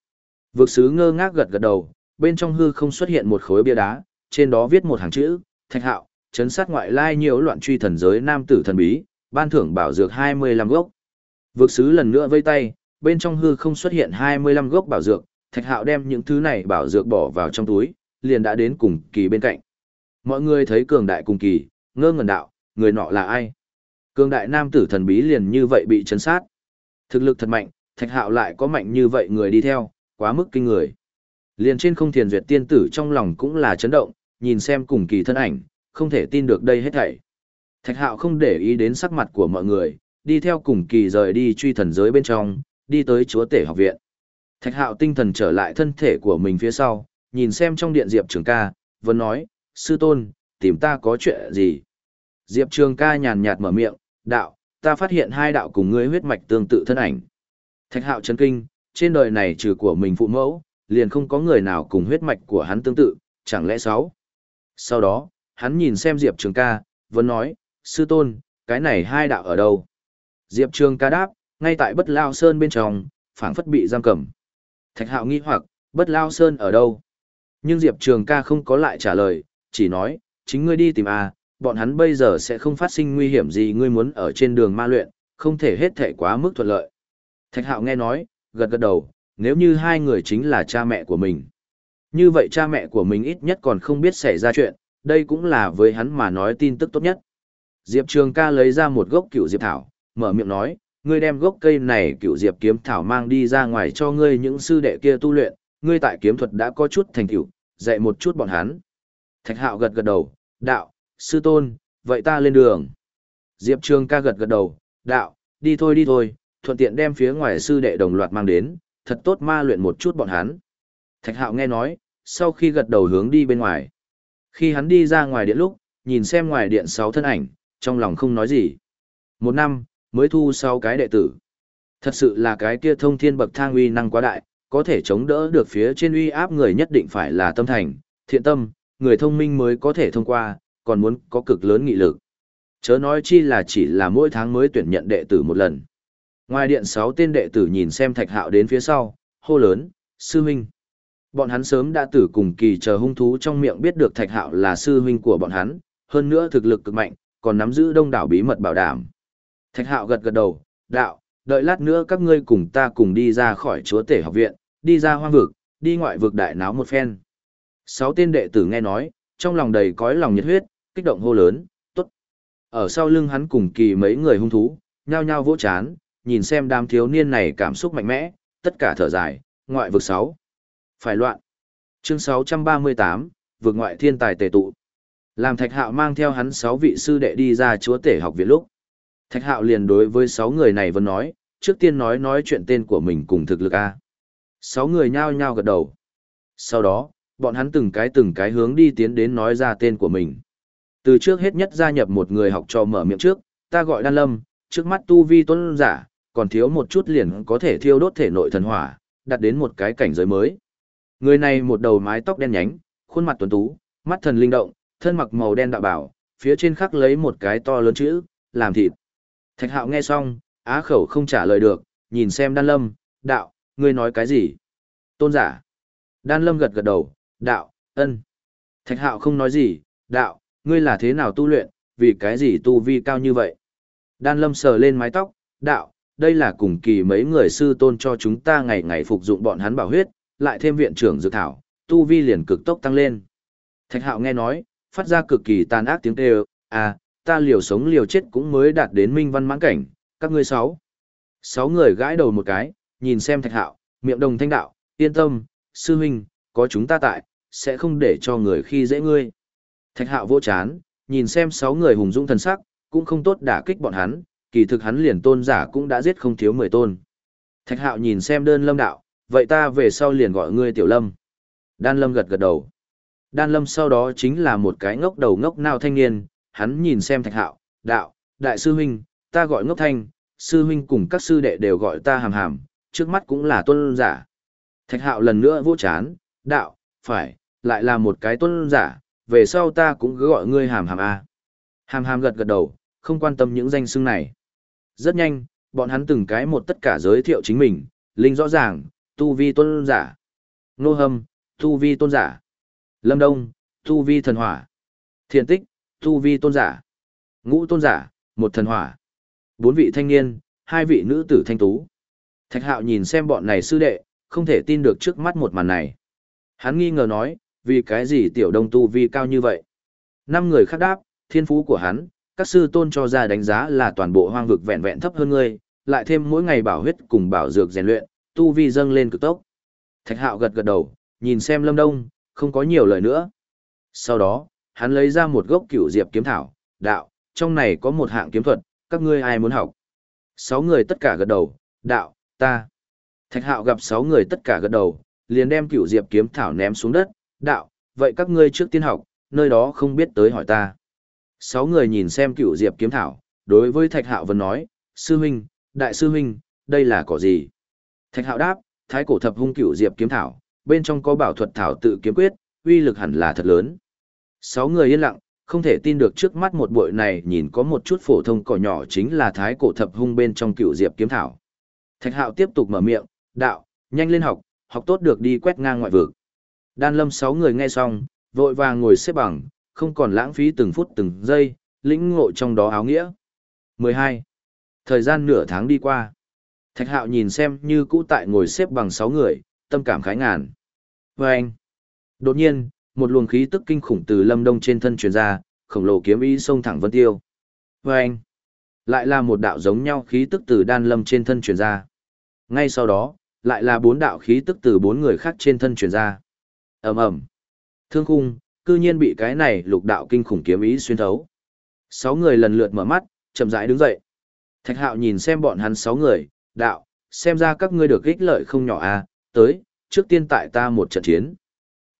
Vực sứ ngơ ngác gật gật đầu, bên trong hư không xuất hiện một khối bia đá, trên đó viết một hàng chữ, Thạch Hạo, chấn sát ngoại lai nhiều loạn truy thần giới nam tử thần bí, ban thưởng bảo dược 25 gốc. Vực sứ lần nữa vây tay, bên trong hư không xuất hiện 25 gốc bảo dược, Thạch Hạo đem những thứ này bảo dược bỏ vào trong túi, liền đã đến cùng kỳ bên cạnh. Mọi người thấy cường đại cùng kỳ, ngơ ngẩn đạo, người nọ là ai? Cường đại nam tử thần bí liền như vậy bị chấn sát. Thực lực thật mạnh, Thạch Hạo lại có mạnh như vậy người đi theo, quá mức kinh người. Liền trên không thiền duyệt tiên tử trong lòng cũng là chấn động, nhìn xem cùng kỳ thân ảnh, không thể tin được đây hết thảy. Thạch hạo không để ý đến sắc mặt của mọi người, đi theo cùng kỳ rời đi truy thần giới bên trong, đi tới chúa tể học viện. Thạch hạo tinh thần trở lại thân thể của mình phía sau, nhìn xem trong điện Diệp Trường ca, vẫn nói, sư tôn, tìm ta có chuyện gì? Diệp Trường ca nhàn nhạt mở miệng, đạo, ta phát hiện hai đạo cùng ngươi huyết mạch tương tự thân ảnh. Thạch hạo chấn kinh, trên đời này trừ của mình phụ mẫu, liền không có người nào cùng huyết mạch của hắn tương tự, chẳng lẽ sáu. Sau đó, hắn nhìn xem Diệp Trường ca, vẫn nói, sư tôn, cái này hai đạo ở đâu? Diệp Trường ca đáp, ngay tại bất lao sơn bên trong, phảng phất bị giam cầm. Thạch hạo nghi hoặc, bất lao sơn ở đâu? Nhưng Diệp Trường ca không có lại trả lời, chỉ nói, chính ngươi đi tìm à, bọn hắn bây giờ sẽ không phát sinh nguy hiểm gì ngươi muốn ở trên đường ma luyện, không thể hết thể quá mức thuận lợi. Thạch hạo nghe nói, gật gật đầu, nếu như hai người chính là cha mẹ của mình. Như vậy cha mẹ của mình ít nhất còn không biết xảy ra chuyện, đây cũng là với hắn mà nói tin tức tốt nhất. Diệp Trường ca lấy ra một gốc cựu diệp thảo, mở miệng nói, ngươi đem gốc cây này cựu diệp kiếm thảo mang đi ra ngoài cho ngươi những sư đệ kia tu luyện, ngươi tại kiếm thuật đã có chút thành tựu, dạy một chút bọn hắn. Thạch hạo gật gật đầu, đạo, sư tôn, vậy ta lên đường. Diệp Trường ca gật gật đầu, đạo, đi thôi đi thôi, thuận tiện đem phía ngoài sư đệ đồng loạt mang đến, thật tốt ma luyện một chút bọn hắn. Thạch hạo nghe nói, sau khi gật đầu hướng đi bên ngoài. Khi hắn đi ra ngoài điện lúc, nhìn xem ngoài điện sáu thân ảnh, trong lòng không nói gì. Một năm, mới thu sáu cái đệ tử. Thật sự là cái kia thông thiên bậc thang uy năng quá đại, có thể chống đỡ được phía trên uy áp người nhất định phải là tâm thành, thiện tâm, người thông minh mới có thể thông qua, còn muốn có cực lớn nghị lực. Chớ nói chi là chỉ là mỗi tháng mới tuyển nhận đệ tử một lần. Ngoài điện sáu tên đệ tử nhìn xem thạch hạo đến phía sau, hô lớn, sư huynh. Bọn hắn sớm đã tử cùng kỳ chờ hung thú trong miệng biết được thạch hạo là sư huynh của bọn hắn, hơn nữa thực lực cực mạnh, còn nắm giữ đông đảo bí mật bảo đảm. Thạch hạo gật gật đầu, đạo, đợi lát nữa các ngươi cùng ta cùng đi ra khỏi chúa tể học viện, đi ra hoang vực, đi ngoại vực đại náo một phen. Sáu tên đệ tử nghe nói, trong lòng đầy cõi lòng nhiệt huyết, kích động hô lớn, tốt. Ở sau lưng hắn cùng kỳ mấy người hung thú, nhao nhao vỗ chán, nhìn xem đám thiếu niên này cảm xúc mạnh mẽ, tất cả thở dài, ngoại vực 6. Phải loạn. Chương 638, vực ngoại thiên tài tề tụ. Làm Thạch Hạo mang theo hắn 6 vị sư đệ đi ra chúa tể học viện lúc. Thạch Hạo liền đối với 6 người này vẫn nói, trước tiên nói nói chuyện tên của mình cùng thực lực A. 6 người nhao nhao gật đầu. Sau đó, bọn hắn từng cái từng cái hướng đi tiến đến nói ra tên của mình. Từ trước hết nhất gia nhập một người học trò mở miệng trước, ta gọi Đan Lâm, trước mắt tu vi tuân giả, còn thiếu một chút liền có thể thiêu đốt thể nội thần hỏa, đạt đến một cái cảnh giới mới. Người này một đầu mái tóc đen nhánh, khuôn mặt tuấn tú, mắt thần linh động, thân mặc màu đen đạo bảo, phía trên khắc lấy một cái to lớn chữ, làm thịt. Thạch hạo nghe xong, á khẩu không trả lời được, nhìn xem đan lâm, đạo, ngươi nói cái gì? Tôn giả. Đan lâm gật gật đầu, đạo, ân. Thạch hạo không nói gì, đạo, ngươi là thế nào tu luyện, vì cái gì tu vi cao như vậy? Đan lâm sờ lên mái tóc, đạo, đây là cùng kỳ mấy người sư tôn cho chúng ta ngày ngày phục dụng bọn hắn bảo huyết, lại thêm viện trưởng dược thảo, tu vi liền cực tốc tăng lên. Thạch hạo nghe nói, phát ra cực kỳ tàn ác tiếng kêu, à, ta liều sống liều chết cũng mới đạt đến minh văn mãn cảnh, các ngươi sáu. Sáu người gãi đầu một cái, nhìn xem thạch hạo, miệng đồng thanh đạo, yên tâm, sư huynh, có chúng ta tại, sẽ không để cho người khi dễ ngươi. Thạch hạo vô chán, nhìn xem sáu người hùng dũng thần sắc, cũng không tốt đả kích bọn hắn, kỳ thực hắn liền tôn giả cũng đã giết không thiếu mười tôn. Thạch hạo nhìn xem đơn lâm đạo, vậy ta về sau liền gọi ngươi tiểu lâm. Đan lâm gật gật đầu. Đan lâm sau đó chính là một cái ngốc đầu ngốc nào thanh niên, hắn nhìn xem thạch hạo, đạo, đại sư huynh, ta gọi ngốc thanh, sư huynh cùng các sư đệ đều gọi ta hàm hàm, trước mắt cũng là tôn giả. Thạch hạo lần nữa vô chán, đạo, phải, lại là một cái tôn giả, về sau ta cũng cứ gọi ngươi hàm hàm a. Hàm hàm gật gật đầu, không quan tâm những danh xưng này. Rất nhanh, bọn hắn từng cái một tất cả giới thiệu chính mình, linh rõ ràng, tu vi tôn giả. Nô hâm, tu vi tôn giả. Lâm Đông, tu vi thần hỏa. thiền tích, tu vi tôn giả. Ngũ tôn giả, một thần hỏa. Bốn vị thanh niên, hai vị nữ tử thanh tú. Thạch hạo nhìn xem bọn này sư đệ, không thể tin được trước mắt một màn này. Hắn nghi ngờ nói, vì cái gì tiểu đông tu vi cao như vậy? Năm người khác đáp, thiên phú của hắn, các sư tôn cho ra đánh giá là toàn bộ hoang vực vẹn vẹn thấp hơn ngươi, lại thêm mỗi ngày bảo huyết cùng bảo dược rèn luyện, tu vi dâng lên cực tốc. Thạch hạo gật gật đầu, nhìn xem lâm đông, không có nhiều lời nữa. Sau đó, hắn lấy ra một gốc cửu diệp kiếm thảo, đạo, trong này có một hạng kiếm thuật, các ngươi ai muốn học? Sáu người tất cả gật đầu, đạo, ta. Thạch hạo gặp sáu người tất cả gật đầu, liền đem cửu diệp kiếm thảo ném xuống đất, đạo, vậy các ngươi trước tiên học, nơi đó không biết tới hỏi ta. Sáu người nhìn xem cửu diệp kiếm thảo, đối với thạch hạo vẫn nói, sư huynh, đại sư huynh, đây là cỏ gì? Thạch hạo đáp, thái cổ thập hung cửu diệp kiếm thảo, bên trong có bảo thuật thảo tự kiếm quyết, uy lực hẳn là thật lớn. Sáu người yên lặng, không thể tin được trước mắt một bội này nhìn có một chút phổ thông cỏ nhỏ chính là thái cổ thập hung bên trong cựu diệp kiếm thảo. Thạch hạo tiếp tục mở miệng, đạo, nhanh lên học, học tốt được đi quét ngang ngoại vực. Đan lâm sáu người nghe xong, vội vàng ngồi xếp bằng, không còn lãng phí từng phút từng giây, lĩnh ngộ trong đó áo nghĩa. 12. Thời gian nửa tháng đi qua. Thạch hạo nhìn xem như cũ tại ngồi xếp bằng sáu người, tâm cảm khái ngàn. Và anh. Đột nhiên, một luồng khí tức kinh khủng từ lâm đông trên thân truyền ra, khổng lồ kiếm ý xông thẳng vân tiêu. Và anh. Lại là một đạo giống nhau khí tức từ đan lâm trên thân truyền ra. Ngay sau đó, lại là bốn đạo khí tức từ bốn người khác trên thân truyền ra. ầm ầm Thương khung, cư nhiên bị cái này lục đạo kinh khủng kiếm ý xuyên thấu. Sáu người lần lượt mở mắt, chậm rãi đứng dậy. Thạch hạo nhìn xem bọn hắn sáu người, đạo, xem ra các ngươi được ích lợi không nhỏ à, tới, trước tiên tại ta một trận chiến.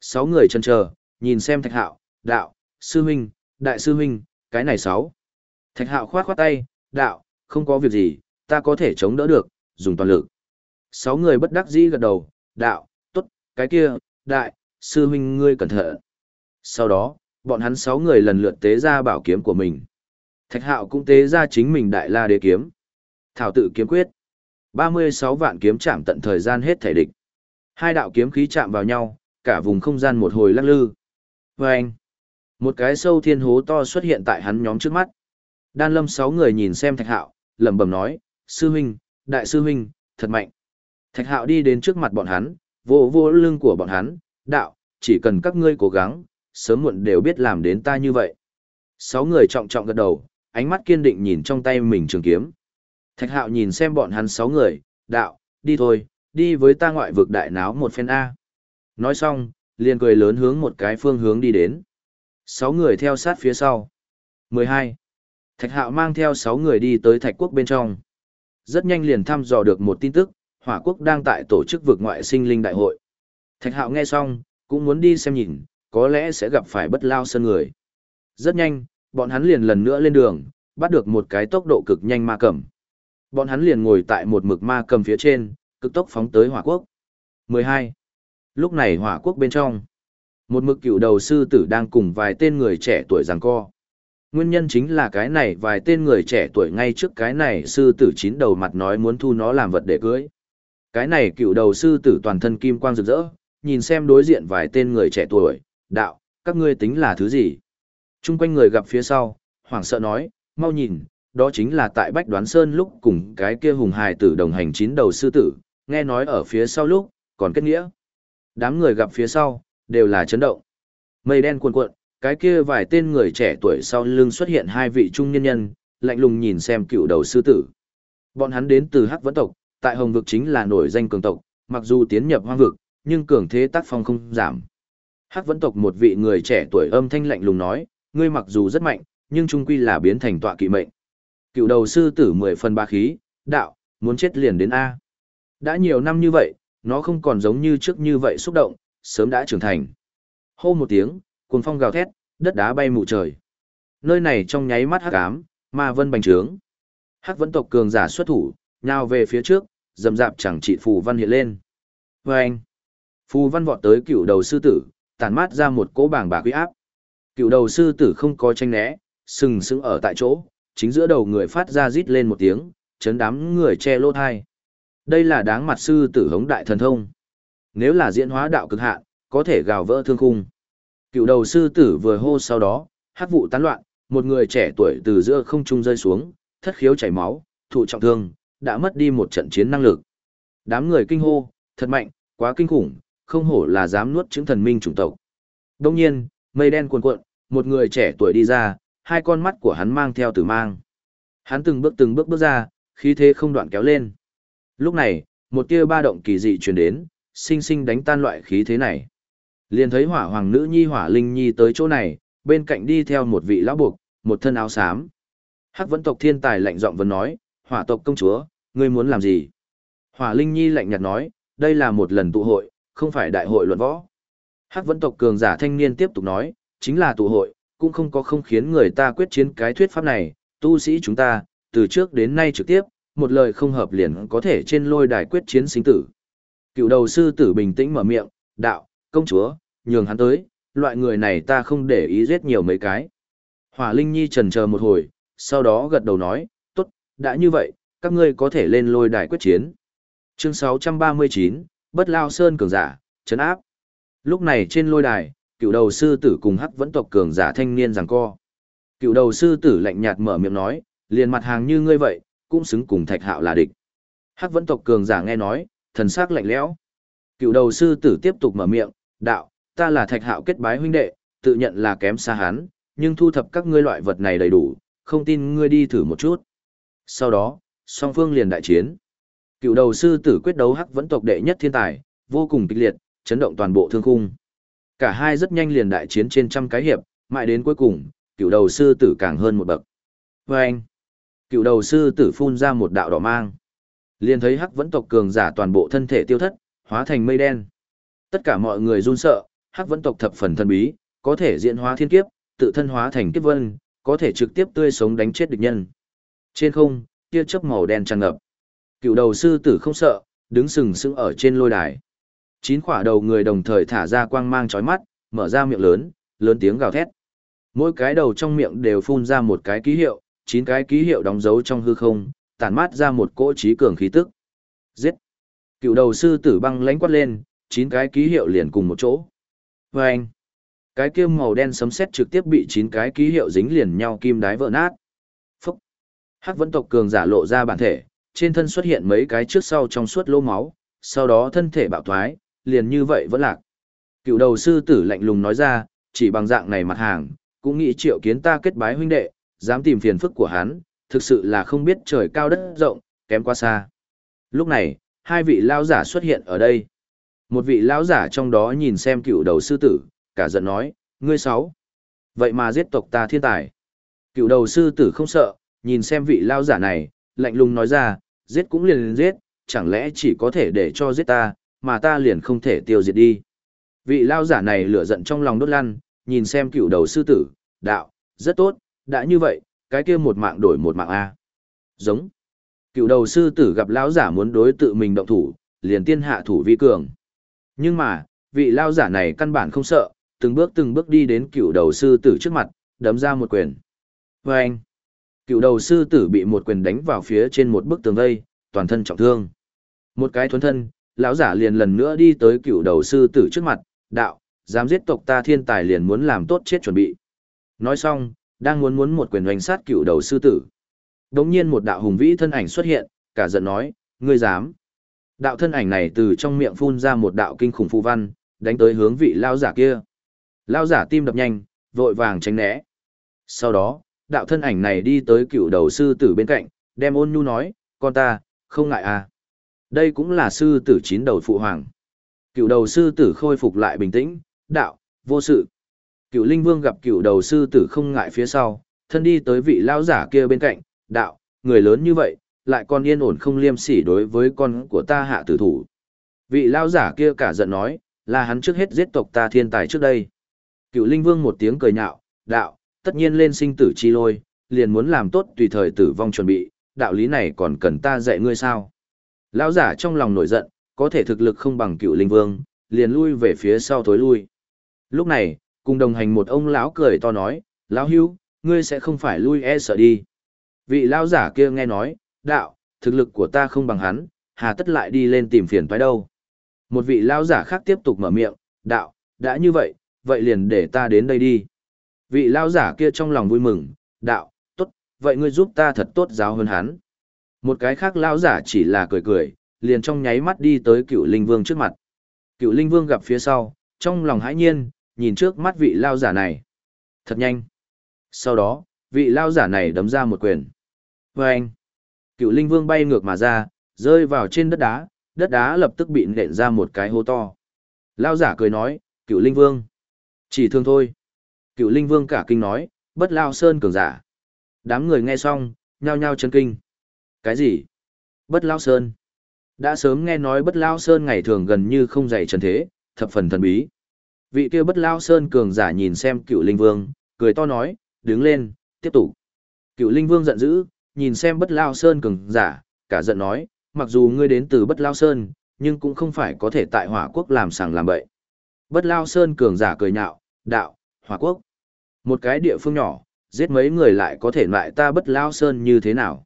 Sáu người chân chờ, nhìn xem thạch hạo, đạo, sư huynh, đại sư huynh, cái này sáu. Thạch hạo khoát khoát tay, đạo, không có việc gì, ta có thể chống đỡ được, dùng toàn lực. Sáu người bất đắc dĩ gật đầu, đạo, tốt, cái kia, đại, sư huynh ngươi cẩn thận. Sau đó, bọn hắn sáu người lần lượt tế ra bảo kiếm của mình. Thạch hạo cũng tế ra chính mình đại la đế kiếm. Thảo tự kiếm quyết. 36 vạn kiếm chạm tận thời gian hết thể địch. Hai đạo kiếm khí chạm vào nhau, cả vùng không gian một hồi lắc lư. Và anh, một cái sâu thiên hố to xuất hiện tại hắn nhóm trước mắt. Đan lâm sáu người nhìn xem thạch hạo, lẩm bẩm nói, sư huynh, đại sư huynh, thật mạnh. Thạch hạo đi đến trước mặt bọn hắn, vô vô lưng của bọn hắn, đạo, chỉ cần các ngươi cố gắng, sớm muộn đều biết làm đến ta như vậy. Sáu người trọng trọng gật đầu, ánh mắt kiên định nhìn trong tay mình trường kiếm. Thạch hạo nhìn xem bọn hắn sáu người, đạo, đi thôi, đi với ta ngoại vực đại náo một phen A. Nói xong, liền cười lớn hướng một cái phương hướng đi đến. Sáu người theo sát phía sau. 12. Thạch hạo mang theo sáu người đi tới thạch quốc bên trong. Rất nhanh liền thăm dò được một tin tức, hỏa quốc đang tại tổ chức vực ngoại sinh linh đại hội. Thạch hạo nghe xong, cũng muốn đi xem nhìn, có lẽ sẽ gặp phải bất lao sơn người. Rất nhanh, bọn hắn liền lần nữa lên đường, bắt được một cái tốc độ cực nhanh ma cầm. Bọn hắn liền ngồi tại một mực ma cầm phía trên, cực tốc phóng tới hỏa quốc. 12. Lúc này hỏa quốc bên trong, một mực cựu đầu sư tử đang cùng vài tên người trẻ tuổi giằng co. Nguyên nhân chính là cái này vài tên người trẻ tuổi ngay trước cái này sư tử chín đầu mặt nói muốn thu nó làm vật để cưới. Cái này cựu đầu sư tử toàn thân kim quang rực rỡ, nhìn xem đối diện vài tên người trẻ tuổi, đạo, các ngươi tính là thứ gì? Trung quanh người gặp phía sau, hoảng sợ nói, mau nhìn, đó chính là tại Bách Đoán Sơn lúc cùng cái kia hùng hài tử đồng hành chín đầu sư tử, nghe nói ở phía sau lúc, còn kết nghĩa. Đám người gặp phía sau, đều là chấn động. Mây đen cuồn cuộn, cái kia vài tên người trẻ tuổi sau lưng xuất hiện hai vị trung nhân nhân, lạnh lùng nhìn xem cựu đầu sư tử. Bọn hắn đến từ Hắc Vẫn tộc, tại Hồng vực chính là nổi danh cường tộc, mặc dù tiến nhập hoang vực, nhưng cường thế tác phong không giảm. Hắc Vẫn tộc một vị người trẻ tuổi âm thanh lạnh lùng nói, ngươi mặc dù rất mạnh, nhưng trung quy là biến thành tọa kỵ mệnh. Cựu đầu sư tử mười phần ba khí, đạo, muốn chết liền đến A. Đã nhiều năm như vậy, nó không còn giống như trước như vậy xúc động, sớm đã trưởng thành. Hô một tiếng, cuồng phong gào thét, đất đá bay mù trời. Nơi này trong nháy mắt hắc ám, ma vân bành trướng. Hắc vẫn tộc cường giả xuất thủ, nhào về phía trước, dầm dạp chẳng trị phù văn hiện lên. Và anh, phù văn vọt tới cựu đầu sư tử, tàn mát ra một cỗ bảng bạc uy áp. Cựu đầu sư tử không có tranh né, sừng sững ở tại chỗ, chính giữa đầu người phát ra rít lên một tiếng, chấn đám người che lỗ thai. Đây là đáng mặt sư tử hống đại thần thông. Nếu là diễn hóa đạo cực hạn, có thể gào vỡ thương khung. Cựu đầu sư tử vừa hô sau đó, hát vụ tán loạn, một người trẻ tuổi từ giữa không trung rơi xuống, thất khiếu chảy máu, thụ trọng thương, đã mất đi một trận chiến năng lực. Đám người kinh hô, thật mạnh, quá kinh khủng, không hổ là dám nuốt chứng thần minh chủng tộc. Đông nhiên, mây đen cuồn cuộn, một người trẻ tuổi đi ra, hai con mắt của hắn mang theo tử mang. Hắn từng bước từng bước bước ra, khí thế không đoạn kéo lên. Lúc này, một tia ba động kỳ dị truyền đến, sinh sinh đánh tan loại khí thế này. Liền thấy hỏa hoàng nữ nhi hỏa linh nhi tới chỗ này, bên cạnh đi theo một vị lão buộc, một thân áo xám. Hắc vẫn tộc thiên tài lạnh giọng vừa nói, hỏa tộc công chúa, ngươi muốn làm gì? Hỏa linh nhi lạnh nhạt nói, đây là một lần tụ hội, không phải đại hội luận võ. Hắc vẫn tộc cường giả thanh niên tiếp tục nói, chính là tụ hội, cũng không có không khiến người ta quyết chiến cái thuyết pháp này, tu sĩ chúng ta, từ trước đến nay trực tiếp, một lời không hợp liền có thể trên lôi đài quyết chiến sinh tử. Cựu đầu sư tử bình tĩnh mở miệng, đạo, công chúa, nhường hắn tới, loại người này ta không để ý giết nhiều mấy cái. Hỏa Linh Nhi trần chờ một hồi, sau đó gật đầu nói, tốt, đã như vậy, các ngươi có thể lên lôi đài quyết chiến. Chương 639, Bất Lao Sơn cường giả, chấn áp. Lúc này trên lôi đài, cựu đầu sư tử cùng hắc vẫn tộc cường giả thanh niên giằng co. Cựu đầu sư tử lạnh nhạt mở miệng nói, liền mặt hàng như ngươi vậy, cũng xứng cùng thạch hạo là địch. Hắc vẫn tộc cường giả nghe nói, thần sắc lạnh lẽo. Cựu đầu sư tử tiếp tục mở miệng, đạo, ta là thạch hạo kết bái huynh đệ, tự nhận là kém xa hắn, nhưng thu thập các ngươi loại vật này đầy đủ, không tin ngươi đi thử một chút. Sau đó, song phương liền đại chiến. Cựu đầu sư tử quyết đấu hắc vẫn tộc đệ nhất thiên tài, vô cùng kịch liệt, chấn động toàn bộ thương khung. Cả hai rất nhanh liền đại chiến trên trăm cái hiệp, mãi đến cuối cùng, cựu đầu sư tử càng hơn một bậc. vê anh, cựu đầu sư tử phun ra một đạo đỏ mang. Liền thấy hắc vẫn tộc cường giả toàn bộ thân thể tiêu thất, hóa thành mây đen. Tất cả mọi người run sợ, hắc vẫn tộc thập phần thần bí, có thể diễn hóa thiên kiếp, tự thân hóa thành kiếp vân, có thể trực tiếp tươi sống đánh chết địch nhân. Trên không, tia chớp màu đen tràn ngập. Cựu đầu sư tử không sợ, đứng sừng sững ở trên lôi đài. Chín quả đầu người đồng thời thả ra quang mang chói mắt, mở ra miệng lớn, lớn tiếng gào thét. Mỗi cái đầu trong miệng đều phun ra một cái ký hiệu, chín cái ký hiệu đóng dấu trong hư không, tản mát ra một cỗ trí cường khí tức. Giết! Cựu đầu sư tử băng lánh quát lên, chín cái ký hiệu liền cùng một chỗ. Và anh! Cái kia màu đen sấm sét trực tiếp bị chín cái ký hiệu dính liền nhau kim đái vỡ nát. Phúc! Hắc vẫn tộc cường giả lộ ra bản thể, trên thân xuất hiện mấy cái trước sau trong suốt lỗ máu, sau đó thân thể bạo thoái, liền như vậy vẫn lạc. Cựu đầu sư tử lạnh lùng nói ra, chỉ bằng dạng này mặt hàng, cũng nghĩ triệu kiến ta kết bái huynh đệ, dám tìm phiền phức của hắn, thực sự là không biết trời cao đất rộng, kém quá xa. Lúc này, hai vị lão giả xuất hiện ở đây. Một vị lão giả trong đó nhìn xem cựu đầu sư tử, cả giận nói, ngươi sáu. Vậy mà giết tộc ta thiên tài. Cựu đầu sư tử không sợ, nhìn xem vị lão giả này, lạnh lùng nói ra, giết cũng liền giết, chẳng lẽ chỉ có thể để cho giết ta, mà ta liền không thể tiêu diệt đi. Vị lão giả này lửa giận trong lòng đốt lăn, nhìn xem cựu đầu sư tử, đạo, rất tốt, đã như vậy, cái kia một mạng đổi một mạng A. Giống. Cựu đầu sư tử gặp lão giả muốn đối tự mình động thủ, liền tiên hạ thủ vi cường. Nhưng mà, vị lão giả này căn bản không sợ, từng bước từng bước đi đến cựu đầu sư tử trước mặt, đấm ra một quyền. Và anh, cựu đầu sư tử bị một quyền đánh vào phía trên một bức tường vây, toàn thân trọng thương. Một cái thuấn thân, lão giả liền lần nữa đi tới cựu đầu sư tử trước mặt, đạo, dám giết tộc ta thiên tài liền muốn làm tốt chết chuẩn bị. Nói xong, đang muốn muốn một quyền hoành sát cựu đầu sư tử. Đống nhiên một đạo hùng vĩ thân ảnh xuất hiện, cả giận nói, ngươi dám. Đạo thân ảnh này từ trong miệng phun ra một đạo kinh khủng phù văn, đánh tới hướng vị lao giả kia. Lao giả tim đập nhanh, vội vàng tránh né. Sau đó, đạo thân ảnh này đi tới cựu đầu sư tử bên cạnh, đem ôn nhu nói, con ta, không ngại à. Đây cũng là sư tử chín đầu phụ hoàng. Cựu đầu sư tử khôi phục lại bình tĩnh, đạo, vô sự. Cựu linh vương gặp cựu đầu sư tử không ngại phía sau, thân đi tới vị lão giả kia bên cạnh, đạo, người lớn như vậy, lại còn yên ổn không liêm sỉ đối với con của ta hạ tử thủ. Vị lão giả kia cả giận nói, là hắn trước hết giết tộc ta thiên tài trước đây. Cựu linh vương một tiếng cười nhạo, đạo, tất nhiên lên sinh tử chi lôi, liền muốn làm tốt tùy thời tử vong chuẩn bị, đạo lý này còn cần ta dạy ngươi sao. Lão giả trong lòng nổi giận, có thể thực lực không bằng cựu linh vương, liền lui về phía sau thối lui. Lúc này, cùng đồng hành một ông lão cười to nói, lão hưu, ngươi sẽ không phải lui e sợ đi. Vị lão giả kia nghe nói, đạo, thực lực của ta không bằng hắn, hà tất lại đi lên tìm phiền toái đâu. Một vị lão giả khác tiếp tục mở miệng, đạo, đã như vậy, vậy liền để ta đến đây đi. Vị lão giả kia trong lòng vui mừng, đạo, tốt, vậy ngươi giúp ta thật tốt giáo hơn hắn. Một cái khác lão giả chỉ là cười cười, liền trong nháy mắt đi tới cựu linh vương trước mặt. Cựu linh vương gặp phía sau, trong lòng hãi nhiên, nhìn trước mắt vị lao giả này. Thật nhanh. Sau đó, vị lao giả này đấm ra một quyền. Và anh, cựu linh vương bay ngược mà ra, rơi vào trên đất đá, đất đá lập tức bị nện ra một cái hố to. Lao giả cười nói, cựu linh vương. Chỉ thương thôi. Cựu linh vương cả kinh nói, bất lao sơn cường giả. Đám người nghe xong, nhao nhao chân kinh. Cái gì? Bất lao sơn. Đã sớm nghe nói bất lao sơn ngày thường gần như không dày trần thế, thập phần thần bí. Vị kia bất lao sơn cường giả nhìn xem cựu linh vương, cười to nói, đứng lên, tiếp tục. Cựu linh vương giận dữ, nhìn xem bất lao sơn cường giả, cả giận nói, mặc dù ngươi đến từ bất lao sơn, nhưng cũng không phải có thể tại hỏa quốc làm sàng làm bậy. Bất lao sơn cường giả cười nhạo, đạo, hỏa quốc. Một cái địa phương nhỏ, giết mấy người lại có thể loại ta bất lao sơn như thế nào.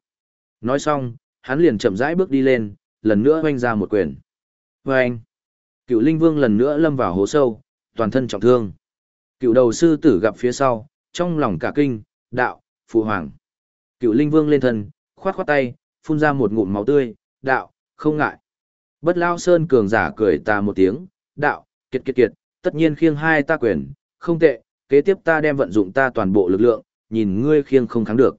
Nói xong, hắn liền chậm rãi bước đi lên, lần nữa hoanh ra một quyền. Và anh, cựu linh vương lần nữa lâm vào hố sâu, toàn thân trọng thương. Cựu đầu sư tử gặp phía sau, trong lòng cả kinh, đạo, phụ hoàng. Cựu linh vương lên thân, khoát khoát tay, phun ra một ngụm máu tươi, đạo, không ngại. Bất lao sơn cường giả cười ta một tiếng, đạo, kiệt kiệt kiệt, tất nhiên khiêng hai ta quyền, không tệ, kế tiếp ta đem vận dụng ta toàn bộ lực lượng, nhìn ngươi khiêng không thắng được.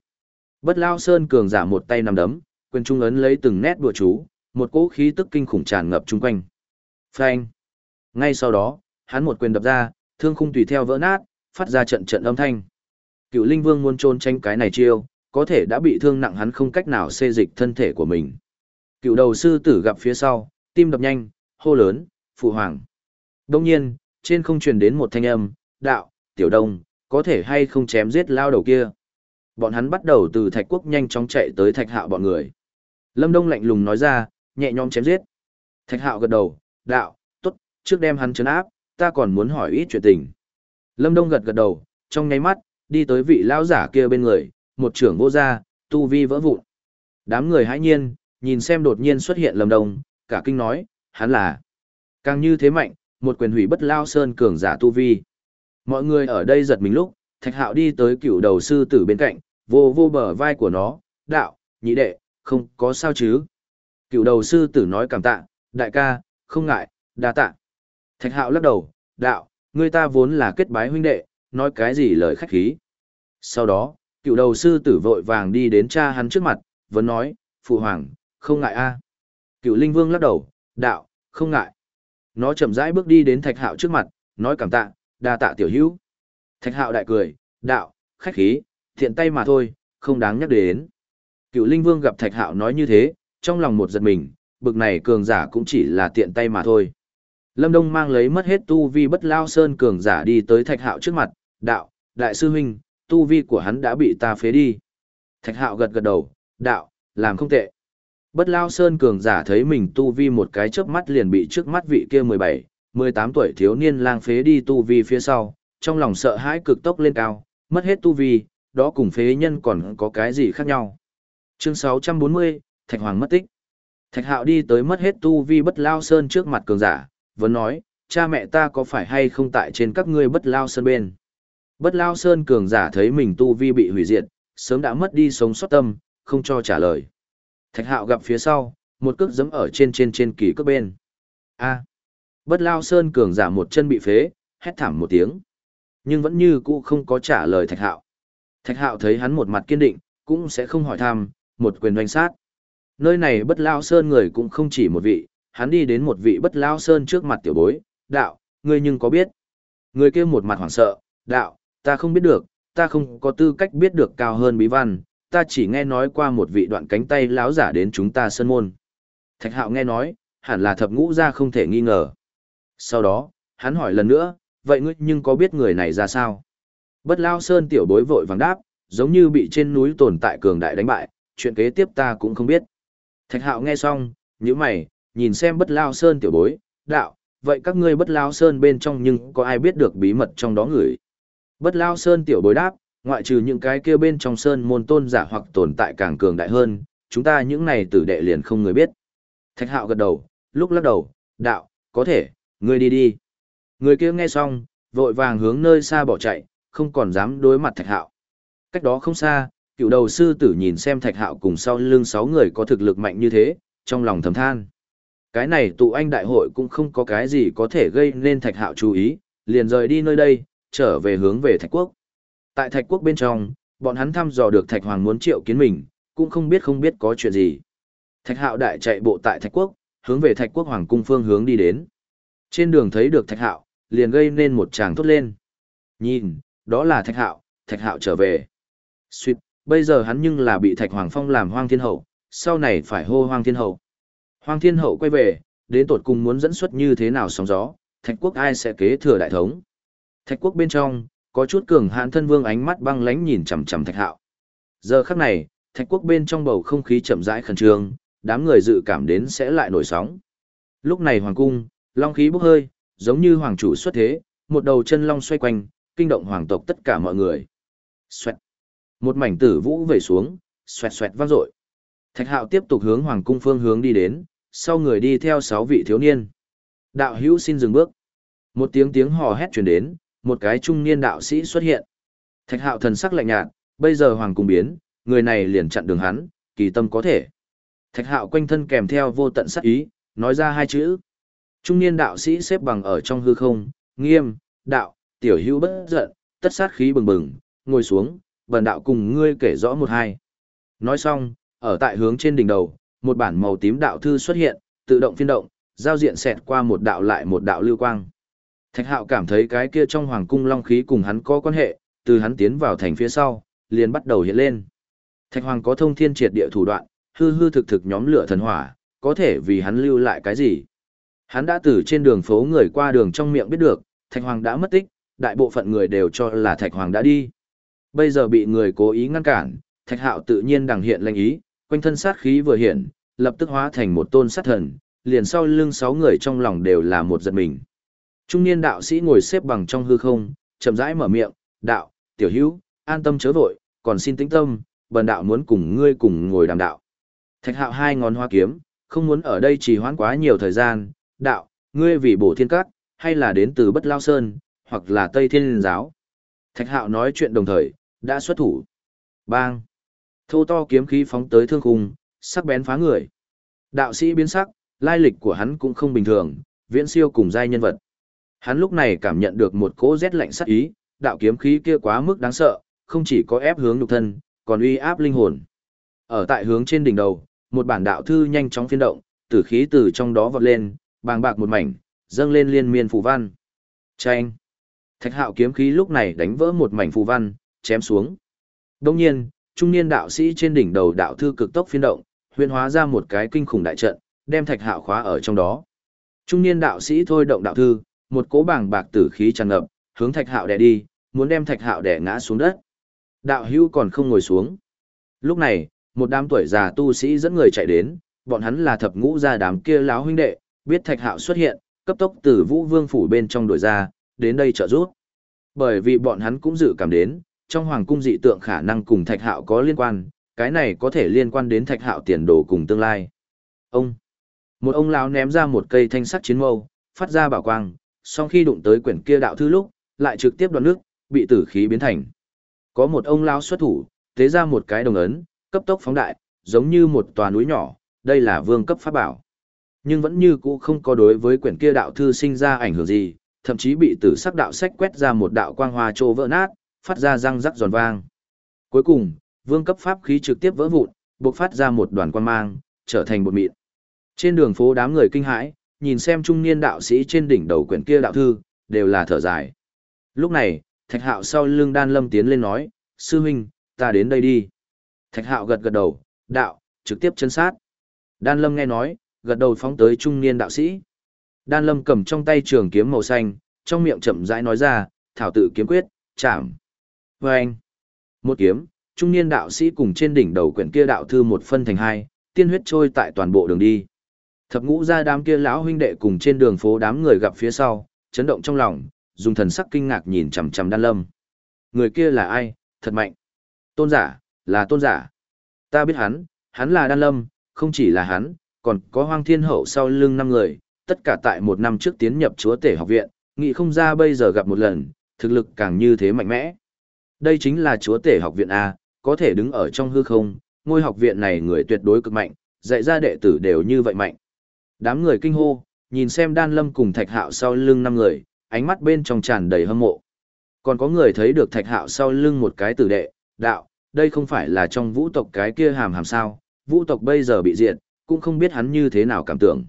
Bất lao sơn cường giả một tay nằm đấm, quyền trung ấn lấy từng nét đùa chú, một cỗ khí tức kinh khủng tràn ngập chung quanh. Phanh. Ngay sau đó, hắn một quyền đập ra, thương khung tùy theo vỡ nát, phát ra trận trận âm thanh. Cựu Linh Vương muốn trốn tránh cái này chiêu, có thể đã bị thương nặng hắn không cách nào xê dịch thân thể của mình. Cựu đầu sư tử gặp phía sau, tim đập nhanh, hô lớn, phụ hoàng. Đông nhiên, trên không truyền đến một thanh âm, đạo, tiểu đông, có thể hay không chém giết lao đầu kia. Bọn hắn bắt đầu từ thạch quốc nhanh chóng chạy tới thạch hạo bọn người. Lâm Đông lạnh lùng nói ra, nhẹ nhõm chém giết. Thạch hạo gật đầu, đạo, tốt, trước đem hắn chấn áp, ta còn muốn hỏi ít chuyện tình. Lâm Đông gật gật đầu, trong nháy mắt, đi tới vị lão giả kia bên người, một trưởng vô gia, tu vi vỡ vụn. Đám người hãi nhiên, nhìn xem đột nhiên xuất hiện Lâm Đông, cả kinh nói, hắn là càng như thế mạnh, một quyền hủy bất lao sơn cường giả tu vi. Mọi người ở đây giật mình lúc, Thạch Hạo đi tới cựu đầu sư tử bên cạnh, vô vô bờ vai của nó, đạo, nhị đệ, không có sao chứ. Cựu đầu sư tử nói cảm tạ, đại ca, không ngại, đa tạ. Thạch Hạo lắc đầu, đạo, người ta vốn là kết bái huynh đệ, nói cái gì lời khách khí. Sau đó, cựu đầu sư tử vội vàng đi đến cha hắn trước mặt, vẫn nói, phụ hoàng, không ngại a. Cựu linh vương lắc đầu, đạo, không ngại. Nó chậm rãi bước đi đến thạch hạo trước mặt, nói cảm tạ, đa tạ tiểu hữu. Thạch hạo đại cười, đạo, khách khí, thiện tay mà thôi, không đáng nhắc đến. Cựu linh vương gặp thạch hạo nói như thế, trong lòng một giật mình, bực này cường giả cũng chỉ là tiện tay mà thôi. Lâm Đông mang lấy mất hết tu vi bất lao sơn cường giả đi tới thạch hạo trước mặt, đạo, đại sư huynh, tu vi của hắn đã bị ta phế đi. Thạch hạo gật gật đầu, đạo, làm không tệ. Bất lao sơn cường giả thấy mình tu vi một cái chớp mắt liền bị trước mắt vị kia 17, 18 tuổi thiếu niên lang phế đi tu vi phía sau, trong lòng sợ hãi cực tốc lên cao, mất hết tu vi, đó cùng phế nhân còn có cái gì khác nhau. Chương 640, Thạch Hoàng mất tích. Thạch Hạo đi tới mất hết tu vi bất lao sơn trước mặt cường giả, vẫn nói, cha mẹ ta có phải hay không tại trên các ngươi bất lao sơn bên. Bất lao sơn cường giả thấy mình tu vi bị hủy diệt, sớm đã mất đi sống sót tâm, không cho trả lời. Thạch hạo gặp phía sau, một cước giẫm ở trên trên trên kỳ cước bên. A. Bất lao sơn cường giả một chân bị phế, hét thảm một tiếng. Nhưng vẫn như cũ không có trả lời thạch hạo. Thạch hạo thấy hắn một mặt kiên định, cũng sẽ không hỏi thăm, một quyền doanh sát. Nơi này bất lao sơn người cũng không chỉ một vị, hắn đi đến một vị bất lao sơn trước mặt tiểu bối, đạo, ngươi nhưng có biết. Người kia một mặt hoảng sợ, đạo, ta không biết được, ta không có tư cách biết được cao hơn bí văn, ta chỉ nghe nói qua một vị đoạn cánh tay láo giả đến chúng ta sơn môn. Thạch hạo nghe nói, hẳn là thập ngũ ra không thể nghi ngờ. Sau đó, hắn hỏi lần nữa, vậy ngươi nhưng có biết người này ra sao? Bất lao sơn tiểu bối vội vàng đáp, giống như bị trên núi tồn tại cường đại đánh bại, chuyện kế tiếp ta cũng không biết. Thạch hạo nghe xong, như mày, nhìn xem bất lao sơn tiểu bối, đạo, vậy các ngươi bất lao sơn bên trong nhưng có ai biết được bí mật trong đó người? Bất lao sơn tiểu bối đáp, ngoại trừ những cái kia bên trong sơn môn tôn giả hoặc tồn tại càng cường đại hơn, chúng ta những này tử đệ liền không người biết. Thạch hạo gật đầu, lúc lắc đầu, đạo, có thể, ngươi đi đi. Người kia nghe xong, vội vàng hướng nơi xa bỏ chạy, không còn dám đối mặt thạch hạo. Cách đó không xa, cựu đầu sư tử nhìn xem thạch hạo cùng sau lưng sáu người có thực lực mạnh như thế, trong lòng thầm than. Cái này tụ anh đại hội cũng không có cái gì có thể gây nên thạch hạo chú ý, liền rời đi nơi đây, trở về hướng về thạch quốc. Tại thạch quốc bên trong, bọn hắn thăm dò được thạch hoàng muốn triệu kiến mình, cũng không biết không biết có chuyện gì. Thạch hạo đại chạy bộ tại thạch quốc, hướng về thạch quốc hoàng cung phương hướng đi đến. Trên đường thấy được thạch hạo, liền gây nên một tràng thốt lên. Nhìn, đó là thạch hạo, thạch hạo trở về. Xuyệt, bây giờ hắn nhưng là bị thạch hoàng phong làm hoang thiên hậu, sau này phải hô hoang thiên hậu. Hoang thiên hậu quay về, đến tột cùng muốn dẫn xuất như thế nào sóng gió, thạch quốc ai sẽ kế thừa đại thống. Thạch quốc bên trong, có chút cường hãn thân vương ánh mắt băng lánh nhìn chằm chằm thạch hạo. Giờ khắc này, thạch quốc bên trong bầu không khí chậm rãi khẩn trương, đám người dự cảm đến sẽ lại nổi sóng. Lúc này hoàng cung, long khí bốc hơi, giống như hoàng chủ xuất thế, một đầu chân long xoay quanh, kinh động hoàng tộc tất cả mọi người. Xoẹt. Một mảnh tử vũ về xuống, xoẹt xoẹt vang dội. Thạch hạo tiếp tục hướng hoàng cung phương hướng đi đến, sau người đi theo sáu vị thiếu niên. Đạo hữu xin dừng bước. Một tiếng tiếng hò hét truyền đến, một cái trung niên đạo sĩ xuất hiện. Thạch hạo thần sắc lạnh nhạt, bây giờ hoàng cung biến, người này liền chặn đường hắn, kỳ tâm có thể. Thạch hạo quanh thân kèm theo vô tận sắc ý, nói ra hai chữ. Trung niên đạo sĩ xếp bằng ở trong hư không, nghiêm, đạo, tiểu hữu bất giận, tất sát khí bừng bừng, ngồi xuống, bần đạo cùng ngươi kể rõ một hai. Nói xong, ở tại hướng trên đỉnh đầu, một bản màu tím đạo thư xuất hiện, tự động phiên động, giao diện xẹt qua một đạo lại một đạo lưu quang. Thạch hạo cảm thấy cái kia trong hoàng cung long khí cùng hắn có quan hệ, từ hắn tiến vào thành phía sau, liền bắt đầu hiện lên. Thạch hoàng có thông thiên triệt địa thủ đoạn, hư hư thực thực nhóm lửa thần hỏa, có thể vì hắn lưu lại cái gì. Hắn đã từ trên đường phố người qua đường trong miệng biết được, Thạch Hoàng đã mất tích, đại bộ phận người đều cho là Thạch Hoàng đã đi. Bây giờ bị người cố ý ngăn cản, Thạch Hạo tự nhiên đằng hiện lệnh ý, quanh thân sát khí vừa hiện, lập tức hóa thành một tôn sát thần, liền sau lưng sáu người trong lòng đều là một giật mình. Trung niên đạo sĩ ngồi xếp bằng trong hư không, chậm rãi mở miệng, "Đạo, tiểu hữu, an tâm chớ vội, còn xin tĩnh tâm, bần đạo muốn cùng ngươi cùng ngồi đàm đạo." Thạch Hạo hai ngón hoa kiếm, không muốn ở đây trì hoãn quá nhiều thời gian, "Đạo, ngươi vì bổ thiên cát, hay là đến từ Bất Lao Sơn, hoặc là Tây Thiên giáo?" Thạch Hạo nói chuyện đồng thời, đã xuất thủ. Bang! Thô to kiếm khí phóng tới thương khung, sắc bén phá người. Đạo sĩ biến sắc, lai lịch của hắn cũng không bình thường, viễn siêu cùng giai nhân vật. Hắn lúc này cảm nhận được một cỗ rét lạnh sắc ý, đạo kiếm khí kia quá mức đáng sợ, không chỉ có ép hướng nhục thân, còn uy áp linh hồn. Ở tại hướng trên đỉnh đầu, một bản đạo thư nhanh chóng phiên động, tử khí từ trong đó vọt lên, bàng bạc một mảnh, dâng lên liên miên phù văn. Chanh! Thạch hạo kiếm khí lúc này đánh vỡ một mảnh phù văn, chém xuống. Đông nhiên, trung niên đạo sĩ trên đỉnh đầu đạo thư cực tốc phiên động, huyên hóa ra một cái kinh khủng đại trận, đem thạch hạo khóa ở trong đó. Trung niên đạo sĩ thôi động đạo thư, một cỗ bảng bạc tử khí tràn ngập, hướng thạch hạo đè đi, muốn đem thạch hạo đè ngã xuống đất. Đạo hưu còn không ngồi xuống. Lúc này, một đám tuổi già tu sĩ dẫn người chạy đến, bọn hắn là thập ngũ gia đám kia láo huynh đệ, biết thạch hạo xuất hiện, cấp tốc từ vũ vương phủ bên trong đổi ra, đến đây trợ giúp. Bởi vì bọn hắn cũng dự cảm đến, trong hoàng cung dị tượng khả năng cùng thạch hạo có liên quan, cái này có thể liên quan đến thạch hạo tiền đồ cùng tương lai. Ông, một ông lão ném ra một cây thanh sắc chiến mâu, phát ra bảo quang, sau khi đụng tới quyển kia đạo thư lúc, lại trực tiếp đoạn nước, bị tử khí biến thành. Có một ông lão xuất thủ, tế ra một cái đồng ấn, cấp tốc phóng đại, giống như một tòa núi nhỏ, đây là vương cấp pháp bảo. Nhưng vẫn như cũ không có đối với quyển kia đạo thư sinh ra ảnh hưởng gì, thậm chí bị tử sắc đạo sách quét ra một đạo quang hoa trô vỡ nát, phát ra răng rắc giòn vang. Cuối cùng, vương cấp pháp khí trực tiếp vỡ vụn, bộc phát ra một đoàn quan mang, trở thành một mịn. Trên đường phố đám người kinh hãi, nhìn xem trung niên đạo sĩ trên đỉnh đầu quyển kia đạo thư, đều là thở dài. Lúc này, Thạch Hạo sau lưng Đan Lâm tiến lên nói, sư huynh, ta đến đây đi. Thạch Hạo gật gật đầu, đạo, trực tiếp chân sát. Đan Lâm nghe nói, gật đầu phóng tới trung niên đạo sĩ. Đan Lâm cầm trong tay trường kiếm màu xanh, trong miệng chậm rãi nói ra, thảo tự kiếm quyết, chạm. Và anh, một kiếm, trung niên đạo sĩ cùng trên đỉnh đầu quyển kia đạo thư một phân thành hai, tiên huyết trôi tại toàn bộ đường đi. Thập ngũ ra đám kia lão huynh đệ cùng trên đường phố đám người gặp phía sau, chấn động trong lòng, dùng thần sắc kinh ngạc nhìn chằm chằm Đan Lâm. Người kia là ai, thật mạnh. Tôn giả, là tôn giả. Ta biết hắn, hắn là Đan Lâm, không chỉ là hắn, còn có Hoang Thiên Hậu sau lưng năm người, tất cả tại một năm trước tiến nhập chúa tể học viện, nghĩ không ra bây giờ gặp một lần, thực lực càng như thế mạnh mẽ. Đây chính là chúa tể học viện A, có thể đứng ở trong hư không, ngôi học viện này người tuyệt đối cực mạnh, dạy ra đệ tử đều như vậy mạnh. Đám người kinh hô, nhìn xem đan lâm cùng thạch hạo sau lưng năm người, ánh mắt bên trong tràn đầy hâm mộ. Còn có người thấy được thạch hạo sau lưng một cái tử đệ, đạo, đây không phải là trong vũ tộc cái kia hàm hàm sao, vũ tộc bây giờ bị diệt, cũng không biết hắn như thế nào cảm tưởng.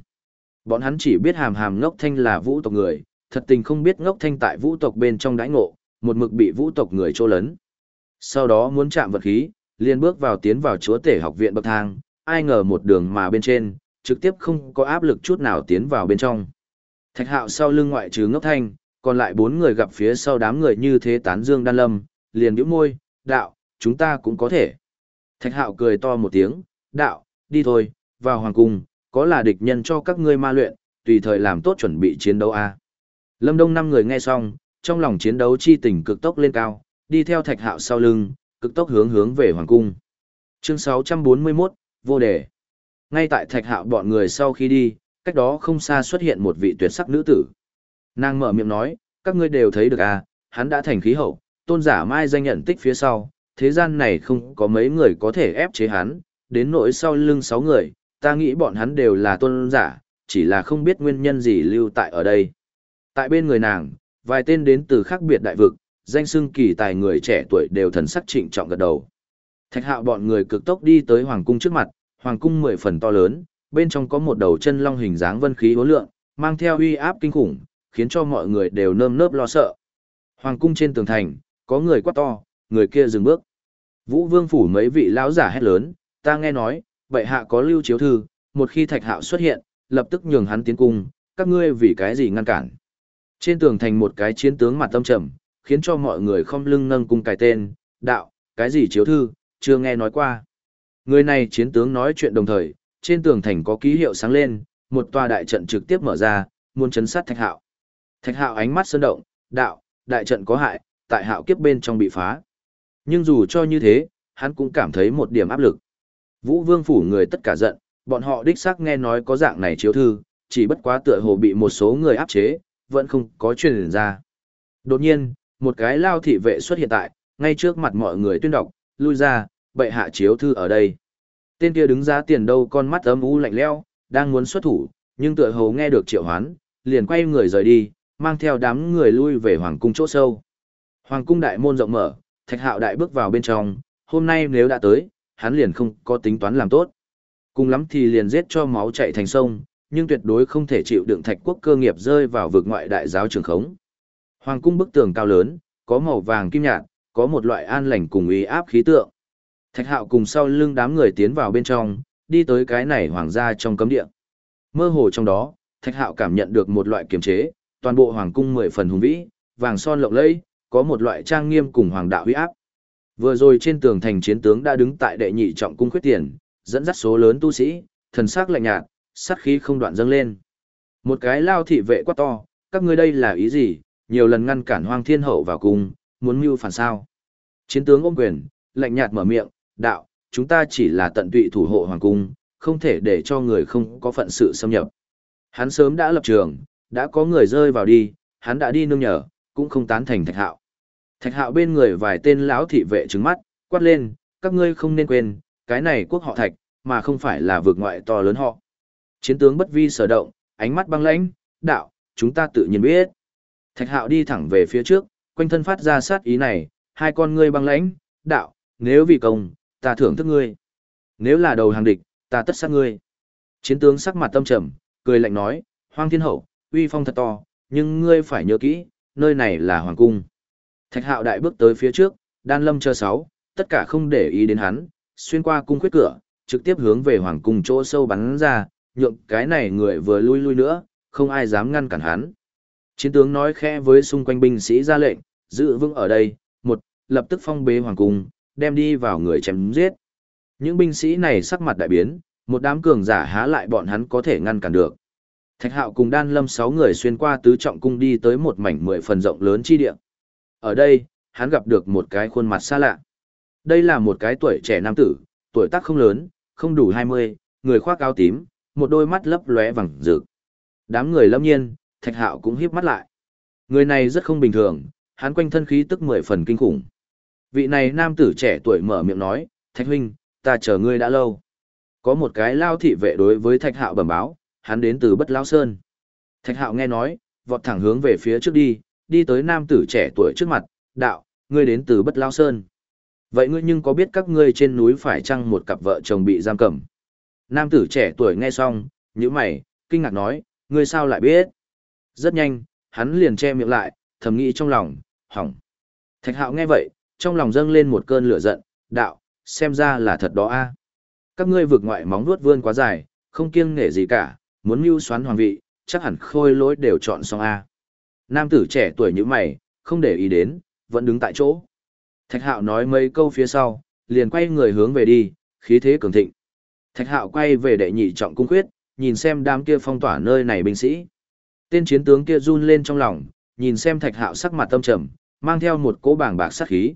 Bọn hắn chỉ biết hàm hàm ngốc thanh là vũ tộc người, thật tình không biết ngốc thanh tại vũ tộc bên trong đãi ngộ, một mực bị vũ tộc người trô lấn. Sau đó muốn chạm vật khí, liền bước vào tiến vào chúa tể học viện bậc thang, ai ngờ một đường mà bên trên, trực tiếp không có áp lực chút nào tiến vào bên trong. Thạch hạo sau lưng ngoại trừ ngốc thanh, còn lại bốn người gặp phía sau đám người như thế tán dương đan lâm, liền biểu môi, đạo, chúng ta cũng có thể. Thạch hạo cười to một tiếng, đạo, đi thôi, vào hoàng cung, có là địch nhân cho các ngươi ma luyện, tùy thời làm tốt chuẩn bị chiến đấu a. Lâm Đông năm người nghe xong, trong lòng chiến đấu chi tình cực tốc lên cao, đi theo Thạch Hạo sau lưng, cực tốc hướng hướng về hoàng cung. Chương 641, vô đề. Ngay tại Thạch Hạo bọn người sau khi đi, cách đó không xa xuất hiện một vị tuyệt sắc nữ tử. Nàng mở miệng nói, các ngươi đều thấy được à, hắn đã thành khí hậu, tôn giả mai danh nhận tích phía sau, thế gian này không có mấy người có thể ép chế hắn, đến nỗi sau lưng sáu người, ta nghĩ bọn hắn đều là tôn giả, chỉ là không biết nguyên nhân gì lưu tại ở đây. Tại bên người nàng, vài tên đến từ khác biệt đại vực, danh xưng kỳ tài người trẻ tuổi đều thần sắc trịnh trọng gật đầu. Thạch hạo bọn người cực tốc đi tới hoàng cung trước mặt, hoàng cung mười phần to lớn, bên trong có một đầu chân long hình dáng vân khí hố lượng, mang theo uy áp kinh khủng, khiến cho mọi người đều nơm nớp lo sợ. Hoàng cung trên tường thành, có người quát to, người kia dừng bước. Vũ Vương phủ mấy vị lão giả hét lớn, ta nghe nói, bệ hạ có lưu chiếu thư, một khi Thạch Hạo xuất hiện, lập tức nhường hắn tiến cung, các ngươi vì cái gì ngăn cản. Trên tường thành một cái chiến tướng mặt tâm trầm, khiến cho mọi người không lưng nâng cung cài tên, đạo, cái gì chiếu thư, chưa nghe nói qua. Người này chiến tướng nói chuyện đồng thời, trên tường thành có ký hiệu sáng lên, một tòa đại trận trực tiếp mở ra, muốn chấn sát Thạch Hạo. Thạch Hạo ánh mắt sơn động, đạo, đại trận có hại, tại Hạo kiếp bên trong bị phá. Nhưng dù cho như thế, hắn cũng cảm thấy một điểm áp lực. Vũ Vương phủ người tất cả giận, bọn họ đích xác nghe nói có dạng này chiếu thư, chỉ bất quá tựa hồ bị một số người áp chế, vẫn không có truyền ra. Đột nhiên, một cái lao thị vệ xuất hiện tại, ngay trước mặt mọi người tuyên đọc, lui ra, bệ hạ chiếu thư ở đây. Tên kia đứng ra tiền đâu con mắt ấm u lạnh leo, đang muốn xuất thủ, nhưng tựa hồ nghe được triệu hoán, liền quay người rời đi, mang theo đám người lui về hoàng cung chỗ sâu. Hoàng cung đại môn rộng mở, thạch hạo đại bước vào bên trong, hôm nay nếu đã tới, hắn liền không có tính toán làm tốt. Cùng lắm thì liền giết cho máu chạy thành sông, nhưng tuyệt đối không thể chịu đựng thạch quốc cơ nghiệp rơi vào vực ngoại đại giáo trường khống. Hoàng cung bức tường cao lớn, có màu vàng kim nhạt, có một loại an lành cùng ý áp khí tượng. Thạch hạo cùng sau lưng đám người tiến vào bên trong, đi tới cái này hoàng gia trong cấm địa. Mơ hồ trong đó, thạch hạo cảm nhận được một loại kiềm chế, toàn bộ hoàng cung mười phần hùng vĩ, vàng son lộng lẫy, có một loại trang nghiêm cùng hoàng đạo uy áp. Vừa rồi trên tường thành chiến tướng đã đứng tại đệ nhị trọng cung khuyết tiền, dẫn dắt số lớn tu sĩ, thần sắc lạnh nhạt, sát khí không đoạn dâng lên. Một cái lao thị vệ quá to, các ngươi đây là ý gì, nhiều lần ngăn cản hoang thiên hậu vào cung, muốn mưu phản sao. Chiến tướng ôm quyền, lạnh nhạt mở miệng, đạo, chúng ta chỉ là tận tụy thủ hộ hoàng cung, không thể để cho người không có phận sự xâm nhập. Hắn sớm đã lập trường, đã có người rơi vào đi, hắn đã đi nương nhờ, cũng không tán thành thạch hạo. Thạch hạo bên người vài tên lão thị vệ trứng mắt, quát lên, các ngươi không nên quên, cái này quốc họ thạch, mà không phải là vực ngoại to lớn họ. Chiến tướng bất vi sở động, ánh mắt băng lãnh, đạo, chúng ta tự nhiên biết. Thạch hạo đi thẳng về phía trước, quanh thân phát ra sát ý này, hai con ngươi băng lãnh, đạo, nếu vì công, ta thưởng thức ngươi. Nếu là đầu hàng địch, ta tất sát ngươi. Chiến tướng sắc mặt tâm trầm, cười lạnh nói, hoang thiên hậu, uy phong thật to, nhưng ngươi phải nhớ kỹ, nơi này là hoàng cung. Thạch hạo đại bước tới phía trước, đan lâm chờ sáu, tất cả không để ý đến hắn, xuyên qua cung khuyết cửa, trực tiếp hướng về hoàng cung chỗ sâu bắn ra, nhượng cái này người vừa lui lui nữa, không ai dám ngăn cản hắn. Chiến tướng nói khẽ với xung quanh binh sĩ ra lệnh, giữ vững ở đây, một, lập tức phong bế hoàng cung, đem đi vào người chém giết. Những binh sĩ này sắc mặt đại biến, một đám cường giả há lại bọn hắn có thể ngăn cản được. Thạch Hạo cùng Đan Lâm sáu người xuyên qua tứ trọng cung đi tới một mảnh mười phần rộng lớn chi địa. Ở đây, hắn gặp được một cái khuôn mặt xa lạ. Đây là một cái tuổi trẻ nam tử, tuổi tác không lớn, không đủ 20, người khoác áo tím, một đôi mắt lấp lóe vàng rực. Đám người lâm nhiên, Thạch Hạo cũng híp mắt lại. Người này rất không bình thường, hắn quanh thân khí tức mười phần kinh khủng. Vị này nam tử trẻ tuổi mở miệng nói, Thạch huynh, ta chờ ngươi đã lâu. Có một cái lao thị vệ đối với Thạch Hạo bẩm báo, hắn đến từ Bất Lao Sơn. Thạch Hạo nghe nói, vọt thẳng hướng về phía trước đi, đi tới nam tử trẻ tuổi trước mặt, đạo, ngươi đến từ Bất Lao Sơn. Vậy ngươi nhưng có biết các ngươi trên núi phải chăng một cặp vợ chồng bị giam cầm? Nam tử trẻ tuổi nghe xong, nhíu mày, kinh ngạc nói, ngươi sao lại biết? Rất nhanh, hắn liền che miệng lại, thầm nghĩ trong lòng, hỏng. Thạch hạo nghe vậy, trong lòng dâng lên một cơn lửa giận, đạo, xem ra là thật đó a. Các ngươi vượt ngoại móng vuốt vươn quá dài, không kiêng nể gì cả, muốn mưu xoán hoàng vị, chắc hẳn khôi lỗi đều chọn xong a. Nam tử trẻ tuổi như mày, không để ý đến, vẫn đứng tại chỗ. Thạch hạo nói mấy câu phía sau, liền quay người hướng về đi, khí thế cường thịnh. Thạch hạo quay về đệ nhị trọng cung quyết, nhìn xem đám kia phong tỏa nơi này binh sĩ. Tên chiến tướng kia run lên trong lòng, nhìn xem thạch hạo sắc mặt tâm trầm, mang theo một cỗ bảng bạc sát khí.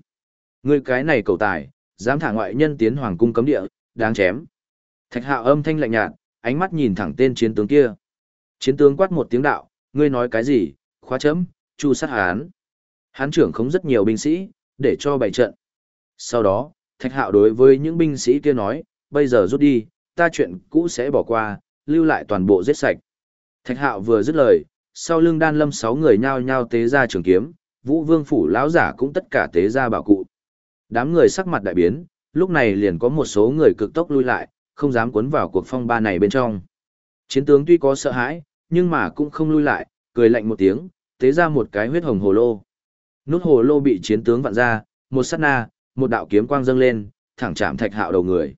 Ngươi cái này cầu tài, dám thả ngoại nhân tiến hoàng cung cấm địa, đáng chém. Thạch hạo âm thanh lạnh nhạt, ánh mắt nhìn thẳng tên chiến tướng kia. Chiến tướng quát một tiếng đạo, ngươi nói cái gì, khóa chấm, chu sát hán. Hán trưởng không rất nhiều binh sĩ, để cho bày trận. Sau đó, thạch hạo đối với những binh sĩ kia nói, bây giờ rút đi, ta chuyện cũ sẽ bỏ qua, lưu lại toàn bộ giết sạch. Thạch hạo vừa dứt lời, sau lưng đan lâm sáu người nhao nhao tế ra trường kiếm, vũ vương phủ lão giả cũng tất cả tế ra bảo cụ. Đám người sắc mặt đại biến, lúc này liền có một số người cực tốc lui lại, không dám cuốn vào cuộc phong ba này bên trong. Chiến tướng tuy có sợ hãi, nhưng mà cũng không lui lại, cười lạnh một tiếng, tế ra một cái huyết hồng hồ lô. Nút hồ lô bị chiến tướng vặn ra, một sát na, một đạo kiếm quang dâng lên, thẳng chạm thạch hạo đầu người.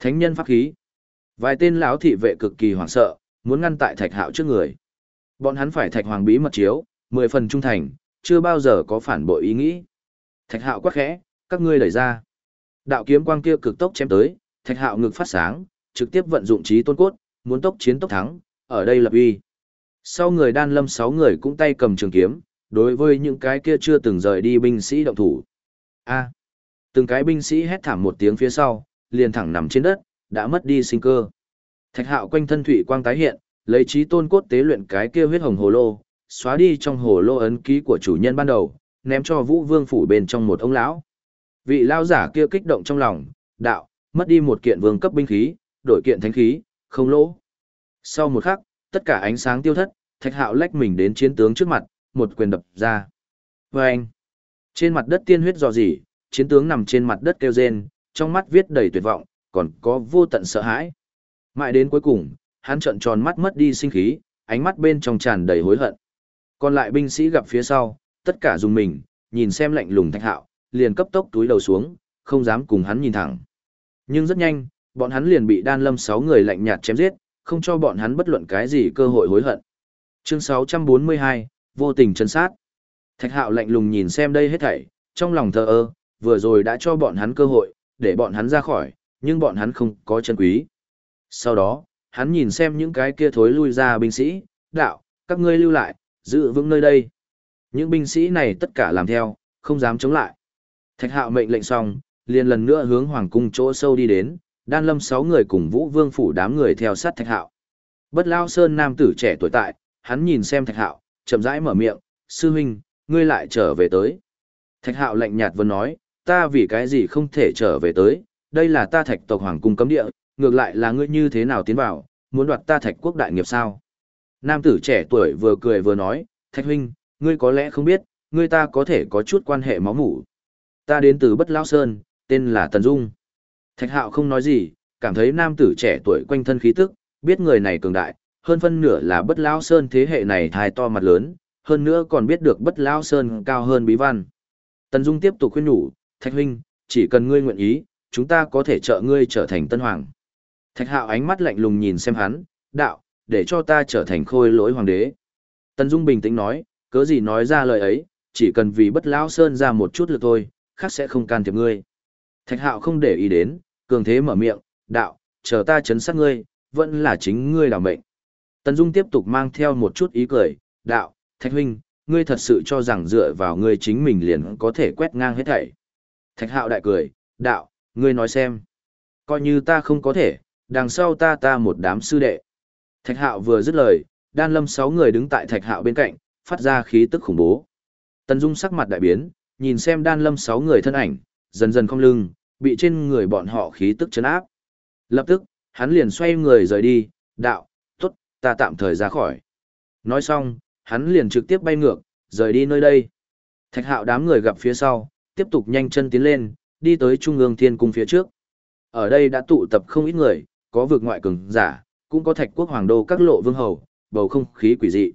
Thánh nhân pháp khí. Vài tên lão thị vệ cực kỳ hoảng sợ, muốn ngăn tại thạch hạo trước người. Bọn hắn phải thạch hoàng bí mật chiếu, mười phần trung thành, chưa bao giờ có phản bội ý nghĩ. Thạch hạo quắc khẽ, các ngươi đẩy ra. Đạo kiếm quang kia cực tốc chém tới, thạch hạo ngực phát sáng, trực tiếp vận dụng trí tôn cốt, muốn tốc chiến tốc thắng, ở đây lập uy. Sau người đan lâm sáu người cũng tay cầm trường kiếm, đối với những cái kia chưa từng rời đi binh sĩ động thủ. A. từng cái binh sĩ hét thảm một tiếng phía sau, liền thẳng nằm trên đất, đã mất đi sinh cơ. Thạch hạo quanh thân thủy quang tái hiện, lấy trí tôn cốt tế luyện cái kia huyết hồng hồ lô, xóa đi trong hồ lô ấn ký của chủ nhân ban đầu, ném cho vũ vương phủ bên trong một ông lão. Vị lão giả kia kích động trong lòng, đạo, mất đi một kiện vương cấp binh khí, đổi kiện thánh khí, không lỗ. Sau một khắc, tất cả ánh sáng tiêu thất, thạch hạo lách mình đến chiến tướng trước mặt, một quyền đập ra. Và trên mặt đất tiên huyết dò dỉ, chiến tướng nằm trên mặt đất kêu rên, trong mắt viết đầy tuyệt vọng, còn có vô tận sợ hãi. Mãi đến cuối cùng, hắn trợn tròn mắt mất đi sinh khí, ánh mắt bên trong tràn đầy hối hận. Còn lại binh sĩ gặp phía sau, tất cả dùng mình, nhìn xem lạnh lùng thạch hạo, liền cấp tốc túi đầu xuống, không dám cùng hắn nhìn thẳng. Nhưng rất nhanh, bọn hắn liền bị đan lâm sáu người lạnh nhạt chém giết, không cho bọn hắn bất luận cái gì cơ hội hối hận. Chương 642, vô tình chân sát. Thạch hạo lạnh lùng nhìn xem đây hết thảy, trong lòng thờ ơ, vừa rồi đã cho bọn hắn cơ hội, để bọn hắn ra khỏi, nhưng bọn hắn không có chân quý. Sau đó, hắn nhìn xem những cái kia thối lui ra binh sĩ, đạo, các ngươi lưu lại, giữ vững nơi đây. Những binh sĩ này tất cả làm theo, không dám chống lại. Thạch hạo mệnh lệnh xong, liền lần nữa hướng hoàng cung chỗ sâu đi đến, đan lâm sáu người cùng vũ vương phủ đám người theo sát thạch hạo. Bất lao sơn nam tử trẻ tuổi tại, hắn nhìn xem thạch hạo, chậm rãi mở miệng, sư huynh, ngươi lại trở về tới. Thạch hạo lạnh nhạt vẫn nói, ta vì cái gì không thể trở về tới, đây là ta thạch tộc hoàng cung cấm địa, ngược lại là ngươi như thế nào tiến vào, muốn đoạt ta thạch quốc đại nghiệp sao? Nam tử trẻ tuổi vừa cười vừa nói, thạch huynh, ngươi có lẽ không biết, ngươi ta có thể có chút quan hệ máu mủ. Ta đến từ Bất Lao Sơn, tên là Tần Dung. Thạch hạo không nói gì, cảm thấy nam tử trẻ tuổi quanh thân khí tức, biết người này cường đại, hơn phân nửa là Bất Lao Sơn thế hệ này thai to mặt lớn, hơn nữa còn biết được Bất Lao Sơn cao hơn bí văn. Tần Dung tiếp tục khuyên nhủ, Thạch huynh, chỉ cần ngươi nguyện ý, chúng ta có thể trợ ngươi trở thành tân hoàng. Thạch hạo ánh mắt lạnh lùng nhìn xem hắn, đạo, để cho ta trở thành khôi lỗi hoàng đế. Tần Dung bình tĩnh nói, cớ gì nói ra lời ấy, chỉ cần vì bất lão sơn ra một chút lực thôi, khác sẽ không can thiệp ngươi. Thạch hạo không để ý đến, cường thế mở miệng, đạo, chờ ta chấn sát ngươi, vẫn là chính ngươi làm mệnh. Tần Dung tiếp tục mang theo một chút ý cười, đạo, Thạch huynh, ngươi thật sự cho rằng dựa vào ngươi chính mình liền có thể quét ngang hết thảy. Thạch hạo đại cười, đạo, ngươi nói xem. Coi như ta không có thể, đằng sau ta ta một đám sư đệ. Thạch hạo vừa dứt lời, đan lâm sáu người đứng tại thạch hạo bên cạnh, phát ra khí tức khủng bố. Tần Dung sắc mặt đại biến, nhìn xem đan lâm sáu người thân ảnh, dần dần không lưng, bị trên người bọn họ khí tức chấn áp. Lập tức, hắn liền xoay người rời đi, đạo, tốt, ta tạm thời ra khỏi. Nói xong, hắn liền trực tiếp bay ngược, rời đi nơi đây. Thạch hạo đám người gặp phía sau, tiếp tục nhanh chân tiến lên, đi tới trung ương thiên cung phía trước. Ở đây đã tụ tập không ít người, có vực ngoại cường giả, cũng có thạch quốc hoàng đô các lộ vương hầu, bầu không khí quỷ dị.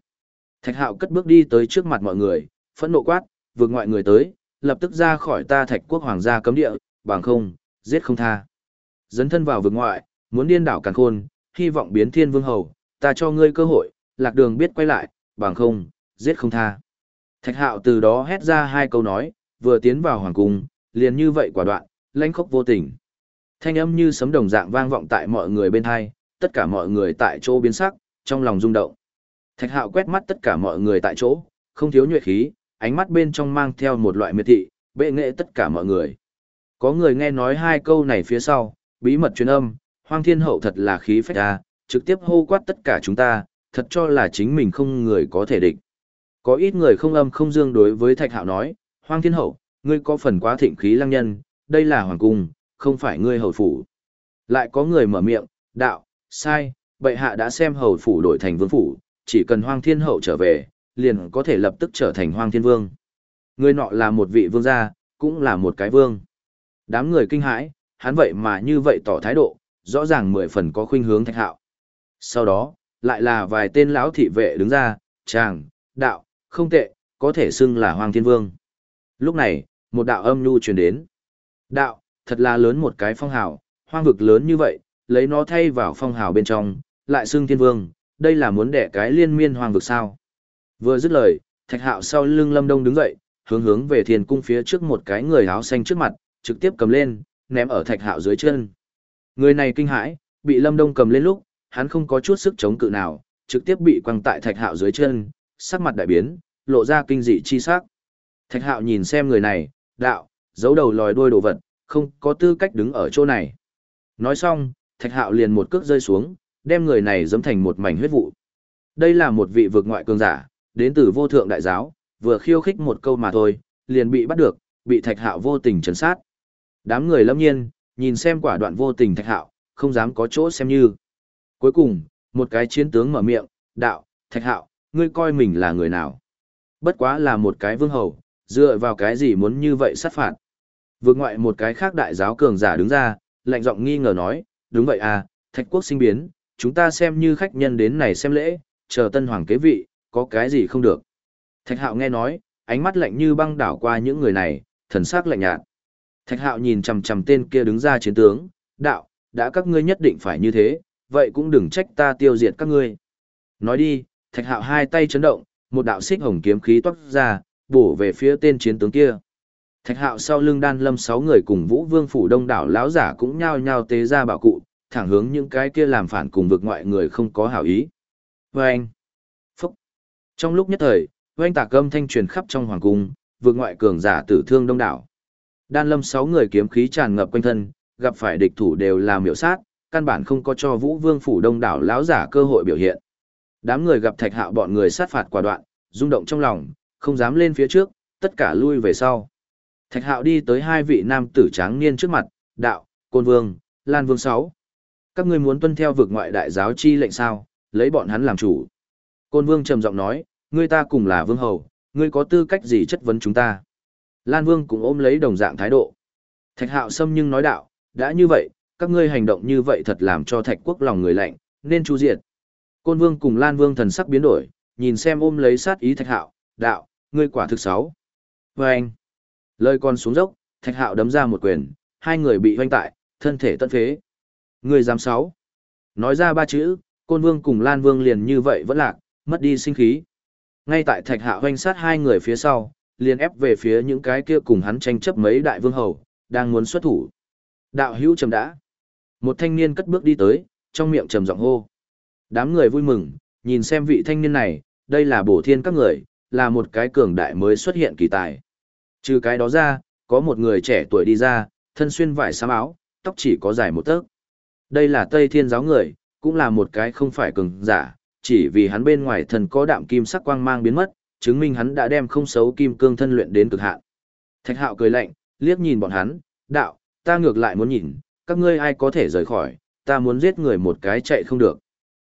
Thạch hạo cất bước đi tới trước mặt mọi người, phẫn nộ quát, vượt ngoại người tới, lập tức ra khỏi ta thạch quốc hoàng gia cấm địa, bằng không, giết không tha. Dấn thân vào vực ngoại, muốn điên đảo càn khôn, hy vọng biến thiên vương hầu, ta cho ngươi cơ hội, lạc đường biết quay lại, bằng không, giết không tha. Thạch hạo từ đó hét ra hai câu nói, vừa tiến vào hoàng cung, liền như vậy quả đoạn, lãnh khốc vô tình. Thanh âm như sấm đồng dạng vang vọng tại mọi người bên hai, tất cả mọi người tại chỗ biến sắc, trong lòng rung động. Thạch hạo quét mắt tất cả mọi người tại chỗ, không thiếu nhuệ khí, ánh mắt bên trong mang theo một loại miệt thị, bệ nghệ tất cả mọi người. Có người nghe nói hai câu này phía sau, bí mật truyền âm, hoang thiên hậu thật là khí phách ra, trực tiếp hô quát tất cả chúng ta, thật cho là chính mình không người có thể địch. Có ít người không âm không dương đối với thạch hạo nói, hoang thiên hậu, ngươi có phần quá thịnh khí lăng nhân, đây là hoàng cung, không phải ngươi hầu phủ. Lại có người mở miệng, đạo, sai, bệ hạ đã xem hầu phủ đổi thành vương phủ, chỉ cần hoang thiên hậu trở về, liền có thể lập tức trở thành hoang thiên vương. Người nọ là một vị vương gia, cũng là một cái vương. Đám người kinh hãi, hắn vậy mà như vậy tỏ thái độ, rõ ràng mười phần có khuynh hướng thạch hạo. Sau đó, lại là vài tên lão thị vệ đứng ra, chàng, đạo, không tệ, có thể xưng là hoang thiên vương. Lúc này, một đạo âm nhu truyền đến. Đạo, thật là lớn một cái phong hào, hoang vực lớn như vậy, lấy nó thay vào phong hào bên trong, lại xưng thiên vương, đây là muốn đẻ cái liên miên hoang vực sao. Vừa dứt lời, thạch hạo sau lưng lâm đông đứng dậy, hướng hướng về thiền cung phía trước một cái người áo xanh trước mặt, trực tiếp cầm lên, ném ở thạch hạo dưới chân. Người này kinh hãi, bị lâm đông cầm lên lúc, hắn không có chút sức chống cự nào, trực tiếp bị quăng tại thạch hạo dưới chân, sắc mặt đại biến, lộ ra kinh dị chi sắc. Thạch hạo nhìn xem người này, đạo, giấu đầu lòi đuôi đồ vật, không có tư cách đứng ở chỗ này. Nói xong, thạch hạo liền một cước rơi xuống, đem người này dẫm thành một mảnh huyết vụ. Đây là một vị vực ngoại cường giả, đến từ vô thượng đại giáo, vừa khiêu khích một câu mà thôi, liền bị bắt được, bị thạch hạo vô tình trấn sát. Đám người lâm nhiên, nhìn xem quả đoạn vô tình thạch hạo, không dám có chỗ xem như. Cuối cùng, một cái chiến tướng mở miệng, đạo, thạch hạo, ngươi coi mình là người nào? Bất quá là một cái vương hầu, dựa vào cái gì muốn như vậy sát phạt? Vượt ngoại một cái khác đại giáo cường giả đứng ra, lạnh giọng nghi ngờ nói, đúng vậy à, thạch quốc sinh biến, chúng ta xem như khách nhân đến này xem lễ, chờ tân hoàng kế vị, có cái gì không được. Thạch hạo nghe nói, ánh mắt lạnh như băng đảo qua những người này, thần sắc lạnh nhạt. Thạch hạo nhìn chằm chằm tên kia đứng ra chiến tướng, đạo, đã các ngươi nhất định phải như thế, vậy cũng đừng trách ta tiêu diệt các ngươi. Nói đi, thạch hạo hai tay chấn động, một đạo xích hồng kiếm khí toát ra, bổ về phía tên chiến tướng kia. Thạch hạo sau lưng đan lâm sáu người cùng vũ vương phủ đông đảo lão giả cũng nhao nhao tế ra bảo cụ, thẳng hướng những cái kia làm phản cùng vực ngoại người không có hảo ý. Vâng! Phúc! Trong lúc nhất thời, oanh tạc âm thanh truyền khắp trong hoàng cung, vực ngoại cường giả tử thương đông đảo. Đan lâm sáu người kiếm khí tràn ngập quanh thân, gặp phải địch thủ đều là miểu sát, căn bản không có cho vũ vương phủ đông đảo lão giả cơ hội biểu hiện. Đám người gặp thạch hạo bọn người sát phạt quả đoạn, rung động trong lòng, không dám lên phía trước, tất cả lui về sau. Thạch hạo đi tới hai vị nam tử tráng niên trước mặt, đạo, côn vương, lan vương sáu. Các ngươi muốn tuân theo vực ngoại đại giáo chi lệnh sao, lấy bọn hắn làm chủ. Côn vương trầm giọng nói, ngươi ta cùng là vương hầu, ngươi có tư cách gì chất vấn chúng ta. Lan vương cũng ôm lấy đồng dạng thái độ. Thạch hạo xâm nhưng nói đạo, đã như vậy, các ngươi hành động như vậy thật làm cho thạch quốc lòng người lạnh, nên chu diệt. Côn vương cùng Lan vương thần sắc biến đổi, nhìn xem ôm lấy sát ý thạch hạo, đạo, ngươi quả thực sáu. Và anh, lời còn xuống dốc, thạch hạo đấm ra một quyền, hai người bị hoanh tại, thân thể tận phế. Ngươi dám sáu. Nói ra ba chữ, côn vương cùng Lan vương liền như vậy vẫn lạc, mất đi sinh khí. Ngay tại thạch hạo hoanh sát hai người phía sau, liền ép về phía những cái kia cùng hắn tranh chấp mấy đại vương hầu, đang muốn xuất thủ. Đạo hữu trầm đã. Một thanh niên cất bước đi tới, trong miệng trầm giọng hô. Đám người vui mừng, nhìn xem vị thanh niên này, đây là bổ thiên các người, là một cái cường đại mới xuất hiện kỳ tài. Trừ cái đó ra, có một người trẻ tuổi đi ra, thân xuyên vải xám áo, tóc chỉ có dài một tấc. Đây là Tây Thiên giáo người, cũng là một cái không phải cường giả, chỉ vì hắn bên ngoài thần có đạm kim sắc quang mang biến mất, chứng minh hắn đã đem không xấu kim cương thân luyện đến cực hạn. Thạch Hạo cười lạnh, liếc nhìn bọn hắn, đạo, ta ngược lại muốn nhìn, các ngươi ai có thể rời khỏi, ta muốn giết người một cái chạy không được.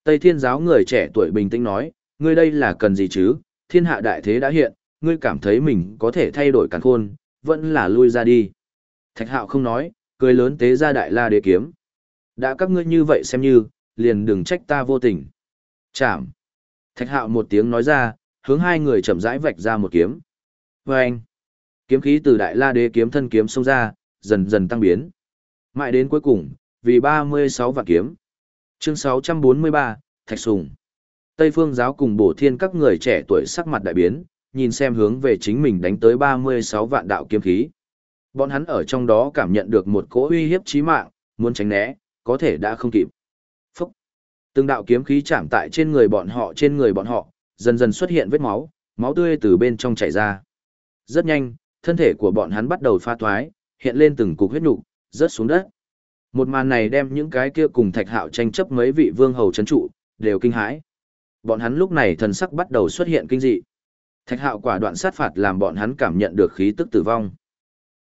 Tây Thiên giáo người trẻ tuổi bình tĩnh nói, ngươi đây là cần gì chứ, thiên hạ đại thế đã hiện, ngươi cảm thấy mình có thể thay đổi càn khôn, vẫn là lui ra đi. Thạch Hạo không nói, cười lớn tế ra đại la đế kiếm. Đã các ngươi như vậy xem như, liền đừng trách ta vô tình. Chạm. Thạch Hạo một tiếng nói ra, hướng hai người chậm rãi vạch ra một kiếm. Vâng. kiếm khí từ đại la đế kiếm thân kiếm xông ra, dần dần tăng biến. Mãi đến cuối cùng, vì 36 vạn kiếm. Chương 643, Thạch Sùng. Tây phương giáo cùng bổ thiên các người trẻ tuổi sắc mặt đại biến, nhìn xem hướng về chính mình đánh tới 36 vạn đạo kiếm khí. Bọn hắn ở trong đó cảm nhận được một cỗ uy hiếp chí mạng, muốn tránh né, có thể đã không kịp. Phúc! Từng đạo kiếm khí chạm tại trên người bọn họ trên người bọn họ, dần dần xuất hiện vết máu, máu tươi từ bên trong chảy ra. Rất nhanh, thân thể của bọn hắn bắt đầu pha thoái, hiện lên từng cục huyết nục, rớt xuống đất. Một màn này đem những cái kia cùng Thạch Hạo tranh chấp mấy vị vương hầu chấn trụ, đều kinh hãi. Bọn hắn lúc này thần sắc bắt đầu xuất hiện kinh dị. Thạch Hạo quả đoạn sát phạt làm bọn hắn cảm nhận được khí tức tử vong.